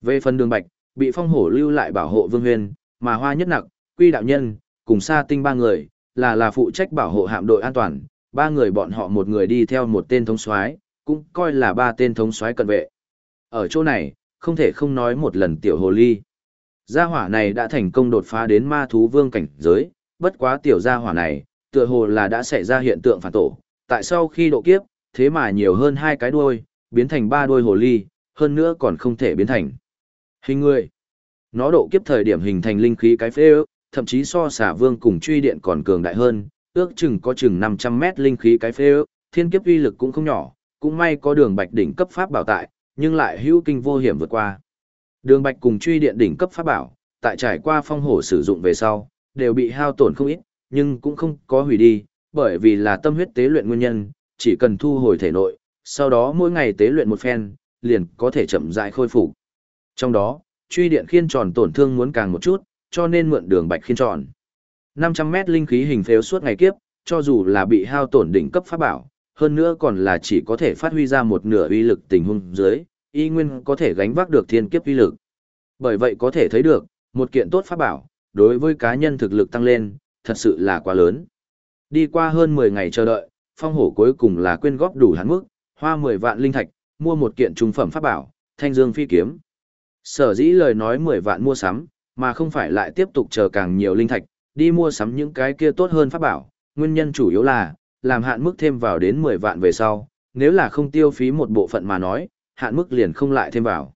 Về phần đường bạch, bị phong hổ lưu lại bảo hộ vương huyền, mà hoa nhất nặc, quy đạo nhân, cùng sa tinh ba người, là là phụ trách bảo hộ hạm đội an toàn, ba người bọn họ một người đi theo một tên thống soái, cũng coi là ba tên thống soái cận vệ. Ở chỗ này, không thể không nói một lần tiểu hồ ly. Gia hỏa này đã thành công đột phá đến ma thú vương cảnh giới, bất quá tiểu gia hỏa này, tựa hồ là đã xảy ra hiện tượng phản tổ, tại sau khi độ kiếp, thế mà nhiều hơn hai cái đuôi, biến thành ba đuôi hồ ly, hơn nữa còn không thể biến thành hình người. Nó độ kiếp thời điểm hình thành linh khí cái phê ước, thậm chí so xả vương cùng truy điện còn cường đại hơn, ước chừng có chừng 500 mét linh khí cái phê ước, thiên kiếp uy lực cũng không nhỏ, cũng may có đường bạch đỉnh cấp pháp bảo tại, nhưng lại hữu kinh vô hiểm vượt qua. Đường bạch cùng truy điện đỉnh cấp pháp bảo, tại trải qua phong hổ sử dụng về sau, đều bị hao tổn không ít, nhưng cũng không có hủy đi, bởi vì là tâm huyết tế luyện nguyên nhân, chỉ cần thu hồi thể nội, sau đó mỗi ngày tế luyện một phen, liền có thể chậm rãi khôi phục. Trong đó, truy điện khiên tròn tổn thương muốn càng một chút, cho nên mượn đường bạch khiên tròn. 500 mét linh khí hình phếu suốt ngày kiếp, cho dù là bị hao tổn đỉnh cấp pháp bảo, hơn nữa còn là chỉ có thể phát huy ra một nửa uy lực tình huống dưới, y nguyên có thể gánh vác được thiên kiếp uy lực. Bởi vậy có thể thấy được, một kiện tốt pháp bảo, đối với cá nhân thực lực tăng lên, thật sự là quá lớn. Đi qua hơn 10 ngày chờ đợi, phong hổ cuối cùng là quyên góp đủ hạn mức, hoa 10 vạn linh thạch, mua một kiện trung phẩm pháp bảo, thanh dương phi kiếm. Sở dĩ lời nói 10 vạn mua sắm, mà không phải lại tiếp tục chờ càng nhiều linh thạch, đi mua sắm những cái kia tốt hơn pháp bảo, nguyên nhân chủ yếu là, làm hạn mức thêm vào đến 10 vạn về sau, nếu là không tiêu phí một bộ phận mà nói, hạn mức liền không lại thêm vào.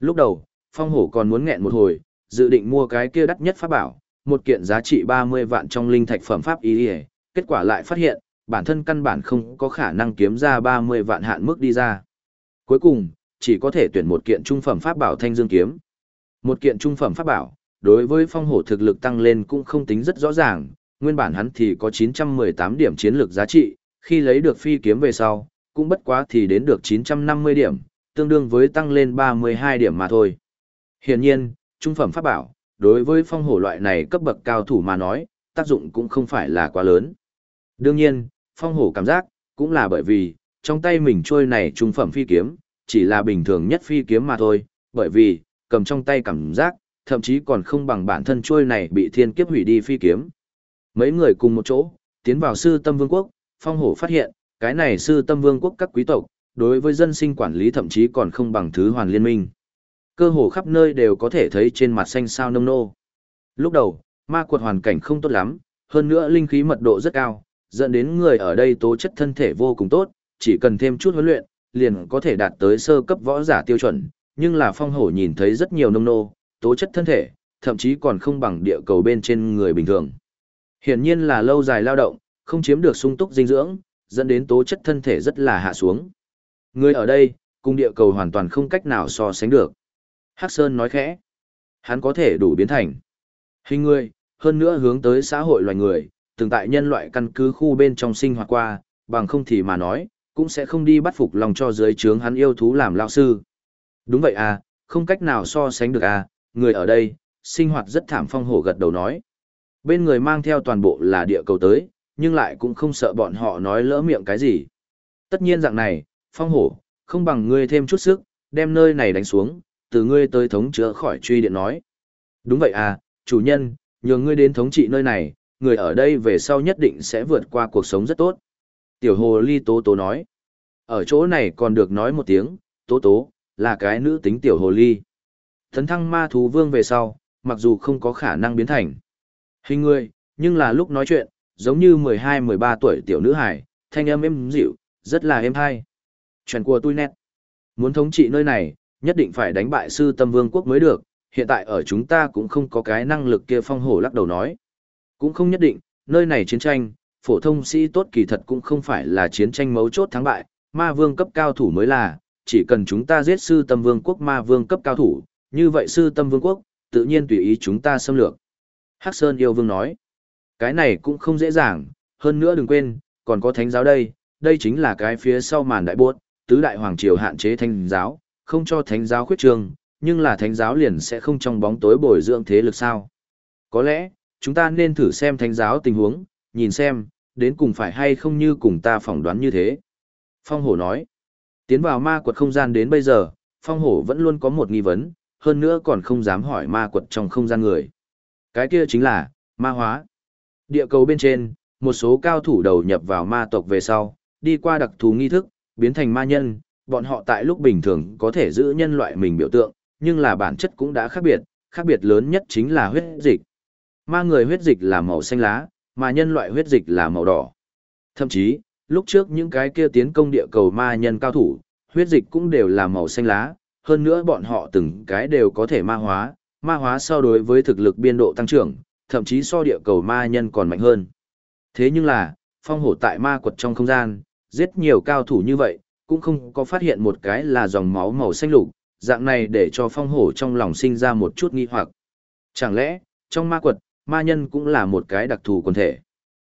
Lúc đầu, phong hổ còn muốn nghẹn một hồi, dự định mua cái kia đắt nhất pháp bảo, một kiện giá trị 30 vạn trong linh thạch phẩm pháp ý đi kết quả lại phát hiện, bản thân căn bản không có khả năng kiếm ra 30 vạn hạn mức đi ra. Cuối cùng, chỉ có thể tuyển một kiện trung phẩm pháp bảo thanh dương kiếm. Một kiện trung phẩm pháp bảo, đối với phong hổ thực lực tăng lên cũng không tính rất rõ ràng, nguyên bản hắn thì có 918 điểm chiến lược giá trị, khi lấy được phi kiếm về sau, cũng bất quá thì đến được 950 điểm, tương đương với tăng lên 32 điểm mà thôi. Hiển nhiên, trung phẩm pháp bảo, đối với phong hổ loại này cấp bậc cao thủ mà nói, tác dụng cũng không phải là quá lớn. Đương nhiên, phong hổ cảm giác, cũng là bởi vì, trong tay mình trôi này trung phẩm phi kiếm, chỉ là bình thường nhất phi kiếm mà thôi, bởi vì, cầm trong tay cảm giác, thậm chí còn không bằng bản thân trôi này bị thiên kiếp hủy đi phi kiếm. Mấy người cùng một chỗ, tiến vào sư tâm vương quốc, phong hổ phát hiện, cái này sư tâm vương quốc các quý tộc, đối với dân sinh quản lý thậm chí còn không bằng thứ hoàn liên minh. Cơ hồ khắp nơi đều có thể thấy trên mặt xanh sao nông nô. Lúc đầu, ma quật hoàn cảnh không tốt lắm, hơn nữa linh khí mật độ rất cao, dẫn đến người ở đây tố chất thân thể vô cùng tốt, chỉ cần thêm chút huấn luyện, liền có thể đạt tới sơ cấp võ giả tiêu chuẩn, nhưng là phong hổ nhìn thấy rất nhiều nông nô, tố chất thân thể, thậm chí còn không bằng địa cầu bên trên người bình thường. Hiển nhiên là lâu dài lao động, không chiếm được sung túc dinh dưỡng, dẫn đến tố chất thân thể rất là hạ xuống. Người ở đây, cùng địa cầu hoàn toàn không cách nào so sánh được. Hắc Sơn nói khẽ. Hắn có thể đủ biến thành hình người, hơn nữa hướng tới xã hội loài người, từng tại nhân loại căn cứ khu bên trong sinh hoạt qua, bằng không thì mà nói, cũng sẽ không đi bắt phục lòng cho dưới trướng hắn yêu thú làm lao sư. Đúng vậy à, không cách nào so sánh được à, người ở đây, sinh hoạt rất thảm phong hổ gật đầu nói. Bên người mang theo toàn bộ là địa cầu tới, nhưng lại cũng không sợ bọn họ nói lỡ miệng cái gì. Tất nhiên dạng này, phong hổ, không bằng ngươi thêm chút sức, đem nơi này đánh xuống, từ ngươi tới thống chữa khỏi truy điện nói. Đúng vậy à, chủ nhân, nhường ngươi đến thống trị nơi này, người ở đây về sau nhất định sẽ vượt qua cuộc sống rất tốt. Tiểu hồ ly tố tố nói. Ở chỗ này còn được nói một tiếng, tố tố, là cái nữ tính tiểu hồ ly. Thấn thăng ma thú vương về sau, mặc dù không có khả năng biến thành hình người, nhưng là lúc nói chuyện, giống như 12-13 tuổi tiểu nữ hải, thanh âm êm dịu, rất là êm hay. Chuyện của tôi nét. Muốn thống trị nơi này, nhất định phải đánh bại sư tâm vương quốc mới được, hiện tại ở chúng ta cũng không có cái năng lực kia phong hổ lắc đầu nói. Cũng không nhất định, nơi này chiến tranh, phổ thông sĩ tốt kỳ thật cũng không phải là chiến tranh mấu chốt thắng bại, ma vương cấp cao thủ mới là, chỉ cần chúng ta giết sư tâm vương quốc ma vương cấp cao thủ, như vậy sư tâm vương quốc, tự nhiên tùy ý chúng ta xâm lược. Hắc Sơn yêu vương nói, cái này cũng không dễ dàng, hơn nữa đừng quên, còn có thánh giáo đây, đây chính là cái phía sau màn đại buốt, tứ đại hoàng triều hạn chế thánh giáo, không cho thánh giáo khuyết trường, nhưng là thánh giáo liền sẽ không trong bóng tối bồi dưỡng thế lực sao. Có lẽ, chúng ta nên thử xem thánh giáo tình huống, nhìn xem, đến cùng phải hay không như cùng ta phỏng đoán như thế. Phong hổ nói, tiến vào ma quật không gian đến bây giờ, phong hổ vẫn luôn có một nghi vấn, hơn nữa còn không dám hỏi ma quật trong không gian người. Cái kia chính là, ma hóa. Địa cầu bên trên, một số cao thủ đầu nhập vào ma tộc về sau, đi qua đặc thù nghi thức, biến thành ma nhân, bọn họ tại lúc bình thường có thể giữ nhân loại mình biểu tượng, nhưng là bản chất cũng đã khác biệt, khác biệt lớn nhất chính là huyết dịch. Ma người huyết dịch là màu xanh lá, mà nhân loại huyết dịch là màu đỏ. Thậm chí, lúc trước những cái kia tiến công địa cầu ma nhân cao thủ, huyết dịch cũng đều là màu xanh lá, hơn nữa bọn họ từng cái đều có thể ma hóa, ma hóa so đối với thực lực biên độ tăng trưởng, thậm chí so địa cầu ma nhân còn mạnh hơn. Thế nhưng là, phong hổ tại ma quật trong không gian, giết nhiều cao thủ như vậy, cũng không có phát hiện một cái là dòng máu màu xanh lục, dạng này để cho phong hổ trong lòng sinh ra một chút nghi hoặc. Chẳng lẽ, trong ma quật, ma nhân cũng là một cái đặc thù quần thể.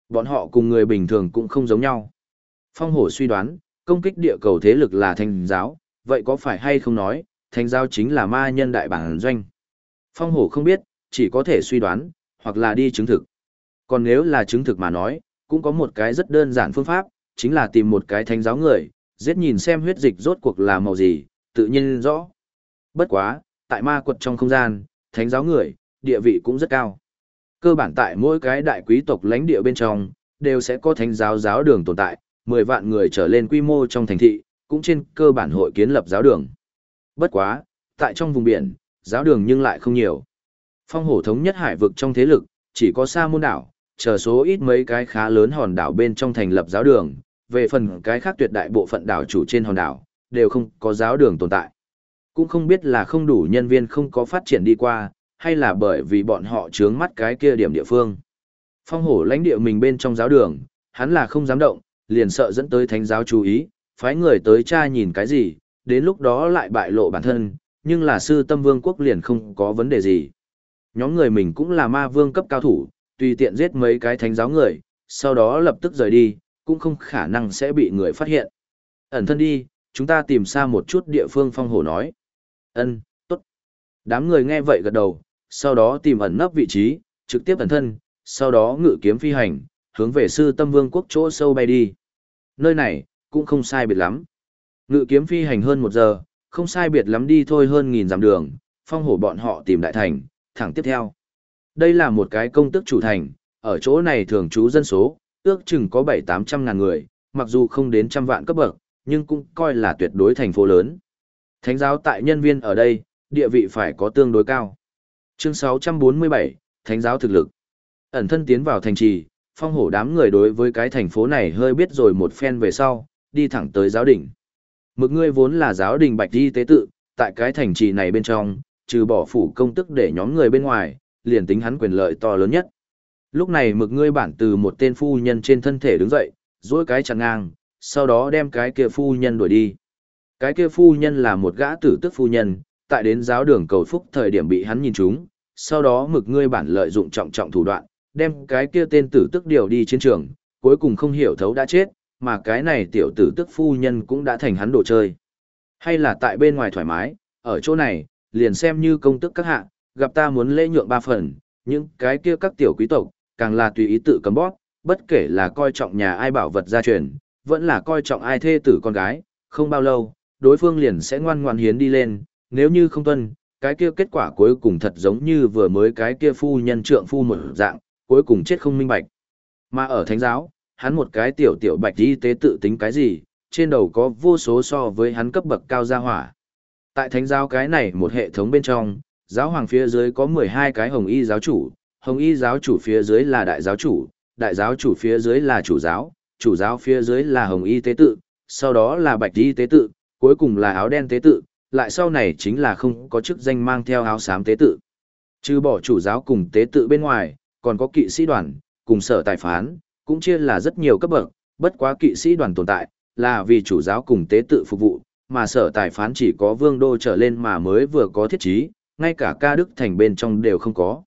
Bọn họ cùng người bình thường cũng không giống nhau. Phong hổ suy đoán, công kích địa cầu thế lực là thanh giáo, vậy có phải hay không nói, thanh giáo chính là ma nhân đại bản doanh. Phong hổ không biết, chỉ có thể suy đoán, hoặc là đi chứng thực. Còn nếu là chứng thực mà nói, cũng có một cái rất đơn giản phương pháp, chính là tìm một cái thánh giáo người, giết nhìn xem huyết dịch rốt cuộc là màu gì, tự nhiên rõ. Bất quá, tại ma quật trong không gian, thánh giáo người, địa vị cũng rất cao. Cơ bản tại mỗi cái đại quý tộc lãnh địa bên trong, đều sẽ có thánh giáo giáo đường tồn tại, 10 vạn người trở lên quy mô trong thành thị, cũng trên cơ bản hội kiến lập giáo đường. Bất quá, tại trong vùng biển, giáo đường nhưng lại không nhiều. Phong hổ thống nhất hải vực trong thế lực, chỉ có sa môn đảo, chờ số ít mấy cái khá lớn hòn đảo bên trong thành lập giáo đường, về phần cái khác tuyệt đại bộ phận đảo chủ trên hòn đảo, đều không có giáo đường tồn tại. Cũng không biết là không đủ nhân viên không có phát triển đi qua, hay là bởi vì bọn họ chướng mắt cái kia điểm địa phương. Phong hổ lãnh địa mình bên trong giáo đường, hắn là không dám động, liền sợ dẫn tới thánh giáo chú ý, phái người tới tra nhìn cái gì, đến lúc đó lại bại lộ bản thân, nhưng là sư tâm vương quốc liền không có vấn đề gì. Nhóm người mình cũng là ma vương cấp cao thủ, tùy tiện giết mấy cái thánh giáo người, sau đó lập tức rời đi, cũng không khả năng sẽ bị người phát hiện. Ẩn thân đi, chúng ta tìm xa một chút địa phương phong hổ nói. Ân, tốt. Đám người nghe vậy gật đầu, sau đó tìm ẩn nấp vị trí, trực tiếp ẩn thân, sau đó ngự kiếm phi hành, hướng về sư tâm vương quốc chỗ sâu bay đi. Nơi này, cũng không sai biệt lắm. Ngự kiếm phi hành hơn một giờ, không sai biệt lắm đi thôi hơn nghìn dặm đường, phong hổ bọn họ tìm đại thành, thẳng tiếp theo. Đây là một cái công tức chủ thành, ở chỗ này thường trú dân số, ước chừng có 7-800 ngàn người, mặc dù không đến trăm vạn cấp bậc, nhưng cũng coi là tuyệt đối thành phố lớn. Thánh giáo tại nhân viên ở đây, địa vị phải có tương đối cao. Chương 647, Thánh giáo thực lực. Ẩn thân tiến vào thành trì, phong hổ đám người đối với cái thành phố này hơi biết rồi một phen về sau, đi thẳng tới giáo đỉnh. Mực ngươi vốn là giáo đình bạch đi tế tự, tại cái thành trì này bên trong, trừ bỏ phủ công tức để nhóm người bên ngoài, liền tính hắn quyền lợi to lớn nhất. Lúc này mực ngươi bản từ một tên phu nhân trên thân thể đứng dậy, dối cái chặn ngang, sau đó đem cái kia phu nhân đuổi đi. Cái kia phu nhân là một gã tử tức phu nhân, tại đến giáo đường cầu phúc thời điểm bị hắn nhìn trúng, sau đó mực ngươi bản lợi dụng trọng trọng thủ đoạn, đem cái kia tên tử tức điều đi chiến trường, cuối cùng không hiểu thấu đã chết, mà cái này tiểu tử tức phu nhân cũng đã thành hắn đồ chơi. Hay là tại bên ngoài thoải mái, ở chỗ này, liền xem như công tức các hạ, gặp ta muốn lễ nhượng ba phần, những cái kia các tiểu quý tộc, càng là tùy ý tự cầm bóp, bất kể là coi trọng nhà ai bảo vật gia truyền, vẫn là coi trọng ai thê tử con gái, không bao lâu, đối phương liền sẽ ngoan ngoan hiến đi lên, nếu như không tuân, cái kia kết quả cuối cùng thật giống như vừa mới cái kia phu nhân trượng phu một dạng, cuối cùng chết không minh bạch. Mà ở thánh giáo, hắn một cái tiểu tiểu bạch y tế tự tính cái gì, trên đầu có vô số so với hắn cấp bậc cao gia hỏa. Tại thánh giáo cái này một hệ thống bên trong, giáo hoàng phía dưới có 12 cái hồng y giáo chủ, hồng y giáo chủ phía dưới là đại giáo chủ, đại giáo chủ phía dưới là chủ giáo, chủ giáo phía dưới là hồng y tế tự, sau đó là bạch y tế tự, cuối cùng là áo đen tế tự, lại sau này chính là không có chức danh mang theo áo xám tế tự. Trừ bỏ chủ giáo cùng tế tự bên ngoài, còn có kỵ sĩ đoàn, cùng sở tài phán, cũng chia là rất nhiều cấp bậc, bất quá kỵ sĩ đoàn tồn tại, là vì chủ giáo cùng tế tự phục vụ, mà sở tài phán chỉ có vương đô trở lên mà mới vừa có thiết trí, ngay cả ca đức thành bên trong đều không có.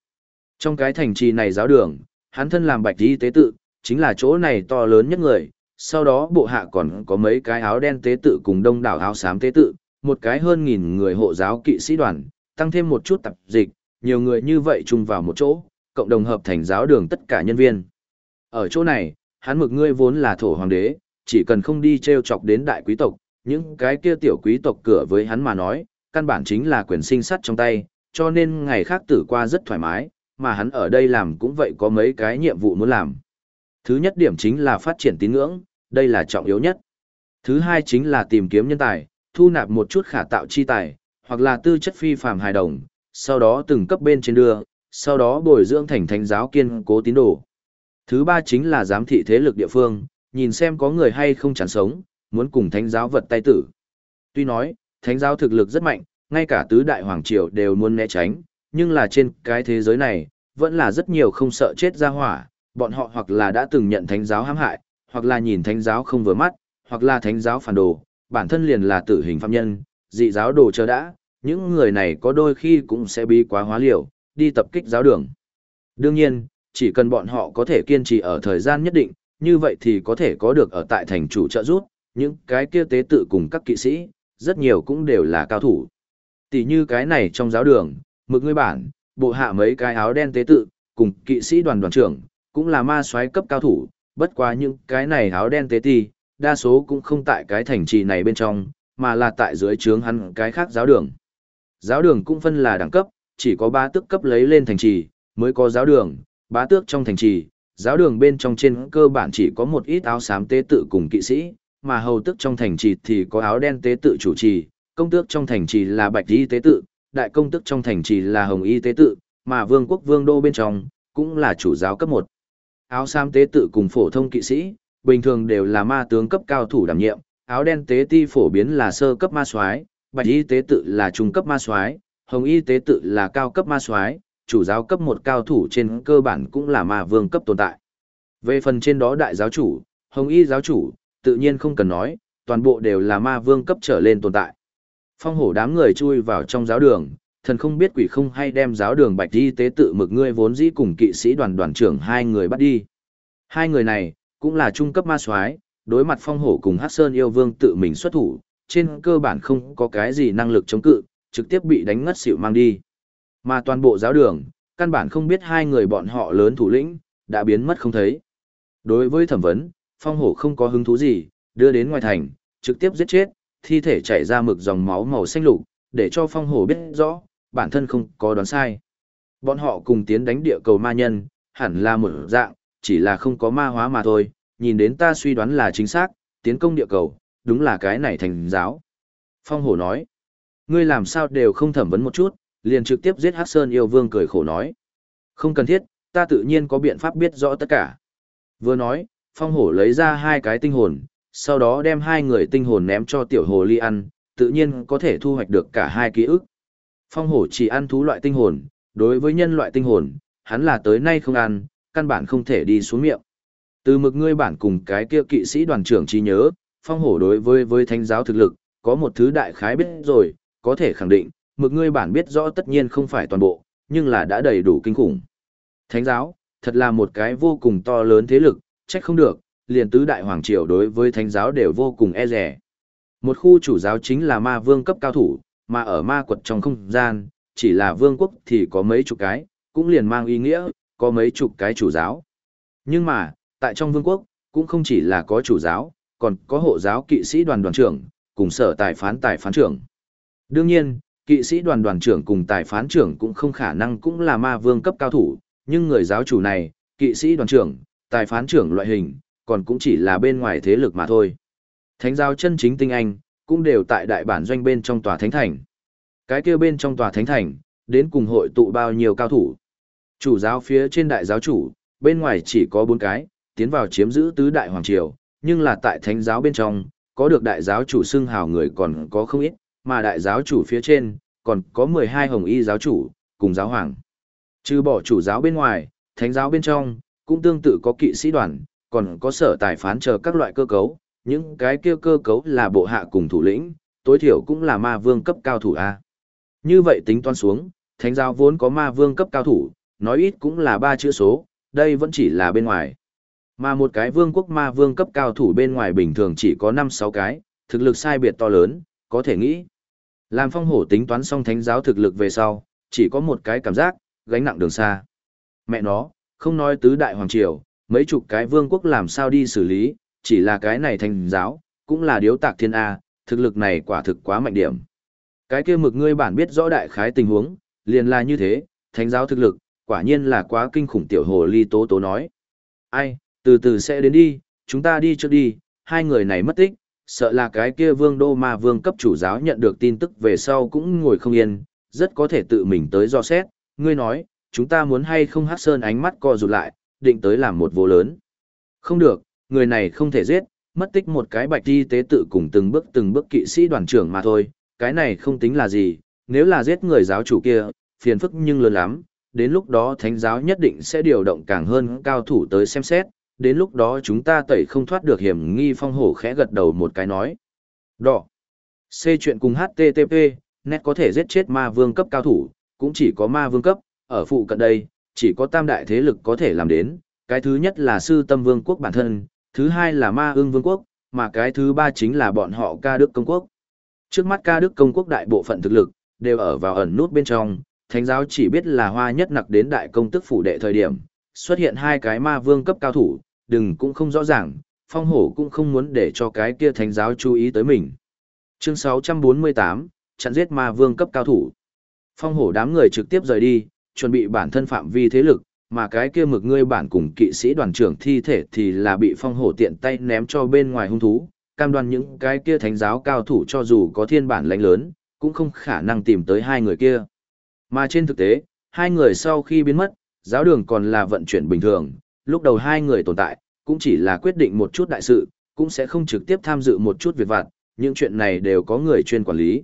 Trong cái thành trì này giáo đường, hắn thân làm bạch y tế tự, chính là chỗ này to lớn nhất người, sau đó bộ hạ còn có mấy cái áo đen tế tự cùng đông đảo áo xám tế tự, một cái hơn nghìn người hộ giáo kỵ sĩ đoàn, tăng thêm một chút tập dịch, nhiều người như vậy chung vào một chỗ, cộng đồng hợp thành giáo đường tất cả nhân viên. Ở chỗ này, hắn mực ngươi vốn là thổ hoàng đế, chỉ cần không đi treo chọc đến đại quý tộc, những cái kia tiểu quý tộc cửa với hắn mà nói, căn bản chính là quyền sinh sắt trong tay, cho nên ngày khác tử qua rất thoải mái, mà hắn ở đây làm cũng vậy có mấy cái nhiệm vụ muốn làm. Thứ nhất điểm chính là phát triển tín ngưỡng, đây là trọng yếu nhất. Thứ hai chính là tìm kiếm nhân tài, thu nạp một chút khả tạo chi tài, hoặc là tư chất phi phàm hài đồng, sau đó từng cấp bên trên đưa, sau đó bồi dưỡng thành thánh giáo kiên cố tín đồ. Thứ ba chính là giám thị thế lực địa phương, nhìn xem có người hay không chán sống, muốn cùng thánh giáo vật tay tử. Tuy nói, thánh giáo thực lực rất mạnh, ngay cả tứ đại hoàng triều đều muốn né tránh, nhưng là trên cái thế giới này, vẫn là rất nhiều không sợ chết ra hỏa, bọn họ hoặc là đã từng nhận thánh giáo hãm hại, hoặc là nhìn thánh giáo không vừa mắt, hoặc là thánh giáo phản đồ, bản thân liền là tử hình phạm nhân, dị giáo đồ chờ đã, những người này có đôi khi cũng sẽ bị quá hóa liều, đi tập kích giáo đường. Đương nhiên, chỉ cần bọn họ có thể kiên trì ở thời gian nhất định, như vậy thì có thể có được ở tại thành chủ trợ giúp, những cái kia tế tự cùng các kỵ sĩ, rất nhiều cũng đều là cao thủ. Tỷ như cái này trong giáo đường, mực ngươi bản, bộ hạ mấy cái áo đen tế tự, cùng kỵ sĩ đoàn đoàn trưởng, cũng là ma soái cấp cao thủ, bất quá những cái này áo đen tế ti, đa số cũng không tại cái thành trì này bên trong, mà là tại dưới trướng hắn cái khác giáo đường. Giáo đường cũng phân là đẳng cấp, chỉ có ba tước cấp lấy lên thành trì, mới có giáo đường, bá tước trong thành trì, giáo đường bên trong trên cơ bản chỉ có một ít áo xám tế tự cùng kỵ sĩ, mà hầu tước trong thành trì thì có áo đen tế tự chủ trì, công tước trong thành trì là bạch y tế tự, đại công tước trong thành trì là hồng y tế tự, mà vương quốc vương đô bên trong cũng là chủ giáo cấp 1. Áo xám tế tự cùng phổ thông kỵ sĩ, bình thường đều là ma tướng cấp cao thủ đảm nhiệm, áo đen tế ti phổ biến là sơ cấp ma soái, bạch y tế tự là trung cấp ma soái, hồng y tế tự là cao cấp ma soái, chủ giáo cấp một cao thủ trên cơ bản cũng là ma vương cấp tồn tại. Về phần trên đó đại giáo chủ, hồng y giáo chủ, tự nhiên không cần nói, toàn bộ đều là ma vương cấp trở lên tồn tại. Phong hổ đám người chui vào trong giáo đường, thần không biết quỷ không hay đem giáo đường bạch y tế tự mực ngươi vốn dĩ cùng kỵ sĩ đoàn đoàn trưởng hai người bắt đi. Hai người này, cũng là trung cấp ma soái đối mặt phong hổ cùng hát sơn yêu vương tự mình xuất thủ, trên cơ bản không có cái gì năng lực chống cự, trực tiếp bị đánh ngất xỉu mang đi. Mà toàn bộ giáo đường, căn bản không biết hai người bọn họ lớn thủ lĩnh, đã biến mất không thấy. Đối với thẩm vấn, phong hổ không có hứng thú gì, đưa đến ngoài thành, trực tiếp giết chết, thi thể chảy ra mực dòng máu màu xanh lục, để cho phong hổ biết rõ, bản thân không có đoán sai. Bọn họ cùng tiến đánh địa cầu ma nhân, hẳn là một dạng, chỉ là không có ma hóa mà thôi, nhìn đến ta suy đoán là chính xác, tiến công địa cầu, đúng là cái này thành giáo. Phong hổ nói, ngươi làm sao đều không thẩm vấn một chút, liền trực tiếp giết Hắc Sơn yêu vương cười khổ nói. Không cần thiết, ta tự nhiên có biện pháp biết rõ tất cả. Vừa nói, phong hổ lấy ra hai cái tinh hồn, sau đó đem hai người tinh hồn ném cho tiểu hồ ly ăn, tự nhiên có thể thu hoạch được cả hai ký ức. Phong hổ chỉ ăn thú loại tinh hồn, đối với nhân loại tinh hồn, hắn là tới nay không ăn, căn bản không thể đi xuống miệng. Từ mực ngươi bản cùng cái kia kỵ sĩ đoàn trưởng trí nhớ, phong hổ đối với với thánh giáo thực lực, có một thứ đại khái biết rồi, có thể khẳng định, mực ngươi bản biết rõ tất nhiên không phải toàn bộ, nhưng là đã đầy đủ kinh khủng. Thánh giáo, thật là một cái vô cùng to lớn thế lực, trách không được, liền tứ đại hoàng triều đối với thánh giáo đều vô cùng e rẻ. Một khu chủ giáo chính là ma vương cấp cao thủ, mà ở ma quật trong không gian, chỉ là vương quốc thì có mấy chục cái, cũng liền mang ý nghĩa, có mấy chục cái chủ giáo. Nhưng mà, tại trong vương quốc, cũng không chỉ là có chủ giáo, còn có hộ giáo kỵ sĩ đoàn đoàn trưởng, cùng sở tài phán tài phán trưởng. Đương nhiên, kỵ sĩ đoàn đoàn trưởng cùng tài phán trưởng cũng không khả năng cũng là ma vương cấp cao thủ, nhưng người giáo chủ này, kỵ sĩ đoàn trưởng, tài phán trưởng loại hình, còn cũng chỉ là bên ngoài thế lực mà thôi. Thánh giáo chân chính tinh anh, cũng đều tại đại bản doanh bên trong tòa thánh thành. Cái kia bên trong tòa thánh thành, đến cùng hội tụ bao nhiêu cao thủ. Chủ giáo phía trên đại giáo chủ, bên ngoài chỉ có bốn cái, tiến vào chiếm giữ tứ đại hoàng triều, nhưng là tại thánh giáo bên trong, có được đại giáo chủ xưng hào người còn có không ít, mà đại giáo chủ phía trên, còn có 12 hồng y giáo chủ, cùng giáo hoàng. Trừ bỏ chủ giáo bên ngoài, thánh giáo bên trong, cũng tương tự có kỵ sĩ đoàn, còn có sở tài phán chờ các loại cơ cấu, những cái kia cơ cấu là bộ hạ cùng thủ lĩnh, tối thiểu cũng là ma vương cấp cao thủ A. Như vậy tính toán xuống, thánh giáo vốn có ma vương cấp cao thủ, nói ít cũng là ba chữ số, đây vẫn chỉ là bên ngoài. Mà một cái vương quốc ma vương cấp cao thủ bên ngoài bình thường chỉ có 5-6 cái, thực lực sai biệt to lớn, có thể nghĩ. Làm phong hổ tính toán xong thánh giáo thực lực về sau, chỉ có một cái cảm giác, gánh nặng đường xa. Mẹ nó, không nói tứ đại hoàng triều, mấy chục cái vương quốc làm sao đi xử lý, chỉ là cái này thánh giáo, cũng là điếu tạc thiên A, thực lực này quả thực quá mạnh điểm. Cái kia mực ngươi bản biết rõ đại khái tình huống, liền là như thế, thánh giáo thực lực, quả nhiên là quá kinh khủng tiểu hồ ly tố tố nói. Ai, từ từ sẽ đến đi, chúng ta đi trước đi, hai người này mất tích, sợ là cái kia vương đô ma vương cấp chủ giáo nhận được tin tức về sau cũng ngồi không yên, rất có thể tự mình tới do xét, ngươi nói, chúng ta muốn hay không hát sơn ánh mắt co rụt lại, định tới làm một vô lớn. Không được, người này không thể giết, mất tích một cái bạch y tế tự cùng từng bước từng bước kỵ sĩ đoàn trưởng mà thôi, cái này không tính là gì, nếu là giết người giáo chủ kia, phiền phức nhưng lớn lắm, đến lúc đó thánh giáo nhất định sẽ điều động càng hơn cao thủ tới xem xét, đến lúc đó chúng ta tẩy không thoát được hiểm nghi phong hổ khẽ gật đầu một cái nói. Đỏ. C chuyện cùng HTTP, net có thể giết chết ma vương cấp cao thủ, cũng chỉ có ma vương cấp, ở phụ cận đây, chỉ có tam đại thế lực có thể làm đến, cái thứ nhất là sư tâm vương quốc bản thân, thứ hai là ma ương vương quốc, mà cái thứ ba chính là bọn họ ca đức công quốc. Trước mắt ca đức công quốc đại bộ phận thực lực, đều ở vào ẩn nút bên trong, thánh giáo chỉ biết là hoa nhất nặc đến đại công tức phủ đệ thời điểm, xuất hiện hai cái ma vương cấp cao thủ, đừng cũng không rõ ràng, phong hổ cũng không muốn để cho cái kia thánh giáo chú ý tới mình. Chương 648, chặn giết ma vương cấp cao thủ. Phong hổ đám người trực tiếp rời đi, chuẩn bị bản thân phạm vi thế lực, mà cái kia mực ngươi bản cùng kỵ sĩ đoàn trưởng thi thể thì là bị phong hổ tiện tay ném cho bên ngoài hung thú, cam đoan những cái kia thánh giáo cao thủ cho dù có thiên bản lãnh lớn, cũng không khả năng tìm tới hai người kia. Mà trên thực tế, hai người sau khi biến mất, giáo đường còn là vận chuyển bình thường, lúc đầu hai người tồn tại, cũng chỉ là quyết định một chút đại sự, cũng sẽ không trực tiếp tham dự một chút việc vặt, những chuyện này đều có người chuyên quản lý.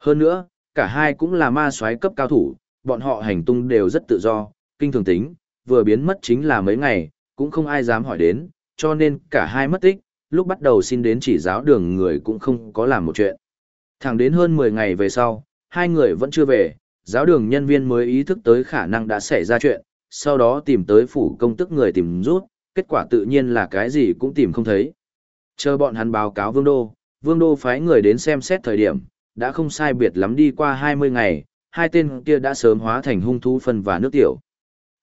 Hơn nữa, cả hai cũng là ma soái cấp cao thủ, bọn họ hành tung đều rất tự do, kinh thường tính, vừa biến mất chính là mấy ngày, cũng không ai dám hỏi đến, cho nên cả hai mất tích, lúc bắt đầu xin đến chỉ giáo đường người cũng không có làm một chuyện. Thẳng đến hơn 10 ngày về sau, hai người vẫn chưa về, giáo đường nhân viên mới ý thức tới khả năng đã xảy ra chuyện, sau đó tìm tới phủ công tức người tìm rút, kết quả tự nhiên là cái gì cũng tìm không thấy. Chờ bọn hắn báo cáo vương đô, vương đô phái người đến xem xét thời điểm, đã không sai biệt lắm đi qua 20 ngày, hai tên kia đã sớm hóa thành hung thú phân và nước tiểu.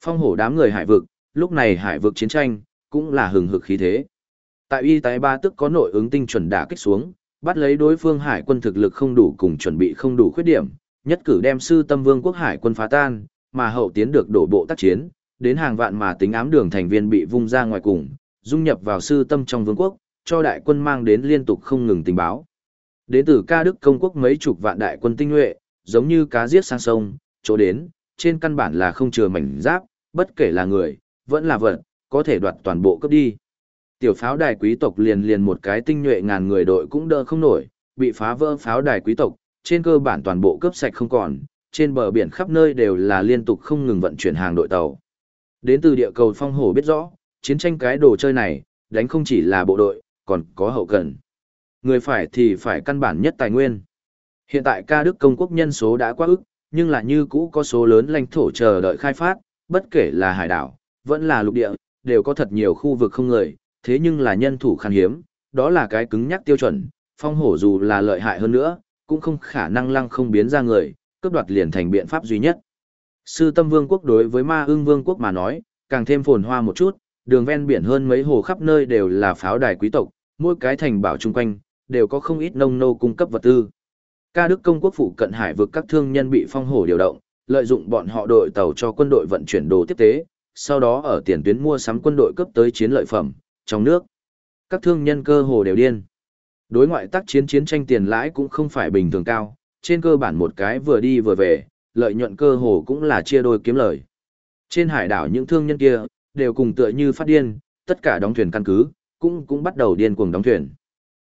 Phong hổ đám người hải vực, lúc này hải vực chiến tranh, cũng là hừng hực khí thế. Tại y tái ba tức có nội ứng tinh chuẩn đả kích xuống, bắt lấy đối phương hải quân thực lực không đủ cùng chuẩn bị không đủ khuyết điểm, nhất cử đem sư tâm vương quốc hải quân phá tan, mà hậu tiến được đổ bộ tác chiến, đến hàng vạn mà tính ám đường thành viên bị vung ra ngoài cùng, dung nhập vào sư tâm trong vương quốc, cho đại quân mang đến liên tục không ngừng tình báo. Đến từ ca đức công quốc mấy chục vạn đại quân tinh nhuệ, giống như cá giết sang sông, chỗ đến, trên căn bản là không chừa mảnh giáp, bất kể là người, vẫn là vật, có thể đoạt toàn bộ cấp đi. Tiểu pháo đài quý tộc liền liền một cái tinh nhuệ ngàn người đội cũng đỡ không nổi, bị phá vỡ pháo đài quý tộc, trên cơ bản toàn bộ cướp sạch không còn, trên bờ biển khắp nơi đều là liên tục không ngừng vận chuyển hàng đội tàu. Đến từ địa cầu phong hổ biết rõ, chiến tranh cái đồ chơi này, đánh không chỉ là bộ đội, còn có hậu cần. Người phải thì phải căn bản nhất tài nguyên. Hiện tại ca đức công quốc nhân số đã quá ức, nhưng là như cũ có số lớn lãnh thổ chờ đợi khai phát, bất kể là hải đảo, vẫn là lục địa, đều có thật nhiều khu vực không người, thế nhưng là nhân thủ khan hiếm, đó là cái cứng nhắc tiêu chuẩn, phong hổ dù là lợi hại hơn nữa, cũng không khả năng lăng không biến ra người, cướp đoạt liền thành biện pháp duy nhất. Sư tâm vương quốc đối với ma ưng vương quốc mà nói, càng thêm phồn hoa một chút, đường ven biển hơn mấy hồ khắp nơi đều là pháo đài quý tộc, mỗi cái thành bảo chung quanh, đều có không ít nông nô cung cấp vật tư. Ca Đức công quốc phụ cận hải vực các thương nhân bị phong hổ điều động, lợi dụng bọn họ đội tàu cho quân đội vận chuyển đồ tiếp tế, sau đó ở tiền tuyến mua sắm quân đội cấp tới chiến lợi phẩm, trong nước. Các thương nhân cơ hồ đều điên. Đối ngoại tác chiến chiến tranh tiền lãi cũng không phải bình thường cao, trên cơ bản một cái vừa đi vừa về, lợi nhuận cơ hồ cũng là chia đôi kiếm lời. Trên hải đảo những thương nhân kia, đều cùng tựa như phát điên, tất cả đóng thuyền căn cứ, cũng cũng bắt đầu điên cuồng đóng thuyền.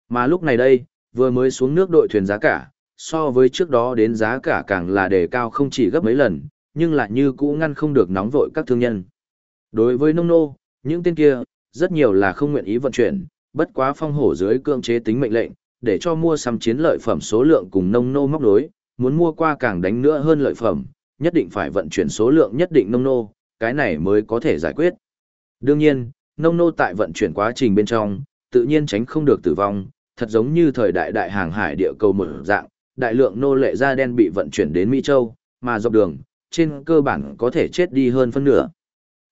Mà lúc này đây, vừa mới xuống nước đội thuyền giá cả, so với trước đó đến giá cả càng là đề cao không chỉ gấp mấy lần, nhưng lại như cũ ngăn không được nóng vội các thương nhân. Đối với nông nô, những tên kia, rất nhiều là không nguyện ý vận chuyển, bất quá phong hổ dưới cương chế tính mệnh lệnh, để cho mua sắm chiến lợi phẩm số lượng cùng nông nô móc đối, muốn mua qua càng đánh nữa hơn lợi phẩm, nhất định phải vận chuyển số lượng nhất định nông nô, cái này mới có thể giải quyết. Đương nhiên, nông nô tại vận chuyển quá trình bên trong, tự nhiên tránh không được tử vong, thật giống như thời đại đại hàng hải địa cầu một dạng, đại lượng nô lệ da đen bị vận chuyển đến Mỹ Châu, mà dọc đường, trên cơ bản có thể chết đi hơn phân nửa.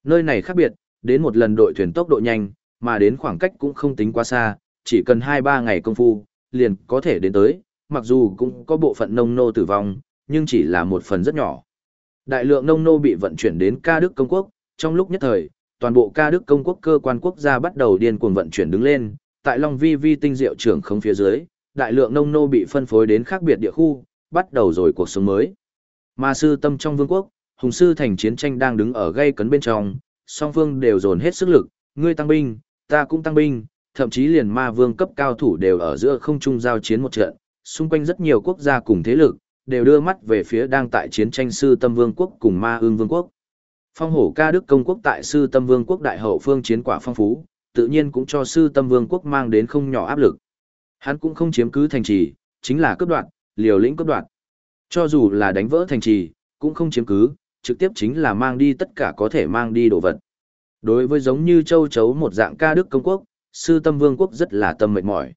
Nơi này khác biệt, đến một lần đội thuyền tốc độ nhanh, mà đến khoảng cách cũng không tính quá xa, chỉ cần 2-3 ngày công phu, liền có thể đến tới, mặc dù cũng có bộ phận nông nô tử vong, nhưng chỉ là một phần rất nhỏ. Đại lượng nông nô bị vận chuyển đến ca Đức Công Quốc, trong lúc nhất thời, toàn bộ ca Đức Công Quốc cơ quan quốc gia bắt đầu điên cuồng vận chuyển đứng lên, tại Long Vi Vi tinh diệu trưởng không phía dưới, đại lượng nông nô bị phân phối đến khác biệt địa khu, bắt đầu rồi cuộc sống mới. Mà sư tâm trong vương quốc, hùng sư thành chiến tranh đang đứng ở gây cấn bên trong, song phương đều dồn hết sức lực, ngươi tăng binh, ta cũng tăng binh, thậm chí liền ma vương cấp cao thủ đều ở giữa không trung giao chiến một trận, xung quanh rất nhiều quốc gia cùng thế lực, đều đưa mắt về phía đang tại chiến tranh sư tâm vương quốc cùng ma ương vương quốc. Phong hổ ca đức công quốc tại sư tâm vương quốc đại hậu phương chiến quả phong phú, tự nhiên cũng cho sư tâm vương quốc mang đến không nhỏ áp lực. Hắn cũng không chiếm cứ thành trì, chính là cướp đoạt, liều lĩnh cướp đoạt. Cho dù là đánh vỡ thành trì, cũng không chiếm cứ, trực tiếp chính là mang đi tất cả có thể mang đi đồ vật. Đối với giống như châu chấu một dạng ca đức công quốc, sư tâm vương quốc rất là tâm mệt mỏi.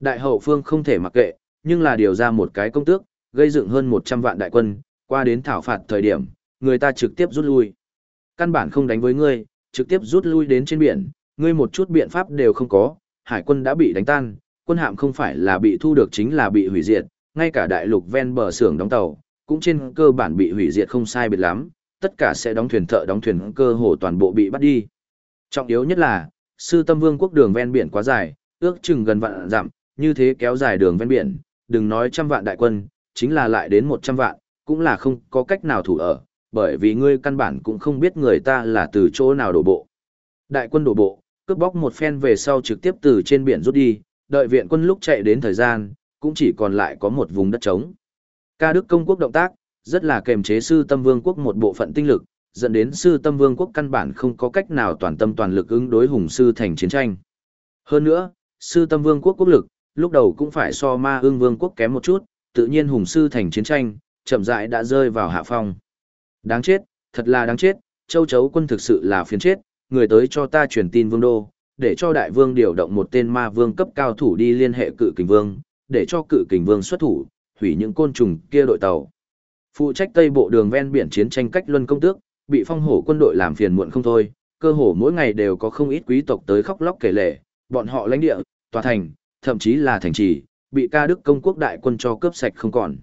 Đại hậu phương không thể mặc kệ, nhưng là điều ra một cái công tước, gây dựng hơn 100 vạn đại quân, qua đến thảo phạt thời điểm, người ta trực tiếp rút lui. Căn bản không đánh với ngươi, trực tiếp rút lui đến trên biển, ngươi một chút biện pháp đều không có, hải quân đã bị đánh tan, quân hạm không phải là bị thu được chính là bị hủy diệt, ngay cả đại lục ven bờ xưởng đóng tàu, cũng trên cơ bản bị hủy diệt không sai biệt lắm, tất cả sẽ đóng thuyền thợ đóng thuyền cơ hồ toàn bộ bị bắt đi. Trọng yếu nhất là, sư tâm vương quốc đường ven biển quá dài, ước chừng gần vạn dặm, như thế kéo dài đường ven biển, đừng nói trăm vạn đại quân, chính là lại đến một trăm vạn, cũng là không có cách nào thủ ở, bởi vì ngươi căn bản cũng không biết người ta là từ chỗ nào đổ bộ. Đại quân đổ bộ, cướp bóc một phen về sau trực tiếp từ trên biển rút đi, đợi viện quân lúc chạy đến thời gian, cũng chỉ còn lại có một vùng đất trống. Ca Đức công quốc động tác, rất là kềm chế sư tâm vương quốc một bộ phận tinh lực, dẫn đến sư tâm vương quốc căn bản không có cách nào toàn tâm toàn lực ứng đối hùng sư thành chiến tranh. Hơn nữa, sư tâm vương quốc quốc lực, lúc đầu cũng phải so ma ương vương quốc kém một chút, tự nhiên hùng sư thành chiến tranh, chậm rãi đã rơi vào hạ phong. Đáng chết, thật là đáng chết, châu chấu quân thực sự là phiền chết, người tới cho ta truyền tin vương đô, để cho đại vương điều động một tên ma vương cấp cao thủ đi liên hệ cự kình vương, để cho cự kình vương xuất thủ, hủy những côn trùng kia đội tàu. Phụ trách tây bộ đường ven biển chiến tranh cách luân công tước, bị phong hổ quân đội làm phiền muộn không thôi, cơ hồ mỗi ngày đều có không ít quý tộc tới khóc lóc kể lể, bọn họ lãnh địa, tòa thành, thậm chí là thành trì, bị ca đức công quốc đại quân cho cướp sạch không còn.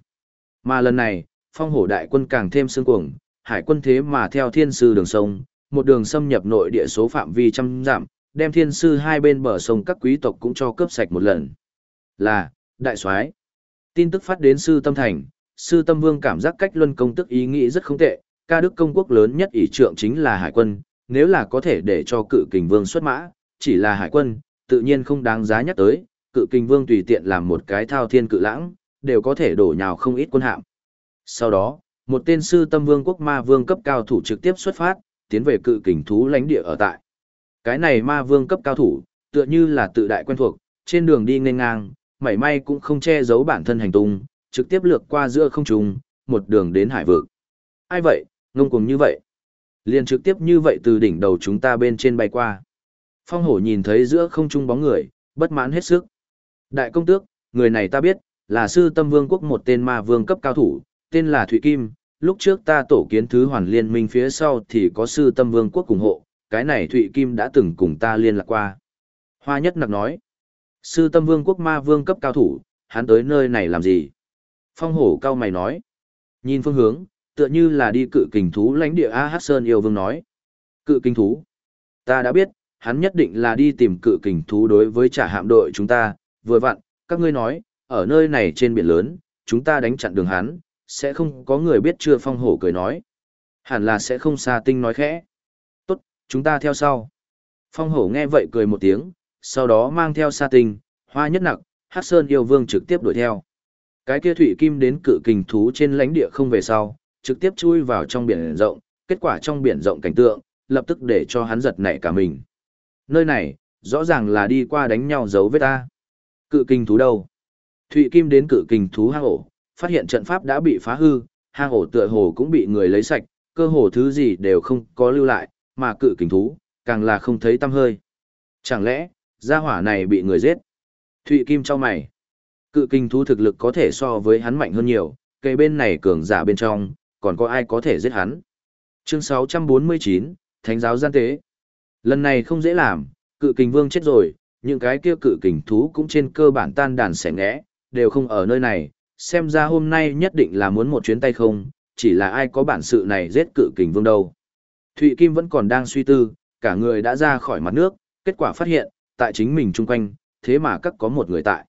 Mà lần này, phong hổ đại quân càng thêm sương cuồng, hải quân thế mà theo thiên sư đường sông, một đường xâm nhập nội địa số phạm vi trăm giảm, đem thiên sư hai bên bờ sông các quý tộc cũng cho cướp sạch một lần. Là, đại soái Tin tức phát đến sư tâm thành, sư tâm vương cảm giác cách luân công tức ý nghĩ rất không tệ, ca đức công quốc lớn nhất ỷ trượng chính là hải quân, nếu là có thể để cho cự kình vương xuất mã, chỉ là hải quân, tự nhiên không đáng giá nhắc tới, cự kình vương tùy tiện làm một cái thao thiên cự lãng, đều có thể đổ nhào không ít quân hạm. Sau đó, một tên sư tâm vương quốc ma vương cấp cao thủ trực tiếp xuất phát, tiến về cự kình thú lãnh địa ở tại. Cái này ma vương cấp cao thủ, tựa như là tự đại quen thuộc, trên đường đi ngang ngang, mảy may cũng không che giấu bản thân hành tung, trực tiếp lược qua giữa không trung, một đường đến hải vực. Ai vậy, ngông cuồng như vậy? Liền trực tiếp như vậy từ đỉnh đầu chúng ta bên trên bay qua. Phong hổ nhìn thấy giữa không trung bóng người, bất mãn hết sức. Đại công tước, người này ta biết, là sư tâm vương quốc một tên ma vương cấp cao thủ, tên là Thụy Kim. Lúc trước ta tổ kiến thứ hoàn liên minh phía sau thì có sư tâm vương quốc ủng hộ, cái này Thụy Kim đã từng cùng ta liên lạc qua. Hoa nhất nặc nói, sư tâm vương quốc ma vương cấp cao thủ, hắn tới nơi này làm gì? Phong hổ cao mày nói, nhìn phương hướng, tựa như là đi cự kình thú lãnh địa A Hát Sơn yêu vương nói. Cự kình thú, ta đã biết, hắn nhất định là đi tìm cự kình thú đối với trả hạm đội chúng ta, vừa vặn, các ngươi nói, ở nơi này trên biển lớn, chúng ta đánh chặn đường hắn, sẽ không có người biết chưa phong hổ cười nói. Hẳn là sẽ không xa tinh nói khẽ. Tốt, chúng ta theo sau. Phong hổ nghe vậy cười một tiếng, sau đó mang theo sa tinh, hoa nhất nặc, hát sơn yêu vương trực tiếp đuổi theo. Cái kia thủy kim đến cự kình thú trên lãnh địa không về sau, trực tiếp chui vào trong biển rộng, kết quả trong biển rộng cảnh tượng, lập tức để cho hắn giật nảy cả mình. Nơi này, rõ ràng là đi qua đánh nhau giấu vết ta. Cự kình thú đâu? Thụy Kim đến cự kình thú hang ổ, phát hiện trận pháp đã bị phá hư, hang ổ tựa hồ cũng bị người lấy sạch, cơ hồ thứ gì đều không có lưu lại, mà cự kình thú, càng là không thấy tăm hơi. Chẳng lẽ, gia hỏa này bị người giết? Thụy Kim cho mày. Cự kinh thú thực lực có thể so với hắn mạnh hơn nhiều, cây bên này cường giả bên trong, còn có ai có thể giết hắn? Chương 649, Thánh giáo gian tế. Lần này không dễ làm, cự kình vương chết rồi, những cái kia cự kình thú cũng trên cơ bản tan đàn xẻ ngẽ, đều không ở nơi này, xem ra hôm nay nhất định là muốn một chuyến tay không, chỉ là ai có bản sự này giết cự kình vương đâu. Thụy Kim vẫn còn đang suy tư, cả người đã ra khỏi mặt nước, kết quả phát hiện, tại chính mình chung quanh, thế mà các có một người tại.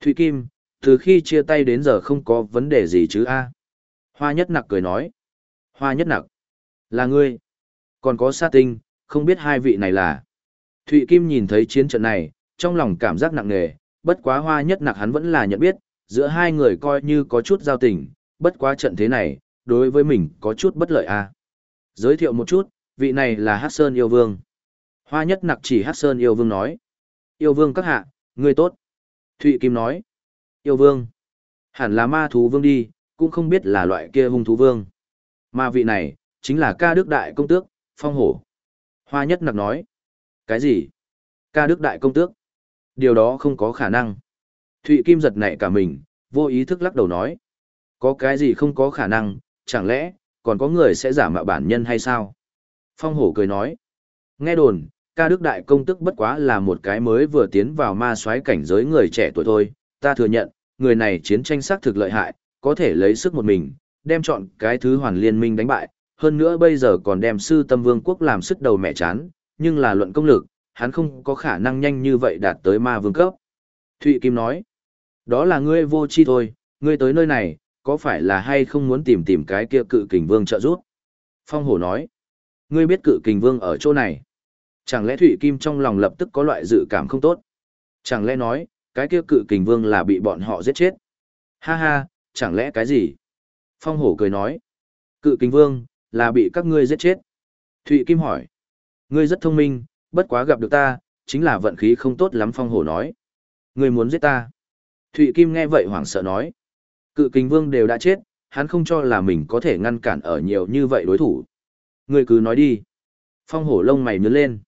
Thụy Kim, từ khi chia tay đến giờ không có vấn đề gì chứ a Hoa nhất nặc cười nói. Hoa nhất nặc. Là ngươi. Còn có sa tinh, không biết hai vị này là. Thụy Kim nhìn thấy chiến trận này, trong lòng cảm giác nặng nề, bất quá hoa nhất nặc hắn vẫn là nhận biết, giữa hai người coi như có chút giao tình, bất quá trận thế này, đối với mình có chút bất lợi a. Giới thiệu một chút, vị này là Hát Sơn Yêu Vương. Hoa nhất nặc chỉ Hát Sơn Yêu Vương nói. Yêu Vương các hạ, ngươi tốt. Thụy Kim nói. Yêu Vương. Hẳn là ma thú vương đi, cũng không biết là loại kia hung thú vương. Mà vị này, chính là ca đức đại công tước, phong hổ. Hoa nhất nặc nói. Cái gì? Ca đức đại công tước? Điều đó không có khả năng. Thụy Kim giật nảy cả mình, vô ý thức lắc đầu nói. Có cái gì không có khả năng, chẳng lẽ, còn có người sẽ giả mạo bản nhân hay sao? Phong hổ cười nói. Nghe đồn, ca đức đại công tức bất quá là một cái mới vừa tiến vào ma soái cảnh giới người trẻ tuổi thôi. Ta thừa nhận, người này chiến tranh xác thực lợi hại, có thể lấy sức một mình, đem chọn cái thứ hoàn liên minh đánh bại. Hơn nữa bây giờ còn đem sư tâm vương quốc làm sức đầu mẹ chán, nhưng là luận công lực, hắn không có khả năng nhanh như vậy đạt tới ma vương cấp. Thụy Kim nói, đó là ngươi vô chi thôi, ngươi tới nơi này, có phải là hay không muốn tìm tìm cái kia cự kình vương trợ giúp? Phong hổ nói, ngươi biết cự kình vương ở chỗ này. Chẳng lẽ Thụy Kim trong lòng lập tức có loại dự cảm không tốt? Chẳng lẽ nói, cái kia cự kình vương là bị bọn họ giết chết? Ha ha, chẳng lẽ cái gì? Phong hổ cười nói, cự kình vương, là bị các ngươi giết chết. Thụy Kim hỏi, ngươi rất thông minh, bất quá gặp được ta, chính là vận khí không tốt lắm phong hổ nói. Ngươi muốn giết ta. Thụy Kim nghe vậy hoảng sợ nói. Cự kình vương đều đã chết, hắn không cho là mình có thể ngăn cản ở nhiều như vậy đối thủ. Ngươi cứ nói đi. Phong hổ lông mày nhướng lên.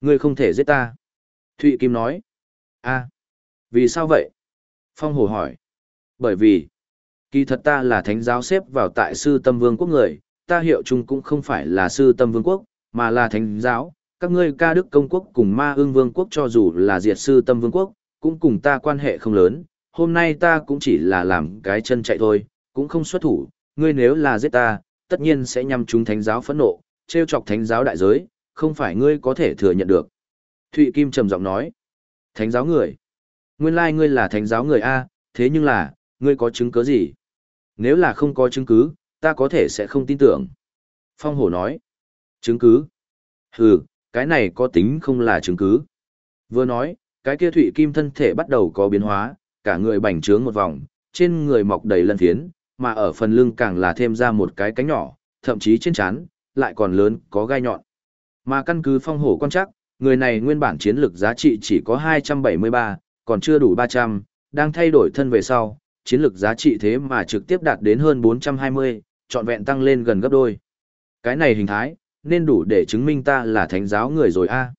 Ngươi không thể giết ta. Thụy Kim nói. a vì sao vậy? Phong Hồ hỏi. Bởi vì, kỳ thật ta là thánh giáo xếp vào tại sư tâm vương quốc người, ta hiệu chung cũng không phải là sư tâm vương quốc, mà là thánh giáo. Các ngươi ca đức công quốc cùng ma ương vương quốc cho dù là diệt sư tâm vương quốc, cũng cùng ta quan hệ không lớn, hôm nay ta cũng chỉ là làm cái chân chạy thôi, cũng không xuất thủ, ngươi nếu là giết ta, tất nhiên sẽ nhằm chúng thánh giáo phẫn nộ, trêu chọc thánh giáo đại giới, không phải ngươi có thể thừa nhận được. Thụy Kim trầm giọng nói, thánh giáo người. Nguyên lai ngươi là thánh giáo người A, thế nhưng là, ngươi có chứng cứ gì? Nếu là không có chứng cứ, ta có thể sẽ không tin tưởng. Phong hổ nói, chứng cứ? Hừ, cái này có tính không là chứng cứ. Vừa nói, cái kia Thụy Kim thân thể bắt đầu có biến hóa, cả người bành trướng một vòng, trên người mọc đầy lân phiến, mà ở phần lưng càng là thêm ra một cái cánh nhỏ, thậm chí trên trán lại còn lớn, có gai nhọn. Mà căn cứ phong hổ quan chắc, người này nguyên bản chiến lực giá trị chỉ có 273, còn chưa đủ 300, đang thay đổi thân về sau, chiến lực giá trị thế mà trực tiếp đạt đến hơn 420, trọn vẹn tăng lên gần gấp đôi. Cái này hình thái, nên đủ để chứng minh ta là thánh giáo người rồi a. À.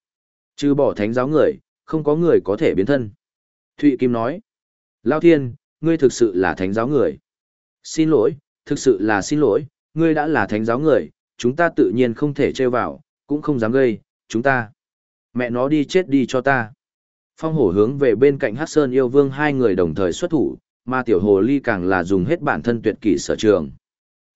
Trừ bỏ thánh giáo người, không có người có thể biến thân. Thụy Kim nói, Lao Thiên, ngươi thực sự là thánh giáo người. Xin lỗi, thực sự là xin lỗi, ngươi đã là thánh giáo người, chúng ta tự nhiên không thể trêu vào, cũng không dám gây, chúng ta. Mẹ nó đi chết đi cho ta. Phong hổ hướng về bên cạnh Hát Sơn yêu vương hai người đồng thời xuất thủ, mà tiểu hồ ly càng là dùng hết bản thân tuyệt kỷ sở trường.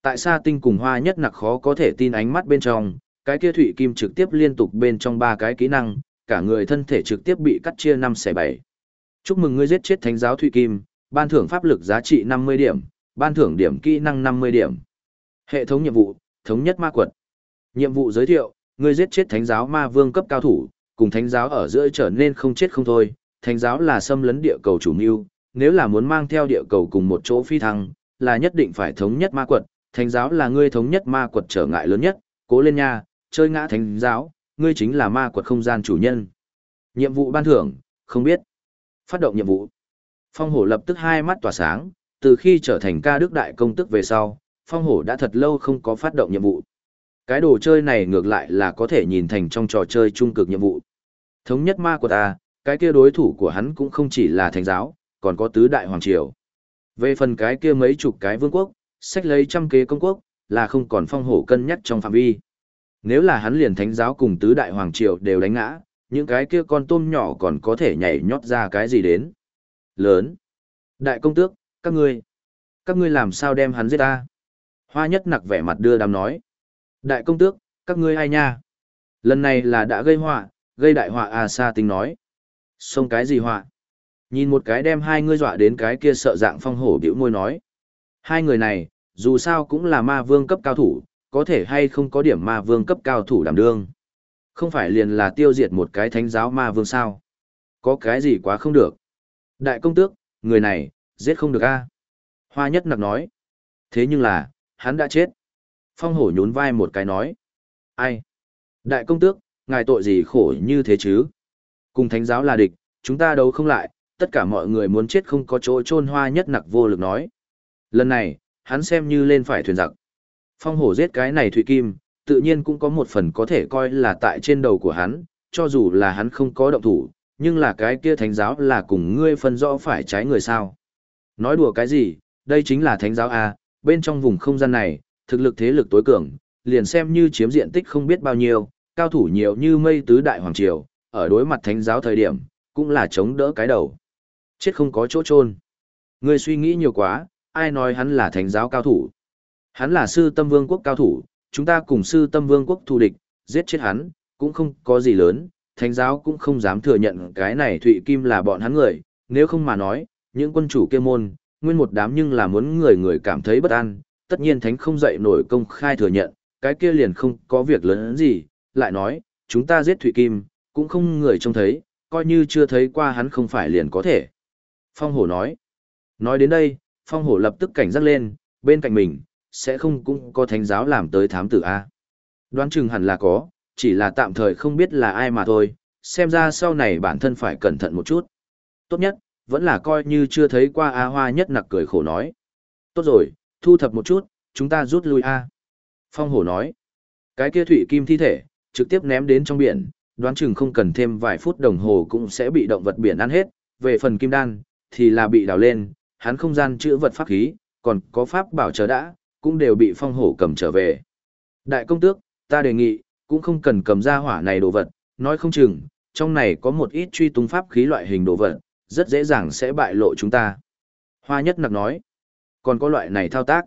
Tại sao tinh cùng hoa nhất nặc khó có thể tin ánh mắt bên trong, cái kia thủy kim trực tiếp liên tục bên trong ba cái kỹ năng, cả người thân thể trực tiếp bị cắt chia năm xẻ bảy. Chúc mừng ngươi giết chết thánh giáo thủy kim, ban thưởng pháp lực giá trị 50 điểm, ban thưởng điểm kỹ năng 50 điểm. Hệ thống nhiệm vụ, thống nhất ma quật. Nhiệm vụ giới thiệu, ngươi giết chết thánh giáo ma vương cấp cao thủ, cùng thánh giáo ở giữa trở nên không chết không thôi. Thánh giáo là xâm lấn địa cầu chủ mưu, nếu là muốn mang theo địa cầu cùng một chỗ phi thăng, là nhất định phải thống nhất ma quật. Thánh giáo là ngươi thống nhất ma quật trở ngại lớn nhất, cố lên nha, chơi ngã thánh giáo, ngươi chính là ma quật không gian chủ nhân. Nhiệm vụ ban thưởng, không biết. Phát động nhiệm vụ. Phong hổ lập tức hai mắt tỏa sáng, từ khi trở thành ca đức đại công tức về sau, phong hổ đã thật lâu không có phát động nhiệm vụ. Cái đồ chơi này ngược lại là có thể nhìn thành trong trò chơi trung cực nhiệm vụ. Thống nhất ma của ta, à, cái kia đối thủ của hắn cũng không chỉ là thánh giáo, còn có tứ đại hoàng triều. Về phần cái kia mấy chục cái vương quốc, sách lấy trăm kế công quốc, là không còn phong hổ cân nhắc trong phạm vi. Nếu là hắn liền thánh giáo cùng tứ đại hoàng triều đều đánh ngã, những cái kia con tôm nhỏ còn có thể nhảy nhót ra cái gì đến. Lớn. Đại công tước, các ngươi, các ngươi làm sao đem hắn giết ta? Hoa nhất nặc vẻ mặt đưa đám nói. Đại công tước, các ngươi ai nha? Lần này là đã gây họa, gây đại họa à sa tính nói. Xông cái gì họa? Nhìn một cái đem hai ngươi dọa đến cái kia sợ dạng phong hổ biểu môi nói. Hai người này, dù sao cũng là ma vương cấp cao thủ, có thể hay không có điểm ma vương cấp cao thủ đảm đương. Không phải liền là tiêu diệt một cái thánh giáo ma vương sao. Có cái gì quá không được. Đại công tước, người này, giết không được a Hoa nhất nặc nói. Thế nhưng là, hắn đã chết. Phong hổ nhún vai một cái nói. Ai? Đại công tước, ngài tội gì khổ như thế chứ? Cùng thánh giáo là địch, chúng ta đấu không lại, tất cả mọi người muốn chết không có chỗ chôn hoa nhất nặc vô lực nói. Lần này, hắn xem như lên phải thuyền giặc. Phong hổ giết cái này Thụy Kim, tự nhiên cũng có một phần có thể coi là tại trên đầu của hắn, cho dù là hắn không có động thủ, nhưng là cái kia thánh giáo là cùng ngươi phân rõ phải trái người sao. Nói đùa cái gì, đây chính là thánh giáo A, bên trong vùng không gian này, thực lực thế lực tối cường, liền xem như chiếm diện tích không biết bao nhiêu, cao thủ nhiều như mây tứ đại hoàng triều, ở đối mặt thánh giáo thời điểm, cũng là chống đỡ cái đầu. Chết không có chỗ chôn. Ngươi suy nghĩ nhiều quá, ai nói hắn là thánh giáo cao thủ. Hắn là sư tâm vương quốc cao thủ, chúng ta cùng sư tâm vương quốc thù địch, giết chết hắn, cũng không có gì lớn, thánh giáo cũng không dám thừa nhận cái này Thụy Kim là bọn hắn người, nếu không mà nói, những quân chủ kia môn, nguyên một đám nhưng là muốn người người cảm thấy bất an, tất nhiên thánh không dậy nổi công khai thừa nhận, cái kia liền không có việc lớn gì, lại nói, chúng ta giết Thụy Kim, cũng không người trông thấy, coi như chưa thấy qua hắn không phải liền có thể. Phong hổ nói, nói đến đây, phong hổ lập tức cảnh giác lên, bên cạnh mình, sẽ không cũng có thánh giáo làm tới thám tử A. Đoán chừng hẳn là có, chỉ là tạm thời không biết là ai mà thôi, xem ra sau này bản thân phải cẩn thận một chút. Tốt nhất, vẫn là coi như chưa thấy qua A Hoa nhất nặc cười khổ nói. Tốt rồi, thu thập một chút, chúng ta rút lui A. Phong hổ nói, cái kia thủy kim thi thể, trực tiếp ném đến trong biển, đoán chừng không cần thêm vài phút đồng hồ cũng sẽ bị động vật biển ăn hết, về phần kim đan, thì là bị đào lên, hắn không gian chữa vật pháp khí, còn có pháp bảo chờ đã, cũng đều bị phong hổ cầm trở về. Đại công tước, ta đề nghị, cũng không cần cầm ra hỏa này đồ vật, nói không chừng, trong này có một ít truy tung pháp khí loại hình đồ vật, rất dễ dàng sẽ bại lộ chúng ta. Hoa nhất nặc nói, còn có loại này thao tác.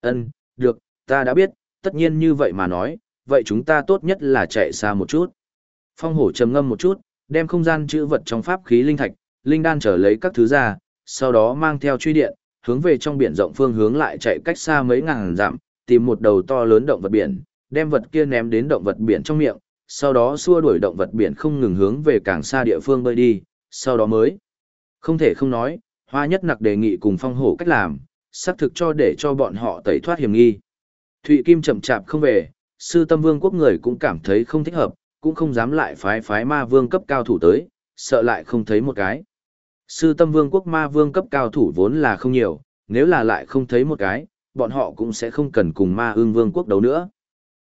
Ân, được, ta đã biết, tất nhiên như vậy mà nói, vậy chúng ta tốt nhất là chạy xa một chút. Phong hổ trầm ngâm một chút, đem không gian chữ vật trong pháp khí linh thạch, linh đan trở lấy các thứ ra, sau đó mang theo truy điện, hướng về trong biển rộng phương hướng lại chạy cách xa mấy ngàn dặm, tìm một đầu to lớn động vật biển, đem vật kia ném đến động vật biển trong miệng, sau đó xua đuổi động vật biển không ngừng hướng về càng xa địa phương bơi đi, sau đó mới. Không thể không nói, hoa nhất nặc đề nghị cùng phong hổ cách làm, xác thực cho để cho bọn họ tẩy thoát hiểm nghi. Thụy Kim chậm chạp không về, sư tâm vương quốc người cũng cảm thấy không thích hợp, cũng không dám lại phái phái ma vương cấp cao thủ tới, sợ lại không thấy một cái. Sư tâm vương quốc ma vương cấp cao thủ vốn là không nhiều, nếu là lại không thấy một cái, bọn họ cũng sẽ không cần cùng ma ương vương quốc đấu nữa.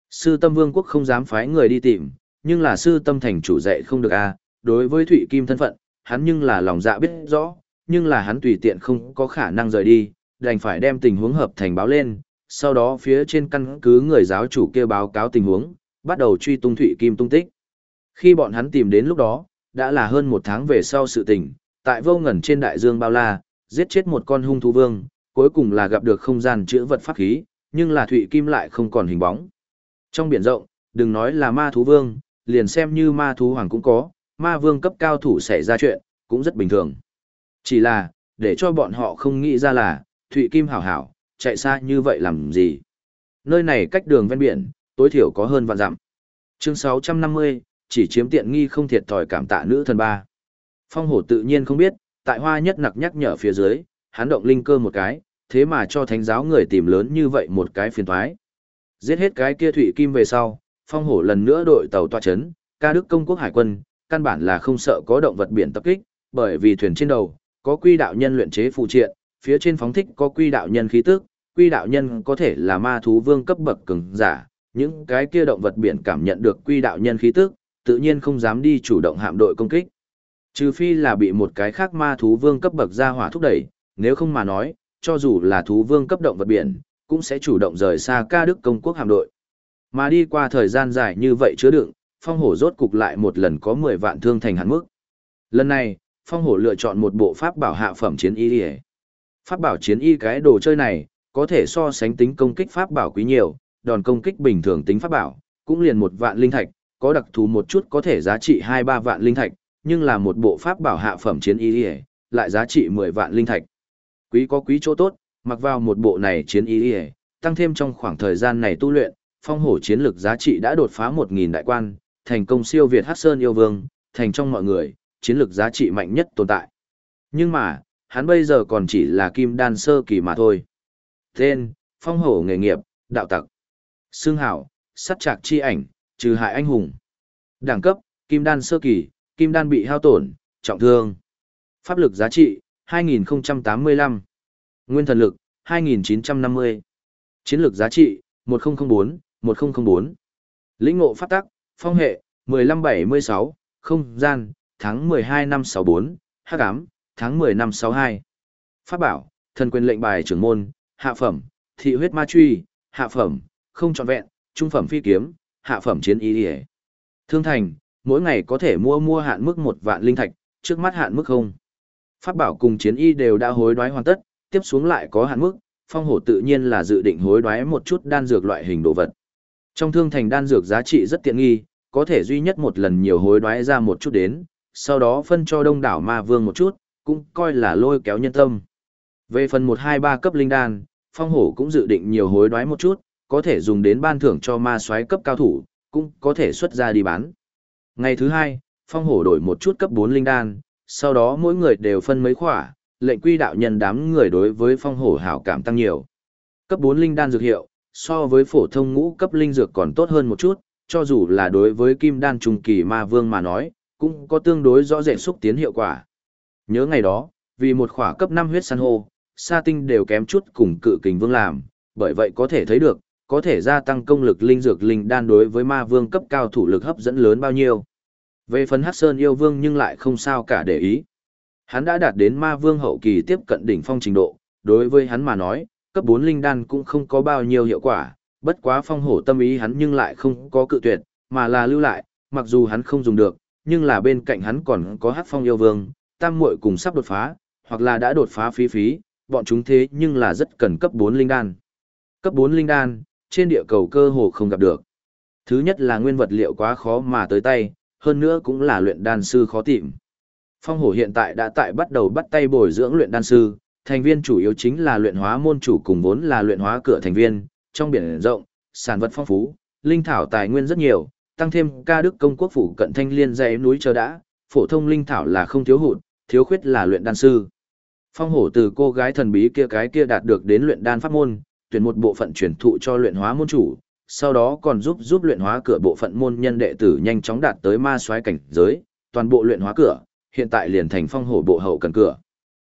Sư tâm vương quốc không dám phái người đi tìm, nhưng là sư tâm thành chủ dạy không được a à. đối với Thụy Kim thân phận, hắn nhưng là lòng dạ biết rõ, nhưng là hắn tùy tiện không có khả năng rời đi, đành phải đem tình huống hợp thành báo lên, sau đó phía trên căn cứ người giáo chủ kia báo cáo tình huống, bắt đầu truy tung Thụy Kim tung tích. Khi bọn hắn tìm đến lúc đó, đã là hơn một tháng về sau sự tình, tại vô ngẩn trên đại dương bao la, giết chết một con hung thú vương, cuối cùng là gặp được không gian chữa vật pháp khí, nhưng là Thụy Kim lại không còn hình bóng. Trong biển rộng, đừng nói là ma thú vương, liền xem như ma thú hoàng cũng có, ma vương cấp cao thủ xảy ra chuyện, cũng rất bình thường. Chỉ là, để cho bọn họ không nghĩ ra là, Thụy Kim hảo hảo, chạy xa như vậy làm gì. Nơi này cách đường ven biển, tối thiểu có hơn vạn dặm. Chương 650, chỉ chiếm tiện nghi không thiệt thòi cảm tạ nữ thần ba. Phong hổ tự nhiên không biết, tại hoa nhất nặc nhắc nhở phía dưới, hắn động linh cơ một cái, thế mà cho thánh giáo người tìm lớn như vậy một cái phiền thoái. Giết hết cái kia Thụy kim về sau, phong hổ lần nữa đội tàu tọa chấn, ca đức công quốc hải quân, căn bản là không sợ có động vật biển tập kích, bởi vì thuyền trên đầu, có quy đạo nhân luyện chế phụ triện, phía trên phóng thích có quy đạo nhân khí tức, quy đạo nhân có thể là ma thú vương cấp bậc cường giả, những cái kia động vật biển cảm nhận được quy đạo nhân khí tức, tự nhiên không dám đi chủ động hạm đội công kích. Trừ phi là bị một cái khác ma thú vương cấp bậc ra hỏa thúc đẩy, nếu không mà nói, cho dù là thú vương cấp động vật biển, cũng sẽ chủ động rời xa ca đức công quốc hạm đội. Mà đi qua thời gian dài như vậy chứa đựng, phong hổ rốt cục lại một lần có 10 vạn thương thành hắn mức. Lần này, phong hổ lựa chọn một bộ pháp bảo hạ phẩm chiến y Pháp bảo chiến y cái đồ chơi này, có thể so sánh tính công kích pháp bảo quý nhiều, đòn công kích bình thường tính pháp bảo, cũng liền một vạn linh thạch, có đặc thù một chút có thể giá trị 2-3 vạn linh thạch, nhưng là một bộ pháp bảo hạ phẩm chiến y lại giá trị 10 vạn linh thạch. Quý có quý chỗ tốt, mặc vào một bộ này chiến y tăng thêm trong khoảng thời gian này tu luyện, phong hổ chiến lực giá trị đã đột phá 1.000 đại quan, thành công siêu Việt Hắc Sơn yêu vương, thành trong mọi người, chiến lược giá trị mạnh nhất tồn tại. Nhưng mà, hắn bây giờ còn chỉ là kim đan sơ kỳ mà thôi. Tên, phong hổ nghề nghiệp, đạo tặc. Xương hảo, sắt trạc chi ảnh, trừ hại anh hùng. Đẳng cấp, kim đan sơ kỳ, kim đan bị hao tổn, trọng thương. Pháp lực giá trị, 2085. Nguyên thần lực, 2950. Chiến lược giá trị, 1004, 1004. Lĩnh ngộ pháp tắc, phong hệ, 1576, không gian, tháng 12 năm 64, hắc ám, tháng 10 năm 62. Pháp bảo, thần quyền lệnh bài trưởng môn, hạ phẩm, thị huyết ma truy, hạ phẩm, không trọn vẹn, trung phẩm phi kiếm, hạ phẩm chiến y đi Thương thành, mỗi ngày có thể mua mua hạn mức một vạn linh thạch, trước mắt hạn mức không. Pháp bảo cùng chiến y đều đã hối đoái hoàn tất, tiếp xuống lại có hạn mức, phong hổ tự nhiên là dự định hối đoái một chút đan dược loại hình đồ vật. Trong thương thành đan dược giá trị rất tiện nghi, có thể duy nhất một lần nhiều hối đoái ra một chút đến, sau đó phân cho đông đảo ma vương một chút, cũng coi là lôi kéo nhân tâm. Về phần 1-2-3 cấp linh đan, phong hổ cũng dự định nhiều hối đoái một chút, có thể dùng đến ban thưởng cho ma soái cấp cao thủ, cũng có thể xuất ra đi bán. Ngày thứ hai, phong hổ đổi một chút cấp 4 linh đan, sau đó mỗi người đều phân mấy khỏa, lệnh quy đạo nhân đám người đối với phong hổ hảo cảm tăng nhiều. Cấp 4 linh đan dược hiệu, so với phổ thông ngũ cấp linh dược còn tốt hơn một chút, cho dù là đối với kim đan trung kỳ ma vương mà nói, cũng có tương đối rõ rệt xúc tiến hiệu quả. Nhớ ngày đó, vì một khỏa cấp 5 huyết san hô, sa tinh đều kém chút cùng cự kình vương làm, bởi vậy có thể thấy được, có thể gia tăng công lực linh dược linh đan đối với ma vương cấp cao thủ lực hấp dẫn lớn bao nhiêu. Về phần Hắc Sơn yêu vương nhưng lại không sao cả để ý. Hắn đã đạt đến ma vương hậu kỳ tiếp cận đỉnh phong trình độ, đối với hắn mà nói, cấp 4 linh đan cũng không có bao nhiêu hiệu quả, bất quá phong hổ tâm ý hắn nhưng lại không có cự tuyệt, mà là lưu lại, mặc dù hắn không dùng được, nhưng là bên cạnh hắn còn có hắc phong yêu vương, tam muội cùng sắp đột phá, hoặc là đã đột phá phí phí, bọn chúng thế nhưng là rất cần cấp 4 linh đan. Cấp 4 linh đan, trên địa cầu cơ hồ không gặp được. Thứ nhất là nguyên vật liệu quá khó mà tới tay, hơn nữa cũng là luyện đan sư khó tìm. Phong hổ hiện tại đã tại bắt đầu bắt tay bồi dưỡng luyện đan sư, thành viên chủ yếu chính là luyện hóa môn chủ cùng vốn là luyện hóa cửa thành viên, trong biển rộng, sản vật phong phú, linh thảo tài nguyên rất nhiều, tăng thêm ca đức công quốc phủ cận thanh liên dãy núi chờ đã, phổ thông linh thảo là không thiếu hụt, thiếu khuyết là luyện đan sư. Phong hổ từ cô gái thần bí kia cái kia đạt được đến luyện đan pháp môn, tuyển một bộ phận truyền thụ cho luyện hóa môn chủ, sau đó còn giúp giúp luyện hóa cửa bộ phận môn nhân đệ tử nhanh chóng đạt tới ma soái cảnh giới, toàn bộ luyện hóa cửa, hiện tại liền thành phong hổ bộ hậu cần cửa.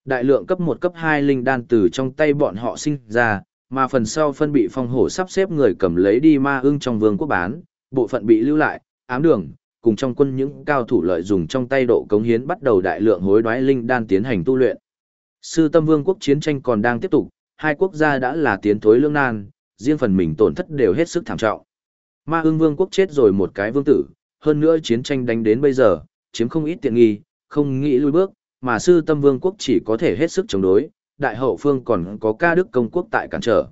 Đại lượng cấp 1 cấp 2 linh đan từ trong tay bọn họ sinh ra, mà phần sau phân bị phong hổ sắp xếp người cầm lấy đi ma ưng trong vương quốc bán, bộ phận bị lưu lại, ám đường, cùng trong quân những cao thủ lợi dùng trong tay độ cống hiến bắt đầu đại lượng hối đoái linh đan tiến hành tu luyện. Sư tâm vương quốc chiến tranh còn đang tiếp tục, hai quốc gia đã là tiến thối lương nan, riêng phần mình tổn thất đều hết sức thảm trọng. Ma ưng vương quốc chết rồi một cái vương tử, hơn nữa chiến tranh đánh đến bây giờ, chiếm không ít tiện nghi, không nghĩ lui bước, mà sư tâm vương quốc chỉ có thể hết sức chống đối, đại hậu phương còn có ca đức công quốc tại cản trở.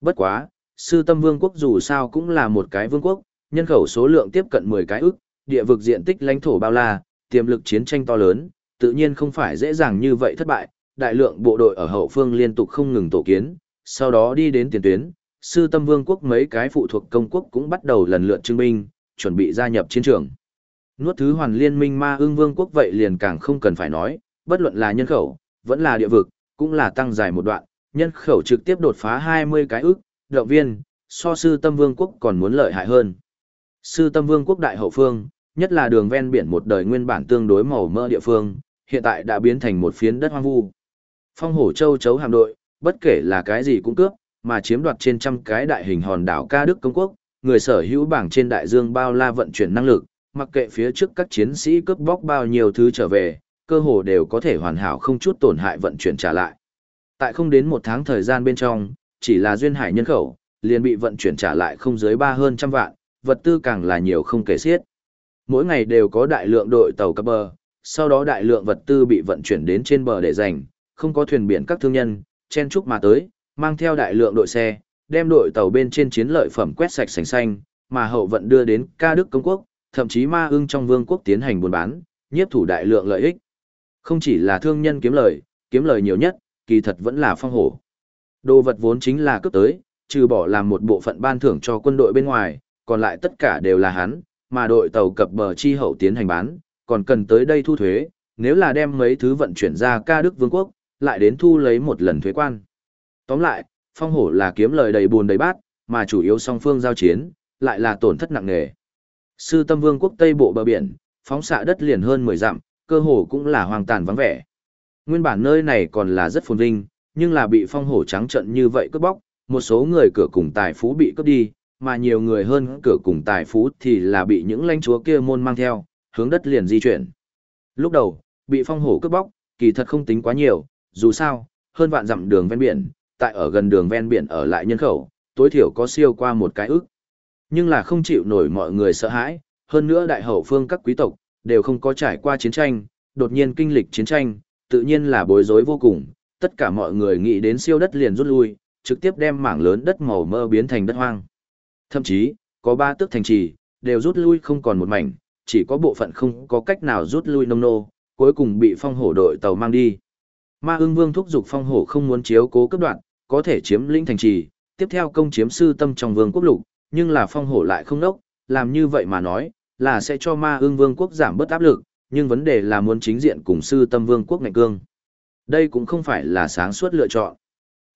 Bất quá, sư tâm vương quốc dù sao cũng là một cái vương quốc, nhân khẩu số lượng tiếp cận 10 cái ức, địa vực diện tích lãnh thổ bao la, tiềm lực chiến tranh to lớn, tự nhiên không phải dễ dàng như vậy thất bại, đại lượng bộ đội ở hậu phương liên tục không ngừng tổ kiến, sau đó đi đến tiền tuyến, sư tâm vương quốc mấy cái phụ thuộc công quốc cũng bắt đầu lần lượt chứng minh, chuẩn bị gia nhập chiến trường. Nuốt thứ hoàn liên minh ma ương vương quốc vậy liền càng không cần phải nói, bất luận là nhân khẩu, vẫn là địa vực, cũng là tăng dài một đoạn, nhân khẩu trực tiếp đột phá 20 cái ước, động viên, so sư tâm vương quốc còn muốn lợi hại hơn. Sư tâm vương quốc đại hậu phương, nhất là đường ven biển một đời nguyên bản tương đối màu mỡ địa phương, hiện tại đã biến thành một phiến đất hoang vu. Phong hổ châu chấu hạm đội, bất kể là cái gì cũng cướp, mà chiếm đoạt trên trăm cái đại hình hòn đảo ca đức công quốc, người sở hữu bảng trên đại dương bao la vận chuyển năng lực, mặc kệ phía trước các chiến sĩ cướp bóc bao nhiêu thứ trở về, cơ hồ đều có thể hoàn hảo không chút tổn hại vận chuyển trả lại. Tại không đến một tháng thời gian bên trong, chỉ là duyên hải nhân khẩu, liền bị vận chuyển trả lại không dưới ba hơn trăm vạn, vật tư càng là nhiều không kể xiết. Mỗi ngày đều có đại lượng đội tàu cập bờ, sau đó đại lượng vật tư bị vận chuyển đến trên bờ để dành, không có thuyền biển các thương nhân, chen chúc mà tới, mang theo đại lượng đội xe, đem đội tàu bên trên chiến lợi phẩm quét sạch sành xanh, mà hậu vận đưa đến ca đức công quốc, thậm chí ma ưng trong vương quốc tiến hành buôn bán, nhiếp thủ đại lượng lợi ích. Không chỉ là thương nhân kiếm lời, kiếm lời nhiều nhất, kỳ thật vẫn là phong hổ. Đồ vật vốn chính là cướp tới, trừ bỏ làm một bộ phận ban thưởng cho quân đội bên ngoài, còn lại tất cả đều là hắn, mà đội tàu cập bờ chi hậu tiến hành bán, còn cần tới đây thu thuế, nếu là đem mấy thứ vận chuyển ra ca đức vương quốc, lại đến thu lấy một lần thuế quan. Tóm lại, phong hổ là kiếm lời đầy buồn đầy bát, mà chủ yếu song phương giao chiến, lại là tổn thất nặng nề. Sư tâm vương quốc tây bộ bờ biển, phóng xạ đất liền hơn 10 dặm, cơ hồ cũng là hoang tàn vắng vẻ. Nguyên bản nơi này còn là rất phồn vinh, nhưng là bị phong hổ trắng trận như vậy cướp bóc, một số người cửa cùng tài phú bị cướp đi, mà nhiều người hơn cửa cùng tài phú thì là bị những lãnh chúa kia môn mang theo, hướng đất liền di chuyển. Lúc đầu, bị phong hổ cướp bóc, kỳ thật không tính quá nhiều, dù sao, hơn vạn dặm đường ven biển, tại ở gần đường ven biển ở lại nhân khẩu, tối thiểu có siêu qua một cái ức. Nhưng là không chịu nổi mọi người sợ hãi, hơn nữa đại hậu phương các quý tộc, đều không có trải qua chiến tranh, đột nhiên kinh lịch chiến tranh, tự nhiên là bối rối vô cùng, tất cả mọi người nghĩ đến siêu đất liền rút lui, trực tiếp đem mảng lớn đất màu mơ biến thành đất hoang. Thậm chí, có ba tước thành trì, đều rút lui không còn một mảnh, chỉ có bộ phận không có cách nào rút lui nông nô, cuối cùng bị phong hổ đội tàu mang đi. Ma ưng vương thúc giục phong hổ không muốn chiếu cố cấp đoạn, có thể chiếm lĩnh thành trì, tiếp theo công chiếm sư tâm trong vương quốc lục, nhưng là phong hổ lại không đốc, làm như vậy mà nói, là sẽ cho ma ưng vương quốc giảm bớt áp lực, nhưng vấn đề là muốn chính diện cùng sư tâm vương quốc ngạnh cương. Đây cũng không phải là sáng suốt lựa chọn.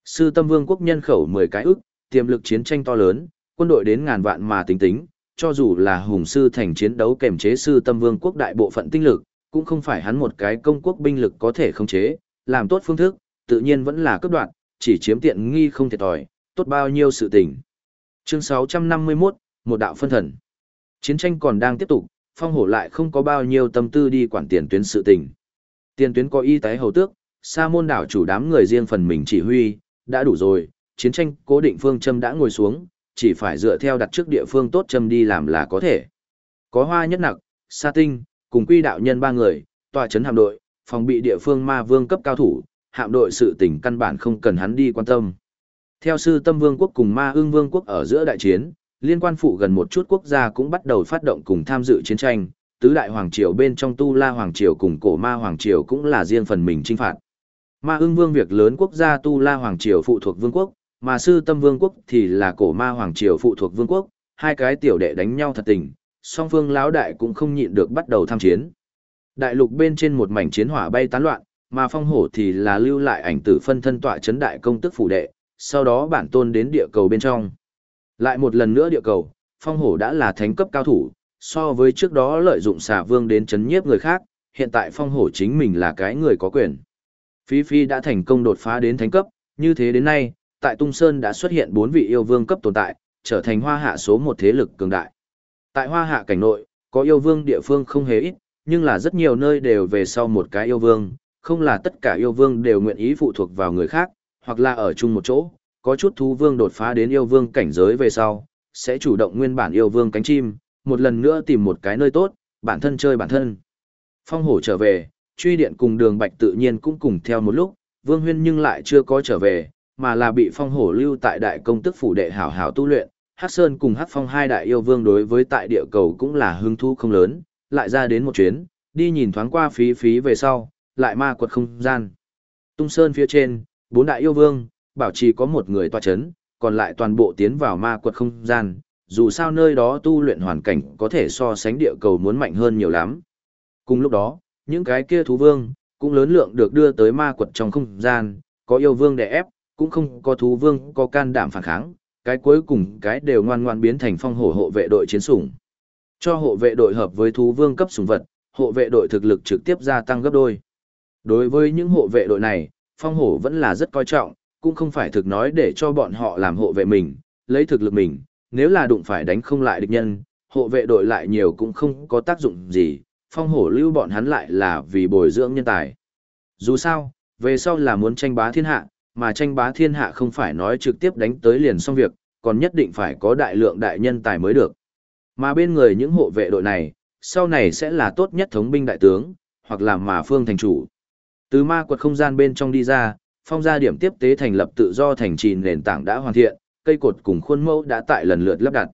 Sư tâm vương quốc nhân khẩu 10 cái ức, tiềm lực chiến tranh to lớn, quân đội đến ngàn vạn mà tính tính, cho dù là hùng sư thành chiến đấu kèm chế sư tâm vương quốc đại bộ phận tinh lực, cũng không phải hắn một cái công quốc binh lực có thể khống chế, làm tốt phương thức, tự nhiên vẫn là cấp đoạn, chỉ chiếm tiện nghi không thiệt thòi, tốt bao nhiêu sự tình. Chương 651, một đạo phân thần. Chiến tranh còn đang tiếp tục, phong hổ lại không có bao nhiêu tâm tư đi quản tiền tuyến sự tình. Tiền tuyến có y tế hầu tước, sa môn đảo chủ đám người riêng phần mình chỉ huy, đã đủ rồi, chiến tranh cố định phương châm đã ngồi xuống, chỉ phải dựa theo đặt trước địa phương tốt châm đi làm là có thể. Có hoa nhất nặc, sa tinh, cùng quy đạo nhân ba người, tòa chấn hạm đội, phòng bị địa phương ma vương cấp cao thủ, hạm đội sự tình căn bản không cần hắn đi quan tâm. Theo sư tâm vương quốc cùng ma ương vương quốc ở giữa đại chiến, liên quan phụ gần một chút quốc gia cũng bắt đầu phát động cùng tham dự chiến tranh, tứ đại hoàng triều bên trong tu la hoàng triều cùng cổ ma hoàng triều cũng là riêng phần mình chinh phạt. Ma ưng vương việc lớn quốc gia tu la hoàng triều phụ thuộc vương quốc, mà sư tâm vương quốc thì là cổ ma hoàng triều phụ thuộc vương quốc, hai cái tiểu đệ đánh nhau thật tình, song phương lão đại cũng không nhịn được bắt đầu tham chiến. Đại lục bên trên một mảnh chiến hỏa bay tán loạn, mà phong hổ thì là lưu lại ảnh tử phân thân tọa chấn đại công tức phủ đệ, sau đó bản tôn đến địa cầu bên trong. Lại một lần nữa địa cầu, phong hổ đã là thánh cấp cao thủ, so với trước đó lợi dụng xà vương đến chấn nhiếp người khác, hiện tại phong hổ chính mình là cái người có quyền. Phi Phi đã thành công đột phá đến thánh cấp, như thế đến nay, tại Tung Sơn đã xuất hiện bốn vị yêu vương cấp tồn tại, trở thành hoa hạ số một thế lực cường đại. Tại hoa hạ cảnh nội, có yêu vương địa phương không hề ít, nhưng là rất nhiều nơi đều về sau một cái yêu vương, không là tất cả yêu vương đều nguyện ý phụ thuộc vào người khác, hoặc là ở chung một chỗ, có chút thú vương đột phá đến yêu vương cảnh giới về sau, sẽ chủ động nguyên bản yêu vương cánh chim, một lần nữa tìm một cái nơi tốt, bản thân chơi bản thân. Phong hổ trở về, truy điện cùng đường bạch tự nhiên cũng cùng theo một lúc, vương huyên nhưng lại chưa có trở về, mà là bị phong hổ lưu tại đại công tức phủ đệ hảo hảo tu luyện. Hắc Sơn cùng Hắc Phong hai đại yêu vương đối với tại địa cầu cũng là hứng thú không lớn, lại ra đến một chuyến, đi nhìn thoáng qua phí phí về sau, lại ma quật không gian. Tung Sơn phía trên, bốn đại yêu vương, bảo trì có một người tọa chấn, còn lại toàn bộ tiến vào ma quật không gian, dù sao nơi đó tu luyện hoàn cảnh có thể so sánh địa cầu muốn mạnh hơn nhiều lắm. Cùng lúc đó, những cái kia thú vương, cũng lớn lượng được đưa tới ma quật trong không gian, có yêu vương đè ép, cũng không có thú vương có can đảm phản kháng, cái cuối cùng cái đều ngoan ngoan biến thành phong hổ hộ vệ đội chiến sủng. Cho hộ vệ đội hợp với thú vương cấp sủng vật, hộ vệ đội thực lực trực tiếp gia tăng gấp đôi. Đối với những hộ vệ đội này, phong hổ vẫn là rất coi trọng, cũng không phải thực nói để cho bọn họ làm hộ vệ mình, lấy thực lực mình, nếu là đụng phải đánh không lại địch nhân, hộ vệ đội lại nhiều cũng không có tác dụng gì, phong hổ lưu bọn hắn lại là vì bồi dưỡng nhân tài. Dù sao, về sau là muốn tranh bá thiên hạ, mà tranh bá thiên hạ không phải nói trực tiếp đánh tới liền xong việc, còn nhất định phải có đại lượng đại nhân tài mới được. Mà bên người những hộ vệ đội này, sau này sẽ là tốt nhất thống binh đại tướng, hoặc là mà phương thành chủ. Từ ma quật không gian bên trong đi ra, phong gia điểm tiếp tế thành lập tự do thành trì nền tảng đã hoàn thiện, cây cột cùng khuôn mẫu đã tại lần lượt lắp đặt.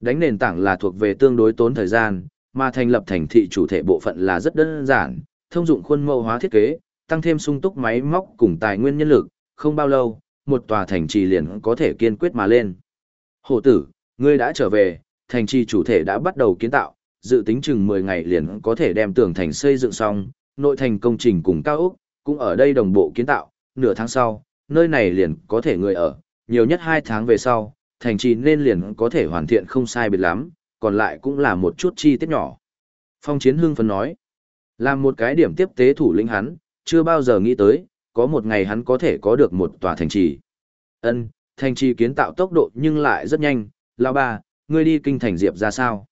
Đánh nền tảng là thuộc về tương đối tốn thời gian, mà thành lập thành thị chủ thể bộ phận là rất đơn giản, thông dụng khuôn mẫu hóa thiết kế, tăng thêm sung túc máy móc cùng tài nguyên nhân lực, không bao lâu, một tòa thành trì liền có thể kiên quyết mà lên. Hổ tử, ngươi đã trở về, thành trì chủ thể đã bắt đầu kiến tạo, dự tính chừng 10 ngày liền có thể đem tường thành xây dựng xong, nội thành công trình cùng cao ốc, cũng ở đây đồng bộ kiến tạo, nửa tháng sau, nơi này liền có thể người ở, nhiều nhất 2 tháng về sau, thành trì nên liền có thể hoàn thiện không sai biệt lắm, còn lại cũng là một chút chi tiết nhỏ. Phong Chiến Hưng phấn nói, làm một cái điểm tiếp tế thủ lĩnh hắn, chưa bao giờ nghĩ tới, có một ngày hắn có thể có được một tòa thành trì. Ân, thành trì kiến tạo tốc độ nhưng lại rất nhanh, lão ba, ngươi đi kinh thành Diệp ra sao?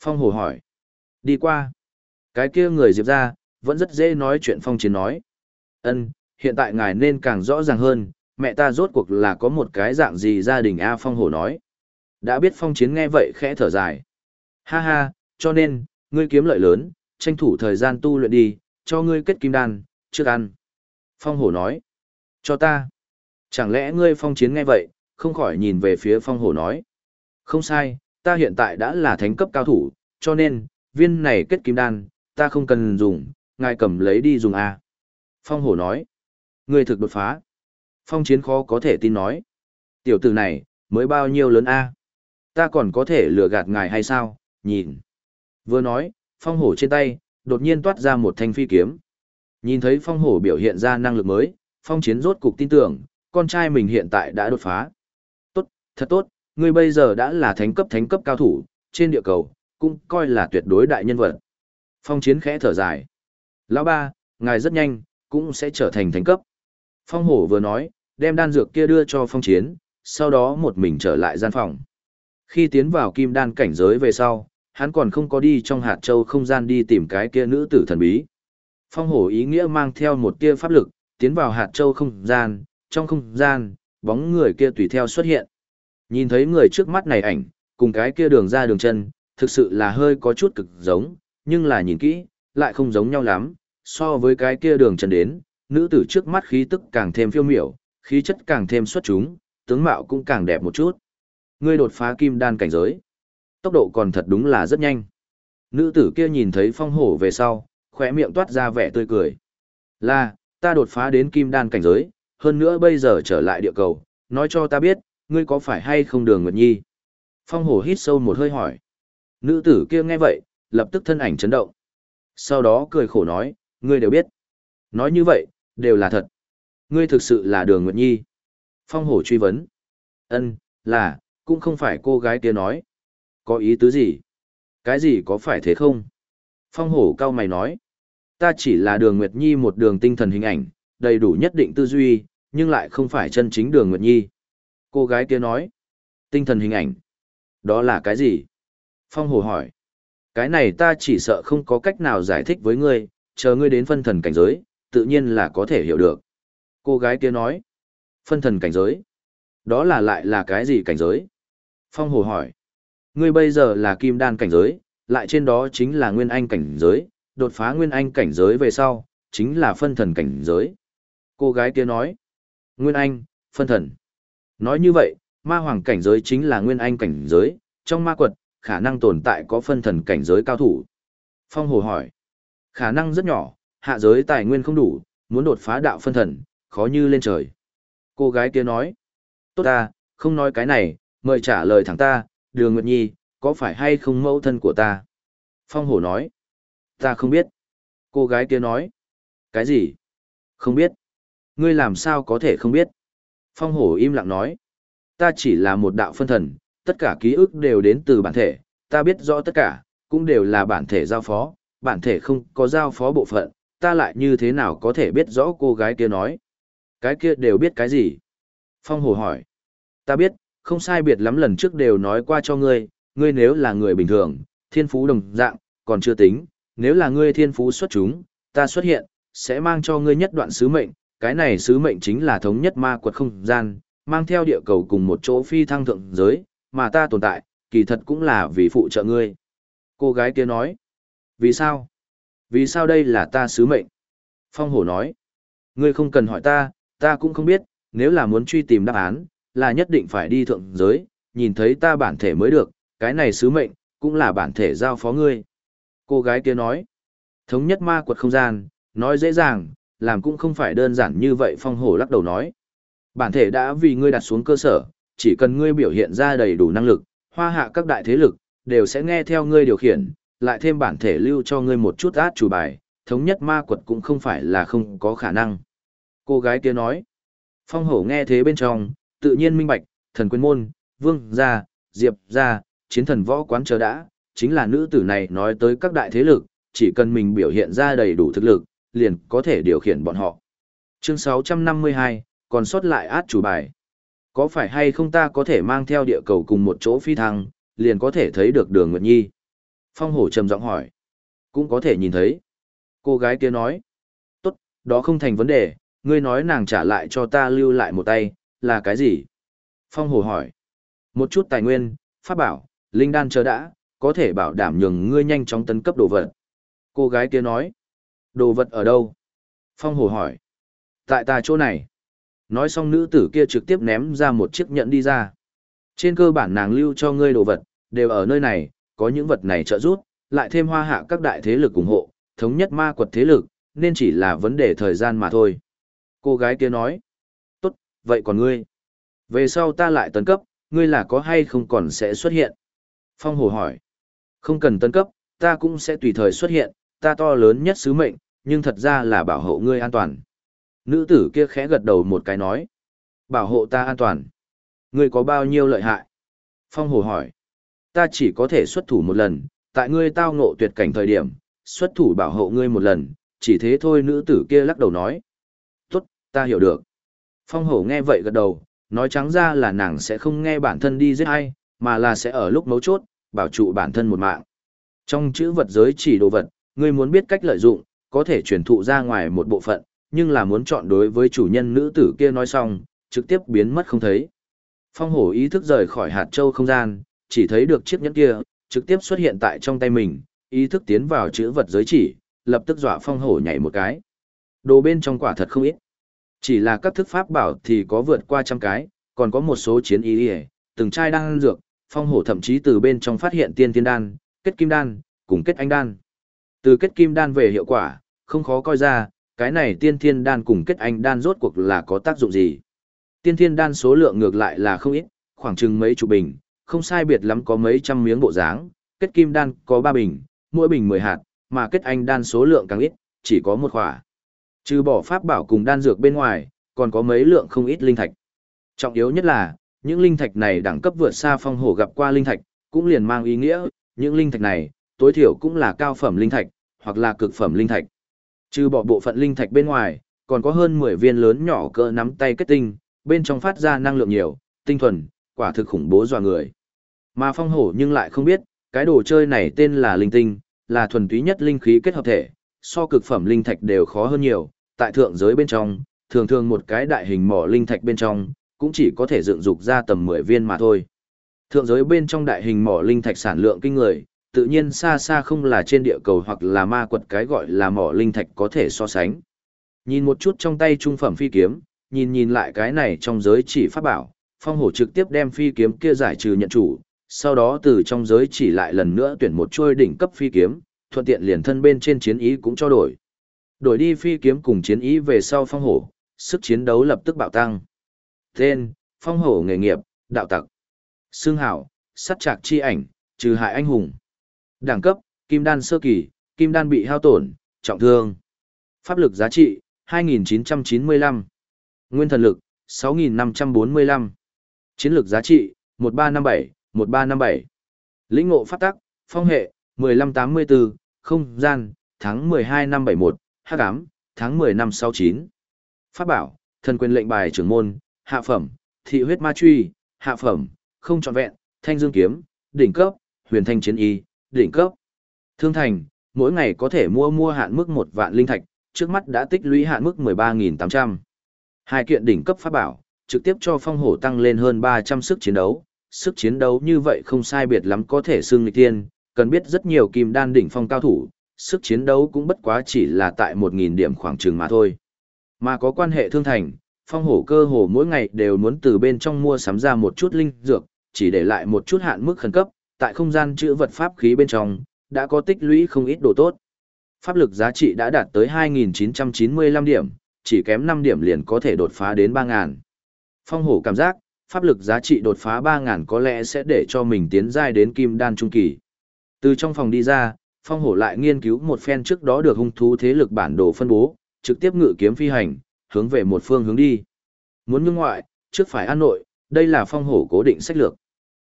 Phong Hồ hỏi. Đi qua. Cái kia người Diệp ra, vẫn rất dễ nói chuyện Phong Chiến nói. Ân, hiện tại ngài nên càng rõ ràng hơn, mẹ ta rốt cuộc là có một cái dạng gì gia đình A Phong Hồ nói. Đã biết Phong Chiến nghe vậy khẽ thở dài. Ha ha, cho nên, ngươi kiếm lợi lớn, tranh thủ thời gian tu luyện đi, cho ngươi kết kim đan, trước ăn. Phong Hổ nói. Cho ta. Chẳng lẽ ngươi Phong Chiến nghe vậy, không khỏi nhìn về phía Phong Hổ nói. Không sai, ta hiện tại đã là thánh cấp cao thủ, cho nên, viên này kết kim đan, ta không cần dùng, ngài cầm lấy đi dùng A. Phong Hổ nói. Ngươi thực đột phá. Phong Chiến khó có thể tin nói. Tiểu tử này, mới bao nhiêu lớn A. Ta còn có thể lừa gạt ngài hay sao, nhìn. Vừa nói, Phong Hổ trên tay, đột nhiên toát ra một thanh phi kiếm. Nhìn thấy phong hổ biểu hiện ra năng lực mới, phong chiến rốt cục tin tưởng, con trai mình hiện tại đã đột phá. Tốt, thật tốt, ngươi bây giờ đã là thánh cấp thánh cấp cao thủ, trên địa cầu, cũng coi là tuyệt đối đại nhân vật. Phong chiến khẽ thở dài. Lão ba, ngài rất nhanh, cũng sẽ trở thành thánh cấp. Phong hổ vừa nói, đem đan dược kia đưa cho phong chiến, sau đó một mình trở lại gian phòng. Khi tiến vào kim đan cảnh giới về sau, hắn còn không có đi trong hạt châu không gian đi tìm cái kia nữ tử thần bí. Phong hổ ý nghĩa mang theo một tia pháp lực, tiến vào hạt châu không gian, trong không gian, bóng người kia tùy theo xuất hiện. Nhìn thấy người trước mắt này ảnh, cùng cái kia đường ra đường chân, thực sự là hơi có chút cực giống, nhưng là nhìn kỹ, lại không giống nhau lắm, so với cái kia đường chân đến, nữ tử trước mắt khí tức càng thêm phiêu miểu, khí chất càng thêm xuất chúng, tướng mạo cũng càng đẹp một chút. Ngươi đột phá kim đan cảnh giới. Tốc độ còn thật đúng là rất nhanh. Nữ tử kia nhìn thấy phong hổ về sau, khỏe miệng toát ra vẻ tươi cười. Là, ta đột phá đến kim đan cảnh giới, hơn nữa bây giờ trở lại địa cầu, nói cho ta biết, ngươi có phải hay không đường Nguyệt Nhi? Phong hổ hít sâu một hơi hỏi. Nữ tử kia nghe vậy, lập tức thân ảnh chấn động. Sau đó cười khổ nói, ngươi đều biết. Nói như vậy, đều là thật. Ngươi thực sự là đường Nguyệt Nhi. Phong hổ truy vấn. Ân, là, cũng không phải cô gái kia nói. Có ý tứ gì? Cái gì có phải thế không? Phong hổ cao mày nói. Ta chỉ là đường Nguyệt Nhi một đường tinh thần hình ảnh, đầy đủ nhất định tư duy, nhưng lại không phải chân chính đường Nguyệt Nhi. Cô gái kia nói. Tinh thần hình ảnh. Đó là cái gì? Phong hồ hỏi. Cái này ta chỉ sợ không có cách nào giải thích với ngươi, chờ ngươi đến phân thần cảnh giới, tự nhiên là có thể hiểu được. Cô gái kia nói. Phân thần cảnh giới. Đó là lại là cái gì cảnh giới? Phong hồ hỏi. Ngươi bây giờ là kim đan cảnh giới, lại trên đó chính là nguyên anh cảnh giới, đột phá nguyên anh cảnh giới về sau, chính là phân thần cảnh giới. Cô gái kia nói, nguyên anh, phân thần. Nói như vậy, ma hoàng cảnh giới chính là nguyên anh cảnh giới, trong ma quật, khả năng tồn tại có phân thần cảnh giới cao thủ. Phong hồ hỏi, khả năng rất nhỏ, hạ giới tài nguyên không đủ, muốn đột phá đạo phân thần, khó như lên trời. Cô gái kia nói, tốt ta, không nói cái này, mời trả lời thẳng ta, đường Nguyệt Nhi, có phải hay không mẫu thân của ta? Phong hổ nói, ta không biết. Cô gái kia nói, cái gì? Không biết. Ngươi làm sao có thể không biết? Phong hổ im lặng nói, ta chỉ là một đạo phân thần, tất cả ký ức đều đến từ bản thể, ta biết rõ tất cả, cũng đều là bản thể giao phó, bản thể không có giao phó bộ phận, ta lại như thế nào có thể biết rõ cô gái kia nói. Cái kia đều biết cái gì? Phong hổ hỏi, ta biết, không sai biệt lắm lần trước đều nói qua cho ngươi, ngươi nếu là người bình thường, thiên phú đồng dạng, còn chưa tính, nếu là ngươi thiên phú xuất chúng, ta xuất hiện, sẽ mang cho ngươi nhất đoạn sứ mệnh, cái này sứ mệnh chính là thống nhất ma quật không gian, mang theo địa cầu cùng một chỗ phi thăng thượng giới, mà ta tồn tại, kỳ thật cũng là vì phụ trợ ngươi. Cô gái kia nói, vì sao? Vì sao đây là ta sứ mệnh? Phong hổ nói, ngươi không cần hỏi ta, ta cũng không biết, nếu là muốn truy tìm đáp án, là nhất định phải đi thượng giới, nhìn thấy ta bản thể mới được, cái này sứ mệnh, cũng là bản thể giao phó ngươi. Cô gái kia nói, thống nhất ma quật không gian, nói dễ dàng, làm cũng không phải đơn giản như vậy phong hổ lắc đầu nói. Bản thể đã vì ngươi đặt xuống cơ sở, chỉ cần ngươi biểu hiện ra đầy đủ năng lực, hoa hạ các đại thế lực, đều sẽ nghe theo ngươi điều khiển, lại thêm bản thể lưu cho ngươi một chút át chủ bài, thống nhất ma quật cũng không phải là không có khả năng. Cô gái kia nói, phong hổ nghe thế bên trong, tự nhiên minh bạch, thần quyền môn, vương gia, diệp gia, chiến thần võ quán chờ đã, chính là nữ tử này nói tới các đại thế lực, chỉ cần mình biểu hiện ra đầy đủ thực lực, liền có thể điều khiển bọn họ. Chương 652, còn sót lại át chủ bài. Có phải hay không ta có thể mang theo địa cầu cùng một chỗ phi thăng, liền có thể thấy được đường Nguyệt Nhi? Phong hổ trầm giọng hỏi. Cũng có thể nhìn thấy. Cô gái kia nói. Tốt, đó không thành vấn đề, ngươi nói nàng trả lại cho ta lưu lại một tay, là cái gì? Phong hổ hỏi. Một chút tài nguyên, pháp bảo, linh đan chờ đã, có thể bảo đảm nhường ngươi nhanh chóng tấn cấp đồ vật. Cô gái kia nói. Đồ vật ở đâu? Phong hổ hỏi. Tại ta chỗ này. Nói xong nữ tử kia trực tiếp ném ra một chiếc nhẫn đi ra. Trên cơ bản nàng lưu cho ngươi đồ vật, đều ở nơi này, có những vật này trợ giúp, lại thêm hoa hạ các đại thế lực ủng hộ, thống nhất ma quật thế lực, nên chỉ là vấn đề thời gian mà thôi. Cô gái kia nói. Tốt, vậy còn ngươi? Về sau ta lại tấn cấp, ngươi là có hay không còn sẽ xuất hiện? Phong hồ hỏi. Không cần tấn cấp, ta cũng sẽ tùy thời xuất hiện, ta to lớn nhất sứ mệnh, nhưng thật ra là bảo hộ ngươi an toàn. Nữ tử kia khẽ gật đầu một cái nói. Bảo hộ ta an toàn. Ngươi có bao nhiêu lợi hại? Phong hồ hỏi. Ta chỉ có thể xuất thủ một lần, tại ngươi tao ngộ tuyệt cảnh thời điểm, xuất thủ bảo hộ ngươi một lần, chỉ thế thôi nữ tử kia lắc đầu nói. Tốt, ta hiểu được. Phong hổ nghe vậy gật đầu, nói trắng ra là nàng sẽ không nghe bản thân đi giết ai, mà là sẽ ở lúc mấu chốt, bảo trụ bản thân một mạng. Trong chữ vật giới chỉ đồ vật, ngươi muốn biết cách lợi dụng, có thể truyền thụ ra ngoài một bộ phận, nhưng là muốn chọn đối với chủ nhân nữ tử kia nói xong, trực tiếp biến mất không thấy. Phong hổ ý thức rời khỏi hạt châu không gian, chỉ thấy được chiếc nhẫn kia, trực tiếp xuất hiện tại trong tay mình, ý thức tiến vào chữ vật giới chỉ, lập tức dọa phong hổ nhảy một cái. Đồ bên trong quả thật không ít. Chỉ là các thức pháp bảo thì có vượt qua trăm cái, còn có một số chiến ý ý, từng chai đang dược, phong hổ thậm chí từ bên trong phát hiện tiên tiên đan, kết kim đan, cùng kết anh đan. Từ kết kim đan về hiệu quả, không khó coi ra, cái này tiên thiên đan cùng kết anh đan rốt cuộc là có tác dụng gì. Tiên thiên đan số lượng ngược lại là không ít, khoảng chừng mấy chục bình, không sai biệt lắm có mấy trăm miếng bộ dáng, kết kim đan có 3 bình, mỗi bình 10 hạt, mà kết anh đan số lượng càng ít, chỉ có một khỏa. Trừ bỏ pháp bảo cùng đan dược bên ngoài, còn có mấy lượng không ít linh thạch. Trọng yếu nhất là, những linh thạch này đẳng cấp vượt xa phong hổ gặp qua linh thạch, cũng liền mang ý nghĩa, những linh thạch này, tối thiểu cũng là cao phẩm linh thạch, hoặc là cực phẩm linh thạch. Trừ bỏ bộ phận linh thạch bên ngoài, còn có hơn 10 viên lớn nhỏ cỡ nắm tay kết tinh, bên trong phát ra năng lượng nhiều, tinh thuần, quả thực khủng bố dọa người. Mà phong hổ nhưng lại không biết, cái đồ chơi này tên là linh tinh, là thuần túy nhất linh khí kết hợp thể, so cực phẩm linh thạch đều khó hơn nhiều, tại thượng giới bên trong, thường thường một cái đại hình mỏ linh thạch bên trong, cũng chỉ có thể dựng dục ra tầm 10 viên mà thôi. Thượng giới bên trong đại hình mỏ linh thạch sản lượng kinh người, tự nhiên xa xa không là trên địa cầu hoặc là ma quật cái gọi là mỏ linh thạch có thể so sánh. Nhìn một chút trong tay trung phẩm phi kiếm, nhìn nhìn lại cái này trong giới chỉ pháp bảo, phong hổ trực tiếp đem phi kiếm kia giải trừ nhận chủ, sau đó từ trong giới chỉ lại lần nữa tuyển một chuôi đỉnh cấp phi kiếm, thuận tiện liền thân bên trên chiến ý cũng cho đổi. Đổi đi phi kiếm cùng chiến ý về sau phong hổ, sức chiến đấu lập tức bạo tăng. Tên, phong hổ nghề nghiệp, đạo tặc. Xương hảo, sắt trạc chi ảnh, trừ hại anh hùng. Đẳng cấp, kim đan sơ kỳ, kim đan bị hao tổn, trọng thương. Pháp lực giá trị, 2.995. Nguyên thần lực, 6.545. Chiến lược giá trị, 1357, 1357. Lĩnh ngộ pháp tắc, phong hệ, 1584, không gian, tháng 12 năm 71, hắc ám, tháng 10 năm 69. Pháp bảo, thần quyền lệnh bài trưởng môn, hạ phẩm, thị huyết ma truy, hạ phẩm, không trọn vẹn, thanh dương kiếm, đỉnh cấp, huyền thanh chiến y, đỉnh cấp. Thương thành, mỗi ngày có thể mua mua hạn mức một vạn linh thạch, trước mắt đã tích lũy hạn mức 13.800. Hai kiện đỉnh cấp pháp bảo, trực tiếp cho phong hổ tăng lên hơn 300 sức chiến đấu. Sức chiến đấu như vậy không sai biệt lắm có thể xưng nghịch tiên, cần biết rất nhiều kim đan đỉnh phong cao thủ, sức chiến đấu cũng bất quá chỉ là tại 1.000 điểm khoảng trường mà thôi. Mà có quan hệ thương thành, phong hổ cơ hồ mỗi ngày đều muốn từ bên trong mua sắm ra một chút linh dược, chỉ để lại một chút hạn mức khẩn cấp, tại không gian chữ vật pháp khí bên trong, đã có tích lũy không ít đồ tốt. Pháp lực giá trị đã đạt tới 2.995 điểm, chỉ kém 5 điểm liền có thể đột phá đến 3.000. Phong hổ cảm giác, pháp lực giá trị đột phá 3.000 có lẽ sẽ để cho mình tiến giai đến kim đan trung kỳ. Từ trong phòng đi ra, phong hổ lại nghiên cứu một phen trước đó được hung thú thế lực bản đồ phân bố, trực tiếp ngự kiếm phi hành, hướng về một phương hướng đi. Muốn ngưng ngoại, trước phải an nội, đây là phong hổ cố định sách lược.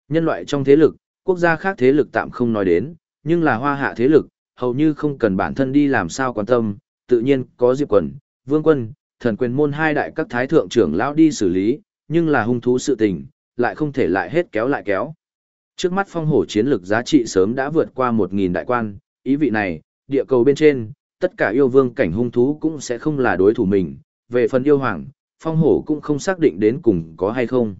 Nhân loại trong thế lực, quốc gia khác thế lực tạm không nói đến, nhưng là hoa hạ thế lực, hầu như không cần bản thân đi làm sao quan tâm, tự nhiên có Diệp Quần, Vương Quân, thần quyền môn hai đại các thái thượng trưởng lão đi xử lý, nhưng là hung thú sự tình, lại không thể lại hết kéo lại kéo. Trước mắt phong hổ chiến lực giá trị sớm đã vượt qua 1.000 đại quan, ý vị này, địa cầu bên trên, tất cả yêu vương cảnh hung thú cũng sẽ không là đối thủ mình, về phần yêu hoàng, phong hổ cũng không xác định đến cùng có hay không.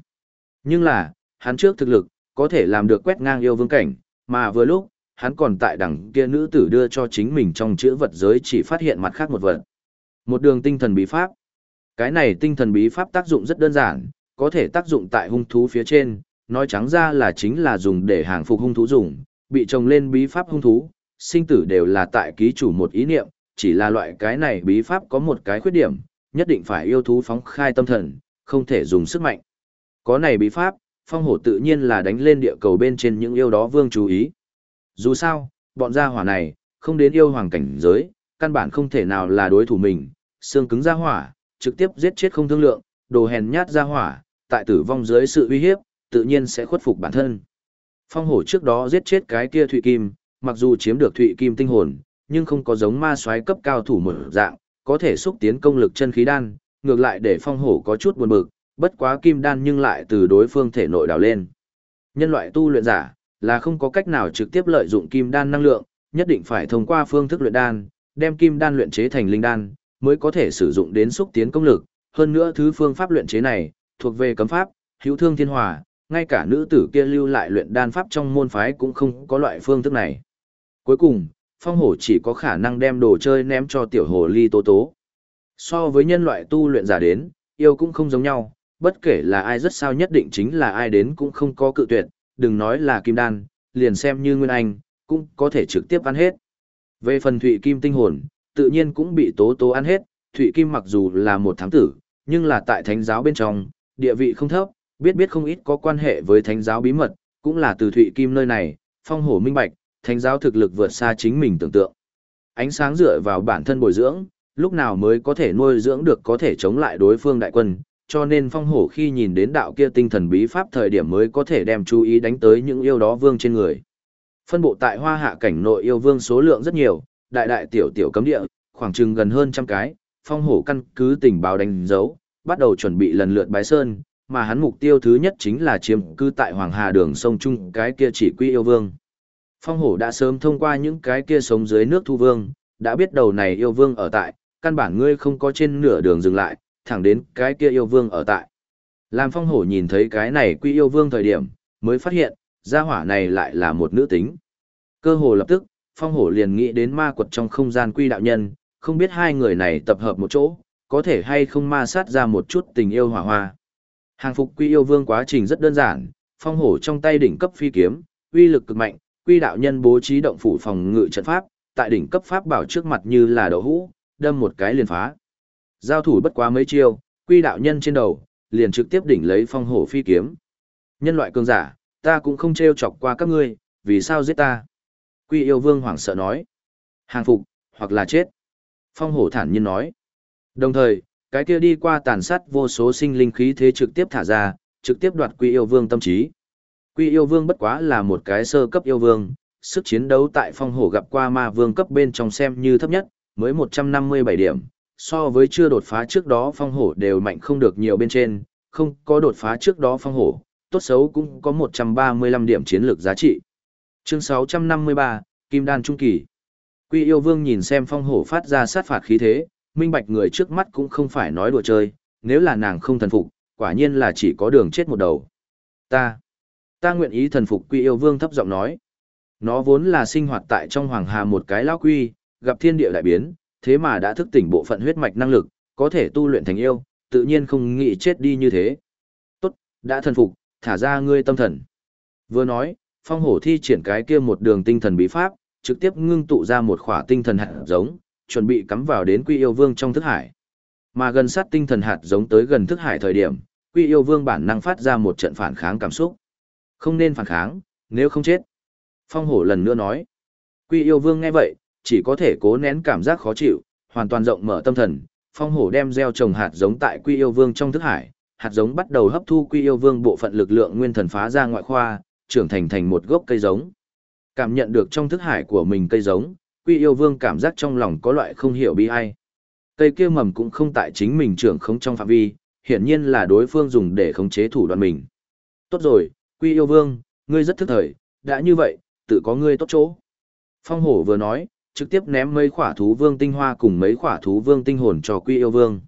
Nhưng là, hắn trước thực lực, có thể làm được quét ngang yêu vương cảnh, mà vừa lúc, hắn còn tại đằng kia nữ tử đưa cho chính mình trong chữ vật giới chỉ phát hiện mặt khác một vật. Một đường tinh thần bí pháp. Cái này tinh thần bí pháp tác dụng rất đơn giản, có thể tác dụng tại hung thú phía trên, nói trắng ra là chính là dùng để hàng phục hung thú dùng, bị trồng lên bí pháp hung thú, sinh tử đều là tại ký chủ một ý niệm, chỉ là loại cái này bí pháp có một cái khuyết điểm, nhất định phải yêu thú phóng khai tâm thần, không thể dùng sức mạnh. Có này bí pháp, phong hổ tự nhiên là đánh lên địa cầu bên trên những yêu đó vương chú ý. Dù sao, bọn gia hỏa này, không đến yêu hoàng cảnh giới, căn bản không thể nào là đối thủ mình, xương cứng gia hỏa, trực tiếp giết chết không thương lượng, đồ hèn nhát gia hỏa, tại tử vong dưới sự uy hiếp, tự nhiên sẽ khuất phục bản thân. Phong hổ trước đó giết chết cái kia Thụy Kim, mặc dù chiếm được Thụy Kim tinh hồn, nhưng không có giống ma soái cấp cao thủ mở dạng, có thể xúc tiến công lực chân khí đan, ngược lại để phong hổ có chút buồn bực, bất quá kim đan nhưng lại từ đối phương thể nội đào lên. Nhân loại tu luyện giả, là không có cách nào trực tiếp lợi dụng kim đan năng lượng, nhất định phải thông qua phương thức luyện đan, đem kim đan luyện chế thành linh đan, mới có thể sử dụng đến xúc tiến công lực. Hơn nữa thứ phương pháp luyện chế này, thuộc về cấm pháp, hữu thương thiên hòa, ngay cả nữ tử kia lưu lại luyện đan pháp trong môn phái cũng không có loại phương thức này. Cuối cùng, phong hổ chỉ có khả năng đem đồ chơi ném cho tiểu hồ ly tố tố. So với nhân loại tu luyện giả đến, yêu cũng không giống nhau, bất kể là ai rất sao nhất định chính là ai đến cũng không có cự tuyệt, đừng nói là kim đan, liền xem như nguyên anh, cũng có thể trực tiếp ăn hết. Về phần thụy kim tinh hồn, tự nhiên cũng bị tố tố ăn hết, thụy kim mặc dù là một thám tử, nhưng là tại thánh giáo bên trong, địa vị không thấp, biết biết không ít có quan hệ với thánh giáo bí mật, cũng là từ thụy kim nơi này, phong hổ minh bạch, thánh giáo thực lực vượt xa chính mình tưởng tượng. Ánh sáng dựa vào bản thân bồi dưỡng, lúc nào mới có thể nuôi dưỡng được có thể chống lại đối phương đại quân, cho nên phong hổ khi nhìn đến đạo kia tinh thần bí pháp thời điểm mới có thể đem chú ý đánh tới những yêu đó vương trên người. Phân bộ tại hoa hạ cảnh nội yêu vương số lượng rất nhiều, đại đại tiểu tiểu cấm địa, khoảng chừng gần hơn trăm cái, phong hổ căn cứ tình báo đánh dấu, bắt đầu chuẩn bị lần lượt bái sơn, mà hắn mục tiêu thứ nhất chính là chiếm cư tại Hoàng Hà đường sông Trung cái kia chỉ quy yêu vương. Phong hổ đã sớm thông qua những cái kia sống dưới nước thu vương, đã biết đầu này yêu vương ở tại, căn bản ngươi không có trên nửa đường dừng lại, thẳng đến cái kia yêu vương ở tại. Làm phong hổ nhìn thấy cái này quy yêu vương thời điểm, mới phát hiện, gia hỏa này lại là một nữ tính. Cơ hồ lập tức, phong hổ liền nghĩ đến ma quật trong không gian quy đạo nhân, không biết hai người này tập hợp một chỗ, có thể hay không ma sát ra một chút tình yêu hỏa hoa. Hàng phục quy yêu vương quá trình rất đơn giản, phong hổ trong tay đỉnh cấp phi kiếm, uy lực cực mạnh, quy đạo nhân bố trí động phủ phòng ngự trận pháp, tại đỉnh cấp pháp bảo trước mặt như là đậu hũ, đâm một cái liền phá. Giao thủ bất quá mấy chiêu, quy đạo nhân trên đầu, liền trực tiếp đỉnh lấy phong hổ phi kiếm. Nhân loại cường giả, ta cũng không trêu chọc qua các ngươi, vì sao giết ta? Quy yêu vương hoảng sợ nói. Hàng phục, hoặc là chết. Phong hổ thản nhiên nói. Đồng thời, cái kia đi qua tàn sát vô số sinh linh khí thế trực tiếp thả ra, trực tiếp đoạt quy yêu vương tâm trí. Quy yêu vương bất quá là một cái sơ cấp yêu vương, sức chiến đấu tại phong hổ gặp qua ma vương cấp bên trong xem như thấp nhất, mới 157 điểm, so với chưa đột phá trước đó phong hổ đều mạnh không được nhiều bên trên, không có đột phá trước đó phong hổ, tốt xấu cũng có 135 điểm chiến lược giá trị. Chương 653, Kim Đan Trung Kỳ Quy yêu vương nhìn xem phong hổ phát ra sát phạt khí thế, minh bạch người trước mắt cũng không phải nói đùa chơi, nếu là nàng không thần phục, quả nhiên là chỉ có đường chết một đầu. Ta, ta nguyện ý thần phục quy yêu vương thấp giọng nói. Nó vốn là sinh hoạt tại trong hoàng hà một cái lão quy, gặp thiên địa đại biến, thế mà đã thức tỉnh bộ phận huyết mạch năng lực, có thể tu luyện thành yêu, tự nhiên không nghĩ chết đi như thế. Tốt, đã thần phục, thả ra ngươi tâm thần. Vừa nói, phong hổ thi triển cái kia một đường tinh thần bí pháp, trực tiếp ngưng tụ ra một khỏa tinh thần hạt giống, chuẩn bị cắm vào đến quy yêu vương trong thức hải. Mà gần sát tinh thần hạt giống tới gần thức hải thời điểm, quy yêu vương bản năng phát ra một trận phản kháng cảm xúc. Không nên phản kháng, nếu không chết. Phong hổ lần nữa nói. Quy yêu vương nghe vậy, chỉ có thể cố nén cảm giác khó chịu, hoàn toàn rộng mở tâm thần. Phong hổ đem gieo trồng hạt giống tại quy yêu vương trong thức hải, hạt giống bắt đầu hấp thu quy yêu vương bộ phận lực lượng nguyên thần phá ra ngoại khoa, trưởng thành thành một gốc cây giống. Cảm nhận được trong thức hải của mình cây giống, quy yêu vương cảm giác trong lòng có loại không hiểu bi ai. Cây kia mầm cũng không tại chính mình trưởng không trong phạm vi, hiển nhiên là đối phương dùng để khống chế thủ đoạn mình. Tốt rồi, quy yêu vương, ngươi rất thức thời, đã như vậy, tự có ngươi tốt chỗ. Phong hổ vừa nói, trực tiếp ném mấy khỏa thú vương tinh hoa cùng mấy khỏa thú vương tinh hồn cho quy yêu vương.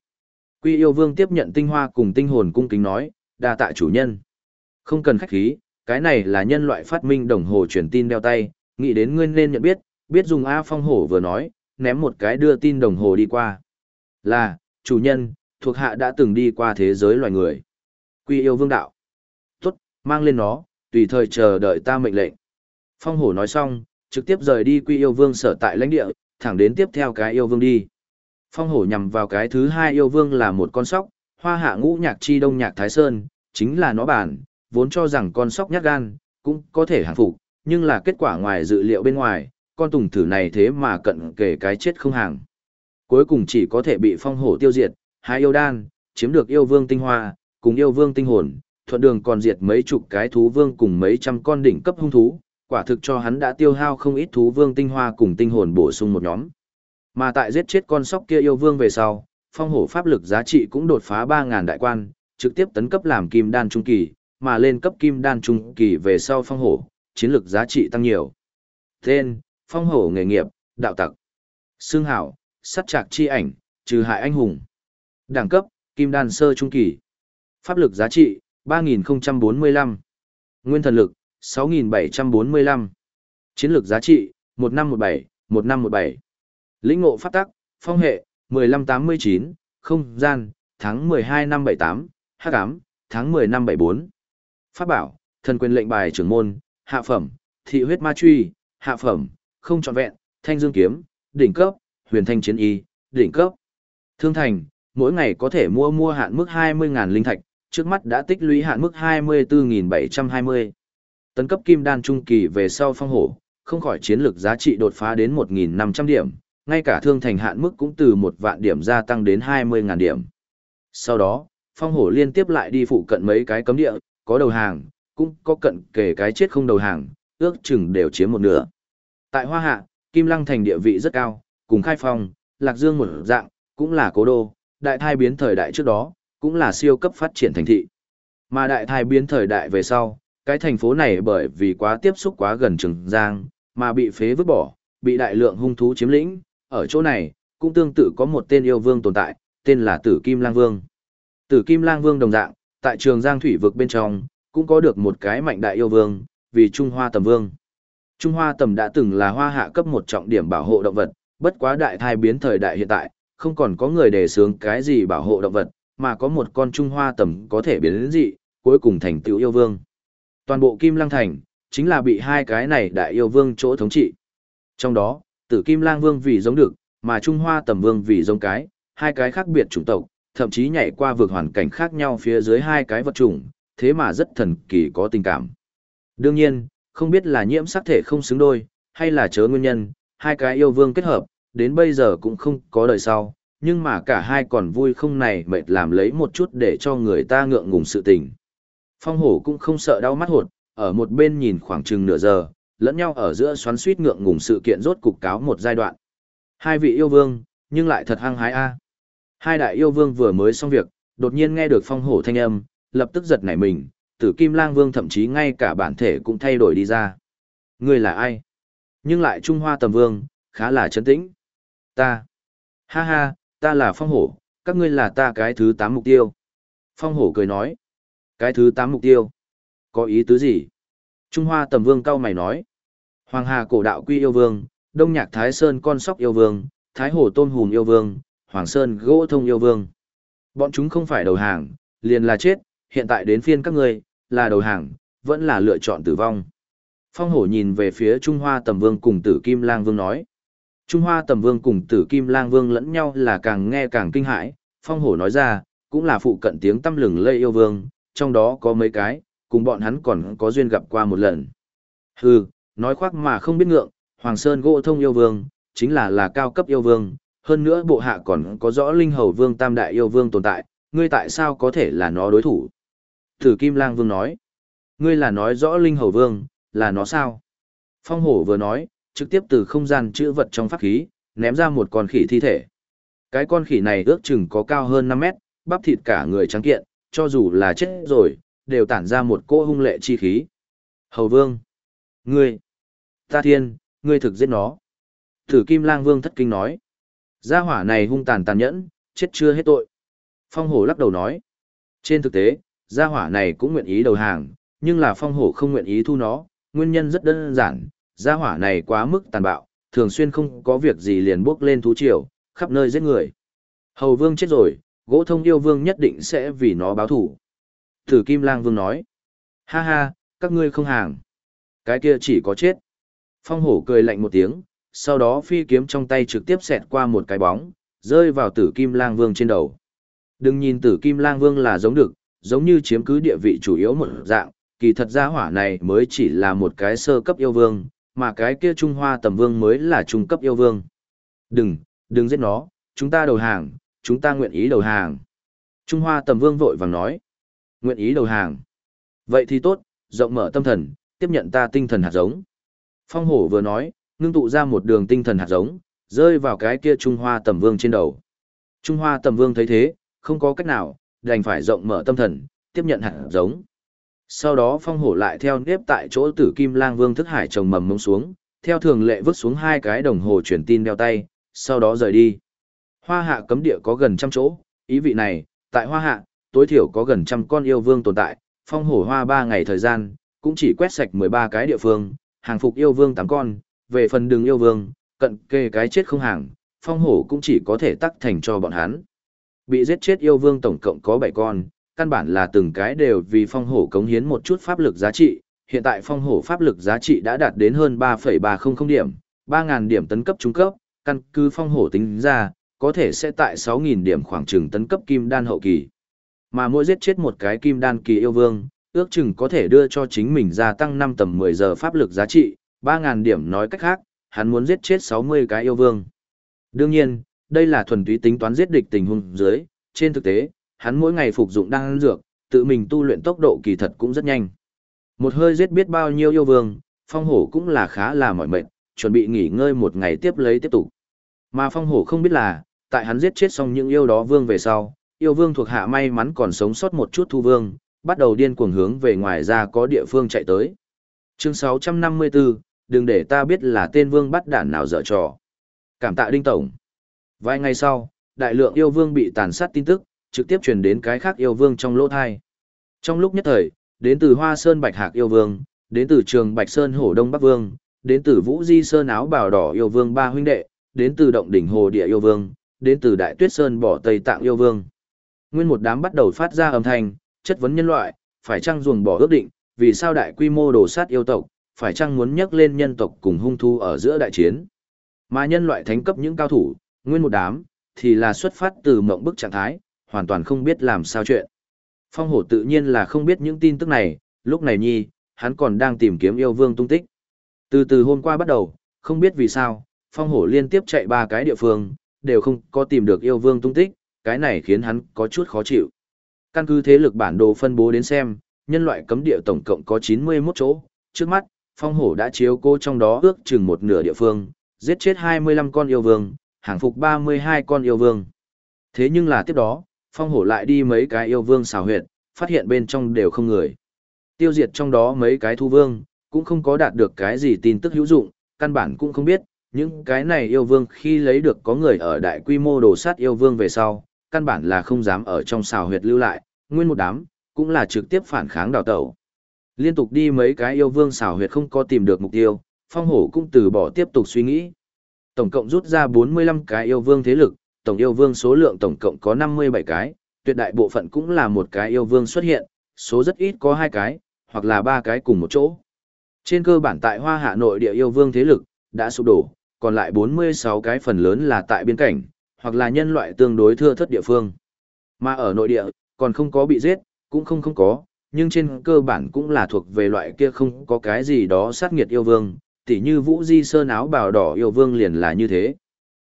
Quy yêu vương tiếp nhận tinh hoa cùng tinh hồn cung kính nói, đa tạ chủ nhân. Không cần khách khí, cái này là nhân loại phát minh đồng hồ truyền tin đeo tay, nghĩ đến ngươi nên nhận biết, biết dùng A phong hổ vừa nói, ném một cái đưa tin đồng hồ đi qua. Là, chủ nhân, thuộc hạ đã từng đi qua thế giới loài người. Quy yêu vương đạo. Mang lên nó, tùy thời chờ đợi ta mệnh lệnh. Phong hổ nói xong, trực tiếp rời đi quy yêu vương sở tại lãnh địa, thẳng đến tiếp theo cái yêu vương đi. Phong hổ nhằm vào cái thứ hai yêu vương là một con sóc, hoa hạ ngũ nhạc chi đông nhạc thái sơn, chính là nó bản, vốn cho rằng con sóc nhát gan, cũng có thể hàng phục, nhưng là kết quả ngoài dự liệu bên ngoài, con tùng thử này thế mà cận kể cái chết không hàng. Cuối cùng chỉ có thể bị phong hổ tiêu diệt, hai yêu đan, chiếm được yêu vương tinh hoa, cùng yêu vương tinh hồn, thuận đường còn diệt mấy chục cái thú vương cùng mấy trăm con đỉnh cấp hung thú, quả thực cho hắn đã tiêu hao không ít thú vương tinh hoa cùng tinh hồn bổ sung một nhóm. Mà tại giết chết con sóc kia yêu vương về sau, phong hổ pháp lực giá trị cũng đột phá 3000 đại quan, trực tiếp tấn cấp làm kim đan trung kỳ, mà lên cấp kim đan trung kỳ về sau phong hổ, chiến lực giá trị tăng nhiều. Tên, phong hổ nghề nghiệp, đạo tặc. Xương hảo, sắt trạc chi ảnh, trừ hại anh hùng. Đẳng cấp, kim đan sơ trung kỳ. Pháp lực giá trị, 3045. Nguyên thần lực, 6745. Chiến lược giá trị, 1517, 1517. Lĩnh ngộ pháp tắc, phong hệ, 1589, không gian, tháng 12 năm 78, hắc ám, tháng 10 năm 74. Pháp bảo, thần quyền lệnh bài trưởng môn, hạ phẩm, thị huyết ma truy, hạ phẩm, không trọn vẹn, thanh dương kiếm, đỉnh cấp, huyền thanh chiến y, đỉnh cấp. Thương thành, mỗi ngày có thể mua mua hạn mức 20.000 linh thạch, trước mắt đã tích lũy hạn mức 24.720. Tấn cấp kim đan trung kỳ về sau phong hổ, không khỏi chiến lược giá trị đột phá đến 1.500 điểm, ngay cả thương thành hạn mức cũng từ một vạn điểm gia tăng đến 20.000 điểm. Sau đó, phong hổ liên tiếp lại đi phụ cận mấy cái cấm địa, có đầu hàng, cũng có cận kể cái chết không đầu hàng, ước chừng đều chiếm một nửa. Tại Hoa Hạ, Kim Lăng thành địa vị rất cao, cùng khai phong, Lạc Dương một dạng, cũng là cố đô, đại thai biến thời đại trước đó, cũng là siêu cấp phát triển thành thị. Mà đại thai biến thời đại về sau, cái thành phố này bởi vì quá tiếp xúc quá gần Trường Giang, mà bị phế vứt bỏ, bị đại lượng hung thú chiếm lĩnh, ở chỗ này, cũng tương tự có một tên yêu vương tồn tại, tên là Tử Kim Lang Vương. Tử Kim Lang Vương đồng dạng, tại Trường Giang thủy vực bên trong, cũng có được một cái mạnh đại yêu vương, vì Trung Hoa Tầm Vương. Trung Hoa Tầm đã từng là hoa hạ cấp một trọng điểm bảo hộ động vật, bất quá đại thai biến thời đại hiện tại, không còn có người đề xướng cái gì bảo hộ động vật, mà có một con Trung Hoa Tầm có thể biến đến dị, cuối cùng thành tựu yêu vương. Toàn bộ Kim Lăng Thành, chính là bị hai cái này đại yêu vương chỗ thống trị. Trong đó, tử Kim Lang Vương vì giống được, mà Trung Hoa Tầm Vương vì giống cái, hai cái khác biệt chủng tộc, thậm chí nhảy qua vượt hoàn cảnh khác nhau phía dưới hai cái vật chủng, thế mà rất thần kỳ có tình cảm. Đương nhiên, không biết là nhiễm sắc thể không xứng đôi, hay là chớ nguyên nhân, hai cái yêu vương kết hợp, đến bây giờ cũng không có đời sau, nhưng mà cả hai còn vui không này mệt làm lấy một chút để cho người ta ngượng ngùng sự tình. Phong hổ cũng không sợ đau mắt hột, ở một bên nhìn khoảng chừng nửa giờ, lẫn nhau ở giữa xoắn suýt ngượng ngùng sự kiện rốt cục cáo một giai đoạn. Hai vị yêu vương, nhưng lại thật hăng hái a. Hai đại yêu vương vừa mới xong việc, đột nhiên nghe được phong hổ thanh âm, lập tức giật nảy mình, tử kim lang vương thậm chí ngay cả bản thể cũng thay đổi đi ra. Người là ai? Nhưng lại Trung Hoa tầm vương, khá là chấn tĩnh. Ta. Ha ha, ta là phong hổ, các ngươi là ta cái thứ tám mục tiêu. Phong hổ cười nói. Cái thứ tám mục tiêu. Có ý tứ gì? Trung Hoa tầm vương cao mày nói. Hoàng Hà cổ đạo quy yêu vương, Đông Nhạc Thái Sơn con sóc yêu vương, Thái Hồ Tôn Hùm yêu vương, Hoàng Sơn gỗ thông yêu vương. Bọn chúng không phải đầu hàng, liền là chết, hiện tại đến phiên các ngươi, là đầu hàng, vẫn là lựa chọn tử vong. Phong hổ nhìn về phía Trung Hoa Tầm Vương cùng Tử Kim Lang Vương nói. Trung Hoa Tầm Vương cùng Tử Kim Lang Vương lẫn nhau là càng nghe càng kinh hãi, Phong hổ nói ra, cũng là phụ cận tiếng tâm lừng lây yêu vương, trong đó có mấy cái, cùng bọn hắn còn có duyên gặp qua một lần. Hừ, nói khoác mà không biết ngượng, Hoàng Sơn gỗ thông yêu vương, chính là là cao cấp yêu vương, hơn nữa bộ hạ còn có rõ linh hầu vương tam đại yêu vương tồn tại, ngươi tại sao có thể là nó đối thủ? Thử Kim Lang Vương nói, ngươi là nói rõ linh hầu vương, là nó sao? Phong hổ vừa nói, trực tiếp từ không gian chữ vật trong pháp khí, ném ra một con khỉ thi thể. Cái con khỉ này ước chừng có cao hơn 5 mét, bắp thịt cả người trắng kiện, cho dù là chết rồi, đều tản ra một cỗ hung lệ chi khí. Hầu vương, ngươi, ta thiên, ngươi thực giết nó. Thử Kim Lang Vương thất kinh nói. Gia hỏa này hung tàn tàn nhẫn, chết chưa hết tội. Phong hổ lắc đầu nói. Trên thực tế, gia hỏa này cũng nguyện ý đầu hàng, nhưng là phong hổ không nguyện ý thu nó, nguyên nhân rất đơn giản, gia hỏa này quá mức tàn bạo, thường xuyên không có việc gì liền bước lên thú triều, khắp nơi giết người. Hầu vương chết rồi, gỗ thông yêu vương nhất định sẽ vì nó báo thủ. Thử Kim Lang Vương nói. Ha ha, các ngươi không hàng. Cái kia chỉ có chết. Phong hổ cười lạnh một tiếng, sau đó phi kiếm trong tay trực tiếp xẹt qua một cái bóng, rơi vào tử Kim Lang Vương trên đầu. Đừng nhìn tử Kim Lang Vương là giống được, giống như chiếm cứ địa vị chủ yếu một dạng, kỳ thật gia hỏa này mới chỉ là một cái sơ cấp yêu vương, mà cái kia Trung Hoa tầm vương mới là trung cấp yêu vương. Đừng, đừng giết nó, chúng ta đầu hàng, chúng ta nguyện ý đầu hàng. Trung Hoa tầm vương vội vàng nói, nguyện ý đầu hàng. Vậy thì tốt, rộng mở tâm thần, tiếp nhận ta tinh thần hạt giống. Phong hổ vừa nói, ngưng tụ ra một đường tinh thần hạt giống, rơi vào cái kia Trung Hoa tầm vương trên đầu. Trung Hoa tầm vương thấy thế, không có cách nào, đành phải rộng mở tâm thần, tiếp nhận hạt giống. Sau đó phong hổ lại theo nếp tại chỗ tử kim lang vương thức hải trồng mầm mông xuống, theo thường lệ vứt xuống hai cái đồng hồ truyền tin đeo tay, sau đó rời đi. Hoa hạ cấm địa có gần trăm chỗ, ý vị này, tại hoa hạ, tối thiểu có gần trăm con yêu vương tồn tại, phong hổ hoa ba ngày thời gian, cũng chỉ quét sạch 13 cái địa phương, hàng phục yêu vương tám con, về phần đường yêu vương, cận kề cái chết không hàng, phong hổ cũng chỉ có thể tắc thành cho bọn hắn. Bị giết chết yêu vương tổng cộng có 7 con, căn bản là từng cái đều vì phong hổ cống hiến một chút pháp lực giá trị, hiện tại phong hổ pháp lực giá trị đã đạt đến hơn 3,300 điểm, 3.000 điểm tấn cấp trung cấp, căn cứ phong hổ tính ra, có thể sẽ tại 6.000 điểm khoảng trừng tấn cấp kim đan hậu kỳ. Mà mỗi giết chết một cái kim đan kỳ yêu vương, ước chừng có thể đưa cho chính mình gia tăng 5 tầm 10 giờ pháp lực giá trị, 3.000 điểm nói cách khác, hắn muốn giết chết 60 cái yêu vương. Đương nhiên, đây là thuần túy tính toán giết địch tình huống dưới, trên thực tế, hắn mỗi ngày phục dụng đan dược, tự mình tu luyện tốc độ kỳ thật cũng rất nhanh. Một hơi giết biết bao nhiêu yêu vương, phong hổ cũng là khá là mỏi mệt, chuẩn bị nghỉ ngơi một ngày tiếp lấy tiếp tục. Mà phong hổ không biết là, tại hắn giết chết xong những yêu đó vương về sau, yêu vương thuộc hạ may mắn còn sống sót một chút thu vương, bắt đầu điên cuồng hướng về ngoài ra có địa phương chạy tới. Chương 654, đừng để ta biết là tên vương bắt đản nào dở trò. Cảm tạ Đinh Tổng. Vài ngày sau, đại lượng yêu vương bị tàn sát tin tức, trực tiếp truyền đến cái khác yêu vương trong lỗ thai. Trong lúc nhất thời, đến từ Hoa Sơn Bạch Hạc yêu vương, đến từ Trường Bạch Sơn Hổ Đông Bắc Vương, đến từ Vũ Di Sơn áo bào đỏ yêu vương ba huynh đệ, đến từ Động đỉnh Hồ Địa yêu vương, đến từ Đại Tuyết Sơn bỏ Tây Tạng yêu vương. Nguyên một đám bắt đầu phát ra âm thanh, chất vấn nhân loại, phải chăng ruồng bỏ ước định, vì sao đại quy mô đồ sát yêu tộc, phải chăng muốn nhắc lên nhân tộc cùng hung thu ở giữa đại chiến. Mà nhân loại thánh cấp những cao thủ, nguyên một đám, thì là xuất phát từ mộng bức trạng thái, hoàn toàn không biết làm sao chuyện. Phong hổ tự nhiên là không biết những tin tức này, lúc này nhi, hắn còn đang tìm kiếm yêu vương tung tích. Từ từ hôm qua bắt đầu, không biết vì sao, phong hổ liên tiếp chạy ba cái địa phương, đều không có tìm được yêu vương tung tích, cái này khiến hắn có chút khó chịu. Căn cứ thế lực bản đồ phân bố đến xem, nhân loại cấm địa tổng cộng có 91 chỗ, trước mắt, phong hổ đã chiếu cô trong đó ước chừng một nửa địa phương, giết chết 25 con yêu vương, hàng phục 32 con yêu vương. Thế nhưng là tiếp đó, phong hổ lại đi mấy cái yêu vương xào huyệt, phát hiện bên trong đều không người. Tiêu diệt trong đó mấy cái thu vương, cũng không có đạt được cái gì tin tức hữu dụng, căn bản cũng không biết, những cái này yêu vương khi lấy được có người ở đại quy mô đồ sát yêu vương về sau, căn bản là không dám ở trong xào huyệt lưu lại, nguyên một đám, cũng là trực tiếp phản kháng đào tẩu. Liên tục đi mấy cái yêu vương xào huyệt không có tìm được mục tiêu, phong hổ cũng từ bỏ tiếp tục suy nghĩ, tổng cộng rút ra 45 cái yêu vương thế lực, tổng yêu vương số lượng tổng cộng có 57 cái, tuyệt đại bộ phận cũng là một cái yêu vương xuất hiện, số rất ít có hai cái, hoặc là ba cái cùng một chỗ. Trên cơ bản tại Hoa Hạ nội địa yêu vương thế lực, đã sụp đổ, còn lại 46 cái phần lớn là tại biên cảnh, hoặc là nhân loại tương đối thưa thất địa phương. Mà ở nội địa, còn không có bị giết, cũng không không có, nhưng trên cơ bản cũng là thuộc về loại kia không có cái gì đó sát nghiệt yêu vương, tỉ như Vũ Di Sơn áo bào đỏ yêu vương liền là như thế.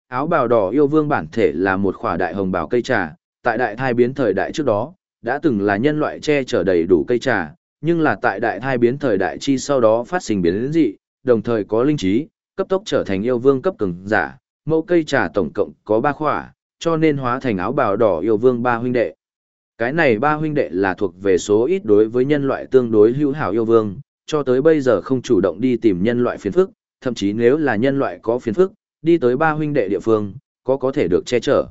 Áo bào đỏ yêu vương bản thể là một khỏa đại hồng bào cây trà, tại đại thai biến thời đại trước đó, đã từng là nhân loại che chở đầy đủ cây trà, nhưng là tại đại thai biến thời đại chi sau đó phát sinh biến dị, đồng thời có linh trí, cấp tốc trở thành yêu vương cấp cường giả, mẫu cây trà tổng cộng có ba khỏa, cho nên hóa thành áo bào đỏ yêu vương ba huynh đệ. Cái này ba huynh đệ là thuộc về số ít đối với nhân loại tương đối hữu hảo yêu vương, cho tới bây giờ không chủ động đi tìm nhân loại phiền phức, thậm chí nếu là nhân loại có phiền phức, đi tới ba huynh đệ địa phương, có có thể được che chở.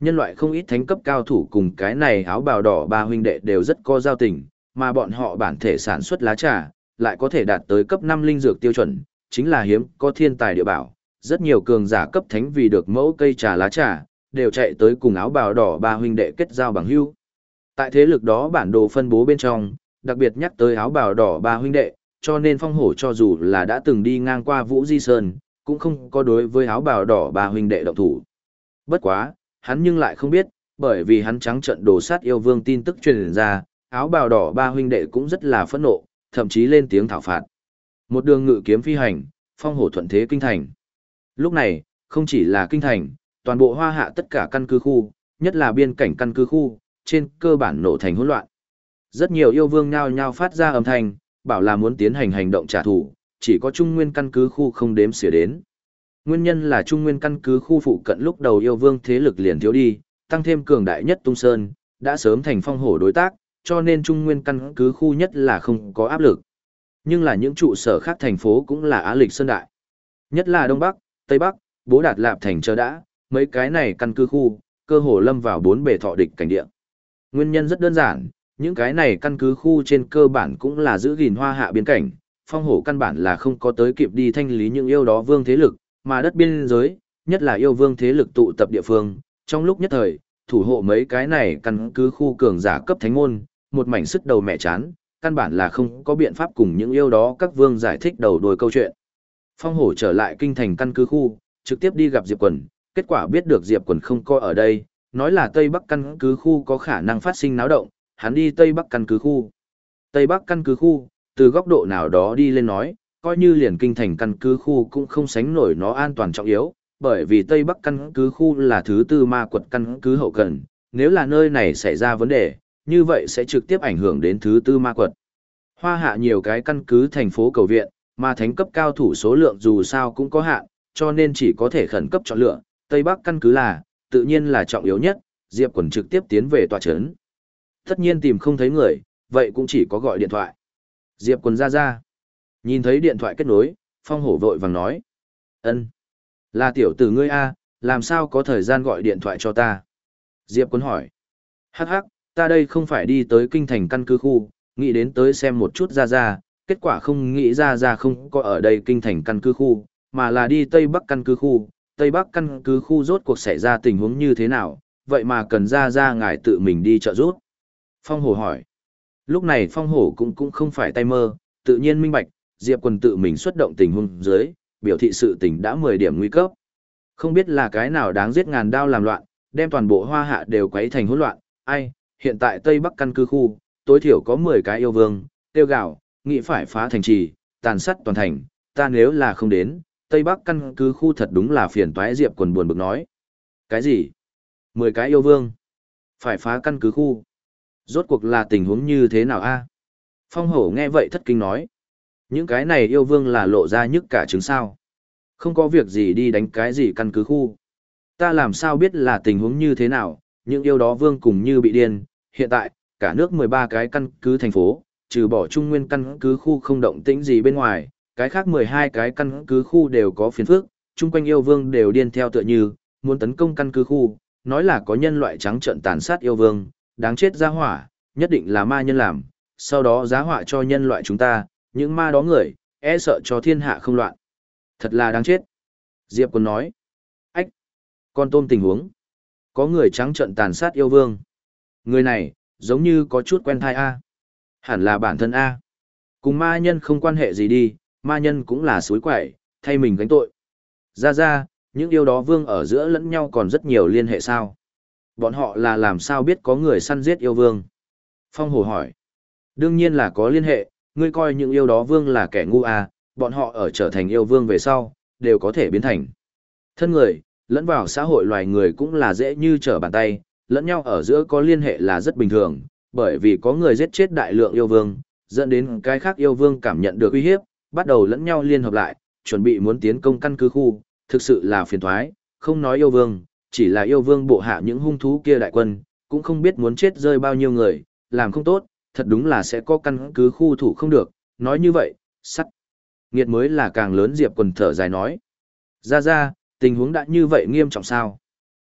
Nhân loại không ít thánh cấp cao thủ cùng cái này áo bào đỏ ba huynh đệ đều rất có giao tình, mà bọn họ bản thể sản xuất lá trà, lại có thể đạt tới cấp 5 linh dược tiêu chuẩn, chính là hiếm có thiên tài địa bảo. Rất nhiều cường giả cấp thánh vì được mẫu cây trà lá trà, đều chạy tới cùng áo bào đỏ ba huynh đệ kết giao bằng hữu. Tại thế lực đó bản đồ phân bố bên trong, đặc biệt nhắc tới áo bào đỏ ba huynh đệ, cho nên phong hổ cho dù là đã từng đi ngang qua Vũ Di Sơn, cũng không có đối với áo bào đỏ ba huynh đệ động thủ. Bất quá, hắn nhưng lại không biết, bởi vì hắn trắng trận đồ sát yêu vương tin tức truyền ra, áo bào đỏ ba huynh đệ cũng rất là phẫn nộ, thậm chí lên tiếng thảo phạt. Một đường ngự kiếm phi hành, phong hổ thuận thế kinh thành. Lúc này, không chỉ là kinh thành, toàn bộ hoa hạ tất cả căn cứ khu, nhất là biên cảnh căn cứ khu, trên cơ bản nổ thành hỗn loạn. Rất nhiều yêu vương nhao nhao phát ra âm thanh, bảo là muốn tiến hành hành động trả thù, chỉ có trung nguyên căn cứ khu không đếm xỉa đến. Nguyên nhân là trung nguyên căn cứ khu phụ cận lúc đầu yêu vương thế lực liền thiếu đi, tăng thêm cường đại nhất tung sơn, đã sớm thành phong hổ đối tác, cho nên trung nguyên căn cứ khu nhất là không có áp lực. Nhưng là những trụ sở khác thành phố cũng là á lịch sơn đại. Nhất là Đông Bắc, Tây Bắc, Bố Đạt Lạp thành chờ đã, mấy cái này căn cứ khu, cơ hồ lâm vào bốn bề thọ địch cảnh địa. Nguyên nhân rất đơn giản, những cái này căn cứ khu trên cơ bản cũng là giữ gìn hoa hạ biên cảnh, phong hổ căn bản là không có tới kịp đi thanh lý những yêu đó vương thế lực, mà đất biên giới, nhất là yêu vương thế lực tụ tập địa phương, trong lúc nhất thời, thủ hộ mấy cái này căn cứ khu cường giả cấp thánh môn, một mảnh sức đầu mẹ chán, căn bản là không có biện pháp cùng những yêu đó các vương giải thích đầu đuôi câu chuyện. Phong hổ trở lại kinh thành căn cứ khu, trực tiếp đi gặp Diệp Quần, kết quả biết được Diệp Quần không coi ở đây, nói là Tây Bắc căn cứ khu có khả năng phát sinh náo động, hắn đi Tây Bắc căn cứ khu. Tây Bắc căn cứ khu, từ góc độ nào đó đi lên nói, coi như liền kinh thành căn cứ khu cũng không sánh nổi nó an toàn trọng yếu, bởi vì Tây Bắc căn cứ khu là thứ tư ma quật căn cứ hậu cần, nếu là nơi này xảy ra vấn đề, như vậy sẽ trực tiếp ảnh hưởng đến thứ tư ma quật. Hoa hạ nhiều cái căn cứ thành phố cầu viện, mà thánh cấp cao thủ số lượng dù sao cũng có hạn, cho nên chỉ có thể khẩn cấp chọn lựa, Tây Bắc căn cứ là, tự nhiên là trọng yếu nhất, Diệp Quần trực tiếp tiến về tòa chấn. Tất nhiên tìm không thấy người, vậy cũng chỉ có gọi điện thoại. Diệp Quần ra ra. Nhìn thấy điện thoại kết nối, Phong Hổ vội vàng nói. ân Là tiểu tử ngươi A, làm sao có thời gian gọi điện thoại cho ta? Diệp Quần hỏi. Hắc hắc, ta đây không phải đi tới kinh thành căn cứ khu, nghĩ đến tới xem một chút ra ra, kết quả không nghĩ ra ra không có ở đây kinh thành căn cứ khu, mà là đi Tây Bắc căn cứ khu, Tây Bắc căn cứ khu rốt cuộc xảy ra tình huống như thế nào, vậy mà cần ra ra ngài tự mình đi trợ giúp. Phong Hổ hỏi. Lúc này Phong Hổ cũng cũng không phải tay mơ, tự nhiên minh bạch, Diệp quần tự mình xuất động tình huống dưới, biểu thị sự tình đã 10 điểm nguy cấp. Không biết là cái nào đáng giết ngàn đao làm loạn, đem toàn bộ hoa hạ đều quấy thành hỗn loạn, ai, hiện tại Tây Bắc căn cứ khu, tối thiểu có 10 cái yêu vương, tiêu gạo, nghĩ phải phá thành trì, tàn sát toàn thành, ta nếu là không đến, Tây Bắc căn cứ khu thật đúng là phiền toái Diệp quần buồn bực nói. Cái gì? Mười cái yêu vương? Phải phá căn cứ khu? Rốt cuộc là tình huống như thế nào a? Phong hổ nghe vậy thất kinh nói. Những cái này yêu vương là lộ ra nhức cả trứng sao. Không có việc gì đi đánh cái gì căn cứ khu. Ta làm sao biết là tình huống như thế nào, những yêu đó vương cùng như bị điên. Hiện tại, cả nước 13 cái căn cứ thành phố, trừ bỏ trung nguyên căn cứ khu không động tĩnh gì bên ngoài, cái khác 12 cái căn cứ khu đều có phiền phức, chung quanh yêu vương đều điên theo tựa như, muốn tấn công căn cứ khu, nói là có nhân loại trắng trợn tàn sát yêu vương, đáng chết giá hỏa, nhất định là ma nhân làm, sau đó giá họa cho nhân loại chúng ta, những ma đó người, e sợ cho thiên hạ không loạn. Thật là đáng chết. Diệp Quân nói. Ách! Con tôm tình huống. Có người trắng trận tàn sát yêu vương. Người này, giống như có chút quen thai A. Hẳn là bản thân A. Cùng ma nhân không quan hệ gì đi, ma nhân cũng là suối quẩy, thay mình gánh tội. Ra ra, những yêu đó vương ở giữa lẫn nhau còn rất nhiều liên hệ sao. Bọn họ là làm sao biết có người săn giết yêu vương? Phong Hồ hỏi. Đương nhiên là có liên hệ, ngươi coi những yêu đó vương là kẻ ngu à, bọn họ ở trở thành yêu vương về sau, đều có thể biến thành. Thân người, lẫn vào xã hội loài người cũng là dễ như trở bàn tay, lẫn nhau ở giữa có liên hệ là rất bình thường, bởi vì có người giết chết đại lượng yêu vương, dẫn đến cái khác yêu vương cảm nhận được uy hiếp, bắt đầu lẫn nhau liên hợp lại, chuẩn bị muốn tiến công căn cứ khu, thực sự là phiền thoái, không nói yêu vương, chỉ là yêu vương bộ hạ những hung thú kia đại quân, cũng không biết muốn chết rơi bao nhiêu người, làm không tốt, thật đúng là sẽ có căn cứ khu thủ không được, nói như vậy, sắt. Nghiệt mới là càng lớn Diệp quần thở dài nói. Ra ra, tình huống đã như vậy nghiêm trọng sao?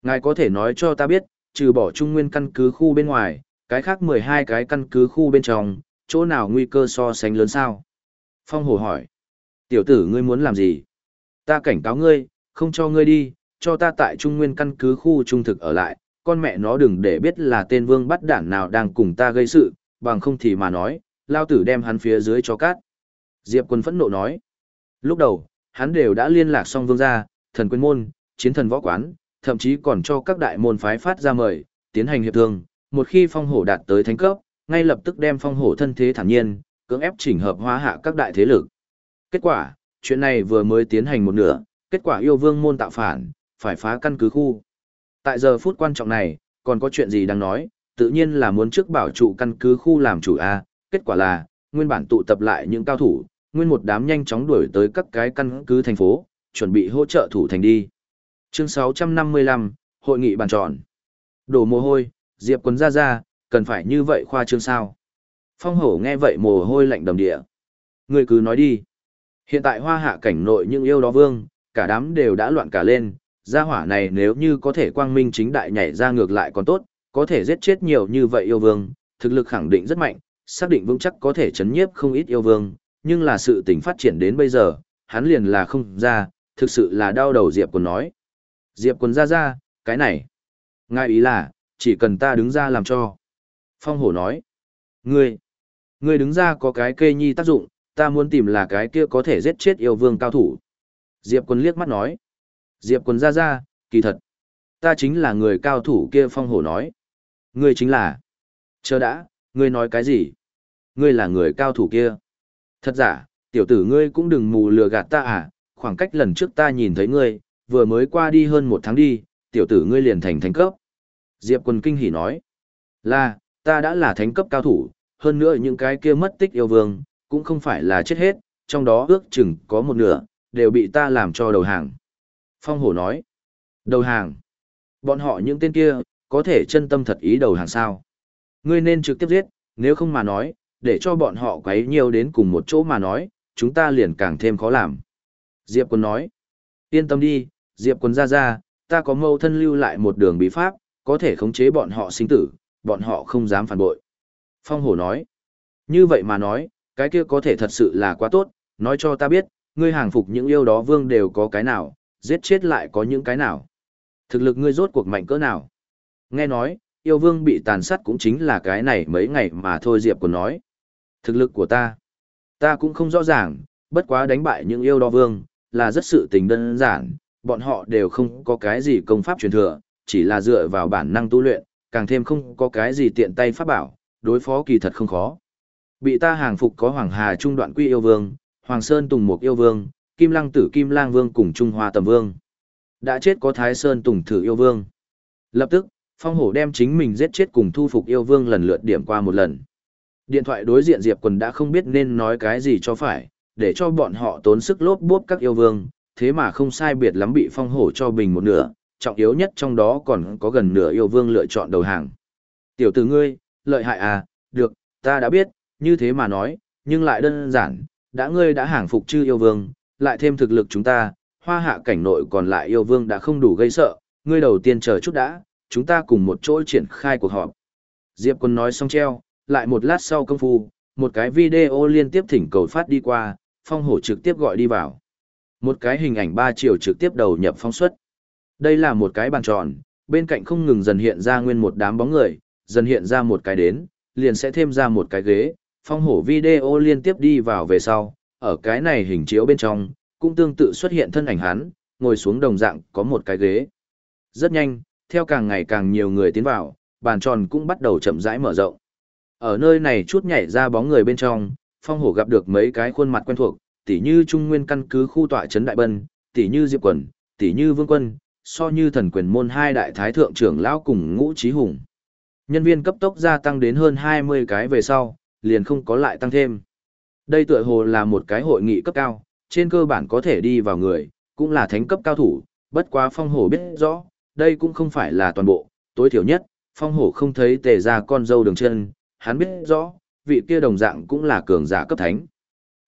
Ngài có thể nói cho ta biết, trừ bỏ trung nguyên căn cứ khu bên ngoài, cái khác 12 cái căn cứ khu bên trong, chỗ nào nguy cơ so sánh lớn sao? Phong Hồ hỏi. Tiểu tử ngươi muốn làm gì? Ta cảnh cáo ngươi, không cho ngươi đi, cho ta tại trung nguyên căn cứ khu trung thực ở lại, con mẹ nó đừng để biết là tên vương bắt đảng nào đang cùng ta gây sự, bằng không thì mà nói, lao tử đem hắn phía dưới cho cát. Diệp quân phẫn nộ nói. Lúc đầu, hắn đều đã liên lạc xong vương gia, thần quyền môn, chiến thần võ quán, thậm chí còn cho các đại môn phái phát ra mời, tiến hành hiệp thương. Một khi phong hổ đạt tới thánh cấp, ngay lập tức đem phong hổ thân thế thản nhiên, cưỡng ép chỉnh hợp hóa hạ các đại thế lực. Kết quả, chuyện này vừa mới tiến hành một nửa, kết quả yêu vương môn tạo phản, phải phá căn cứ khu. Tại giờ phút quan trọng này, còn có chuyện gì đang nói, tự nhiên là muốn trước bảo trụ căn cứ khu làm chủ A, kết quả là, nguyên bản tụ tập lại những cao thủ, nguyên một đám nhanh chóng đuổi tới các cái căn cứ thành phố, chuẩn bị hỗ trợ thủ thành đi. Chương 655, Hội nghị bàn tròn. Đổ mồ hôi, Diệp quấn ra ra, cần phải như vậy khoa trương sao. Phong hổ nghe vậy mồ hôi lạnh đầm địa. Người cứ nói đi. Hiện tại hoa hạ cảnh nội những yêu đó vương, cả đám đều đã loạn cả lên, gia hỏa này nếu như có thể quang minh chính đại nhảy ra ngược lại còn tốt, có thể giết chết nhiều như vậy yêu vương, thực lực khẳng định rất mạnh, xác định vững chắc có thể chấn nhiếp không ít yêu vương, nhưng là sự tình phát triển đến bây giờ, hắn liền là không ra, thực sự là đau đầu Diệp Quân nói. Diệp Quân ra ra, cái này. Ngài ý là, chỉ cần ta đứng ra làm cho. Phong hổ nói. Ngươi, ngươi đứng ra có cái kê nhi tác dụng, ta muốn tìm là cái kia có thể giết chết yêu vương cao thủ. Diệp Quân liếc mắt nói. Diệp Quân ra ra, kỳ thật. Ta chính là người cao thủ kia phong hổ nói. Ngươi chính là. Chờ đã, ngươi nói cái gì? Ngươi là người cao thủ kia. Thật giả, tiểu tử ngươi cũng đừng mù lừa gạt ta à, khoảng cách lần trước ta nhìn thấy ngươi, vừa mới qua đi hơn một tháng đi, tiểu tử ngươi liền thành thánh cấp. Diệp quân kinh hỉ nói. Là, ta đã là thánh cấp cao thủ, hơn nữa những cái kia mất tích yêu vương, cũng không phải là chết hết, trong đó ước chừng có một nửa, đều bị ta làm cho đầu hàng. Phong hổ nói. Đầu hàng. Bọn họ những tên kia, có thể chân tâm thật ý đầu hàng sao. Ngươi nên trực tiếp giết, nếu không mà nói, để cho bọn họ quấy nhiều đến cùng một chỗ mà nói, chúng ta liền càng thêm khó làm. Diệp quân nói, yên tâm đi, Diệp quân ra ra, ta có mâu thân lưu lại một đường bí pháp, có thể khống chế bọn họ sinh tử, bọn họ không dám phản bội. Phong hổ nói, như vậy mà nói, cái kia có thể thật sự là quá tốt, nói cho ta biết, ngươi hàng phục những yêu đó vương đều có cái nào, giết chết lại có những cái nào. Thực lực ngươi rốt cuộc mạnh cỡ nào. Nghe nói, yêu vương bị tàn sát cũng chính là cái này mấy ngày mà thôi Diệp còn nói. Thực lực của ta, ta cũng không rõ ràng, bất quá đánh bại những yêu đo vương, là rất sự tình đơn giản, bọn họ đều không có cái gì công pháp truyền thừa, chỉ là dựa vào bản năng tu luyện, càng thêm không có cái gì tiện tay pháp bảo, đối phó kỳ thật không khó. Bị ta hàng phục có Hoàng Hà Trung đoạn quy yêu vương, Hoàng Sơn Tùng Mục yêu vương, Kim Lăng Tử Kim Lang vương cùng Trung Hoa Tầm vương. Đã chết có Thái Sơn Tùng Thử yêu vương. Lập tức, Phong Hổ đem chính mình giết chết cùng thu phục yêu vương lần lượt điểm qua một lần. Điện thoại đối diện Diệp Quần đã không biết nên nói cái gì cho phải, để cho bọn họ tốn sức lốp bốp các yêu vương, thế mà không sai biệt lắm bị phong hổ cho bình một nửa, trọng yếu nhất trong đó còn có gần nửa yêu vương lựa chọn đầu hàng. Tiểu tử ngươi, lợi hại à, được, ta đã biết, như thế mà nói, nhưng lại đơn giản, đã ngươi đã hàng phục chư yêu vương, lại thêm thực lực chúng ta, hoa hạ cảnh nội còn lại yêu vương đã không đủ gây sợ, ngươi đầu tiên chờ chút đã, chúng ta cùng một chỗ triển khai cuộc họp. Diệp Quân nói xong treo, lại một lát sau công phu, một cái video liên tiếp thỉnh cầu phát đi qua, phong hổ trực tiếp gọi đi vào. Một cái hình ảnh ba chiều trực tiếp đầu nhập phong xuất. Đây là một cái bàn tròn, bên cạnh không ngừng dần hiện ra nguyên một đám bóng người, dần hiện ra một cái đến, liền sẽ thêm ra một cái ghế, phong hổ video liên tiếp đi vào về sau, ở cái này hình chiếu bên trong, cũng tương tự xuất hiện thân ảnh hắn, ngồi xuống đồng dạng có một cái ghế. Rất nhanh, theo càng ngày càng nhiều người tiến vào, bàn tròn cũng bắt đầu chậm rãi mở rộng. Ở nơi này chút nhảy ra bóng người bên trong, phong hổ gặp được mấy cái khuôn mặt quen thuộc, tỉ như Trung Nguyên căn cứ khu tọa trấn Đại Bân, tỉ như Diệp Quần, tỉ như Vương Quân, so như thần quyền môn hai đại thái thượng trưởng lão cùng ngũ trí hùng. Nhân viên cấp tốc gia tăng đến hơn 20 cái về sau, liền không có lại tăng thêm. Đây tựa hồ là một cái hội nghị cấp cao, trên cơ bản có thể đi vào người, cũng là thánh cấp cao thủ, bất quá phong hổ biết rõ, đây cũng không phải là toàn bộ, tối thiểu nhất, phong hổ không thấy tề ra con dâu đường chân, hắn biết rõ, vị kia đồng dạng cũng là cường giả cấp thánh.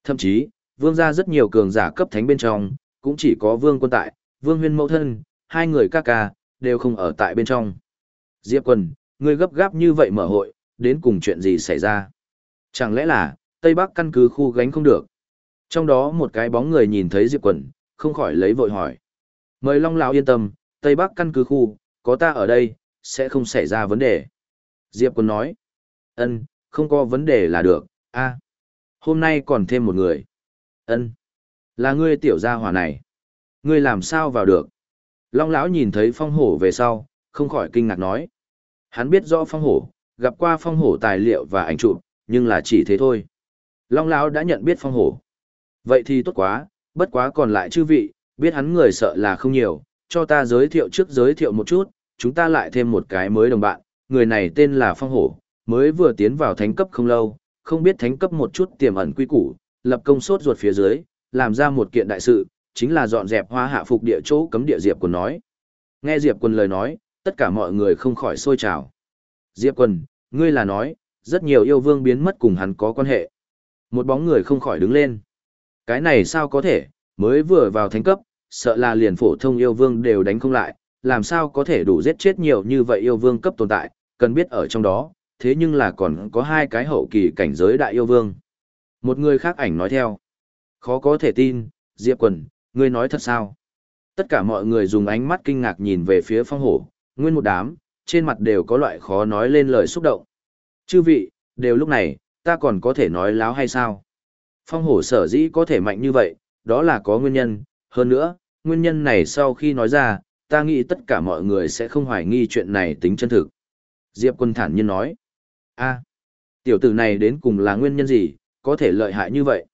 Thậm chí, vương gia rất nhiều cường giả cấp thánh bên trong, cũng chỉ có vương quân tại, vương huyên mẫu thân, hai người ca ca, đều không ở tại bên trong. Diệp Quân, ngươi gấp gáp như vậy mở hội, đến cùng chuyện gì xảy ra? Chẳng lẽ là, Tây Bắc căn cứ khu gánh không được? Trong đó một cái bóng người nhìn thấy Diệp Quần, không khỏi lấy vội hỏi. Mời Long Lão yên tâm, Tây Bắc căn cứ khu, có ta ở đây, sẽ không xảy ra vấn đề. Diệp Quần nói. ân không có vấn đề là được, a hôm nay còn thêm một người. ân là ngươi tiểu gia hỏa này. Ngươi làm sao vào được? Long lão nhìn thấy phong hổ về sau, không khỏi kinh ngạc nói. Hắn biết rõ phong hổ, gặp qua phong hổ tài liệu và ảnh chụp, nhưng là chỉ thế thôi. Long lão đã nhận biết phong hổ. Vậy thì tốt quá, bất quá còn lại chư vị, biết hắn người sợ là không nhiều, cho ta giới thiệu trước giới thiệu một chút, chúng ta lại thêm một cái mới đồng bạn, người này tên là phong hổ, mới vừa tiến vào thánh cấp không lâu, không biết thánh cấp một chút tiềm ẩn quy củ, lập công sốt ruột phía dưới, làm ra một kiện đại sự, chính là dọn dẹp hoa hạ phục địa chỗ cấm địa Diệp Quân nói. Nghe Diệp Quân lời nói, tất cả mọi người không khỏi sôi trào. Diệp Quân, ngươi là nói, rất nhiều yêu vương biến mất cùng hắn có quan hệ. Một bóng người không khỏi đứng lên. Cái này sao có thể, mới vừa vào thánh cấp, sợ là liền phổ thông yêu vương đều đánh không lại, làm sao có thể đủ giết chết nhiều như vậy yêu vương cấp tồn tại, cần biết ở trong đó, thế nhưng là còn có hai cái hậu kỳ cảnh giới đại yêu vương. Một người khác ảnh nói theo. Khó có thể tin, Diệp Quần, ngươi nói thật sao? Tất cả mọi người dùng ánh mắt kinh ngạc nhìn về phía phong hổ, nguyên một đám, trên mặt đều có loại khó nói lên lời xúc động. Chư vị, đều lúc này, ta còn có thể nói láo hay sao? Phong hổ sở dĩ có thể mạnh như vậy, đó là có nguyên nhân, hơn nữa, nguyên nhân này sau khi nói ra, ta nghĩ tất cả mọi người sẽ không hoài nghi chuyện này tính chân thực. Diệp quân thản nhiên nói, a tiểu tử này đến cùng là nguyên nhân gì, có thể lợi hại như vậy?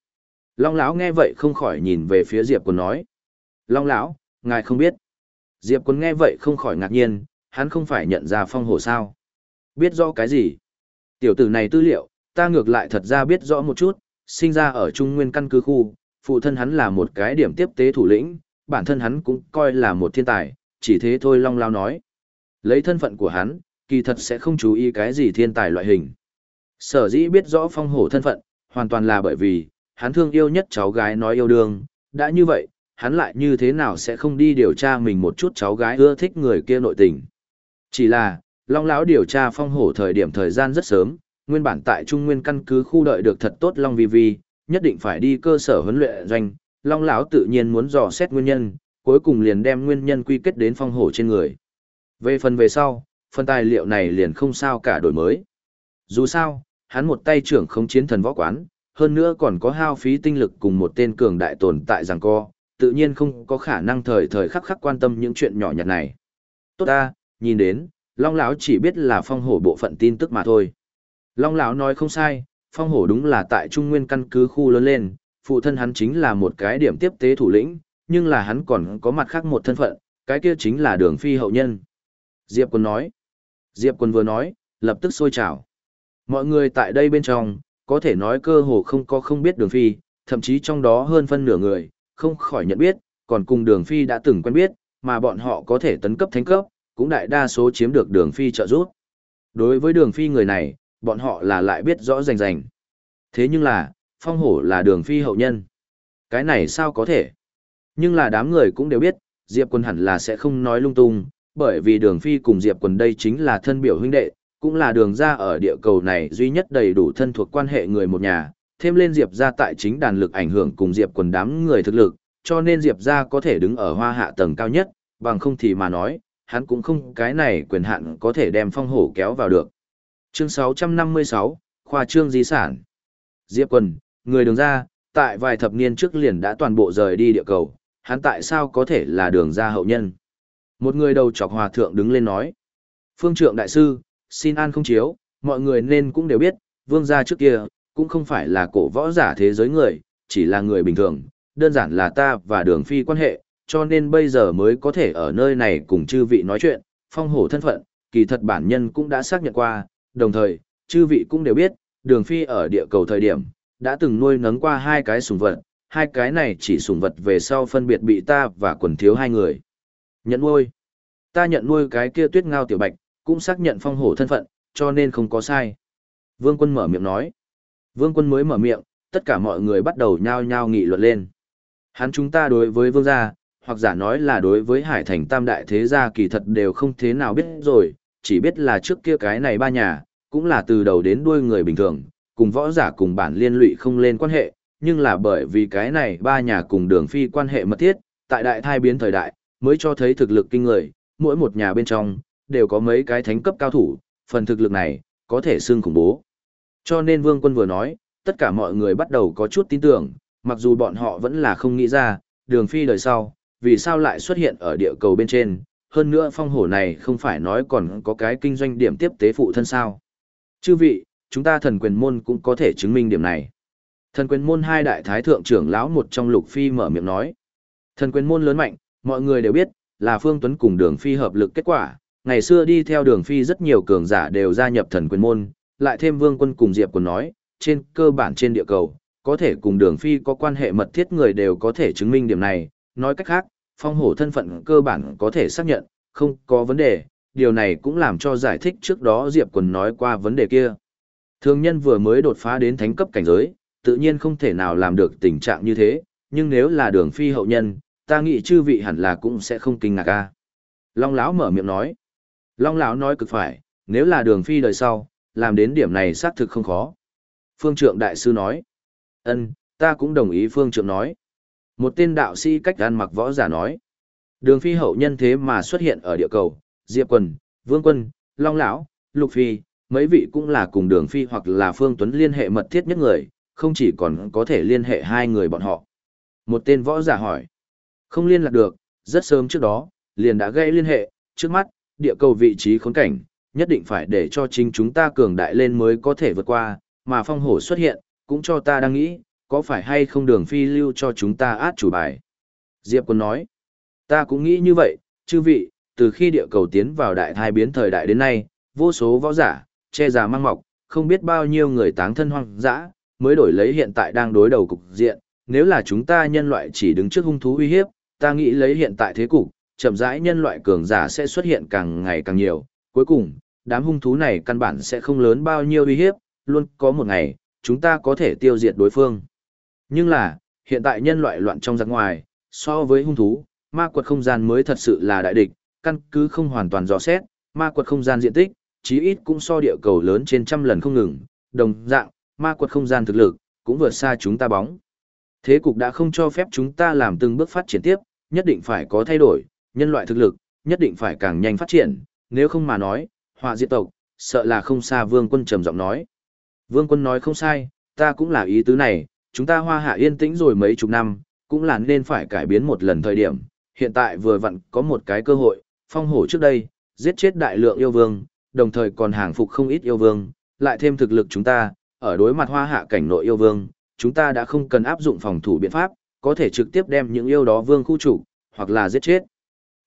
Long lão nghe vậy không khỏi nhìn về phía Diệp Quân nói. Long lão, ngài không biết. Diệp Quân nghe vậy không khỏi ngạc nhiên, hắn không phải nhận ra phong hổ sao. Biết rõ cái gì? Tiểu tử này tư liệu, ta ngược lại thật ra biết rõ một chút, sinh ra ở Trung Nguyên căn cứ khu, phụ thân hắn là một cái điểm tiếp tế thủ lĩnh, bản thân hắn cũng coi là một thiên tài, chỉ thế thôi Long Lao nói. Lấy thân phận của hắn, kỳ thật sẽ không chú ý cái gì thiên tài loại hình. Sở dĩ biết rõ phong hổ thân phận, hoàn toàn là bởi vì, hắn thương yêu nhất cháu gái nói yêu đương, đã như vậy, hắn lại như thế nào sẽ không đi điều tra mình một chút cháu gái ưa thích người kia nội tình. Chỉ là, Long lão điều tra phong hổ thời điểm thời gian rất sớm, nguyên bản tại Trung Nguyên căn cứ khu đợi được thật tốt Long Vi Vi, nhất định phải đi cơ sở huấn luyện doanh, Long lão tự nhiên muốn dò xét nguyên nhân, cuối cùng liền đem nguyên nhân quy kết đến phong hổ trên người. Về phần về sau, phần tài liệu này liền không sao cả đổi mới. Dù sao, hắn một tay trưởng không chiến thần võ quán, hơn nữa còn có hao phí tinh lực cùng một tên cường đại tồn tại rằng co, tự nhiên không có khả năng thời thời khắc khắc quan tâm những chuyện nhỏ nhặt này. Tốt ta, nhìn đến, Long lão chỉ biết là phong hổ bộ phận tin tức mà thôi. Long lão nói không sai, phong hổ đúng là tại Trung Nguyên căn cứ khu lớn lên, phụ thân hắn chính là một cái điểm tiếp tế thủ lĩnh, nhưng là hắn còn có mặt khác một thân phận, cái kia chính là đường phi hậu nhân. Diệp quân nói. Diệp quân vừa nói, lập tức sôi trào. Mọi người tại đây bên trong, có thể nói cơ hồ không có không biết đường phi, thậm chí trong đó hơn phân nửa người, không khỏi nhận biết, còn cùng đường phi đã từng quen biết, mà bọn họ có thể tấn cấp thánh cấp, cũng đại đa số chiếm được đường phi trợ giúp. Đối với đường phi người này, bọn họ là lại biết rõ rành rành. Thế nhưng là, phong hổ là đường phi hậu nhân. Cái này sao có thể? Nhưng là đám người cũng đều biết, Diệp quân hẳn là sẽ không nói lung tung, bởi vì đường phi cùng Diệp quân đây chính là thân biểu huynh đệ, cũng là đường ra ở địa cầu này duy nhất đầy đủ thân thuộc quan hệ người một nhà, thêm lên Diệp ra tại chính đàn lực ảnh hưởng cùng Diệp quần đám người thực lực, cho nên Diệp ra có thể đứng ở hoa hạ tầng cao nhất, bằng không thì mà nói, hắn cũng không cái này quyền hạn có thể đem phong hổ kéo vào được. Chương 656, Khoa trương di sản. Diệp Quân, người đường ra, tại vài thập niên trước liền đã toàn bộ rời đi địa cầu, hắn tại sao có thể là đường ra hậu nhân? Một người đầu chọc hòa thượng đứng lên nói. Phương trượng đại sư, xin an không chiếu, mọi người nên cũng đều biết, vương gia trước kia, cũng không phải là cổ võ giả thế giới người, chỉ là người bình thường, đơn giản là ta và đường phi quan hệ, cho nên bây giờ mới có thể ở nơi này cùng chư vị nói chuyện, phong hổ thân phận, kỳ thật bản nhân cũng đã xác nhận qua, đồng thời, chư vị cũng đều biết, đường phi ở địa cầu thời điểm, đã từng nuôi nấng qua hai cái sùng vật, hai cái này chỉ sùng vật về sau phân biệt bị ta và quần thiếu hai người. Nhận nuôi. Ta nhận nuôi cái kia tuyết ngao tiểu bạch, cũng xác nhận phong hổ thân phận, cho nên không có sai. Vương quân mở miệng nói. Vương quân mới mở miệng, tất cả mọi người bắt đầu nhao nhao nghị luận lên. Hắn chúng ta đối với vương gia, hoặc giả nói là đối với hải thành tam đại thế gia kỳ thật đều không thế nào biết rồi, chỉ biết là trước kia cái này ba nhà, cũng là từ đầu đến đuôi người bình thường, cùng võ giả cùng bản liên lụy không lên quan hệ, nhưng là bởi vì cái này ba nhà cùng đường phi quan hệ mật thiết, tại đại thai biến thời đại, mới cho thấy thực lực kinh người, mỗi một nhà bên trong, đều có mấy cái thánh cấp cao thủ, phần thực lực này, có thể xưng khủng bố. Cho nên vương quân vừa nói, tất cả mọi người bắt đầu có chút tin tưởng, mặc dù bọn họ vẫn là không nghĩ ra, đường phi đời sau, vì sao lại xuất hiện ở địa cầu bên trên, hơn nữa phong hổ này không phải nói còn có cái kinh doanh điểm tiếp tế phụ thân sao. Chư vị, chúng ta thần quyền môn cũng có thể chứng minh điểm này. Thần quyền môn hai đại thái thượng trưởng lão một trong lục phi mở miệng nói. Thần quyền môn lớn mạnh, mọi người đều biết, là Phương Tuấn cùng đường phi hợp lực kết quả. Ngày xưa đi theo đường phi rất nhiều cường giả đều gia nhập thần quyền môn, lại thêm vương quân cùng diệp quân nói, trên cơ bản trên địa cầu, có thể cùng đường phi có quan hệ mật thiết người đều có thể chứng minh điểm này. Nói cách khác, phong hổ thân phận cơ bản có thể xác nhận, không có vấn đề, điều này cũng làm cho giải thích trước đó Diệp Quần nói qua vấn đề kia. Thường nhân vừa mới đột phá đến thánh cấp cảnh giới, tự nhiên không thể nào làm được tình trạng như thế, nhưng nếu là đường phi hậu nhân, ta nghĩ chư vị hẳn là cũng sẽ không kinh ngạc a. Long lão mở miệng nói. Long lão nói cực phải, nếu là đường phi đời sau, làm đến điểm này xác thực không khó. Phương trượng đại sư nói. Ân, ta cũng đồng ý phương trượng nói. Một tên đạo sĩ cách ăn mặc võ giả nói. Đường phi hậu nhân thế mà xuất hiện ở địa cầu, Diệp Quần, Vương Quân, Long Lão, Lục Phi, mấy vị cũng là cùng đường phi hoặc là Phương Tuấn liên hệ mật thiết nhất người, không chỉ còn có thể liên hệ hai người bọn họ. Một tên võ giả hỏi. Không liên lạc được, rất sớm trước đó, liền đã gây liên hệ, trước mắt, địa cầu vị trí khốn cảnh, nhất định phải để cho chính chúng ta cường đại lên mới có thể vượt qua, mà phong hổ xuất hiện, cũng cho ta đang nghĩ, có phải hay không đường phi lưu cho chúng ta át chủ bài. Diệp Quân nói, ta cũng nghĩ như vậy, chư vị, từ khi địa cầu tiến vào đại thai biến thời đại đến nay, vô số võ giả, che giả mang mọc, không biết bao nhiêu người táng thân hoang dã, mới đổi lấy hiện tại đang đối đầu cục diện, nếu là chúng ta nhân loại chỉ đứng trước hung thú uy hiếp, ta nghĩ lấy hiện tại thế cục, chậm rãi nhân loại cường giả sẽ xuất hiện càng ngày càng nhiều, cuối cùng, đám hung thú này căn bản sẽ không lớn bao nhiêu uy hiếp, luôn có một ngày, chúng ta có thể tiêu diệt đối phương. Nhưng là, hiện tại nhân loại loạn trong giặc ngoài, so với hung thú, ma quật không gian mới thật sự là đại địch, căn cứ không hoàn toàn rõ xét, ma quật không gian diện tích, chí ít cũng so địa cầu lớn trên trăm lần không ngừng, đồng dạng, ma quật không gian thực lực, cũng vượt xa chúng ta bóng. Thế cục đã không cho phép chúng ta làm từng bước phát triển tiếp, nhất định phải có thay đổi, nhân loại thực lực, nhất định phải càng nhanh phát triển, nếu không mà nói, họa diệt tộc, sợ là không xa vương quân trầm giọng nói. Vương quân nói không sai, ta cũng là ý tứ này, chúng ta hoa hạ yên tĩnh rồi mấy chục năm, cũng là nên phải cải biến một lần thời điểm, hiện tại vừa vặn có một cái cơ hội, phong hổ trước đây, giết chết đại lượng yêu vương, đồng thời còn hàng phục không ít yêu vương, lại thêm thực lực chúng ta, ở đối mặt hoa hạ cảnh nội yêu vương, chúng ta đã không cần áp dụng phòng thủ biện pháp, có thể trực tiếp đem những yêu đó vương khu chủ, hoặc là giết chết.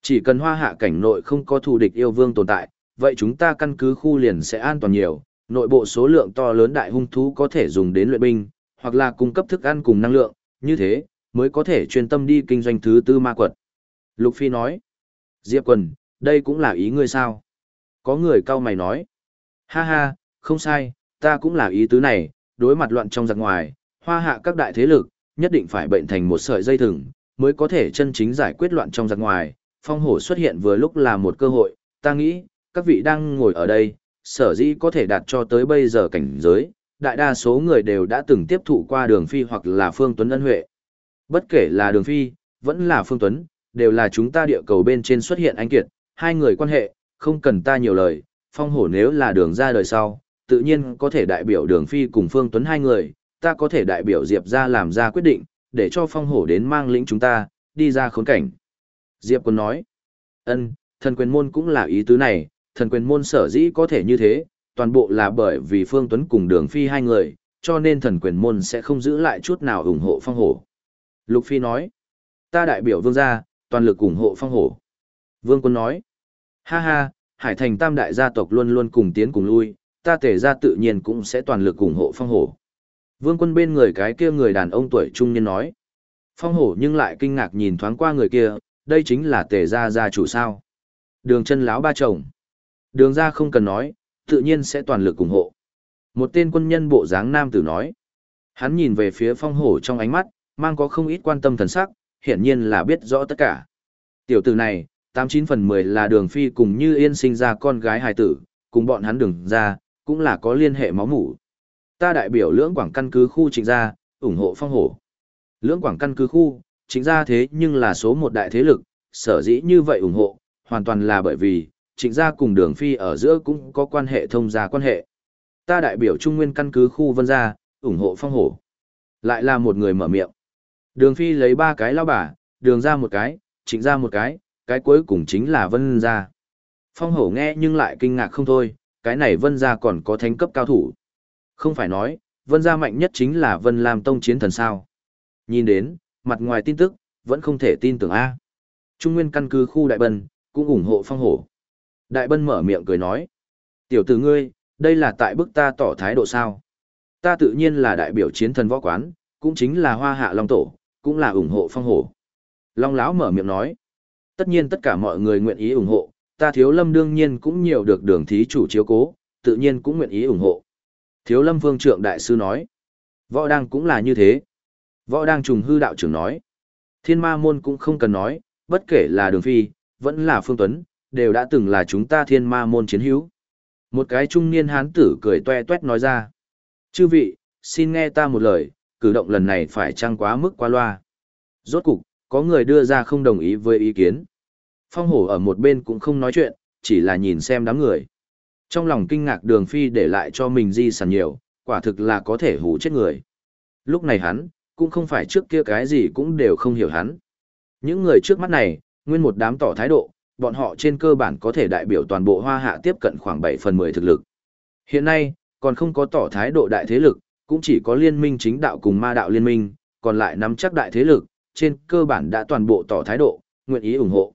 Chỉ cần hoa hạ cảnh nội không có thù địch yêu vương tồn tại, vậy chúng ta căn cứ khu liền sẽ an toàn nhiều, nội bộ số lượng to lớn đại hung thú có thể dùng đến luyện binh, hoặc là cung cấp thức ăn cùng năng lượng, như thế, mới có thể chuyên tâm đi kinh doanh thứ tư ma quật. Lục Phi nói, Diệp Quần, đây cũng là ý ngươi sao? Có người cao mày nói, ha ha, không sai, ta cũng là ý tứ này, đối mặt loạn trong giặc ngoài, hoa hạ các đại thế lực, nhất định phải bệnh thành một sợi dây thừng, mới có thể chân chính giải quyết loạn trong giặc ngoài. Phong hổ xuất hiện vừa lúc là một cơ hội, ta nghĩ, các vị đang ngồi ở đây, sở dĩ có thể đạt cho tới bây giờ cảnh giới, đại đa số người đều đã từng tiếp thụ qua đường phi hoặc là phương tuấn ân huệ. Bất kể là đường phi, vẫn là Phương Tuấn, đều là chúng ta địa cầu bên trên xuất hiện anh kiệt, hai người quan hệ, không cần ta nhiều lời, phong hổ nếu là đường ra đời sau, tự nhiên có thể đại biểu đường phi cùng Phương Tuấn hai người, ta có thể đại biểu Diệp ra làm ra quyết định, để cho phong hổ đến mang lĩnh chúng ta, đi ra khốn cảnh. Diệp quân nói, ân, thần quyền môn cũng là ý tứ này, thần quyền môn sở dĩ có thể như thế, toàn bộ là bởi vì Phương Tuấn cùng đường phi hai người, cho nên thần quyền môn sẽ không giữ lại chút nào ủng hộ phong hổ. Lục Phi nói, ta đại biểu vương gia, toàn lực ủng hộ phong hổ. Vương quân nói, ha ha, Hải Thành tam đại gia tộc luôn luôn cùng tiến cùng lui, ta tể ra tự nhiên cũng sẽ toàn lực ủng hộ phong hổ. Vương quân bên người cái kia người đàn ông tuổi trung niên nói. Phong hổ nhưng lại kinh ngạc nhìn thoáng qua người kia, đây chính là tể gia gia chủ sao. Đường chân lão ba chồng. Đường gia không cần nói, tự nhiên sẽ toàn lực ủng hộ. Một tên quân nhân bộ dáng nam tử nói. Hắn nhìn về phía phong hổ trong ánh mắt, mang có không ít quan tâm thần sắc, hiển nhiên là biết rõ tất cả. Tiểu tử này, 89 phần 10 là đường phi cùng như yên sinh ra con gái hài tử, cùng bọn hắn đường ra, cũng là có liên hệ máu mủ. Ta đại biểu lưỡng quảng căn cứ khu trịnh gia, ủng hộ phong hổ. Lưỡng quảng căn cứ khu, chính gia thế nhưng là số một đại thế lực, sở dĩ như vậy ủng hộ, hoàn toàn là bởi vì, trịnh gia cùng đường phi ở giữa cũng có quan hệ thông gia quan hệ. Ta đại biểu trung nguyên căn cứ khu vân gia, ủng hộ phong hổ. Lại là một người mở miệng. Đường phi lấy ba cái lao bà, đường ra một cái, trịnh ra một cái, cái cuối cùng chính là vân gia. Phong hổ nghe nhưng lại kinh ngạc không thôi, cái này vân gia còn có thánh cấp cao thủ. Không phải nói, vân gia mạnh nhất chính là vân làm tông chiến thần sao. Nhìn đến, mặt ngoài tin tức, vẫn không thể tin tưởng A. Trung nguyên căn cứ khu Đại Bần cũng ủng hộ phong hổ. Đại Bân mở miệng cười nói. Tiểu tử ngươi, đây là tại bức ta tỏ thái độ sao. Ta tự nhiên là đại biểu chiến thần võ quán, cũng chính là hoa hạ long tổ, cũng là ủng hộ phong hổ. Long lão mở miệng nói. Tất nhiên tất cả mọi người nguyện ý ủng hộ, ta thiếu lâm đương nhiên cũng nhiều được đường thí chủ chiếu cố, tự nhiên cũng nguyện ý ủng hộ. Thiếu lâm vương trượng đại sư nói. Võ đang cũng là như thế. Võ đang trùng hư đạo trưởng nói. Thiên ma môn cũng không cần nói, bất kể là đường phi, vẫn là phương tuấn, đều đã từng là chúng ta thiên ma môn chiến hữu. Một cái trung niên hán tử cười toe toét nói ra. Chư vị, xin nghe ta một lời, cử động lần này phải trăng quá mức qua loa. Rốt cục, có người đưa ra không đồng ý với ý kiến. Phong hổ ở một bên cũng không nói chuyện, chỉ là nhìn xem đám người. Trong lòng kinh ngạc đường phi để lại cho mình di sản nhiều, quả thực là có thể hủ chết người. Lúc này hắn, cũng không phải trước kia cái gì cũng đều không hiểu hắn. Những người trước mắt này, nguyên một đám tỏ thái độ, bọn họ trên cơ bản có thể đại biểu toàn bộ hoa hạ tiếp cận khoảng 7 phần 10 thực lực. Hiện nay, còn không có tỏ thái độ đại thế lực, cũng chỉ có liên minh chính đạo cùng ma đạo liên minh, còn lại nắm chắc đại thế lực, trên cơ bản đã toàn bộ tỏ thái độ, nguyện ý ủng hộ.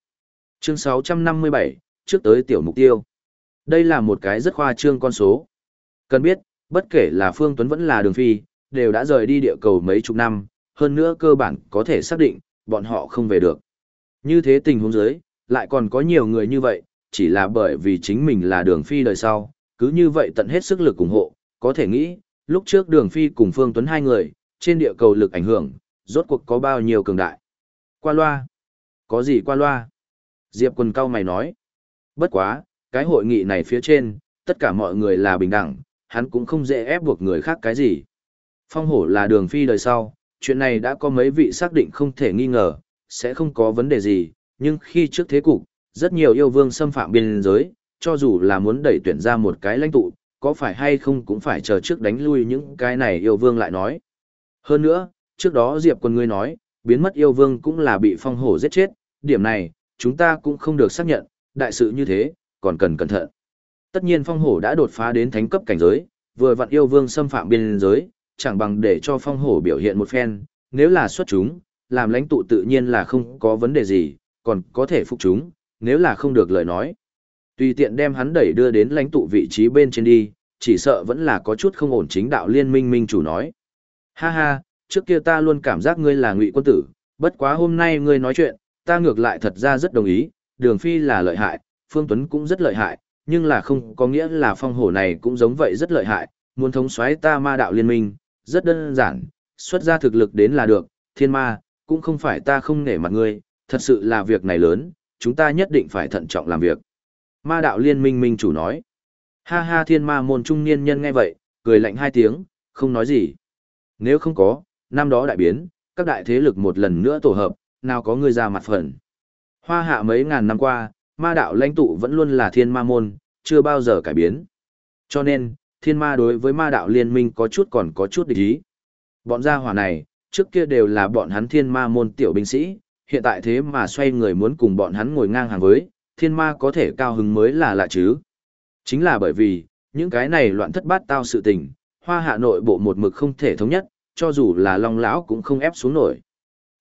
Chương 657, trước tới tiểu mục tiêu. Đây là một cái rất khoa trương con số. Cần biết, bất kể là Phương Tuấn vẫn là Đường Phi, đều đã rời đi địa cầu mấy chục năm, hơn nữa cơ bản có thể xác định, bọn họ không về được. Như thế tình huống dưới, lại còn có nhiều người như vậy, chỉ là bởi vì chính mình là Đường Phi đời sau, cứ như vậy tận hết sức lực ủng hộ, có thể nghĩ, lúc trước Đường Phi cùng Phương Tuấn hai người, trên địa cầu lực ảnh hưởng, rốt cuộc có bao nhiêu cường đại. Qua loa. Có gì qua loa? Diệp quần cao mày nói. Bất quá, cái hội nghị này phía trên, tất cả mọi người là bình đẳng, hắn cũng không dễ ép buộc người khác cái gì. Phong hổ là đường phi đời sau, chuyện này đã có mấy vị xác định không thể nghi ngờ, sẽ không có vấn đề gì, nhưng khi trước thế cục, rất nhiều yêu vương xâm phạm biên giới, cho dù là muốn đẩy tuyển ra một cái lãnh tụ, có phải hay không cũng phải chờ trước đánh lui những cái này yêu vương lại nói. Hơn nữa, trước đó Diệp quân ngươi nói, biến mất yêu vương cũng là bị phong hổ giết chết, điểm này, chúng ta cũng không được xác nhận, đại sự như thế, còn cần cẩn thận. Tất nhiên phong hổ đã đột phá đến thánh cấp cảnh giới, vừa vặn yêu vương xâm phạm biên giới, chẳng bằng để cho phong hổ biểu hiện một phen, nếu là xuất chúng, làm lãnh tụ tự nhiên là không có vấn đề gì, còn có thể phục chúng, nếu là không được lời nói. Tùy tiện đem hắn đẩy đưa đến lãnh tụ vị trí bên trên đi, chỉ sợ vẫn là có chút không ổn chính đạo liên minh minh chủ nói. Ha ha, trước kia ta luôn cảm giác ngươi là ngụy quân tử, bất quá hôm nay ngươi nói chuyện, ta ngược lại thật ra rất đồng ý, đường phi là lợi hại, phương tuấn cũng rất lợi hại, nhưng là không có nghĩa là phong hổ này cũng giống vậy rất lợi hại, muốn thống soái ta ma đạo liên minh, rất đơn giản, xuất ra thực lực đến là được, thiên ma, cũng không phải ta không nể mặt ngươi, thật sự là việc này lớn, chúng ta nhất định phải thận trọng làm việc. Ma đạo liên minh minh chủ nói, ha ha thiên ma môn trung niên nhân nghe vậy, cười lạnh hai tiếng, không nói gì. Nếu không có, năm đó đại biến, các đại thế lực một lần nữa tổ hợp, nào có người ra mặt phần. Hoa hạ mấy ngàn năm qua, ma đạo lãnh tụ vẫn luôn là thiên ma môn, chưa bao giờ cải biến. Cho nên, thiên ma đối với ma đạo liên minh có chút còn có chút địch ý. Bọn gia hỏa này, trước kia đều là bọn hắn thiên ma môn tiểu binh sĩ, hiện tại thế mà xoay người muốn cùng bọn hắn ngồi ngang hàng với, thiên ma có thể cao hứng mới là lạ chứ. Chính là bởi vì, những cái này loạn thất bát tao sự tình, hoa hạ nội bộ một mực không thể thống nhất, cho dù là long lão cũng không ép xuống nổi.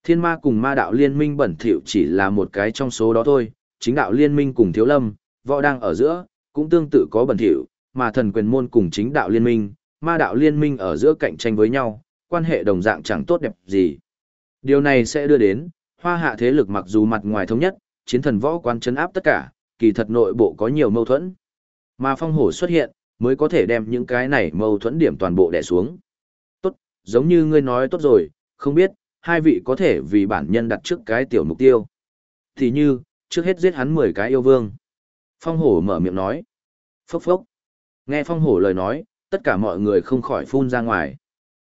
Thiên ma cùng ma đạo liên minh bẩn thỉu chỉ là một cái trong số đó thôi, chính đạo liên minh cùng thiếu lâm, võ đang ở giữa, cũng tương tự có bẩn thỉu, mà thần quyền môn cùng chính đạo liên minh, ma đạo liên minh ở giữa cạnh tranh với nhau, quan hệ đồng dạng chẳng tốt đẹp gì. Điều này sẽ đưa đến, hoa hạ thế lực mặc dù mặt ngoài thống nhất, chiến thần võ quan chấn áp tất cả, kỳ thật nội bộ có nhiều mâu thuẫn. Mà phong hổ xuất hiện, mới có thể đem những cái này mâu thuẫn điểm toàn bộ đè xuống. Tốt, giống như ngươi nói tốt rồi, không biết, hai vị có thể vì bản nhân đặt trước cái tiểu mục tiêu. Thì như, trước hết giết hắn 10 cái yêu vương. Phong hổ mở miệng nói. Phốc phốc. Nghe phong hổ lời nói, tất cả mọi người không khỏi phun ra ngoài.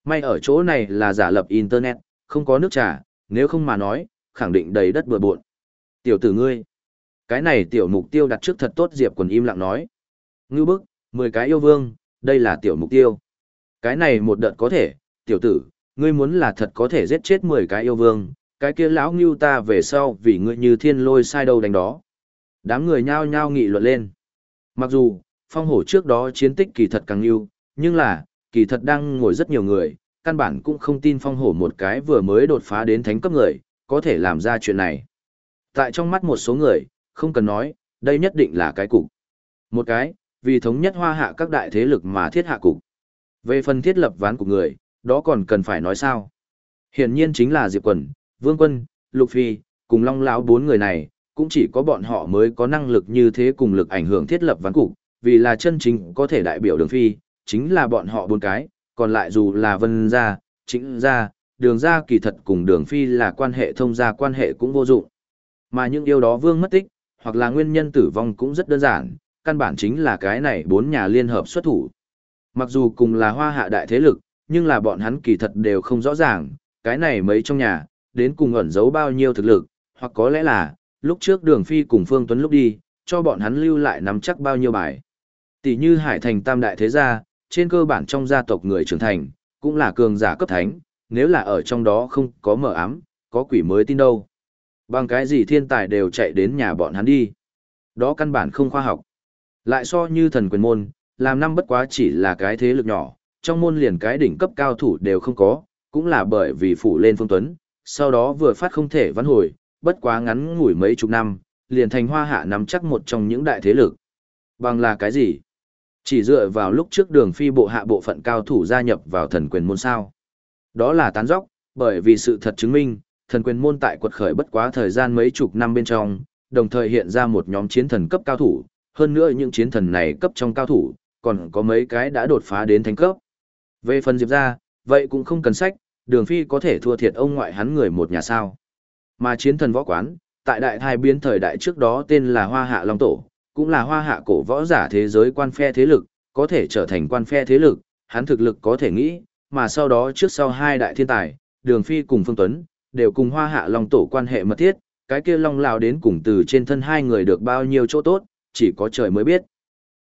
May ở chỗ này là giả lập internet, không có nước trà, nếu không mà nói, khẳng định đầy đất bừa bộn. Tiểu tử ngươi. Cái này tiểu mục tiêu đặt trước thật tốt Diệp quần im lặng nói. Ngư bức, 10 cái yêu vương, đây là tiểu mục tiêu. Cái này một đợt có thể, tiểu tử, ngươi muốn là thật có thể giết chết 10 cái yêu vương, cái kia lão ngưu ta về sau vì ngươi như thiên lôi sai đâu đánh đó. Đám người nhao nhao nghị luận lên. Mặc dù, phong hổ trước đó chiến tích kỳ thật càng ngưu, nhưng là, kỳ thật đang ngồi rất nhiều người, căn bản cũng không tin phong hổ một cái vừa mới đột phá đến thánh cấp người, có thể làm ra chuyện này. Tại trong mắt một số người, không cần nói, đây nhất định là cái cục. Một cái, vì thống nhất hoa hạ các đại thế lực mà thiết hạ cục. Về phần thiết lập ván của người, đó còn cần phải nói sao. Hiển nhiên chính là Diệp Quần, Vương Quân, Lục Phi, cùng Long Lão bốn người này, cũng chỉ có bọn họ mới có năng lực như thế cùng lực ảnh hưởng thiết lập ván cục, vì là chân chính có thể đại biểu đường Phi, chính là bọn họ bốn cái, còn lại dù là Vân Gia, Chính Gia, Đường Gia kỳ thật cùng đường Phi là quan hệ thông gia quan hệ cũng vô dụng. Mà những yêu đó Vương mất tích, hoặc là nguyên nhân tử vong cũng rất đơn giản, căn bản chính là cái này bốn nhà liên hợp xuất thủ. Mặc dù cùng là hoa hạ đại thế lực, nhưng là bọn hắn kỳ thật đều không rõ ràng, cái này mấy trong nhà, đến cùng ẩn giấu bao nhiêu thực lực, hoặc có lẽ là, lúc trước đường phi cùng Phương Tuấn lúc đi, cho bọn hắn lưu lại nắm chắc bao nhiêu bài. Tỷ như Hải Thành Tam Đại Thế Gia, trên cơ bản trong gia tộc người trưởng thành, cũng là cường giả cấp thánh, nếu là ở trong đó không có mở ám, có quỷ mới tin đâu. Bằng cái gì thiên tài đều chạy đến nhà bọn hắn đi. Đó căn bản không khoa học. Lại so như thần quyền môn, làm năm bất quá chỉ là cái thế lực nhỏ, trong môn liền cái đỉnh cấp cao thủ đều không có, cũng là bởi vì phủ lên phương tuấn, sau đó vừa phát không thể vãn hồi, bất quá ngắn ngủi mấy chục năm, liền thành hoa hạ nắm chắc một trong những đại thế lực. Bằng là cái gì? Chỉ dựa vào lúc trước đường phi bộ hạ bộ phận cao thủ gia nhập vào thần quyền môn sao. Đó là tán dóc, bởi vì sự thật chứng minh, thần quyền môn tại quật khởi bất quá thời gian mấy chục năm bên trong, đồng thời hiện ra một nhóm chiến thần cấp cao thủ, hơn nữa những chiến thần này cấp trong cao thủ, còn có mấy cái đã đột phá đến thánh cấp. Về phần Diệp ra, vậy cũng không cần sách, đường phi có thể thua thiệt ông ngoại hắn người một nhà sao. Mà chiến thần võ quán, tại đại thai biến thời đại trước đó tên là Hoa Hạ Long Tổ, cũng là Hoa Hạ cổ võ giả thế giới quan phe thế lực, có thể trở thành quan phe thế lực, hắn thực lực có thể nghĩ, mà sau đó trước sau hai đại thiên tài, đường phi cùng Phương Tuấn, đều cùng Hoa Hạ Long Tổ quan hệ mật thiết, cái kia Long lão đến cùng từ trên thân hai người được bao nhiêu chỗ tốt, chỉ có trời mới biết.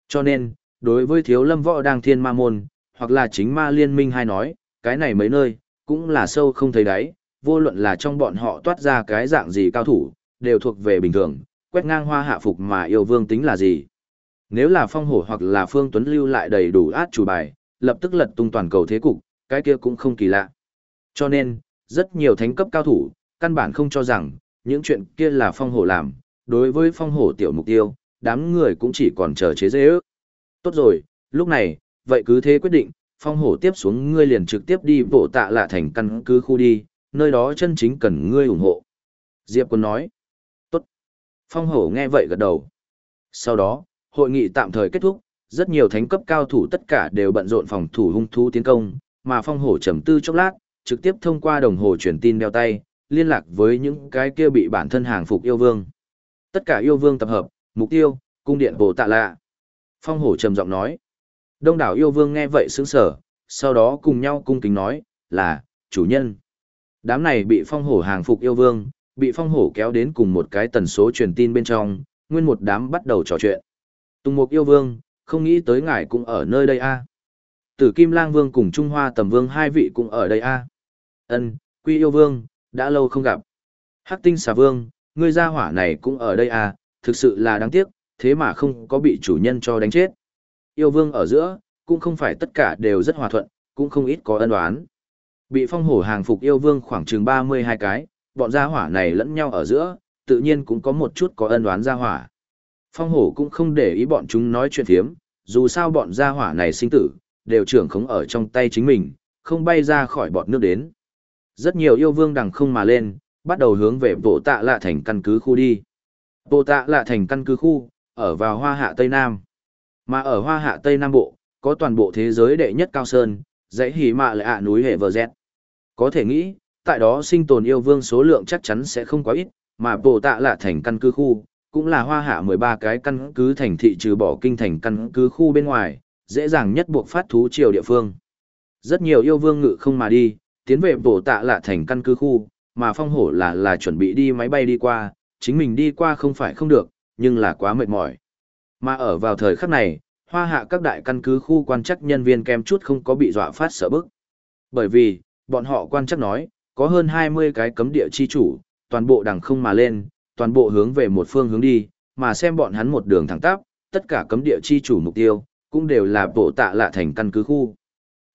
Cho nên, đối với thiếu lâm võ đang thiên ma môn, hoặc là chính ma liên minh hay nói, cái này mấy nơi, cũng là sâu không thấy đáy, vô luận là trong bọn họ toát ra cái dạng gì cao thủ, đều thuộc về bình thường, quét ngang hoa hạ phục mà yêu vương tính là gì. Nếu là phong hổ hoặc là phương tuấn lưu lại đầy đủ át chủ bài, lập tức lật tung toàn cầu thế cục, cái kia cũng không kỳ lạ. Cho nên, rất nhiều thánh cấp cao thủ, căn bản không cho rằng, những chuyện kia là phong hổ làm, đối với phong hổ tiểu mục tiêu, đám người cũng chỉ còn chờ chế dễ ước. Tốt rồi, lúc này, vậy cứ thế quyết định, phong hổ tiếp xuống ngươi liền trực tiếp đi bộ tạ lạ thành căn cứ khu đi, nơi đó chân chính cần ngươi ủng hộ. Diệp Quân nói. Tốt. Phong hổ nghe vậy gật đầu. Sau đó, hội nghị tạm thời kết thúc, rất nhiều thánh cấp cao thủ tất cả đều bận rộn phòng thủ hung thú tiến công, mà phong hổ trầm tư chốc lát, trực tiếp thông qua đồng hồ truyền tin đeo tay, liên lạc với những cái kia bị bản thân hàng phục yêu vương. Tất cả yêu vương tập hợp, mục tiêu, cung điện bồ tạ lạ. Phong hổ trầm giọng nói. Đông đảo yêu vương nghe vậy sững sở, sau đó cùng nhau cung kính nói, là, chủ nhân. Đám này bị phong hổ hàng phục yêu vương, Bị phong hổ kéo đến cùng một cái tần số truyền tin bên trong, nguyên một đám bắt đầu trò chuyện. Tùng Mục yêu vương, không nghĩ tới ngài cũng ở nơi đây a. Tử Kim Lang Vương cùng Trung Hoa Tầm Vương hai vị cũng ở đây a. Ân, Quy yêu vương, đã lâu không gặp. Hắc Tinh Xà Vương, ngươi gia hỏa này cũng ở đây a, thực sự là đáng tiếc, thế mà không có bị chủ nhân cho đánh chết. Yêu vương ở giữa, cũng không phải tất cả đều rất hòa thuận, cũng không ít có ân oán. Bị phong hổ hàng phục yêu vương khoảng chừng 32 cái, bọn gia hỏa này lẫn nhau ở giữa, tự nhiên cũng có một chút có ân oán gia hỏa. Phong hổ cũng không để ý bọn chúng nói chuyện thiếm, dù sao bọn gia hỏa này sinh tử, đều trưởng khống ở trong tay chính mình, không bay ra khỏi bọt nước đến. Rất nhiều yêu vương đằng không mà lên, bắt đầu hướng về bộ tạ lạ thành căn cứ khu đi. Bộ tạ lạ thành căn cứ khu, ở vào hoa hạ Tây Nam. Mà ở hoa hạ Tây Nam Bộ, có toàn bộ thế giới đệ nhất cao sơn, dãy hỉ mạ lại ạ núi hệ vờ dẹt. Có thể nghĩ, tại đó sinh tồn yêu vương số lượng chắc chắn sẽ không quá ít, mà bộ tạ lạ thành căn cứ khu, cũng là hoa hạ 13 cái căn cứ thành thị trừ bỏ kinh thành căn cứ khu bên ngoài, dễ dàng nhất buộc phát thú triều địa phương. Rất nhiều yêu vương ngự không mà đi, tiến về bổ tạ lạ thành căn cứ khu, mà phong hổ là là chuẩn bị đi máy bay đi qua, chính mình đi qua không phải không được, nhưng là quá mệt mỏi. Mà ở vào thời khắc này, hoa hạ các đại căn cứ khu quan chắc nhân viên kem chút không có bị dọa phát sợ bức. Bởi vì, bọn họ quan chắc nói, có hơn 20 cái cấm địa chi chủ, toàn bộ đằng không mà lên, toàn bộ hướng về một phương hướng đi, mà xem bọn hắn một đường thẳng tắp, tất cả cấm địa chi chủ mục tiêu, cũng đều là bộ tạ lạ thành căn cứ khu.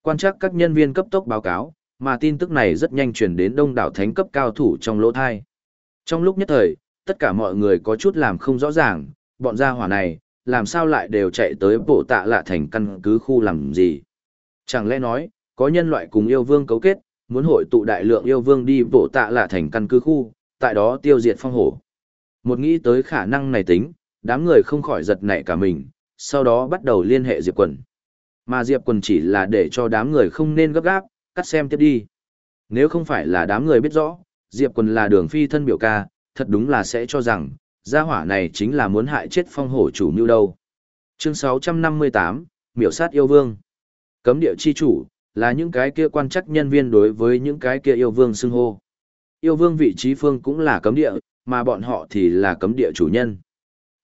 Quan chắc các nhân viên cấp tốc báo cáo, mà tin tức này rất nhanh truyền đến đông đảo thánh cấp cao thủ trong lỗ thai. Trong lúc nhất thời, tất cả mọi người có chút làm không rõ ràng, bọn gia hỏa này, làm sao lại đều chạy tới bộ tạ lạ thành căn cứ khu làm gì. Chẳng lẽ nói, có nhân loại cùng yêu vương cấu kết, muốn hội tụ đại lượng yêu vương đi bộ tạ lạ thành căn cứ khu, tại đó tiêu diệt phong hổ. Một nghĩ tới khả năng này tính, đám người không khỏi giật nảy cả mình, sau đó bắt đầu liên hệ Diệp Quần. Mà Diệp Quần chỉ là để cho đám người không nên gấp gáp, cắt xem tiếp đi. Nếu không phải là đám người biết rõ, Diệp Quần là đường phi thân biểu ca, thật đúng là sẽ cho rằng, gia hỏa này chính là muốn hại chết phong hổ chủ mưu đâu. Chương 658, Miểu sát yêu vương. Cấm địa chi chủ, là những cái kia quan chắc nhân viên đối với những cái kia yêu vương xưng hô. Yêu vương vị trí phương cũng là cấm địa, mà bọn họ thì là cấm địa chủ nhân.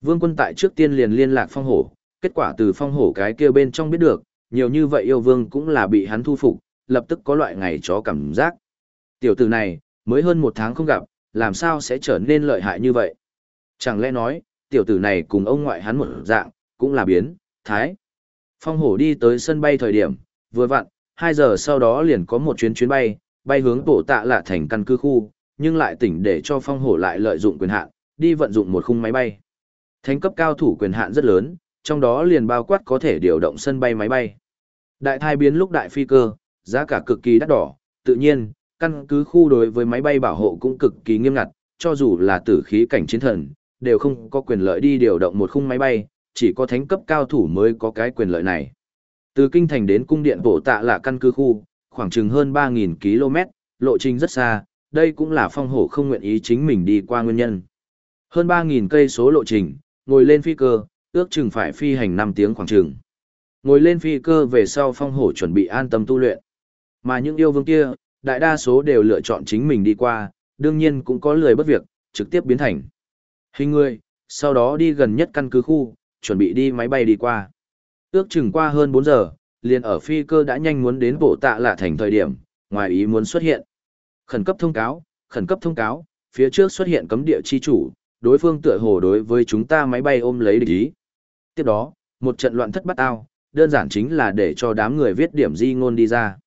Vương quân tại trước tiên liền liên lạc phong hổ, kết quả từ phong hổ cái kia bên trong biết được, nhiều như vậy yêu vương cũng là bị hắn thu phục, lập tức có loại ngày chó cảm giác. Tiểu tử này, mới hơn một tháng không gặp, làm sao sẽ trở nên lợi hại như vậy? Chẳng lẽ nói, tiểu tử này cùng ông ngoại hắn một dạng, cũng là biến, thái. Phong hổ đi tới sân bay thời điểm, vừa vặn, 2 giờ sau đó liền có một chuyến chuyến bay, bay hướng tổ tạ lạ thành căn cứ khu, nhưng lại tỉnh để cho phong hổ lại lợi dụng quyền hạn, đi vận dụng một khung máy bay. Thánh cấp cao thủ quyền hạn rất lớn, trong đó liền bao quát có thể điều động sân bay máy bay. Đại thai biến lúc đại phi cơ, giá cả cực kỳ đắt đỏ, tự nhiên, căn cứ khu đối với máy bay bảo hộ cũng cực kỳ nghiêm ngặt, cho dù là tử khí cảnh chiến thần, đều không có quyền lợi đi điều động một khung máy bay, chỉ có thánh cấp cao thủ mới có cái quyền lợi này. Từ kinh thành đến cung điện bộ tạ là căn cứ khu, khoảng chừng hơn 3.000 km, lộ trình rất xa, đây cũng là phong hổ không nguyện ý chính mình đi qua nguyên nhân. Hơn 3.000 cây số lộ trình, ngồi lên phi cơ, ước chừng phải phi hành 5 tiếng khoảng chừng. Ngồi lên phi cơ về sau phong hổ chuẩn bị an tâm tu luyện. Mà những yêu vương kia, đại đa số đều lựa chọn chính mình đi qua, đương nhiên cũng có lười bất việc, trực tiếp biến thành hình người, sau đó đi gần nhất căn cứ khu, chuẩn bị đi máy bay đi qua. Ước chừng qua hơn 4 giờ, liền ở phi cơ đã nhanh muốn đến bộ tạ lạ thành thời điểm, ngoài ý muốn xuất hiện. Khẩn cấp thông cáo, khẩn cấp thông cáo, phía trước xuất hiện cấm địa chi chủ, đối phương tựa hồ đối với chúng ta máy bay ôm lấy địch ý. Tiếp đó, một trận loạn thất bắt ao, đơn giản chính là để cho đám người viết điểm di ngôn đi ra.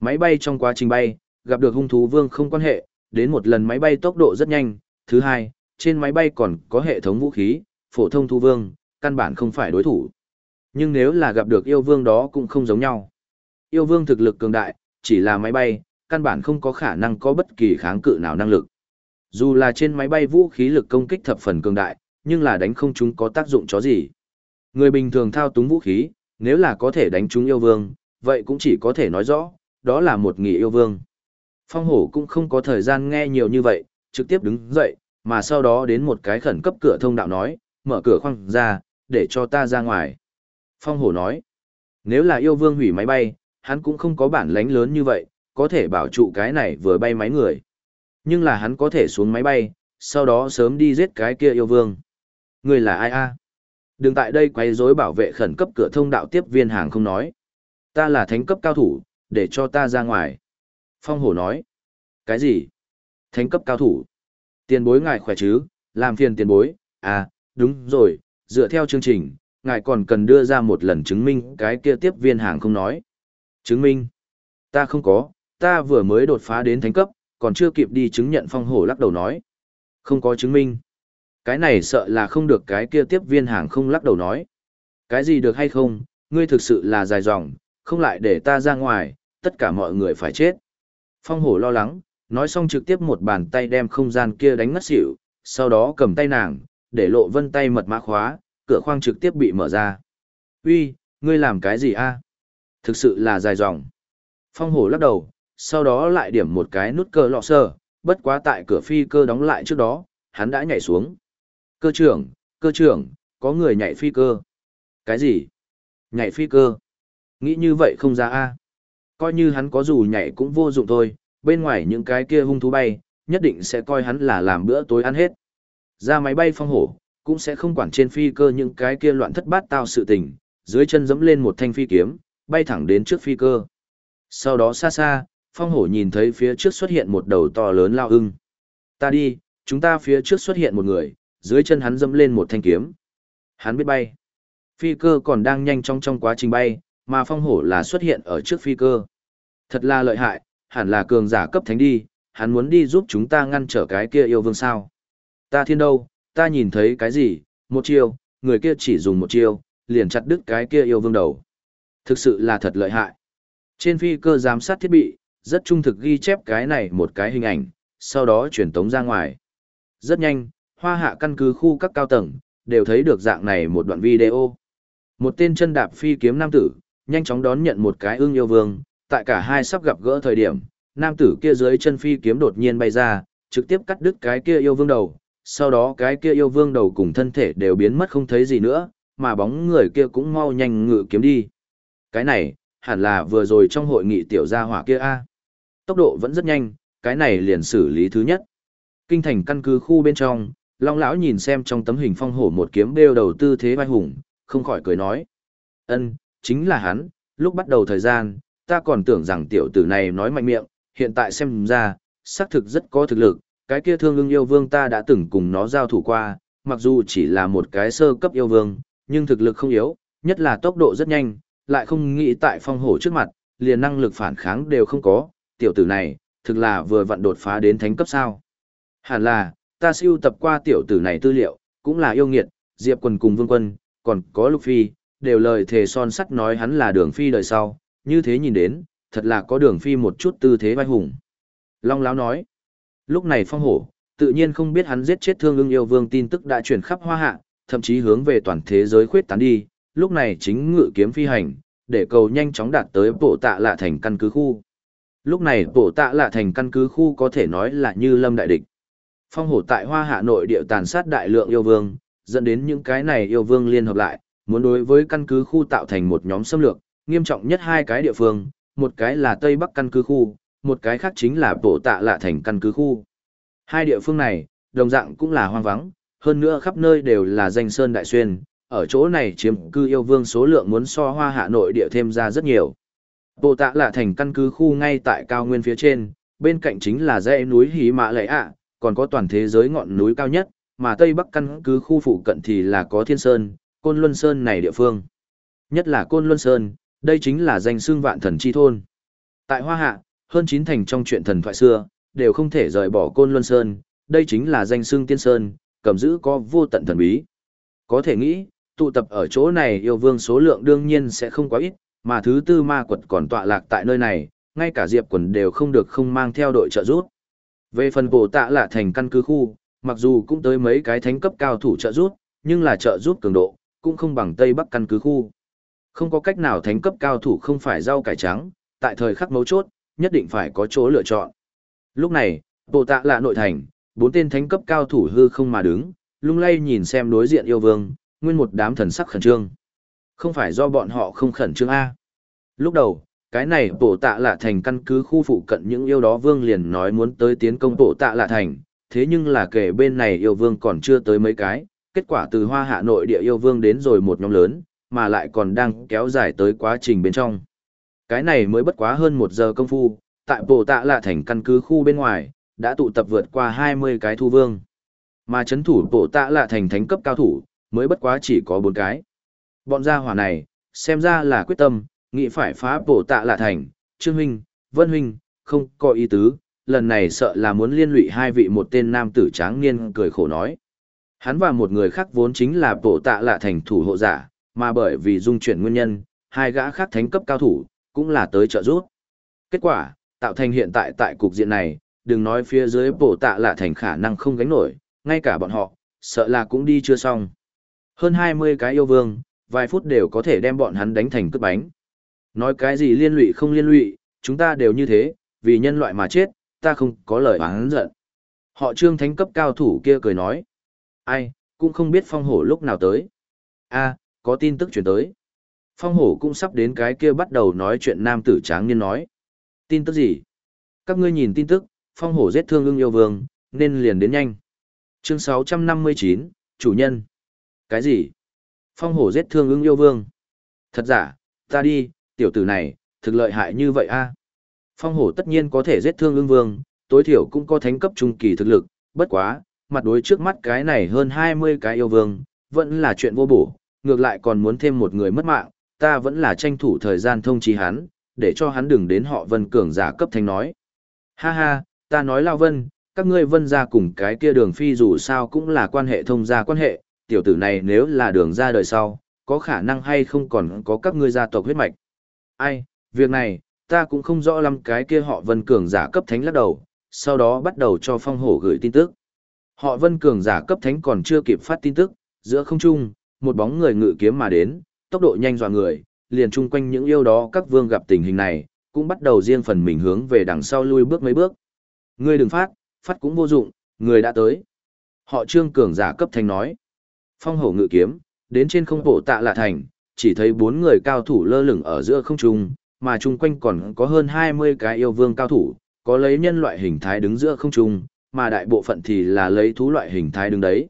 Máy bay trong quá trình bay, gặp được hung thú vương không quan hệ, đến một lần máy bay tốc độ rất nhanh, thứ hai, trên máy bay còn có hệ thống vũ khí, phổ thông thu vương, căn bản không phải đối thủ. Nhưng nếu là gặp được yêu vương đó cũng không giống nhau. Yêu vương thực lực cường đại, chỉ là máy bay, căn bản không có khả năng có bất kỳ kháng cự nào năng lực. Dù là trên máy bay vũ khí lực công kích thập phần cường đại, nhưng là đánh không chúng có tác dụng chó gì. Người bình thường thao túng vũ khí, nếu là có thể đánh trúng yêu vương, vậy cũng chỉ có thể nói rõ, đó là một nghị yêu vương. Phong hổ cũng không có thời gian nghe nhiều như vậy, trực tiếp đứng dậy, mà sau đó đến một cái khẩn cấp cửa thông đạo nói, mở cửa khoang ra, để cho ta ra ngoài. Phong hổ nói, nếu là yêu vương hủy máy bay, hắn cũng không có bản lánh lớn như vậy, có thể bảo trụ cái này vừa bay máy người. Nhưng là hắn có thể xuống máy bay, sau đó sớm đi giết cái kia yêu vương. Người là ai a? Đừng tại đây quấy rối bảo vệ khẩn cấp cửa thông đạo tiếp viên hàng không nói. Ta là thánh cấp cao thủ, để cho ta ra ngoài. Phong hổ nói. Cái gì? Thánh cấp cao thủ. Tiền bối ngài khỏe chứ, làm phiền tiền bối. À, đúng rồi, dựa theo chương trình, ngài còn cần đưa ra một lần chứng minh cái kia tiếp viên hàng không nói. Chứng minh? Ta không có, ta vừa mới đột phá đến thánh cấp, còn chưa kịp đi chứng nhận phong hổ lắc đầu nói. Không có chứng minh. Cái này sợ là không được cái kia tiếp viên hàng không lắc đầu nói. Cái gì được hay không, ngươi thực sự là dài dòng, không lại để ta ra ngoài, tất cả mọi người phải chết. Phong hổ lo lắng, nói xong trực tiếp một bàn tay đem không gian kia đánh ngất xỉu, sau đó cầm tay nàng, để lộ vân tay mật mã khóa, cửa khoang trực tiếp bị mở ra. Uy, ngươi làm cái gì a? Thực sự là dài dòng. Phong hổ lắc đầu, sau đó lại điểm một cái nút cơ lọ sơ, bất quá tại cửa phi cơ đóng lại trước đó, hắn đã nhảy xuống. Cơ trưởng, cơ trưởng, có người nhảy phi cơ. Cái gì? Nhảy phi cơ? Nghĩ như vậy không ra a Coi như hắn có dù nhảy cũng vô dụng thôi, bên ngoài những cái kia hung thú bay, nhất định sẽ coi hắn là làm bữa tối ăn hết. Ra máy bay phong hổ, cũng sẽ không quản trên phi cơ những cái kia loạn thất bát tao sự tình, dưới chân dẫm lên một thanh phi kiếm, bay thẳng đến trước phi cơ. Sau đó xa xa, phong hổ nhìn thấy phía trước xuất hiện một đầu to lớn lao ưng. Ta đi, chúng ta phía trước xuất hiện một người, dưới chân hắn dẫm lên một thanh kiếm. Hắn biết bay. Phi cơ còn đang nhanh trong trong quá trình bay, mà phong hổ là xuất hiện ở trước phi cơ. Thật là lợi hại, hẳn là cường giả cấp thánh đi, hắn muốn đi giúp chúng ta ngăn trở cái kia yêu vương sao. Ta thiên đâu, ta nhìn thấy cái gì, một chiêu, người kia chỉ dùng một chiêu, liền chặt đứt cái kia yêu vương đầu. Thực sự là thật lợi hại. Trên phi cơ giám sát thiết bị, rất trung thực ghi chép cái này một cái hình ảnh, sau đó truyền tống ra ngoài. Rất nhanh, hoa hạ căn cứ khu các cao tầng, đều thấy được dạng này một đoạn video. Một tên chân đạp phi kiếm nam tử, nhanh chóng đón nhận một cái ưng yêu vương, tại cả hai sắp gặp gỡ thời điểm, nam tử kia dưới chân phi kiếm đột nhiên bay ra, trực tiếp cắt đứt cái kia yêu vương đầu, sau đó cái kia yêu vương đầu cùng thân thể đều biến mất không thấy gì nữa, mà bóng người kia cũng mau nhanh ngự kiếm đi. Cái này, hẳn là vừa rồi trong hội nghị tiểu gia hỏa kia a. Tốc độ vẫn rất nhanh, cái này liền xử lý thứ nhất. Kinh thành căn cứ khu bên trong, Long lão nhìn xem trong tấm hình phong hổ một kiếm đeo đầu tư thế vai hùng, không khỏi cười nói: "Ân, chính là hắn, lúc bắt đầu thời gian, ta còn tưởng rằng tiểu tử này nói mạnh miệng, hiện tại xem ra, xác thực rất có thực lực, cái kia thương ưng yêu vương ta đã từng cùng nó giao thủ qua, mặc dù chỉ là một cái sơ cấp yêu vương, nhưng thực lực không yếu, nhất là tốc độ rất nhanh, lại không nghĩ tại phong hổ trước mặt, liền năng lực phản kháng đều không có, tiểu tử này, thực là vừa vặn đột phá đến thánh cấp sao. Hẳn là, ta siêu tập qua tiểu tử này tư liệu, cũng là yêu nghiệt, Diệp quần cùng vương quân, còn có Lục Phi, đều lời thề son sắt nói hắn là đường phi đời sau, như thế nhìn đến, thật là có đường phi một chút tư thế vai hùng. Long Láo nói, lúc này phong hổ, tự nhiên không biết hắn giết chết thương ưng yêu vương tin tức đã truyền khắp hoa hạ, thậm chí hướng về toàn thế giới khuyết tán đi, lúc này chính ngự kiếm phi hành, để cầu nhanh chóng đạt tới bộ tạ lạ thành căn cứ khu. Lúc này bộ tạ lạ thành căn cứ khu có thể nói là như lâm đại địch. Phong hổ tại hoa hạ nội địa tàn sát đại lượng yêu vương, dẫn đến những cái này yêu vương liên hợp lại, muốn đối với căn cứ khu tạo thành một nhóm xâm lược, nghiêm trọng nhất hai cái địa phương, một cái là Tây Bắc căn cứ khu, một cái khác chính là bộ tạ lạ thành căn cứ khu. Hai địa phương này, đồng dạng cũng là hoang vắng, hơn nữa khắp nơi đều là danh sơn đại xuyên, ở chỗ này chiếm cư yêu vương số lượng muốn so hoa hạ nội địa thêm ra rất nhiều. Bộ tạ lạ thành căn cứ khu ngay tại cao nguyên phía trên, bên cạnh chính là dãy núi Hí Mã Lệ ạ, còn có toàn thế giới ngọn núi cao nhất, mà Tây Bắc căn cứ khu phụ cận thì là có Thiên Sơn, Côn Luân Sơn này địa phương. Nhất là Côn Luân Sơn, đây chính là danh xương vạn thần chi thôn. Tại Hoa Hạ, hơn chín thành trong chuyện thần thoại xưa, đều không thể rời bỏ Côn Luân Sơn, đây chính là danh xương tiên sơn, cầm giữ có vô tận thần bí. Có thể nghĩ, tụ tập ở chỗ này yêu vương số lượng đương nhiên sẽ không quá ít, mà thứ tư ma quật còn tọa lạc tại nơi này, ngay cả Diệp quần đều không được không mang theo đội trợ giúp. Về phần bộ tạ lạ thành căn cứ khu, mặc dù cũng tới mấy cái thánh cấp cao thủ trợ giúp, nhưng là trợ giúp cường độ, cũng không bằng Tây Bắc căn cứ khu. Không có cách nào thánh cấp cao thủ không phải rau cải trắng, tại thời khắc mấu chốt, nhất định phải có chỗ lựa chọn. Lúc này, bộ tạ lạ nội thành, bốn tên thánh cấp cao thủ hư không mà đứng, lung lay nhìn xem đối diện yêu vương, nguyên một đám thần sắc khẩn trương. Không phải do bọn họ không khẩn trương A. Lúc đầu, cái này bộ tạ lạ thành căn cứ khu phụ cận những yêu đó vương liền nói muốn tới tiến công bộ tạ lạ thành, thế nhưng là kể bên này yêu vương còn chưa tới mấy cái, kết quả từ hoa hạ nội địa yêu vương đến rồi một nhóm lớn, mà lại còn đang kéo dài tới quá trình bên trong. Cái này mới bất quá hơn một giờ công phu, tại bộ tạ lạ thành căn cứ khu bên ngoài, đã tụ tập vượt qua 20 cái thu vương. Mà chấn thủ bộ tạ lạ thành thánh cấp cao thủ, mới bất quá chỉ có 4 cái. Bọn gia hỏa này, xem ra là quyết tâm, nghĩ phải phá bổ tạ lạ thành, Trương Huynh, Vân Huynh, không có ý tứ, lần này sợ là muốn liên lụy hai vị một tên nam tử tráng niên cười khổ nói. Hắn và một người khác vốn chính là bổ tạ lạ thành thủ hộ giả, mà bởi vì dung chuyển nguyên nhân, hai gã khác thánh cấp cao thủ, cũng là tới trợ giúp. Kết quả, tạo thành hiện tại tại cục diện này, đừng nói phía dưới bổ tạ lạ thành khả năng không gánh nổi, ngay cả bọn họ, sợ là cũng đi chưa xong. Hơn 20 cái yêu vương, vài phút đều có thể đem bọn hắn đánh thành cướp bánh. Nói cái gì liên lụy không liên lụy, chúng ta đều như thế, vì nhân loại mà chết, ta không có lời oán giận. Họ trương thánh cấp cao thủ kia cười nói. Ai, cũng không biết phong hổ lúc nào tới. a có tin tức chuyển tới. Phong hổ cũng sắp đến cái kia bắt đầu nói chuyện nam tử tráng niên nói. Tin tức gì? Các ngươi nhìn tin tức, phong hổ giết thương ưng yêu vương, nên liền đến nhanh. Chương 659, chủ nhân. Cái gì? Phong hổ giết thương ưng yêu vương. Thật giả, ta đi, tiểu tử này, thực lợi hại như vậy a. Phong hổ tất nhiên có thể giết thương ưng vương, tối thiểu cũng có thánh cấp trung kỳ thực lực, bất quá, mặt đối trước mắt cái này hơn 20 cái yêu vương, vẫn là chuyện vô bổ, ngược lại còn muốn thêm một người mất mạng, ta vẫn là tranh thủ thời gian thông trí hắn, để cho hắn đừng đến họ vân cường giả cấp thanh nói. Ha ha, ta nói lao vân, các ngươi vân ra cùng cái kia đường phi dù sao cũng là quan hệ thông gia quan hệ, tiểu tử này nếu là đường ra đời sau, có khả năng hay không còn có các ngươi gia tộc huyết mạch. Ai, việc này, ta cũng không rõ lắm cái kia họ vân cường giả cấp thánh lắc đầu, sau đó bắt đầu cho phong hổ gửi tin tức. Họ vân cường giả cấp thánh còn chưa kịp phát tin tức, giữa không trung, một bóng người ngự kiếm mà đến, tốc độ nhanh dọa người, liền chung quanh những yêu đó các vương gặp tình hình này, cũng bắt đầu riêng phần mình hướng về đằng sau lui bước mấy bước. Ngươi đừng phát, phát cũng vô dụng, người đã tới. Họ trương cường giả cấp thánh nói. Phong hổ ngự kiếm, đến trên không bộ tạ lạ thành, chỉ thấy bốn người cao thủ lơ lửng ở giữa không trung, mà chung quanh còn có hơn 20 cái yêu vương cao thủ, có lấy nhân loại hình thái đứng giữa không trung, mà đại bộ phận thì là lấy thú loại hình thái đứng đấy.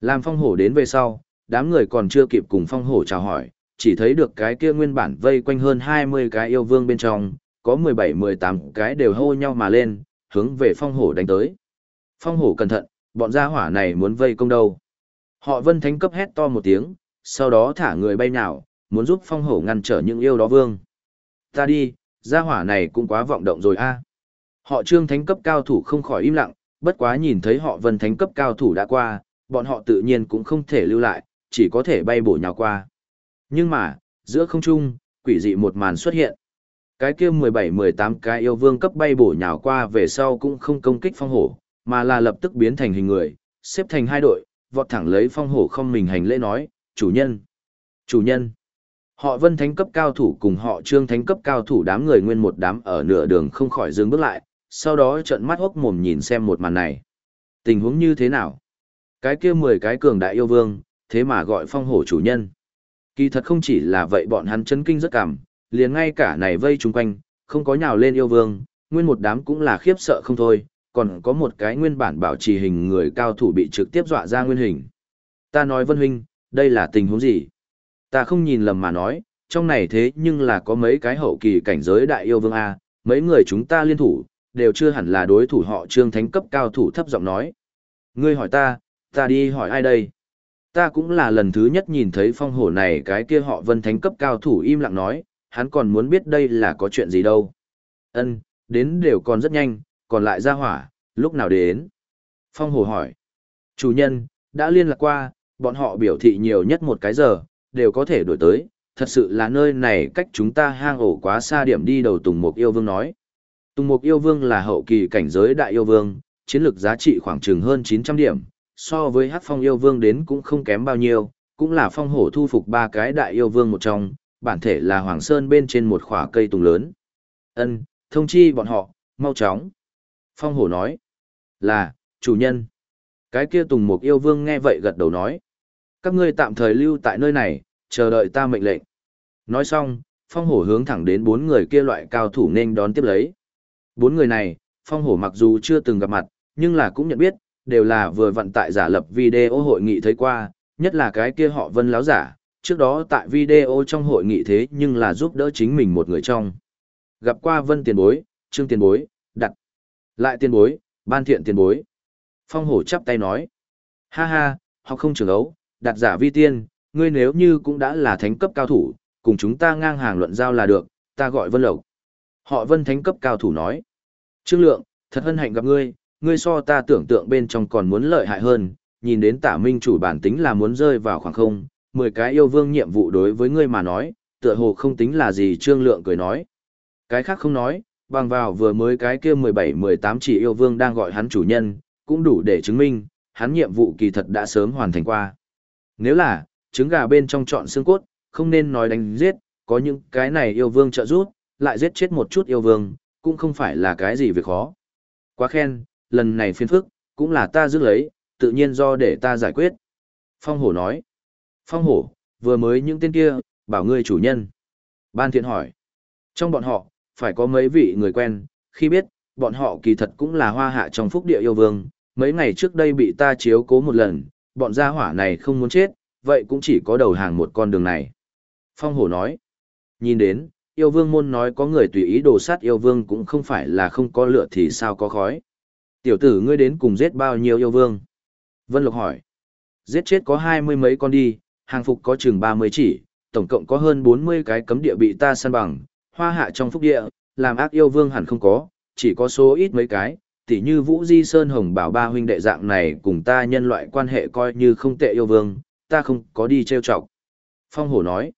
Làm phong hổ đến về sau, đám người còn chưa kịp cùng phong hổ chào hỏi, chỉ thấy được cái kia nguyên bản vây quanh hơn 20 cái yêu vương bên trong, có 17-18 cái đều hô nhau mà lên, hướng về phong hổ đánh tới. Phong hổ cẩn thận, bọn gia hỏa này muốn vây công đâu. Họ vân thánh cấp hét to một tiếng, sau đó thả người bay nào muốn giúp phong hổ ngăn trở những yêu đó vương. Ta đi, gia hỏa này cũng quá vọng động rồi a. Họ trương thánh cấp cao thủ không khỏi im lặng, bất quá nhìn thấy họ vân thánh cấp cao thủ đã qua, bọn họ tự nhiên cũng không thể lưu lại, chỉ có thể bay bổ nhào qua. Nhưng mà, giữa không trung, quỷ dị một màn xuất hiện. Cái kia 17-18 cái yêu vương cấp bay bổ nhào qua về sau cũng không công kích phong hổ, mà là lập tức biến thành hình người, xếp thành hai đội, vọt thẳng lấy phong hổ không mình hành lễ nói, chủ nhân, chủ nhân. Họ vân thánh cấp cao thủ cùng họ trương thánh cấp cao thủ đám người nguyên một đám ở nửa đường không khỏi dừng bước lại, sau đó trợn mắt hốc mồm nhìn xem một màn này. Tình huống như thế nào? Cái kia 10 cái cường đại yêu vương, thế mà gọi phong hổ chủ nhân. Kỳ thật không chỉ là vậy bọn hắn chấn kinh rất cảm, liền ngay cả này vây chung quanh, không có nhào lên yêu vương, nguyên một đám cũng là khiếp sợ không thôi, còn có một cái nguyên bản bảo trì hình người cao thủ bị trực tiếp dọa ra nguyên hình. Ta nói Vân Huynh, đây là tình huống gì? Ta không nhìn lầm mà nói, trong này thế nhưng là có mấy cái hậu kỳ cảnh giới đại yêu vương A, mấy người chúng ta liên thủ, đều chưa hẳn là đối thủ họ trương thánh cấp cao thủ thấp giọng nói. Ngươi hỏi ta, ta đi hỏi ai đây? Ta cũng là lần thứ nhất nhìn thấy phong hổ này cái kia họ vân thánh cấp cao thủ im lặng nói, hắn còn muốn biết đây là có chuyện gì đâu. Ân, đến đều còn rất nhanh, còn lại ra hỏa, lúc nào đến? Phong hổ hỏi. Chủ nhân, đã liên lạc qua, bọn họ biểu thị nhiều nhất một cái giờ, đều có thể đổi tới, thật sự là nơi này cách chúng ta hang ổ quá xa điểm đi đầu Tùng Mục Yêu Vương nói. Tùng Mục Yêu Vương là hậu kỳ cảnh giới đại yêu vương, chiến lược giá trị khoảng chừng hơn 900 điểm, so với Hắc Phong Yêu Vương đến cũng không kém bao nhiêu, cũng là phong hổ thu phục ba cái đại yêu vương một trong, bản thể là Hoàng Sơn bên trên một khỏa cây tùng lớn. Ân, thông chi bọn họ, mau chóng. Phong hổ nói, là, chủ nhân. Cái kia tùng mục yêu vương nghe vậy gật đầu nói. Các ngươi tạm thời lưu tại nơi này, chờ đợi ta mệnh lệnh. Nói xong, phong hổ hướng thẳng đến bốn người kia loại cao thủ nên đón tiếp lấy. Bốn người này, phong hổ mặc dù chưa từng gặp mặt, nhưng là cũng nhận biết, đều là vừa vận tại giả lập video hội nghị thấy qua, nhất là cái kia họ vân láo giả, trước đó tại video trong hội nghị thế nhưng là giúp đỡ chính mình một người trong. Gặp qua vân tiền bối, trương tiền bối, đặt. Lại tiền bối, ban thiện tiền bối. Phong hổ chắp tay nói. Ha ha, họ không trưởng ấu, đặt giả vi tiên, ngươi nếu như cũng đã là thánh cấp cao thủ, cùng chúng ta ngang hàng luận giao là được, ta gọi vân lộc. Họ vân thánh cấp cao thủ nói. Trương lượng, thật hân hạnh gặp ngươi, ngươi so ta tưởng tượng bên trong còn muốn lợi hại hơn, nhìn đến tả minh chủ bản tính là muốn rơi vào khoảng không, mười cái yêu vương nhiệm vụ đối với ngươi mà nói, tựa hồ không tính là gì trương lượng cười nói. Cái khác không nói, bằng vào vừa mới cái kia 17-18 chỉ yêu vương đang gọi hắn chủ nhân, cũng đủ để chứng minh, hắn nhiệm vụ kỳ thật đã sớm hoàn thành qua. Nếu là, trứng gà bên trong chọn xương cốt, không nên nói đánh giết, có những cái này yêu vương trợ giúp, lại giết chết một chút yêu vương, cũng không phải là cái gì việc khó. Quá khen, lần này phiên phức, cũng là ta giữ lấy, tự nhiên do để ta giải quyết. Phong hổ nói. Phong hổ, vừa mới những tên kia, bảo ngươi chủ nhân. Ban thiện hỏi. Trong bọn họ, phải có mấy vị người quen, khi biết, bọn họ kỳ thật cũng là hoa hạ trong phúc địa yêu vương, mấy ngày trước đây bị ta chiếu cố một lần, bọn gia hỏa này không muốn chết, vậy cũng chỉ có đầu hàng một con đường này. Phong hổ nói. Nhìn đến, yêu vương môn nói có người tùy ý đồ sát yêu vương cũng không phải là không có lửa thì sao có khói. Tiểu tử ngươi đến cùng giết bao nhiêu yêu vương? Vân Lộc hỏi. Giết chết có hai mươi mấy con đi, hàng phục có chừng ba mươi chỉ, tổng cộng có hơn bốn mươi cái cấm địa bị ta săn bằng, hoa hạ trong phúc địa, làm ác yêu vương hẳn không có, chỉ có số ít mấy cái, tỉ như Vũ Di Sơn Hồng bảo ba huynh đệ dạng này cùng ta nhân loại quan hệ coi như không tệ yêu vương, ta không có đi trêu chọc. Phong hổ nói,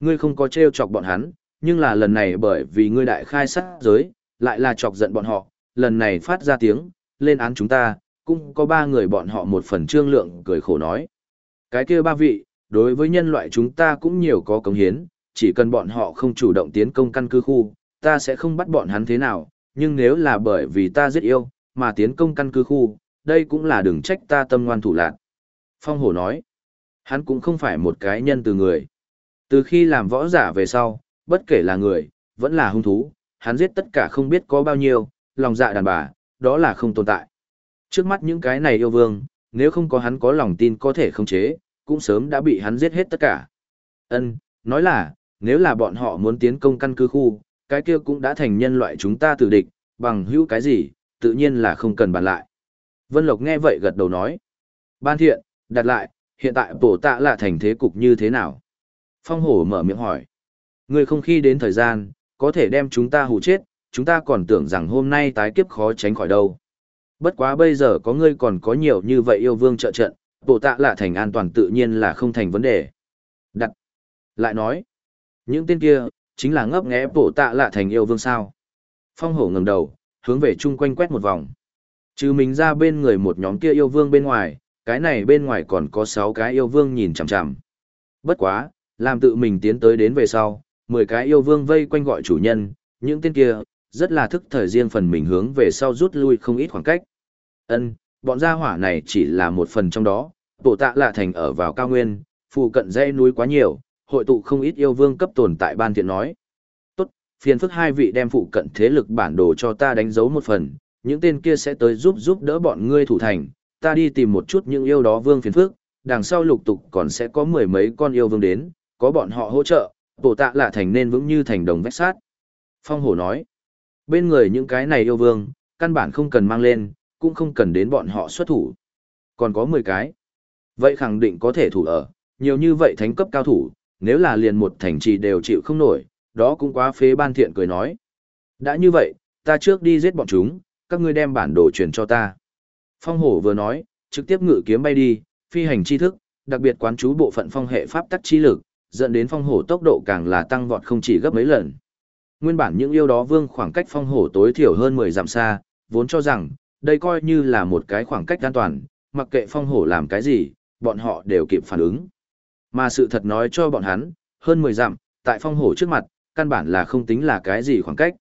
ngươi không có trêu chọc bọn hắn, nhưng là lần này bởi vì ngươi đại khai sát giới, lại là chọc giận bọn họ, lần này phát ra tiếng, lên án chúng ta, cũng có ba người bọn họ một phần trương lượng cười khổ nói. Cái kia ba vị, đối với nhân loại chúng ta cũng nhiều có cống hiến, chỉ cần bọn họ không chủ động tiến công căn cứ khu, ta sẽ không bắt bọn hắn thế nào, nhưng nếu là bởi vì ta giết yêu, mà tiến công căn cứ khu, đây cũng là đừng trách ta tâm ngoan thủ lạc. Phong hổ nói, hắn cũng không phải một cái nhân từ người. Từ khi làm võ giả về sau, bất kể là người, vẫn là hung thú, hắn giết tất cả không biết có bao nhiêu, lòng dạ đàn bà, đó là không tồn tại. Trước mắt những cái này yêu vương, nếu không có hắn có lòng tin có thể khống chế, cũng sớm đã bị hắn giết hết tất cả. Ân, nói là, nếu là bọn họ muốn tiến công căn cứ khu, cái kia cũng đã thành nhân loại chúng ta tử địch, bằng hữu cái gì, tự nhiên là không cần bàn lại. Vân Lộc nghe vậy gật đầu nói. Ban thiện, đặt lại, hiện tại bổ tạ là thành thế cục như thế nào? Phong hổ mở miệng hỏi. Người không khi đến thời gian, có thể đem chúng ta hù chết, chúng ta còn tưởng rằng hôm nay tái kiếp khó tránh khỏi đâu. Bất quá bây giờ có ngươi còn có nhiều như vậy yêu vương trợ trận, bộ tạ là thành an toàn tự nhiên là không thành vấn đề. Đặt. Lại nói. Những tên kia, chính là ngấp nghé bộ tạ lạ thành yêu vương sao. Phong hổ ngẩng đầu, hướng về chung quanh quét một vòng. Trừ mình ra bên người một nhóm kia yêu vương bên ngoài, cái này bên ngoài còn có 6 cái yêu vương nhìn chằm chằm. Bất quá, làm tự mình tiến tới đến về sau, 10 cái yêu vương vây quanh gọi chủ nhân, những tên kia, rất là thức thời riêng phần mình hướng về sau rút lui không ít khoảng cách. Ân, bọn gia hỏa này chỉ là một phần trong đó, bộ tạ lạ thành ở vào cao nguyên, phụ cận dãy núi quá nhiều, hội tụ không ít yêu vương cấp tồn tại ban thiện nói. Tốt, phiền phức hai vị đem phụ cận thế lực bản đồ cho ta đánh dấu một phần, những tên kia sẽ tới giúp giúp đỡ bọn ngươi thủ thành, ta đi tìm một chút những yêu đó vương phiền phức, đằng sau lục tục còn sẽ có mười mấy con yêu vương đến, có bọn họ hỗ trợ, tổ tạ lạ thành nên vững như thành đồng vách sát. Phong hổ nói, bên người những cái này yêu vương, căn bản không cần mang lên, cũng không cần đến bọn họ xuất thủ. Còn có 10 cái. Vậy khẳng định có thể thủ ở, nhiều như vậy thánh cấp cao thủ, nếu là liền một thành trì đều chịu không nổi, đó cũng quá phế ban thiện cười nói. Đã như vậy, ta trước đi giết bọn chúng, các ngươi đem bản đồ truyền cho ta. Phong hổ vừa nói, trực tiếp ngự kiếm bay đi, phi hành chi thức, đặc biệt quán chú bộ phận phong hệ pháp tắc chi lực, dẫn đến phong hổ tốc độ càng là tăng vọt không chỉ gấp mấy lần. Nguyên bản những yêu đó vương khoảng cách phong hổ tối thiểu hơn 10 dặm xa, vốn cho rằng, đây coi như là một cái khoảng cách an toàn, mặc kệ phong hổ làm cái gì, bọn họ đều kịp phản ứng. Mà sự thật nói cho bọn hắn, hơn 10 dặm, tại phong hổ trước mặt, căn bản là không tính là cái gì khoảng cách.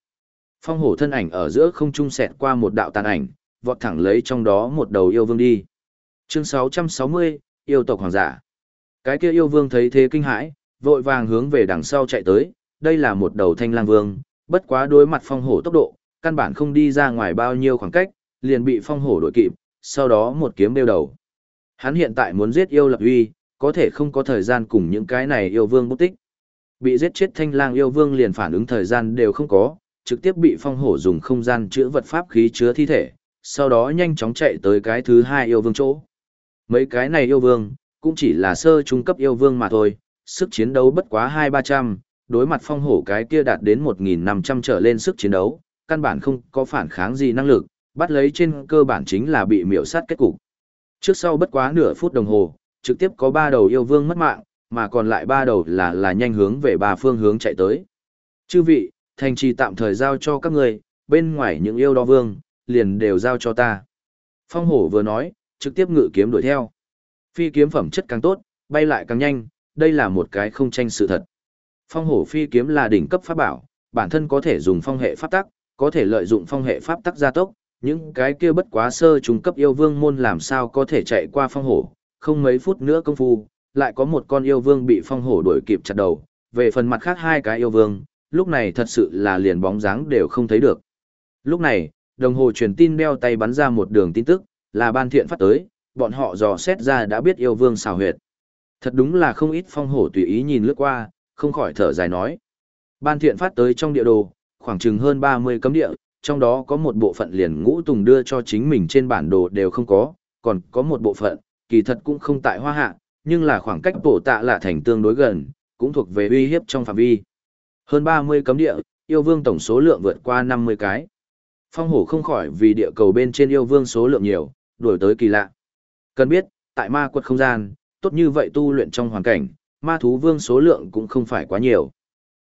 Phong hổ thân ảnh ở giữa không trung xẹt qua một đạo tàn ảnh, vọt thẳng lấy trong đó một đầu yêu vương đi. Chương 660, yêu tộc hoàng giả. Cái kia yêu vương thấy thế kinh hãi, vội vàng hướng về đằng sau chạy tới, đây là một đầu thanh lang vương, bất quá đối mặt phong hổ tốc độ, căn bản không đi ra ngoài bao nhiêu khoảng cách, liền bị phong hổ đuổi kịp, sau đó một kiếm đeo đầu. Hắn hiện tại muốn giết yêu lập uy, có thể không có thời gian cùng những cái này yêu vương bút tích. Bị giết chết thanh lang yêu vương liền phản ứng thời gian đều không có, trực tiếp bị phong hổ dùng không gian chữa vật pháp khí chứa thi thể, sau đó nhanh chóng chạy tới cái thứ hai yêu vương chỗ. Mấy cái này yêu vương, cũng chỉ là sơ trung cấp yêu vương mà thôi, sức chiến đấu bất quá hai ba trăm đối mặt phong hổ cái kia đạt đến một nghìn năm trăm trở lên sức chiến đấu, căn bản không có phản kháng gì năng lực, bắt lấy trên cơ bản chính là bị miểu sát kết cục. Trước sau bất quá nửa phút đồng hồ, trực tiếp có ba đầu yêu vương mất mạng, mà còn lại ba đầu là là nhanh hướng về ba phương hướng chạy tới. Chư vị, thành trì tạm thời giao cho các người, bên ngoài những yêu đo vương, liền đều giao cho ta. Phong hổ vừa nói, trực tiếp ngự kiếm đuổi theo. Phi kiếm phẩm chất càng tốt, bay lại càng nhanh, đây là một cái không tranh sự thật. Phong hổ phi kiếm là đỉnh cấp pháp bảo, bản thân có thể dùng phong hệ pháp tắc, có thể lợi dụng phong hệ pháp tắc gia tốc, những cái kia bất quá sơ trung cấp yêu vương môn làm sao có thể chạy qua phong hổ, không mấy phút nữa công phu, lại có một con yêu vương bị phong hổ đuổi kịp chặt đầu, về phần mặt khác hai cái yêu vương, lúc này thật sự là liền bóng dáng đều không thấy được. Lúc này, đồng hồ truyền tin đeo tay bắn ra một đường tin tức, là ban thiện phát tới, bọn họ dò xét ra đã biết yêu vương xào huyệt. Thật đúng là không ít phong hổ tùy ý nhìn lướt qua, không khỏi thở dài nói. Ban thiện phát tới trong địa đồ, khoảng chừng hơn 30 cấm địa, trong đó có một bộ phận liền ngũ tùng đưa cho chính mình trên bản đồ đều không có, còn có một bộ phận, kỳ thật cũng không tại hoa hạ, nhưng là khoảng cách bổ tạ lạ thành tương đối gần, cũng thuộc về uy hiếp trong phạm vi. Hơn 30 cấm địa, yêu vương tổng số lượng vượt qua 50 cái. Phong hổ không khỏi vì địa cầu bên trên yêu vương số lượng nhiều, đuổi tới kỳ lạ. Cần biết, tại ma quật không gian, tốt như vậy tu luyện trong hoàn cảnh, ma thú vương số lượng cũng không phải quá nhiều.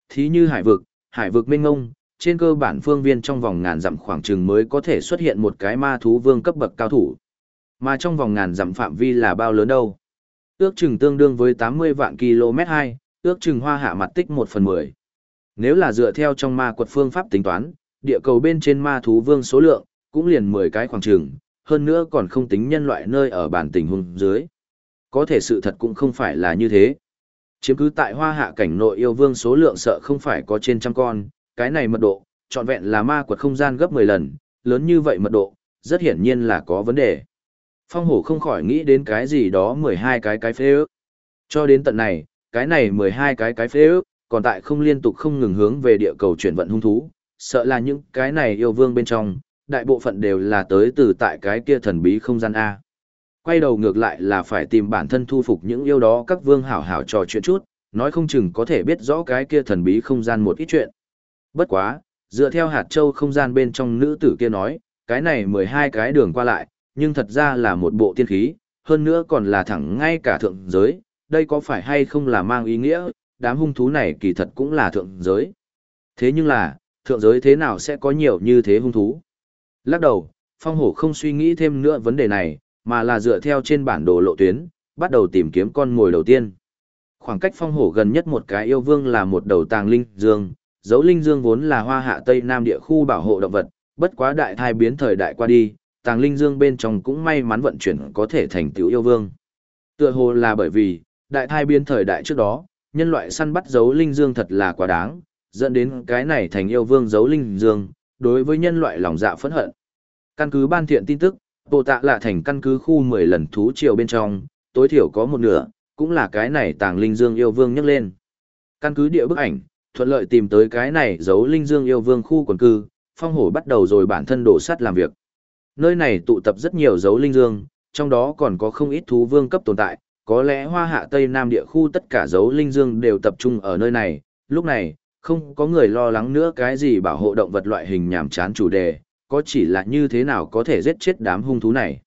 Thí như hải vực, hải vực minh ngông, trên cơ bản phương viên trong vòng ngàn dặm khoảng chừng mới có thể xuất hiện một cái ma thú vương cấp bậc cao thủ. Mà trong vòng ngàn dặm phạm vi là bao lớn đâu? Ước chừng tương đương với 80 vạn km 2, ước chừng hoa hạ mặt tích 1 phần 10. Nếu là dựa theo trong ma quật phương pháp tính toán, địa cầu bên trên ma thú vương số lượng, cũng liền 10 cái khoảng trường. hơn nữa còn không tính nhân loại nơi ở bản tình huống dưới. Có thể sự thật cũng không phải là như thế. Chiếm cứ tại hoa hạ cảnh nội yêu vương số lượng sợ không phải có trên trăm con, cái này mật độ, trọn vẹn là ma quật không gian gấp 10 lần, lớn như vậy mật độ, rất hiển nhiên là có vấn đề. Phong hổ không khỏi nghĩ đến cái gì đó 12 cái cái phê ước. Cho đến tận này, cái này 12 cái cái phê ước, còn tại không liên tục không ngừng hướng về địa cầu chuyển vận hung thú, sợ là những cái này yêu vương bên trong, đại bộ phận đều là tới từ tại cái kia thần bí không gian A. Quay đầu ngược lại là phải tìm bản thân thu phục những yêu đó các vương hảo hảo trò chuyện chút, nói không chừng có thể biết rõ cái kia thần bí không gian một ít chuyện. Bất quá, dựa theo hạt châu không gian bên trong nữ tử kia nói, cái này 12 cái đường qua lại, nhưng thật ra là một bộ tiên khí, hơn nữa còn là thẳng ngay cả thượng giới, đây có phải hay không là mang ý nghĩa, đám hung thú này kỳ thật cũng là thượng giới. Thế nhưng là, thượng giới thế nào sẽ có nhiều như thế hung thú? Lắc đầu, phong hổ không suy nghĩ thêm nữa vấn đề này, mà là dựa theo trên bản đồ lộ tuyến, bắt đầu tìm kiếm con mồi đầu tiên. Khoảng cách phong hổ gần nhất một cái yêu vương là một đầu tàng linh dương, dấu linh dương vốn là hoa hạ tây nam địa khu bảo hộ động vật, bất quá đại thai biến thời đại qua đi, tàng linh dương bên trong cũng may mắn vận chuyển có thể thành tiểu yêu vương. Tựa hồ là bởi vì, đại thai biến thời đại trước đó, nhân loại săn bắt dấu linh dương thật là quá đáng, dẫn đến cái này thành yêu vương dấu linh dương, đối với nhân loại lòng dạ phẫn hận. Căn cứ ban thiện tin tức, bộ tạ là thành căn cứ khu 10 lần thú triều bên trong, tối thiểu có một nửa, cũng là cái này tàng linh dương yêu vương nhắc lên. Căn cứ địa bức ảnh, thuận lợi tìm tới cái này giấu linh dương yêu vương khu quần cư, phong hổ bắt đầu rồi bản thân đổ sắt làm việc. Nơi này tụ tập rất nhiều dấu linh dương, trong đó còn có không ít thú vương cấp tồn tại, có lẽ hoa hạ tây nam địa khu tất cả dấu linh dương đều tập trung ở nơi này, lúc này, không có người lo lắng nữa cái gì bảo hộ động vật loại hình nhảm chán chủ đề, có chỉ là như thế nào có thể giết chết đám hung thú này.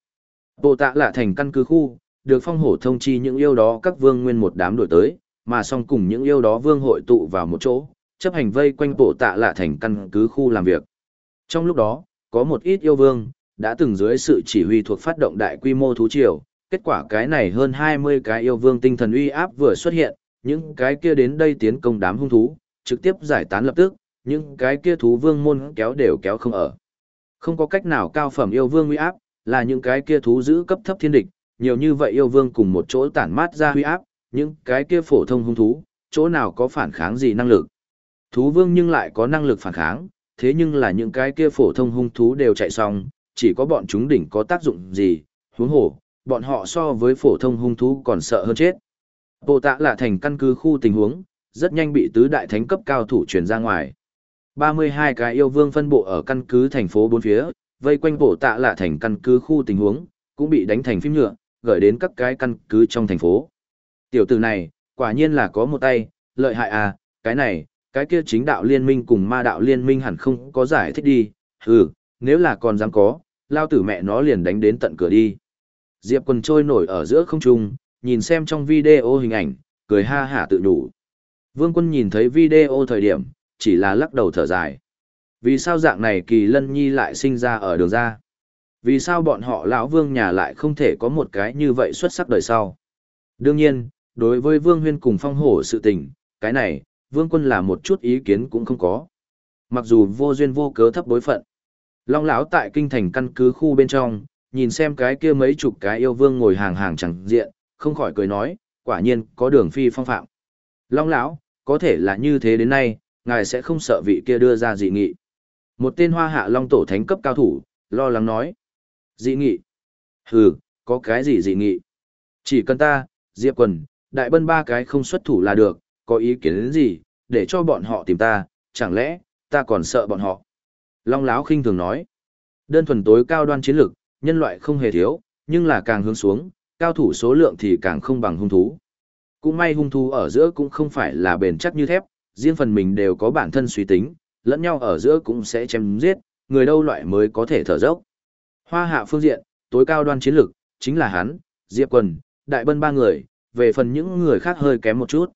Bộ tạ lạ thành căn cứ khu, được phong hổ thông chi những yêu đó các vương nguyên một đám đổi tới, mà song cùng những yêu đó vương hội tụ vào một chỗ, chấp hành vây quanh bộ tạ lạ thành căn cứ khu làm việc. Trong lúc đó, có một ít yêu vương, đã từng dưới sự chỉ huy thuộc phát động đại quy mô thú triều, kết quả cái này hơn 20 cái yêu vương tinh thần uy áp vừa xuất hiện, những cái kia đến đây tiến công đám hung thú, trực tiếp giải tán lập tức, những cái kia thú vương môn kéo đều kéo không ở. Không có cách nào cao phẩm yêu vương uy áp, là những cái kia thú giữ cấp thấp thiên địch, nhiều như vậy yêu vương cùng một chỗ tản mát ra uy áp, những cái kia phổ thông hung thú, chỗ nào có phản kháng gì năng lực. Thú vương nhưng lại có năng lực phản kháng, thế nhưng là những cái kia phổ thông hung thú đều chạy xong, chỉ có bọn chúng đỉnh có tác dụng gì, huống hồ, bọn họ so với phổ thông hung thú còn sợ hơn chết. Bộ tạ là thành căn cứ khu tình huống, rất nhanh bị tứ đại thánh cấp cao thủ truyền ra ngoài. 32 cái yêu vương phân bộ ở căn cứ thành phố bốn phía, vây quanh bộ tạ lạ thành căn cứ khu tình huống, cũng bị đánh thành phim nhựa, gửi đến các cái căn cứ trong thành phố. Tiểu tử này, quả nhiên là có một tay, lợi hại à, cái này, cái kia chính đạo liên minh cùng ma đạo liên minh hẳn không có giải thích đi, ừ, nếu là còn dám có, lao tử mẹ nó liền đánh đến tận cửa đi. Diệp quần trôi nổi ở giữa không trung, nhìn xem trong video hình ảnh, cười ha hả tự đủ. Vương quân nhìn thấy video thời điểm, chỉ là lắc đầu thở dài. Vì sao dạng này kỳ lân nhi lại sinh ra ở đường ra? Vì sao bọn họ lão vương nhà lại không thể có một cái như vậy xuất sắc đời sau? Đương nhiên, đối với vương huyên cùng phong hổ sự tình, cái này, vương quân là một chút ý kiến cũng không có. Mặc dù vô duyên vô cớ thấp bối phận. Long lão tại kinh thành căn cứ khu bên trong, nhìn xem cái kia mấy chục cái yêu vương ngồi hàng hàng chẳng diện, không khỏi cười nói, quả nhiên có đường phi phong phạm. Long lão, có thể là như thế đến nay, ngài sẽ không sợ vị kia đưa ra dị nghị. Một tên hoa hạ long tổ thánh cấp cao thủ, lo lắng nói. Dị nghị? Hừ, có cái gì dị nghị? Chỉ cần ta, Diệp Quần, Đại Bân ba cái không xuất thủ là được, có ý kiến đến gì, để cho bọn họ tìm ta, chẳng lẽ, ta còn sợ bọn họ? Long Láo khinh thường nói. Đơn thuần tối cao đoan chiến lực, nhân loại không hề thiếu, nhưng là càng hướng xuống, cao thủ số lượng thì càng không bằng hung thú. Cũng may hung thú ở giữa cũng không phải là bền chắc như thép, riêng phần mình đều có bản thân suy tính, lẫn nhau ở giữa cũng sẽ chém giết, người đâu loại mới có thể thở dốc. Hoa hạ phương diện, tối cao đoan chiến lực, chính là hắn, Diệp Quần, Đại Bân ba người, về phần những người khác hơi kém một chút.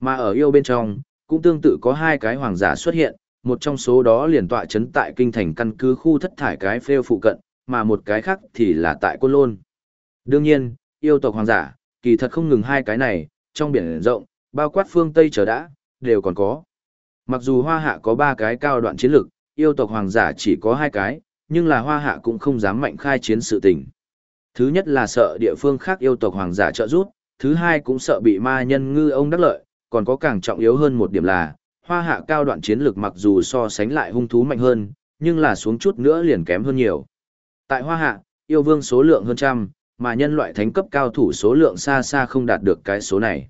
Mà ở yêu bên trong, cũng tương tự có hai cái hoàng giả xuất hiện, một trong số đó liền tọa chấn tại kinh thành căn cứ khu thất thải cái phêu phụ cận, mà một cái khác thì là tại Côn Lôn. Đương nhiên, yêu tộc hoàng giả, kỳ thật không ngừng hai cái này, trong biển rộng, bao quát phương Tây trở đã, đều còn có. Mặc dù hoa hạ có ba cái cao đoạn chiến lực, yêu tộc hoàng giả chỉ có hai cái, nhưng là hoa hạ cũng không dám mạnh khai chiến sự tình. Thứ nhất là sợ địa phương khác yêu tộc hoàng giả trợ giúp, thứ hai cũng sợ bị ma nhân ngư ông đắc lợi, còn có càng trọng yếu hơn một điểm là, hoa hạ cao đoạn chiến lược mặc dù so sánh lại hung thú mạnh hơn, nhưng là xuống chút nữa liền kém hơn nhiều. Tại hoa hạ, yêu vương số lượng hơn trăm, mà nhân loại thánh cấp cao thủ số lượng xa xa không đạt được cái số này.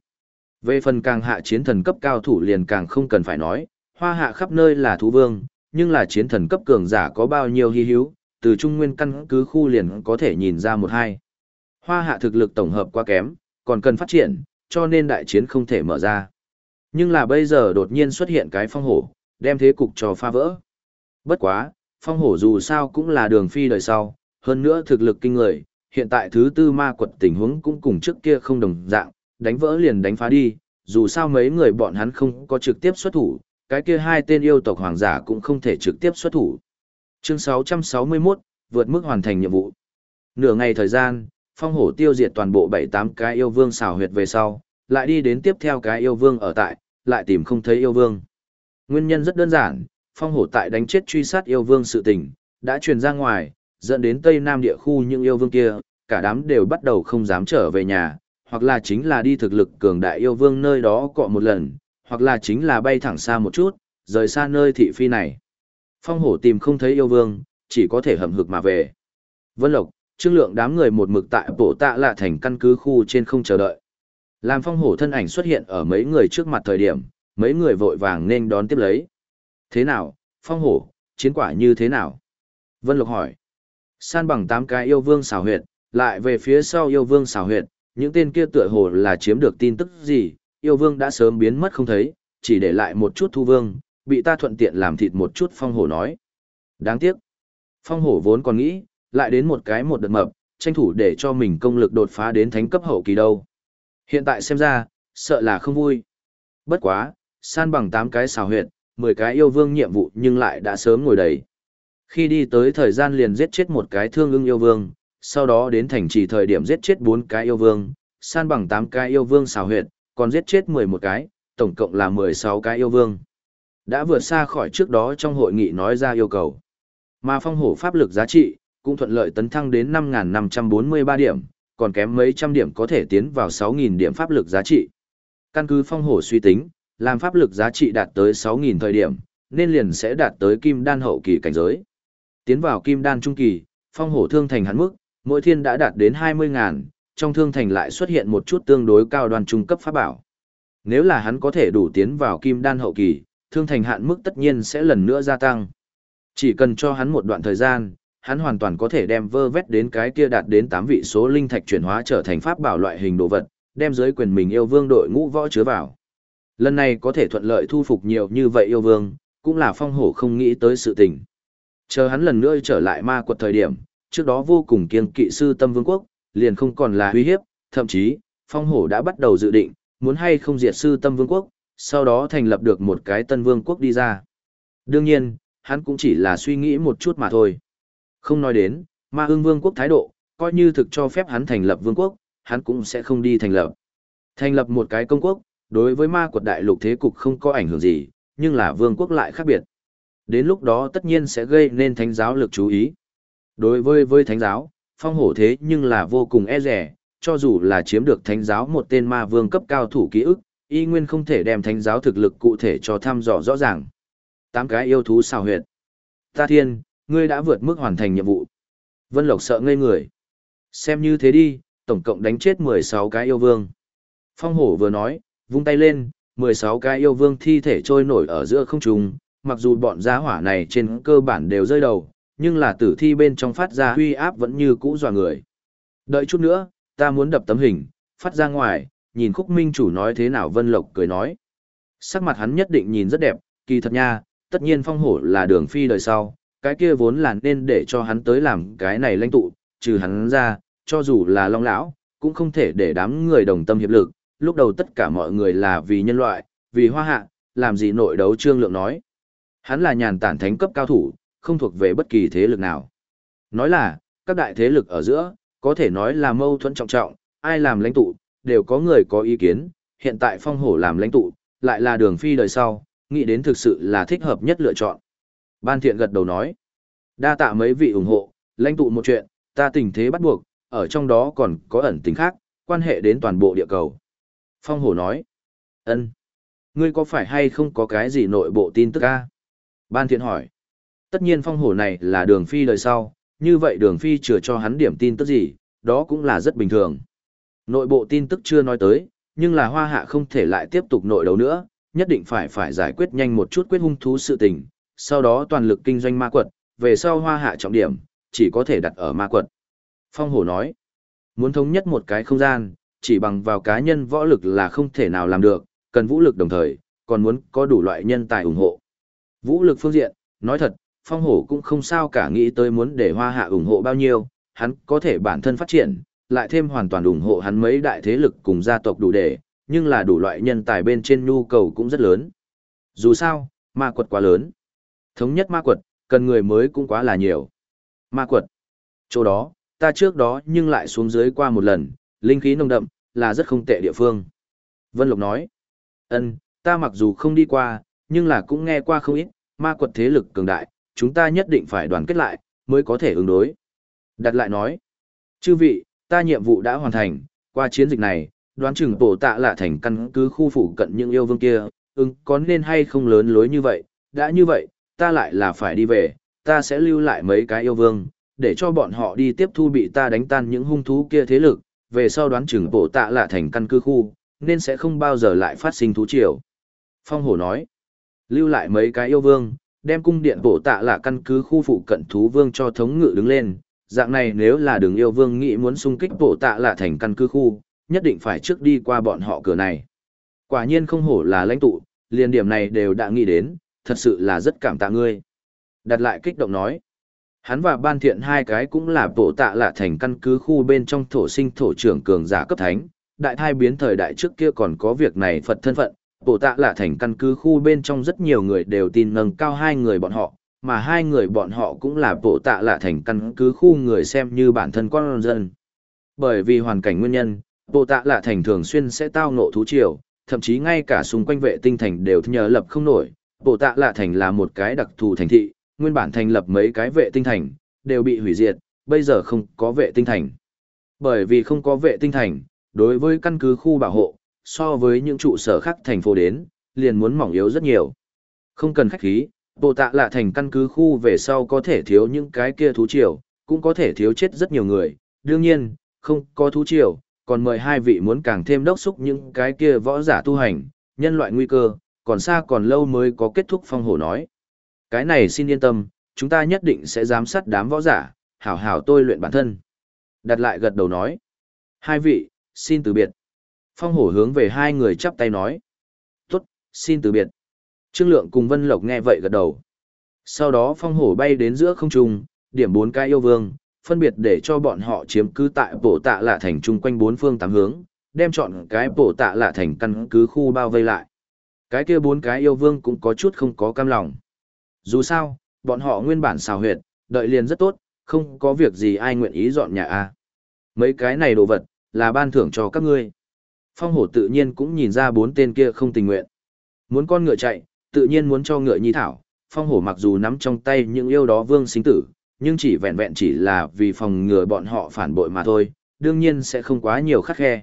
Về phần càng hạ chiến thần cấp cao thủ liền càng không cần phải nói, hoa hạ khắp nơi là thú vương, nhưng là chiến thần cấp cường giả có bao nhiêu hy hữu, từ trung nguyên căn cứ khu liền có thể nhìn ra một hai. Hoa hạ thực lực tổng hợp quá kém, còn cần phát triển, cho nên đại chiến không thể mở ra. Nhưng là bây giờ đột nhiên xuất hiện cái phong hổ, đem thế cục cho pha vỡ. Bất quá, phong hổ dù sao cũng là đường phi đời sau, hơn nữa thực lực kinh người, hiện tại thứ tư ma quật tình huống cũng cùng trước kia không đồng dạng, đánh vỡ liền đánh phá đi, dù sao mấy người bọn hắn không có trực tiếp xuất thủ, cái kia hai tên yêu tộc hoàng giả cũng không thể trực tiếp xuất thủ. Chương 661, vượt mức hoàn thành nhiệm vụ. Nửa ngày thời gian, phong hổ tiêu diệt toàn bộ 7-8 cái yêu vương xảo huyệt về sau, lại đi đến tiếp theo cái yêu vương ở tại, lại tìm không thấy yêu vương. Nguyên nhân rất đơn giản, phong hổ tại đánh chết truy sát yêu vương sự tình, đã truyền ra ngoài, dẫn đến Tây Nam địa khu những yêu vương kia, cả đám đều bắt đầu không dám trở về nhà, hoặc là chính là đi thực lực cường đại yêu vương nơi đó cọ một lần, hoặc là chính là bay thẳng xa một chút, rời xa nơi thị phi này. Phong hổ tìm không thấy yêu vương, chỉ có thể hầm hực mà về. Vân Lộc, Trương Lượng đám người một mực tại bộ tạ lạ thành căn cứ khu trên không chờ đợi. Làm phong hổ thân ảnh xuất hiện ở mấy người trước mặt thời điểm, mấy người vội vàng nên đón tiếp lấy. Thế nào, phong hổ, chiến quả như thế nào? Vân Lộc hỏi. San bằng tám cái yêu vương xảo huyệt, lại về phía sau yêu vương xảo huyệt, những tên kia tựa hồ là chiếm được tin tức gì, yêu vương đã sớm biến mất không thấy, chỉ để lại một chút thu vương, bị ta thuận tiện làm thịt một chút phong hổ nói. Đáng tiếc. Phong hổ vốn còn nghĩ, lại đến một cái một đợt mập, tranh thủ để cho mình công lực đột phá đến thánh cấp hậu kỳ đâu. Hiện tại xem ra, sợ là không vui. Bất quá, san bằng 8 cái xào huyệt, 10 cái yêu vương nhiệm vụ nhưng lại đã sớm ngồi đầy. Khi đi tới thời gian liền giết chết một cái thương ưng yêu vương, sau đó đến thành trì thời điểm giết chết 4 cái yêu vương, san bằng 8 cái yêu vương xào huyệt, còn giết chết 11 cái, tổng cộng là 16 cái yêu vương. Đã vượt xa khỏi trước đó trong hội nghị nói ra yêu cầu. Mà phong hổ pháp lực giá trị, cũng thuận lợi tấn thăng đến 5.543 điểm, còn kém mấy trăm điểm có thể tiến vào 6.000 điểm pháp lực giá trị. Căn cứ phong hổ suy tính, làm pháp lực giá trị đạt tới 6.000 thời điểm, nên liền sẽ đạt tới kim đan hậu kỳ cảnh giới. Tiến vào kim đan trung kỳ, phong hổ thương thành hắn mức, mỗi thiên đã đạt đến 20.000, trong thương thành lại xuất hiện một chút tương đối cao đoàn trung cấp pháp bảo. Nếu là hắn có thể đủ tiến vào kim đan hậu kỳ, thương thành hạn mức tất nhiên sẽ lần nữa gia tăng. Chỉ cần cho hắn một đoạn thời gian, hắn hoàn toàn có thể đem vơ vét đến cái kia đạt đến 8 vị số linh thạch chuyển hóa trở thành pháp bảo loại hình đồ vật, đem dưới quyền mình yêu vương đội ngũ võ chứa vào. Lần này có thể thuận lợi thu phục nhiều như vậy yêu vương, cũng là phong hổ không nghĩ tới sự tình. Chờ hắn lần nữa trở lại ma quật thời điểm, trước đó vô cùng kiêng kỵ sư tâm vương quốc, liền không còn là uy hiếp, thậm chí, phong hổ đã bắt đầu dự định, muốn hay không diệt sư tâm vương quốc, sau đó thành lập được một cái tân vương quốc đi ra. Đương nhiên, hắn cũng chỉ là suy nghĩ một chút mà thôi. Không nói đến, ma ương vương quốc thái độ, coi như thực cho phép hắn thành lập vương quốc, hắn cũng sẽ không đi thành lập. Thành lập một cái công quốc, đối với ma quật đại lục thế cục không có ảnh hưởng gì, nhưng là vương quốc lại khác biệt. Đến lúc đó tất nhiên sẽ gây nên thánh giáo lực chú ý. Đối với với thánh giáo, phong hổ thế nhưng là vô cùng e rẻ, cho dù là chiếm được thánh giáo một tên ma vương cấp cao thủ ký ức, y nguyên không thể đem thánh giáo thực lực cụ thể cho thăm dò rõ ràng. Tám cái yêu thú xào huyệt. Ta thiên, ngươi đã vượt mức hoàn thành nhiệm vụ. Vân Lộc sợ ngây người. Xem như thế đi, tổng cộng đánh chết 16 cái yêu vương. Phong hổ vừa nói, vung tay lên, 16 cái yêu vương thi thể trôi nổi ở giữa không trung, mặc dù bọn giá hỏa này trên cơ bản đều rơi đầu, nhưng là tử thi bên trong phát ra huy áp vẫn như cũ dọa người. Đợi chút nữa, ta muốn đập tấm hình, phát ra ngoài, nhìn khúc minh chủ nói thế nào Vân Lộc cười nói. Sắc mặt hắn nhất định nhìn rất đẹp, kỳ thật nha, tất nhiên phong hổ là đường phi đời sau, cái kia vốn là nên để cho hắn tới làm cái này lãnh tụ, trừ hắn ra, cho dù là long lão, cũng không thể để đám người đồng tâm hiệp lực, lúc đầu tất cả mọi người là vì nhân loại, vì hoa hạ, làm gì nội đấu trương lượng nói. Hắn là nhàn tản thánh cấp cao thủ, không thuộc về bất kỳ thế lực nào. Nói là, các đại thế lực ở giữa, có thể nói là mâu thuẫn trọng trọng, ai làm lãnh tụ, đều có người có ý kiến, hiện tại phong hổ làm lãnh tụ, lại là đường phi đời sau, nghĩ đến thực sự là thích hợp nhất lựa chọn. Ban thiện gật đầu nói, đa tạ mấy vị ủng hộ, lãnh tụ một chuyện, ta tình thế bắt buộc, ở trong đó còn có ẩn tình khác, quan hệ đến toàn bộ địa cầu. Phong hổ nói, ân, ngươi có phải hay không có cái gì nội bộ tin tức a? Ban thiện hỏi, tất nhiên phong hổ này là đường phi đời sau, như vậy đường phi chưa cho hắn điểm tin tức gì, đó cũng là rất bình thường. Nội bộ tin tức chưa nói tới, nhưng là hoa hạ không thể lại tiếp tục nội đấu nữa, nhất định phải phải giải quyết nhanh một chút quyết hung thú sự tình, sau đó toàn lực kinh doanh ma quật, về sau hoa hạ trọng điểm, chỉ có thể đặt ở ma quật. Phong hổ nói, muốn thống nhất một cái không gian, chỉ bằng vào cá nhân võ lực là không thể nào làm được, cần vũ lực đồng thời, còn muốn có đủ loại nhân tài ủng hộ. Vũ lực phương diện, nói thật, phong hổ cũng không sao cả nghĩ tới muốn để hoa hạ ủng hộ bao nhiêu, hắn có thể bản thân phát triển, lại thêm hoàn toàn ủng hộ hắn mấy đại thế lực cùng gia tộc đủ để, nhưng là đủ loại nhân tài bên trên nhu cầu cũng rất lớn. Dù sao, ma quật quá lớn. Thống nhất ma quật, cần người mới cũng quá là nhiều. Ma quật. Chỗ đó, ta trước đó nhưng lại xuống dưới qua một lần, linh khí nồng đậm, là rất không tệ địa phương. Vân Lộc nói, ân, ta mặc dù không đi qua, nhưng là cũng nghe qua không ít, ma quật thế lực cường đại, chúng ta nhất định phải đoàn kết lại, mới có thể ứng đối. Đặt lại nói, chư vị, ta nhiệm vụ đã hoàn thành, qua chiến dịch này, đoán chừng tổ tạ lạ thành căn cứ khu phủ cận những yêu vương kia, ứng có nên hay không lớn lối như vậy, đã như vậy, ta lại là phải đi về, ta sẽ lưu lại mấy cái yêu vương, để cho bọn họ đi tiếp thu bị ta đánh tan những hung thú kia thế lực, về sau đoán chừng bộ tạ là thành căn cứ khu, nên sẽ không bao giờ lại phát sinh thú triều. Phong hổ nói, lưu lại mấy cái yêu vương, đem cung điện bộ tạ là căn cứ khu phụ cận thú vương cho thống ngự đứng lên, dạng này nếu là đường yêu vương nghĩ muốn xung kích bộ tạ là thành căn cứ khu, nhất định phải trước đi qua bọn họ cửa này. Quả nhiên không hổ là lãnh tụ, liền điểm này đều đã nghĩ đến, thật sự là rất cảm tạ ngươi. Đặt lại kích động nói. Hắn và ban thiện hai cái cũng là bộ tạ lạ thành căn cứ khu bên trong thổ sinh thổ trưởng cường giả cấp thánh. Đại thai biến thời đại trước kia còn có việc này Phật thân phận, bộ tạ lạ thành căn cứ khu bên trong rất nhiều người đều tin nâng cao hai người bọn họ, mà hai người bọn họ cũng là bộ tạ lạ thành căn cứ khu người xem như bản thân con dân. Bởi vì hoàn cảnh nguyên nhân, bộ tạ lạ thành thường xuyên sẽ tao ngộ thú triều, thậm chí ngay cả xung quanh vệ tinh thành đều nhờ lập không nổi. Bộ tạ lạ thành là một cái đặc thù thành thị, nguyên bản thành lập mấy cái vệ tinh thành, đều bị hủy diệt, bây giờ không có vệ tinh thành. Bởi vì không có vệ tinh thành, đối với căn cứ khu bảo hộ, so với những trụ sở khác thành phố đến, liền muốn mỏng yếu rất nhiều. Không cần khách khí, bộ tạ lạ thành căn cứ khu về sau có thể thiếu những cái kia thú triều, cũng có thể thiếu chết rất nhiều người. Đương nhiên, không có thú triều, còn mời hai vị muốn càng thêm đốc xúc những cái kia võ giả tu hành, nhân loại nguy cơ, còn xa còn lâu mới có kết thúc phong hổ nói. Cái này xin yên tâm, chúng ta nhất định sẽ giám sát đám võ giả, hảo hảo tôi luyện bản thân. Đặt lại gật đầu nói. Hai vị, xin từ biệt. Phong hổ hướng về hai người chắp tay nói. Tốt, xin từ biệt. Trương Lượng cùng Vân Lộc nghe vậy gật đầu. Sau đó phong hổ bay đến giữa không trung, điểm bốn cái yêu vương, phân biệt để cho bọn họ chiếm cứ tại bộ tạ lạ thành chung quanh bốn phương tám hướng, đem chọn cái bộ tạ lạ thành căn cứ khu bao vây lại. Cái kia bốn cái yêu vương cũng có chút không có cam lòng. Dù sao, bọn họ nguyên bản xào huyệt, đợi liền rất tốt, không có việc gì ai nguyện ý dọn nhà a. Mấy cái này đồ vật, là ban thưởng cho các ngươi. Phong hổ tự nhiên cũng nhìn ra bốn tên kia không tình nguyện. Muốn con ngựa chạy, tự nhiên muốn cho ngựa nhi thảo. Phong hổ mặc dù nắm trong tay những yêu đó vương sinh tử, nhưng chỉ vẹn vẹn chỉ là vì phòng ngừa bọn họ phản bội mà thôi, đương nhiên sẽ không quá nhiều khắc khe.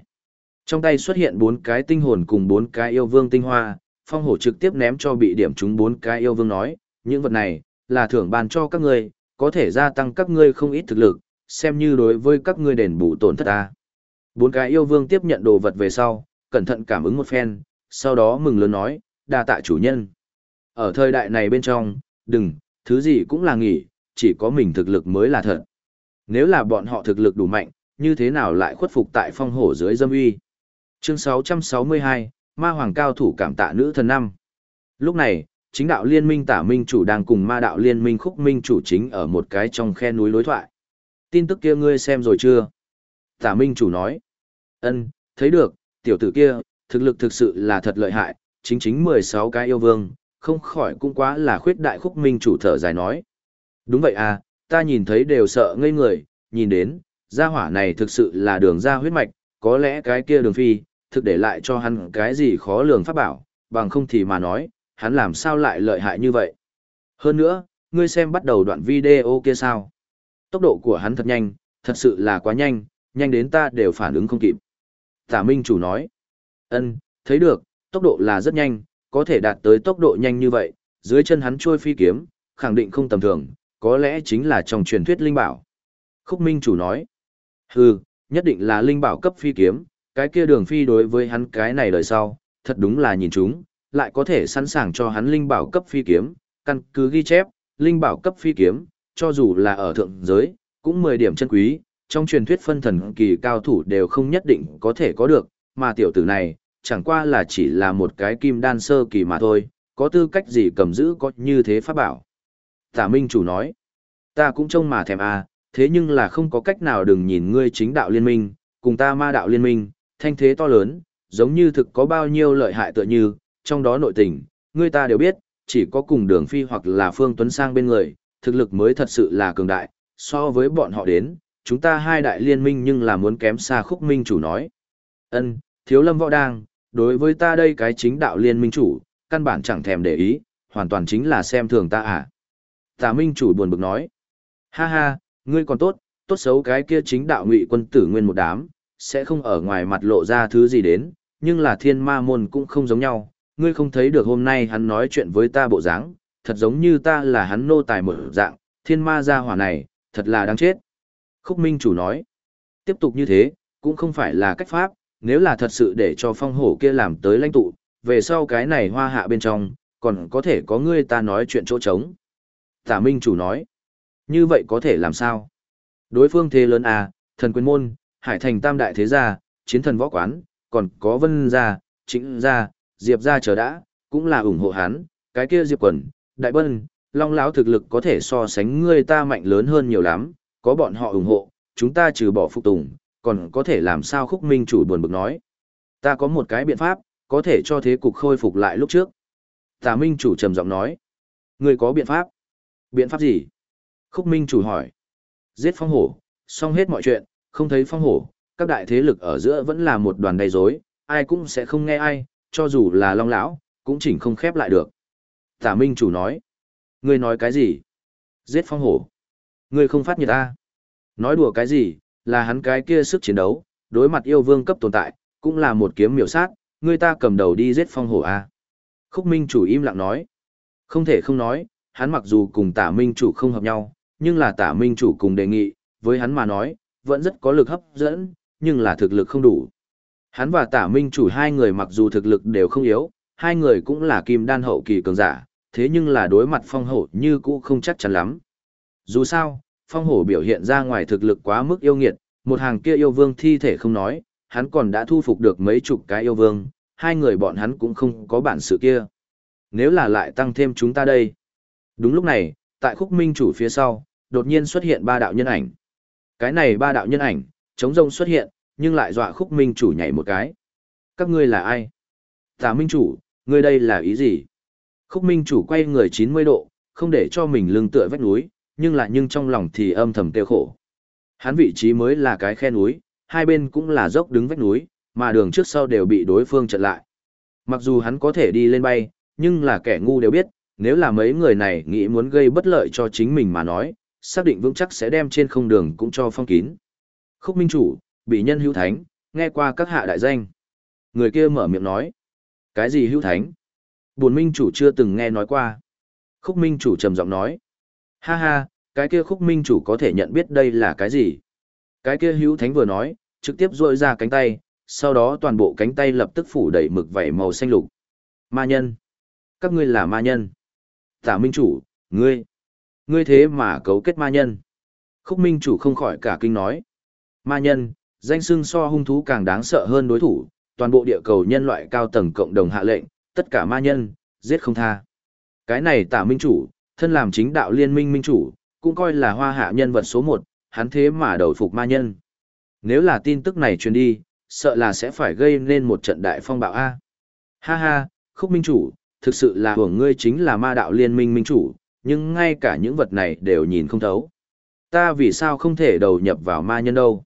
Trong tay xuất hiện bốn cái tinh hồn cùng bốn cái yêu vương tinh hoa, phong hổ trực tiếp ném cho bị điểm chúng bốn cái yêu vương nói, những vật này, là thưởng ban cho các ngươi, có thể gia tăng các ngươi không ít thực lực, xem như đối với các ngươi đền bù tổn thất ta. Bốn cái yêu vương tiếp nhận đồ vật về sau, cẩn thận cảm ứng một phen, sau đó mừng lớn nói, đa tạ chủ nhân. Ở thời đại này bên trong, đừng, thứ gì cũng là nghỉ, chỉ có mình thực lực mới là thật. Nếu là bọn họ thực lực đủ mạnh, như thế nào lại khuất phục tại phong hổ dưới dâm uy. Chương 662, Ma Hoàng cao thủ cảm tạ nữ thần năm. Lúc này, chính đạo liên minh tả minh chủ đang cùng ma đạo liên minh khúc minh chủ chính ở một cái trong khe núi lối thoại. Tin tức kia ngươi xem rồi chưa? Tả minh chủ nói. ân thấy được, tiểu tử kia, thực lực thực sự là thật lợi hại, chính chính 16 cái yêu vương, không khỏi cũng quá là khuyết đại khúc minh chủ thở dài nói. Đúng vậy à, ta nhìn thấy đều sợ ngây người, nhìn đến, gia hỏa này thực sự là đường ra huyết mạch, có lẽ cái kia đường phi, thực để lại cho hắn cái gì khó lường pháp bảo, bằng không thì mà nói, hắn làm sao lại lợi hại như vậy. Hơn nữa, ngươi xem bắt đầu đoạn video kia sao. Tốc độ của hắn thật nhanh, thật sự là quá nhanh, nhanh đến ta đều phản ứng không kịp. Tả Minh chủ nói, ân, thấy được, tốc độ là rất nhanh, có thể đạt tới tốc độ nhanh như vậy, dưới chân hắn trôi phi kiếm, khẳng định không tầm thường, có lẽ chính là trong truyền thuyết linh bảo. Khúc Minh chủ nói, hừ, nhất định là linh bảo cấp phi kiếm, cái kia đường phi đối với hắn cái này lời sau, thật đúng là nhìn chúng, lại có thể sẵn sàng cho hắn linh bảo cấp phi kiếm, căn cứ ghi chép, linh bảo cấp phi kiếm, cho dù là ở thượng giới, cũng 10 điểm chân quý, trong truyền thuyết phân thần kỳ cao thủ đều không nhất định có thể có được, mà tiểu tử này, chẳng qua là chỉ là một cái kim đan sơ kỳ mà thôi, có tư cách gì cầm giữ có như thế pháp bảo. Tả Minh chủ nói, ta cũng trông mà thèm à, thế nhưng là không có cách nào đừng nhìn ngươi chính đạo liên minh, cùng ta ma đạo liên minh, thanh thế to lớn, giống như thực có bao nhiêu lợi hại tựa như, trong đó nội tình, người ta đều biết, chỉ có cùng đường phi hoặc là phương tuấn sang bên người, thực lực mới thật sự là cường đại, so với bọn họ đến, chúng ta hai đại liên minh nhưng là muốn kém xa khúc minh chủ nói. ân thiếu lâm võ đang, đối với ta đây cái chính đạo liên minh chủ, căn bản chẳng thèm để ý, hoàn toàn chính là xem thường ta à. Tà minh chủ buồn bực nói, ha ha, ngươi còn tốt, tốt xấu cái kia chính đạo ngụy quân tử nguyên một đám, sẽ không ở ngoài mặt lộ ra thứ gì đến, nhưng là thiên ma môn cũng không giống nhau, ngươi không thấy được hôm nay hắn nói chuyện với ta bộ dáng, thật giống như ta là hắn nô tài một dạng, thiên ma gia hỏa này, thật là đáng chết. Khúc Minh chủ nói, tiếp tục như thế, cũng không phải là cách pháp, nếu là thật sự để cho phong hổ kia làm tới lãnh tụ, về sau cái này hoa hạ bên trong, còn có thể có ngươi ta nói chuyện chỗ trống. Tả Minh chủ nói, như vậy có thể làm sao? Đối phương thế lớn à, thần quyền môn, hải thành tam đại thế gia, chiến thần võ quán, còn có vân gia, chính gia, diệp gia chờ đã, cũng là ủng hộ hắn, cái kia diệp quần, đại bân, long lão thực lực có thể so sánh ngươi ta mạnh lớn hơn nhiều lắm, có bọn họ ủng hộ, chúng ta trừ bỏ phục tùng, còn có thể làm sao khúc minh chủ buồn bực nói. Ta có một cái biện pháp, có thể cho thế cục khôi phục lại lúc trước. Tà minh chủ trầm giọng nói. Ngươi có biện pháp? Biện pháp gì? Khúc minh chủ hỏi. Giết phong hổ, xong hết mọi chuyện, không thấy phong hổ, các đại thế lực ở giữa vẫn là một đoàn đầy rối, ai cũng sẽ không nghe ai, cho dù là long lão, cũng chỉnh không khép lại được. Tả Minh chủ nói, ngươi nói cái gì? Giết phong hổ. Ngươi không phát nhiệt ta. Nói đùa cái gì, là hắn cái kia sức chiến đấu, đối mặt yêu vương cấp tồn tại, cũng là một kiếm miểu sát, ngươi ta cầm đầu đi giết phong hổ a. Khúc Minh chủ im lặng nói. Không thể không nói, hắn mặc dù cùng tả Minh chủ không hợp nhau, nhưng là tả Minh chủ cùng đề nghị, với hắn mà nói, vẫn rất có lực hấp dẫn, nhưng là thực lực không đủ. Hắn và tả Minh chủ hai người mặc dù thực lực đều không yếu, hai người cũng là kim đan hậu kỳ cường giả, thế nhưng là đối mặt phong hổ như cũ không chắc chắn lắm. Dù sao, phong hổ biểu hiện ra ngoài thực lực quá mức yêu nghiệt, một hàng kia yêu vương thi thể không nói, hắn còn đã thu phục được mấy chục cái yêu vương, hai người bọn hắn cũng không có bản sự kia. Nếu là lại tăng thêm chúng ta đây. Đúng lúc này, tại khúc minh chủ phía sau, đột nhiên xuất hiện ba đạo nhân ảnh. Cái này ba đạo nhân ảnh, chống rông xuất hiện, nhưng lại dọa khúc minh chủ nhảy một cái. Các ngươi là ai? Tà minh chủ, ngươi đây là ý gì? Khúc minh chủ quay người 90 độ, không để cho mình lưng tựa vách núi, nhưng lại nhưng trong lòng thì âm thầm tiêu khổ. Hắn vị trí mới là cái khe núi, hai bên cũng là dốc đứng vách núi, mà đường trước sau đều bị đối phương chặn lại. Mặc dù hắn có thể đi lên bay, nhưng là kẻ ngu đều biết, nếu là mấy người này nghĩ muốn gây bất lợi cho chính mình mà nói, xác định vững chắc sẽ đem trên không đường cũng cho phong kín. Khúc Minh Chủ, bị nhân hữu thánh, nghe qua các hạ đại danh. Người kia mở miệng nói. Cái gì hữu thánh? Buồn Minh Chủ chưa từng nghe nói qua. Khúc Minh Chủ trầm giọng nói. Ha ha, cái kia Khúc Minh Chủ có thể nhận biết đây là cái gì? Cái kia hữu thánh vừa nói, trực tiếp rôi ra cánh tay, sau đó toàn bộ cánh tay lập tức phủ đầy mực vảy màu xanh lục. Ma nhân. Các ngươi là ma nhân. Tả Minh Chủ, ngươi. Ngươi thế mà cấu kết ma nhân. Khúc Minh Chủ không khỏi cả kinh nói. Ma nhân, danh xưng so hung thú càng đáng sợ hơn đối thủ, toàn bộ địa cầu nhân loại cao tầng cộng đồng hạ lệnh, tất cả ma nhân, giết không tha. Cái này tả minh chủ, thân làm chính đạo liên minh minh chủ, cũng coi là hoa hạ nhân vật số một, hắn thế mà đầu phục ma nhân. Nếu là tin tức này truyền đi, sợ là sẽ phải gây nên một trận đại phong bạo A. Ha ha, khúc minh chủ, thực sự là hưởng ngươi chính là ma đạo liên minh minh chủ, nhưng ngay cả những vật này đều nhìn không thấu. Ta vì sao không thể đầu nhập vào ma nhân đâu?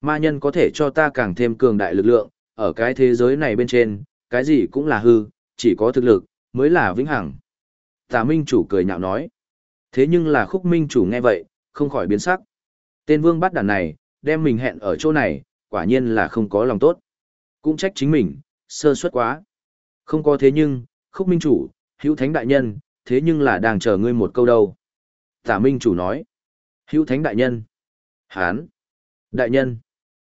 Ma nhân có thể cho ta càng thêm cường đại lực lượng, ở cái thế giới này bên trên, cái gì cũng là hư, chỉ có thực lực, mới là vĩnh hằng. Tà Minh chủ cười nhạo nói. Thế nhưng là khúc Minh chủ nghe vậy, không khỏi biến sắc. Tên vương bắt đàn này, đem mình hẹn ở chỗ này, quả nhiên là không có lòng tốt. Cũng trách chính mình, sơ suất quá. Không có thế nhưng, khúc Minh chủ, hữu thánh đại nhân, thế nhưng là đang chờ ngươi một câu đâu. Tả Minh chủ nói. Hữu thánh đại nhân. Hán. Đại nhân.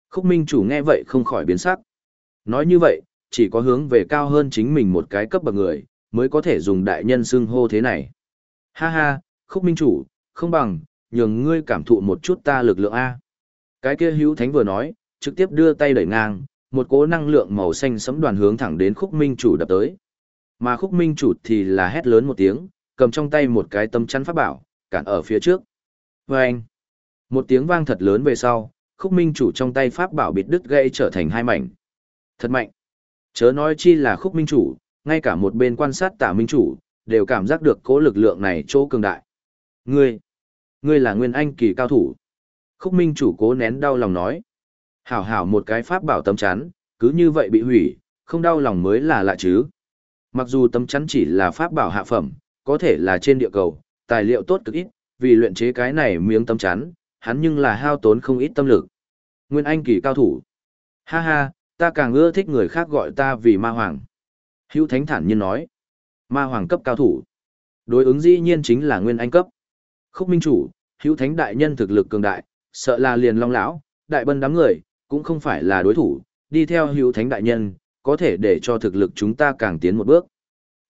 Khúc Minh chủ nghe vậy không khỏi biến sắc. Nói như vậy, chỉ có hướng về cao hơn chính mình một cái cấp bậc người, mới có thể dùng đại nhân xưng hô thế này. Ha ha, Khúc Minh chủ, không bằng, nhường ngươi cảm thụ một chút ta lực lượng A. Cái kia hữu thánh vừa nói, trực tiếp đưa tay đẩy ngang, một cỗ năng lượng màu xanh sấm đoàn hướng thẳng đến Khúc Minh chủ đập tới. Mà Khúc Minh chủ thì là hét lớn một tiếng, cầm trong tay một cái tấm chắn pháp bảo, cản ở phía trước. Và anh, một tiếng vang thật lớn về sau, khúc minh chủ trong tay pháp bảo bịt đứt gãy trở thành hai mảnh. Thật mạnh. Chớ nói chi là khúc minh chủ, ngay cả một bên quan sát tả minh chủ, đều cảm giác được cố lực lượng này chỗ cường đại. Ngươi, ngươi là nguyên anh kỳ cao thủ. Khúc minh chủ cố nén đau lòng nói. Hảo hảo một cái pháp bảo tấm chắn, cứ như vậy bị hủy, không đau lòng mới là lạ chứ. Mặc dù tấm chắn chỉ là pháp bảo hạ phẩm, có thể là trên địa cầu, tài liệu tốt cực ít, vì luyện chế cái này miếng tấm chắn, hắn nhưng là hao tốn không ít tâm lực. Nguyên Anh kỳ cao thủ. Ha ha, ta càng ưa thích người khác gọi ta vì ma hoàng. Hữu Thánh thản nhiên nói. Ma hoàng cấp cao thủ. Đối ứng dĩ nhiên chính là Nguyên Anh cấp. Khúc Minh chủ, Hữu Thánh đại nhân thực lực cường đại, sợ là liền long lão, đại bân đám người, cũng không phải là đối thủ, đi theo Hữu Thánh đại nhân, có thể để cho thực lực chúng ta càng tiến một bước.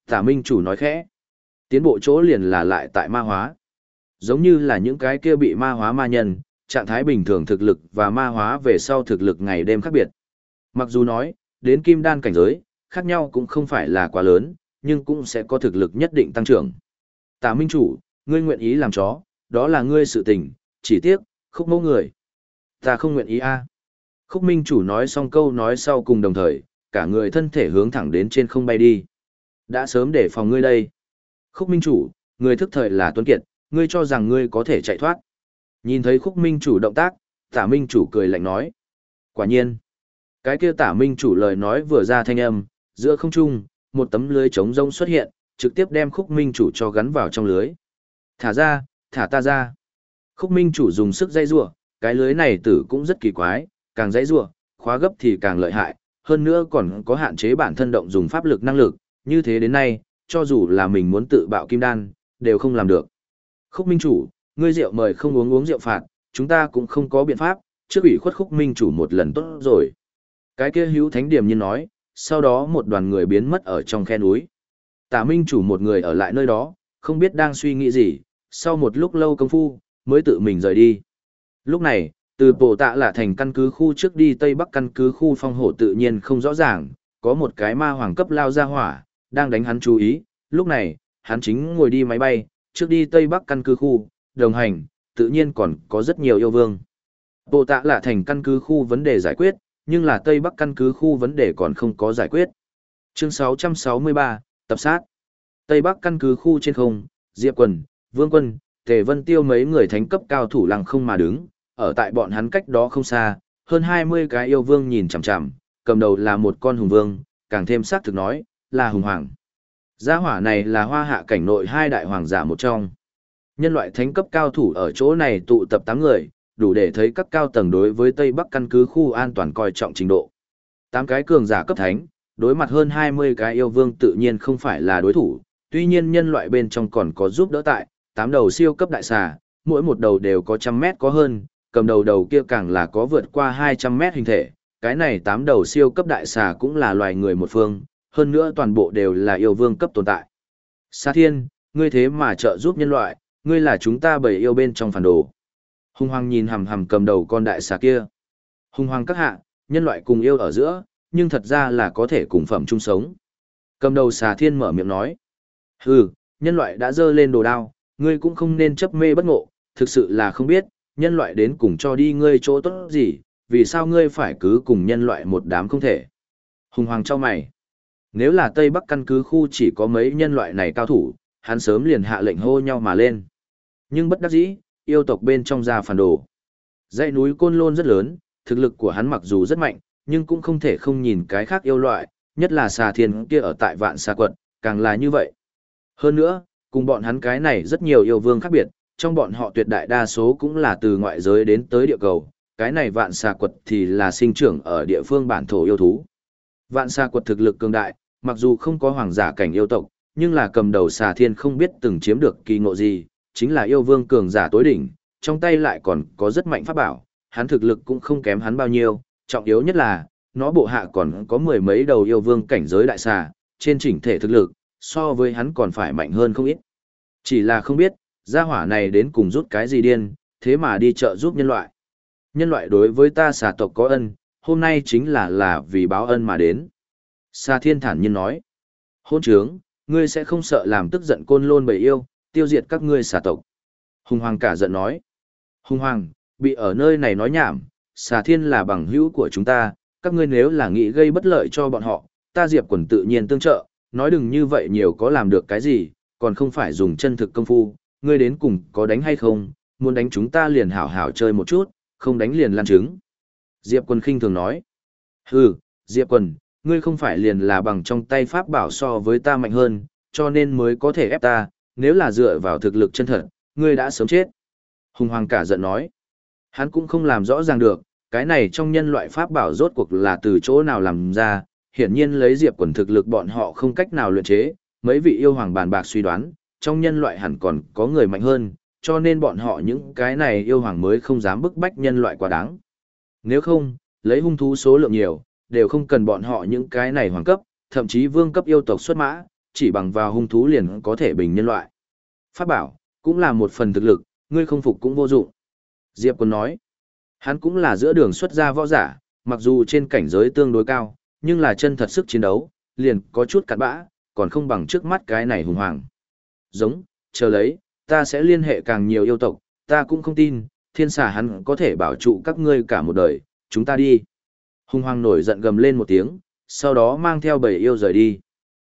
Tả Minh chủ nói khẽ. Tiến bộ chỗ liền là lại tại ma hóa. Giống như là những cái kia bị ma hóa ma nhân, trạng thái bình thường thực lực và ma hóa về sau thực lực ngày đêm khác biệt. Mặc dù nói, đến kim đan cảnh giới, khác nhau cũng không phải là quá lớn, nhưng cũng sẽ có thực lực nhất định tăng trưởng. Tả Minh Chủ, ngươi nguyện ý làm chó, đó là ngươi sự tình, chỉ tiếc, khúc mẫu người. Ta không nguyện ý a. Khúc Minh Chủ nói xong câu nói sau cùng đồng thời, cả người thân thể hướng thẳng đến trên không bay đi. Đã sớm để phòng ngươi đây. Khúc Minh Chủ, người thức thời là Tuấn Kiệt, ngươi cho rằng ngươi có thể chạy thoát. Nhìn thấy khúc minh chủ động tác, tả minh chủ cười lạnh nói. Quả nhiên, cái kia tả minh chủ lời nói vừa ra thanh âm, giữa không trung, một tấm lưới chống rông xuất hiện, trực tiếp đem khúc minh chủ cho gắn vào trong lưới. Thả ra, thả ta ra. Khúc minh chủ dùng sức dây rua, cái lưới này tử cũng rất kỳ quái, càng dây rua, khóa gấp thì càng lợi hại, hơn nữa còn có hạn chế bản thân động dùng pháp lực năng lực, như thế đến nay, cho dù là mình muốn tự bạo kim đan, đều không làm được. Khúc Minh Chủ, ngươi rượu mời không uống uống rượu phạt, chúng ta cũng không có biện pháp, trước ủy khuất Khúc Minh Chủ một lần tốt rồi. Cái kia hữu thánh điểm như nói, sau đó một đoàn người biến mất ở trong khe núi. Tả Minh Chủ một người ở lại nơi đó, không biết đang suy nghĩ gì, sau một lúc lâu công phu, mới tự mình rời đi. Lúc này, từ bộ tạ là thành căn cứ khu trước đi Tây Bắc căn cứ khu phong hổ tự nhiên không rõ ràng, có một cái ma hoàng cấp lao ra hỏa, đang đánh hắn chú ý, lúc này, hắn chính ngồi đi máy bay, trước đi Tây Bắc căn cứ khu, đồng hành, tự nhiên còn có rất nhiều yêu vương. Bộ tạ là thành căn cứ khu vấn đề giải quyết, nhưng là Tây Bắc căn cứ khu vấn đề còn không có giải quyết. Chương 663, tập sát. Tây Bắc căn cứ khu trên không, Diệp Quần, Vương Quân, Tề Vân Tiêu mấy người thánh cấp cao thủ lăng không mà đứng, ở tại bọn hắn cách đó không xa, hơn 20 cái yêu vương nhìn chằm chằm, cầm đầu là một con hùng vương, càng thêm xác thực nói, là hùng hoàng. Gia hỏa này là hoa hạ cảnh nội hai đại hoàng giả một trong. Nhân loại thánh cấp cao thủ ở chỗ này tụ tập 8 người, đủ để thấy các cao tầng đối với Tây Bắc căn cứ khu an toàn coi trọng trình độ. 8 cái cường giả cấp thánh, đối mặt hơn 20 cái yêu vương tự nhiên không phải là đối thủ, tuy nhiên nhân loại bên trong còn có giúp đỡ tại, 8 đầu siêu cấp đại xà, mỗi một đầu đều có trăm mét có hơn, cầm đầu đầu kia càng là có vượt qua 200 mét hình thể, cái này tám đầu siêu cấp đại xà cũng là loài người một phương, hơn nữa toàn bộ đều là yêu vương cấp tồn tại. Sa thiên, ngươi thế mà trợ giúp nhân loại, ngươi là chúng ta bầy yêu bên trong phản đồ. Hùng hoàng nhìn hầm hầm cầm đầu con đại xà kia. Hùng hoàng các hạ, nhân loại cùng yêu ở giữa, nhưng thật ra là có thể cùng phẩm chung sống. Cầm đầu xà thiên mở miệng nói. Hừ, nhân loại đã dơ lên đồ đao, ngươi cũng không nên chấp mê bất ngộ, thực sự là không biết, nhân loại đến cùng cho đi ngươi chỗ tốt gì, vì sao ngươi phải cứ cùng nhân loại một đám không thể. Hùng hoàng cho mày. Nếu là Tây Bắc căn cứ khu chỉ có mấy nhân loại này cao thủ, hắn sớm liền hạ lệnh hô nhau mà lên. Nhưng bất đắc dĩ, yêu tộc bên trong ra phản đồ. Dãy núi Côn Lôn rất lớn, thực lực của hắn mặc dù rất mạnh, nhưng cũng không thể không nhìn cái khác yêu loại, nhất là xà thiên kia ở tại vạn xà quật, càng là như vậy. Hơn nữa, cùng bọn hắn cái này rất nhiều yêu vương khác biệt, trong bọn họ tuyệt đại đa số cũng là từ ngoại giới đến tới địa cầu, cái này vạn xà quật thì là sinh trưởng ở địa phương bản thổ yêu thú. Vạn xà quật thực lực cường đại, mặc dù không có hoàng giả cảnh yêu tộc, nhưng là cầm đầu xà thiên không biết từng chiếm được kỳ ngộ gì, chính là yêu vương cường giả tối đỉnh, trong tay lại còn có rất mạnh pháp bảo, hắn thực lực cũng không kém hắn bao nhiêu, trọng yếu nhất là, nó bộ hạ còn có mười mấy đầu yêu vương cảnh giới đại xà, trên chỉnh thể thực lực, so với hắn còn phải mạnh hơn không ít. Chỉ là không biết, gia hỏa này đến cùng rút cái gì điên, thế mà đi chợ giúp nhân loại. Nhân loại đối với ta xà tộc có ân, hôm nay chính là là vì báo ân mà đến. Xà thiên thản nhiên nói. Hôn trướng, ngươi sẽ không sợ làm tức giận côn lôn bầy yêu, tiêu diệt các ngươi xà tộc. Hùng hoàng cả giận nói. Hùng hoàng, bị ở nơi này nói nhảm, xà thiên là bằng hữu của chúng ta, các ngươi nếu là nghĩ gây bất lợi cho bọn họ, ta diệp quần tự nhiên tương trợ, nói đừng như vậy nhiều có làm được cái gì, còn không phải dùng chân thực công phu, ngươi đến cùng có đánh hay không, muốn đánh chúng ta liền hảo hảo chơi một chút, không đánh liền lan trứng. Diệp quần khinh thường nói. Hừ, Diệp quần, ngươi không phải liền là bằng trong tay pháp bảo so với ta mạnh hơn, cho nên mới có thể ép ta, nếu là dựa vào thực lực chân thật, ngươi đã sớm chết. Hùng Hoàng cả giận nói. Hắn cũng không làm rõ ràng được, cái này trong nhân loại pháp bảo rốt cuộc là từ chỗ nào làm ra, hiển nhiên lấy diệp quần thực lực bọn họ không cách nào luyện chế, mấy vị yêu hoàng bàn bạc suy đoán, trong nhân loại hẳn còn có người mạnh hơn, cho nên bọn họ những cái này yêu hoàng mới không dám bức bách nhân loại quá đáng. Nếu không, lấy hung thú số lượng nhiều, đều không cần bọn họ những cái này hoàng cấp, thậm chí vương cấp yêu tộc xuất mã, chỉ bằng vào hung thú liền có thể bình nhân loại. Pháp bảo, cũng là một phần thực lực, ngươi không phục cũng vô dụng. Diệp Quân nói, hắn cũng là giữa đường xuất gia võ giả, mặc dù trên cảnh giới tương đối cao, nhưng là chân thật sức chiến đấu, liền có chút cặn bã, còn không bằng trước mắt cái này hùng hoàng. Giống, chờ lấy, ta sẽ liên hệ càng nhiều yêu tộc, ta cũng không tin, thiên xà hắn có thể bảo trụ các ngươi cả một đời, chúng ta đi. Hùng hoàng nổi giận gầm lên một tiếng, sau đó mang theo bầy yêu rời đi.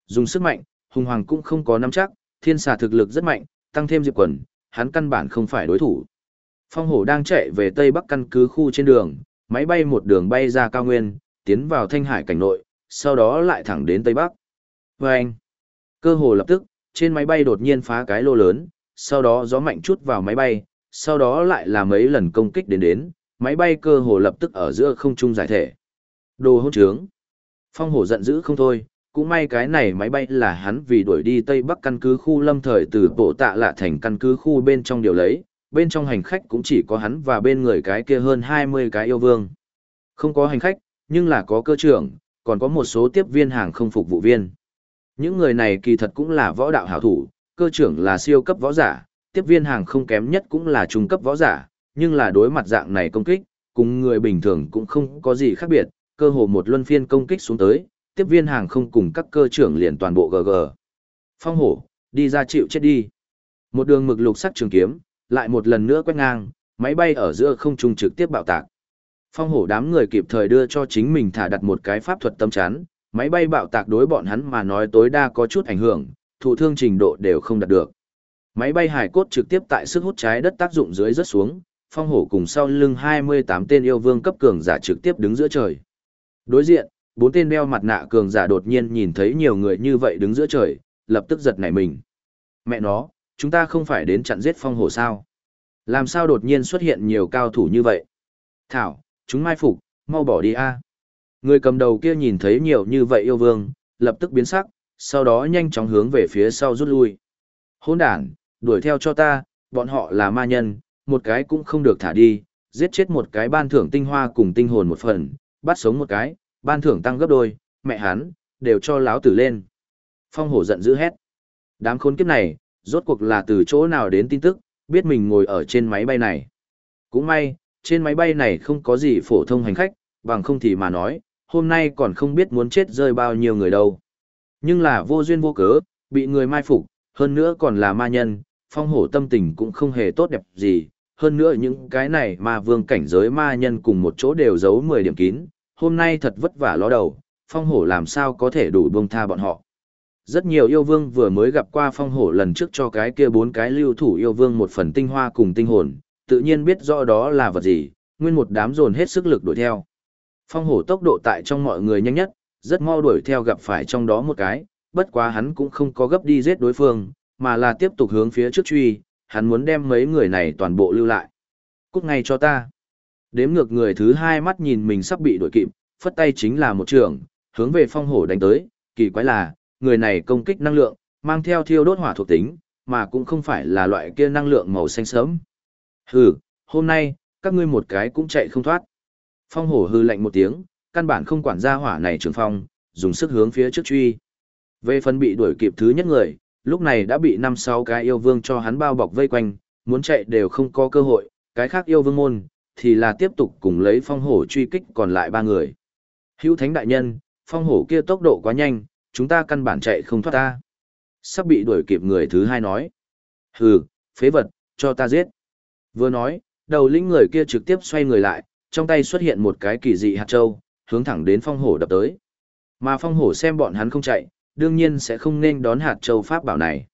Dùng sức mạnh, hùng hoàng cũng không có nắm chắc, thiên xà thực lực rất mạnh, tăng thêm diệp quần, hắn căn bản không phải đối thủ. Phong hổ đang chạy về tây bắc căn cứ khu trên đường, máy bay một đường bay ra cao nguyên, tiến vào thanh hải cảnh nội, sau đó lại thẳng đến tây bắc. Và anh, cơ hồ lập tức, trên máy bay đột nhiên phá cái lô lớn, sau đó gió mạnh chút vào máy bay, sau đó lại là mấy lần công kích đến đến, máy bay cơ hồ lập tức ở giữa không trung giải thể. Đồ hỗn trướng. Phong hổ giận dữ không thôi, cũng may cái này máy bay là hắn vì đuổi đi Tây Bắc căn cứ khu lâm thời từ bộ tạ lạ thành căn cứ khu bên trong điều lấy, bên trong hành khách cũng chỉ có hắn và bên người cái kia hơn 20 cái yêu vương. Không có hành khách, nhưng là có cơ trưởng, còn có một số tiếp viên hàng không phục vụ viên. Những người này kỳ thật cũng là võ đạo hảo thủ, cơ trưởng là siêu cấp võ giả, tiếp viên hàng không kém nhất cũng là trung cấp võ giả, nhưng là đối mặt dạng này công kích, cùng người bình thường cũng không có gì khác biệt, cơ hồ một luân phiên công kích xuống tới, tiếp viên hàng không cùng các cơ trưởng liền toàn bộ GG. Phong hổ, đi ra chịu chết đi. Một đường mực lục sắc trường kiếm, lại một lần nữa quét ngang, máy bay ở giữa không trung trực tiếp bạo tạc. Phong hổ đám người kịp thời đưa cho chính mình thả đặt một cái pháp thuật tâm chán máy bay bạo tạc đối bọn hắn mà nói tối đa có chút ảnh hưởng, thụ thương trình độ đều không đạt được. Máy bay hải cốt trực tiếp tại sức hút trái đất tác dụng dưới rớt xuống, phong hổ cùng sau lưng 28 tên yêu vương cấp cường giả trực tiếp đứng giữa trời. Đối diện, bốn tên đeo mặt nạ cường giả đột nhiên nhìn thấy nhiều người như vậy đứng giữa trời, lập tức giật nảy mình. Mẹ nó, chúng ta không phải đến chặn giết phong hổ sao? Làm sao đột nhiên xuất hiện nhiều cao thủ như vậy? Thảo, chúng mai phục, mau bỏ đi a. Người cầm đầu kia nhìn thấy nhiều như vậy yêu vương, lập tức biến sắc, sau đó nhanh chóng hướng về phía sau rút lui. Hôn đàn, đuổi theo cho ta, bọn họ là ma nhân, một cái cũng không được thả đi, giết chết một cái ban thưởng tinh hoa cùng tinh hồn một phần, bắt sống một cái, ban thưởng tăng gấp đôi, mẹ hắn, đều cho láo tử lên. Phong hổ giận dữ hét. Đám khốn kiếp này, rốt cuộc là từ chỗ nào đến tin tức, biết mình ngồi ở trên máy bay này. Cũng may, trên máy bay này không có gì phổ thông hành khách, bằng không thì mà nói, hôm nay còn không biết muốn chết rơi bao nhiêu người đâu. Nhưng là vô duyên vô cớ, bị người mai phục, hơn nữa còn là ma nhân, phong hổ tâm tình cũng không hề tốt đẹp gì. Hơn nữa những cái này ma vương cảnh giới ma nhân cùng một chỗ đều giấu 10 điểm kín, hôm nay thật vất vả ló đầu, phong hổ làm sao có thể đủ buông tha bọn họ. Rất nhiều yêu vương vừa mới gặp qua phong hổ lần trước cho cái kia bốn cái lưu thủ yêu vương một phần tinh hoa cùng tinh hồn, tự nhiên biết rõ đó là vật gì, nguyên một đám dồn hết sức lực đuổi theo. Phong hổ tốc độ tại trong mọi người nhanh nhất, rất mau đuổi theo gặp phải trong đó một cái, bất quá hắn cũng không có gấp đi giết đối phương, mà là tiếp tục hướng phía trước truy, hắn muốn đem mấy người này toàn bộ lưu lại. Cút ngay cho ta. Đếm ngược người thứ hai mắt nhìn mình sắp bị đuổi kịp, phất tay chính là một trường, hướng về phong hổ đánh tới, kỳ quái là, người này công kích năng lượng, mang theo thiêu đốt hỏa thuộc tính, mà cũng không phải là loại kia năng lượng màu xanh sớm. Hừ, hôm nay, các ngươi một cái cũng chạy không thoát. Phong hổ hư lạnh một tiếng, căn bản không quản gia hỏa này trường phong, dùng sức hướng phía trước truy. Về phần bị đuổi kịp thứ nhất người, lúc này đã bị năm sáu cái yêu vương cho hắn bao bọc vây quanh, muốn chạy đều không có cơ hội, cái khác yêu vương môn, thì là tiếp tục cùng lấy phong hổ truy kích còn lại ba người. Hữu thánh đại nhân, phong hổ kia tốc độ quá nhanh, chúng ta căn bản chạy không thoát ta. Sắp bị đuổi kịp người thứ hai nói. Hừ, phế vật, cho ta giết. Vừa nói, đầu lĩnh người kia trực tiếp xoay người lại, trong tay xuất hiện một cái kỳ dị hạt châu, hướng thẳng đến phong hổ đập tới. Mà phong hổ xem bọn hắn không chạy, đương nhiên sẽ không nên đón hạt châu pháp bảo này.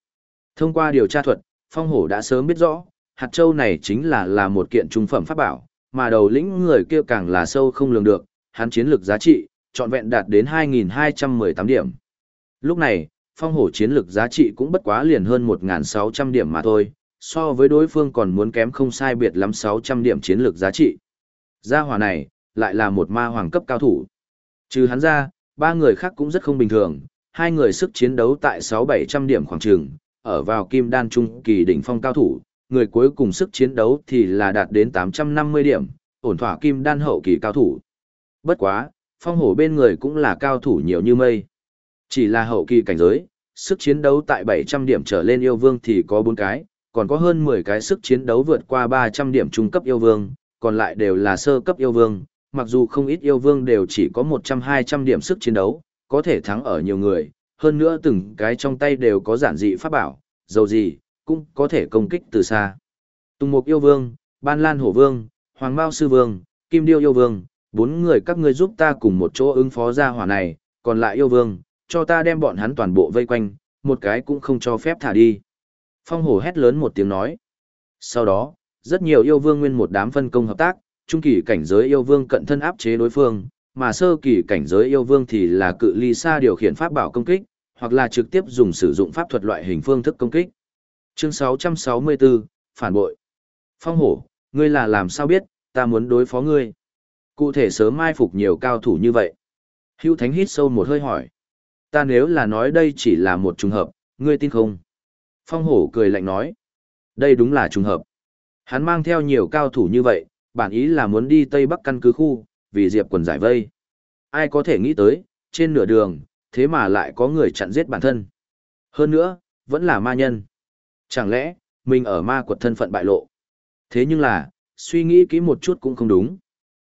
Thông qua điều tra thuật, phong hổ đã sớm biết rõ, hạt châu này chính là là một kiện trung phẩm pháp bảo, mà đầu lĩnh người kia càng là sâu không lường được, hắn chiến lược giá trị, trọn vẹn đạt đến 2.218 điểm. Lúc này, phong hổ chiến lược giá trị cũng bất quá liền hơn 1.600 điểm mà thôi, so với đối phương còn muốn kém không sai biệt lắm 600 điểm chiến lược giá trị. Gia hỏa này, lại là một ma hoàng cấp cao thủ. Trừ hắn ra, ba người khác cũng rất không bình thường, hai người sức chiến đấu tại 6-700 điểm khoảng trường, ở vào kim đan trung kỳ đỉnh phong cao thủ, người cuối cùng sức chiến đấu thì là đạt đến 850 điểm, ổn thỏa kim đan hậu kỳ cao thủ. Bất quá, phong hổ bên người cũng là cao thủ nhiều như mây. Chỉ là hậu kỳ cảnh giới, sức chiến đấu tại 700 điểm trở lên yêu vương thì có 4 cái, còn có hơn 10 cái sức chiến đấu vượt qua 300 điểm trung cấp yêu vương, còn lại đều là sơ cấp yêu vương, mặc dù không ít yêu vương đều chỉ có 100-200 điểm sức chiến đấu, có thể thắng ở nhiều người, hơn nữa từng cái trong tay đều có giản dị pháp bảo, dầu gì, cũng có thể công kích từ xa. Tùng Mục yêu vương, Ban Lan Hổ vương, Hoàng Mao sư vương, Kim Điêu yêu vương, bốn người các ngươi giúp ta cùng một chỗ ứng phó ra hỏa này, còn lại yêu vương, cho ta đem bọn hắn toàn bộ vây quanh, một cái cũng không cho phép thả đi. Phong hổ hét lớn một tiếng nói. Sau đó, rất nhiều yêu vương nguyên một đám phân công hợp tác, trung kỳ cảnh giới yêu vương cận thân áp chế đối phương, mà sơ kỳ cảnh giới yêu vương thì là cự ly xa điều khiển pháp bảo công kích, hoặc là trực tiếp dùng sử dụng pháp thuật loại hình phương thức công kích. Chương 664, Phản bội. Phong hổ, ngươi là làm sao biết, ta muốn đối phó ngươi. Cụ thể sớm mai phục nhiều cao thủ như vậy. Hưu Thánh hít sâu một hơi hỏi. Ta nếu là nói đây chỉ là một trùng hợp, ngươi tin không? Phong hổ cười lạnh nói. Đây đúng là trùng hợp. Hắn mang theo nhiều cao thủ như vậy, bản ý là muốn đi Tây Bắc căn cứ khu, vì Diệp quần giải vây. Ai có thể nghĩ tới, trên nửa đường, thế mà lại có người chặn giết bản thân. Hơn nữa, vẫn là ma nhân. Chẳng lẽ, mình ở ma quật thân phận bại lộ. Thế nhưng là, suy nghĩ kỹ một chút cũng không đúng.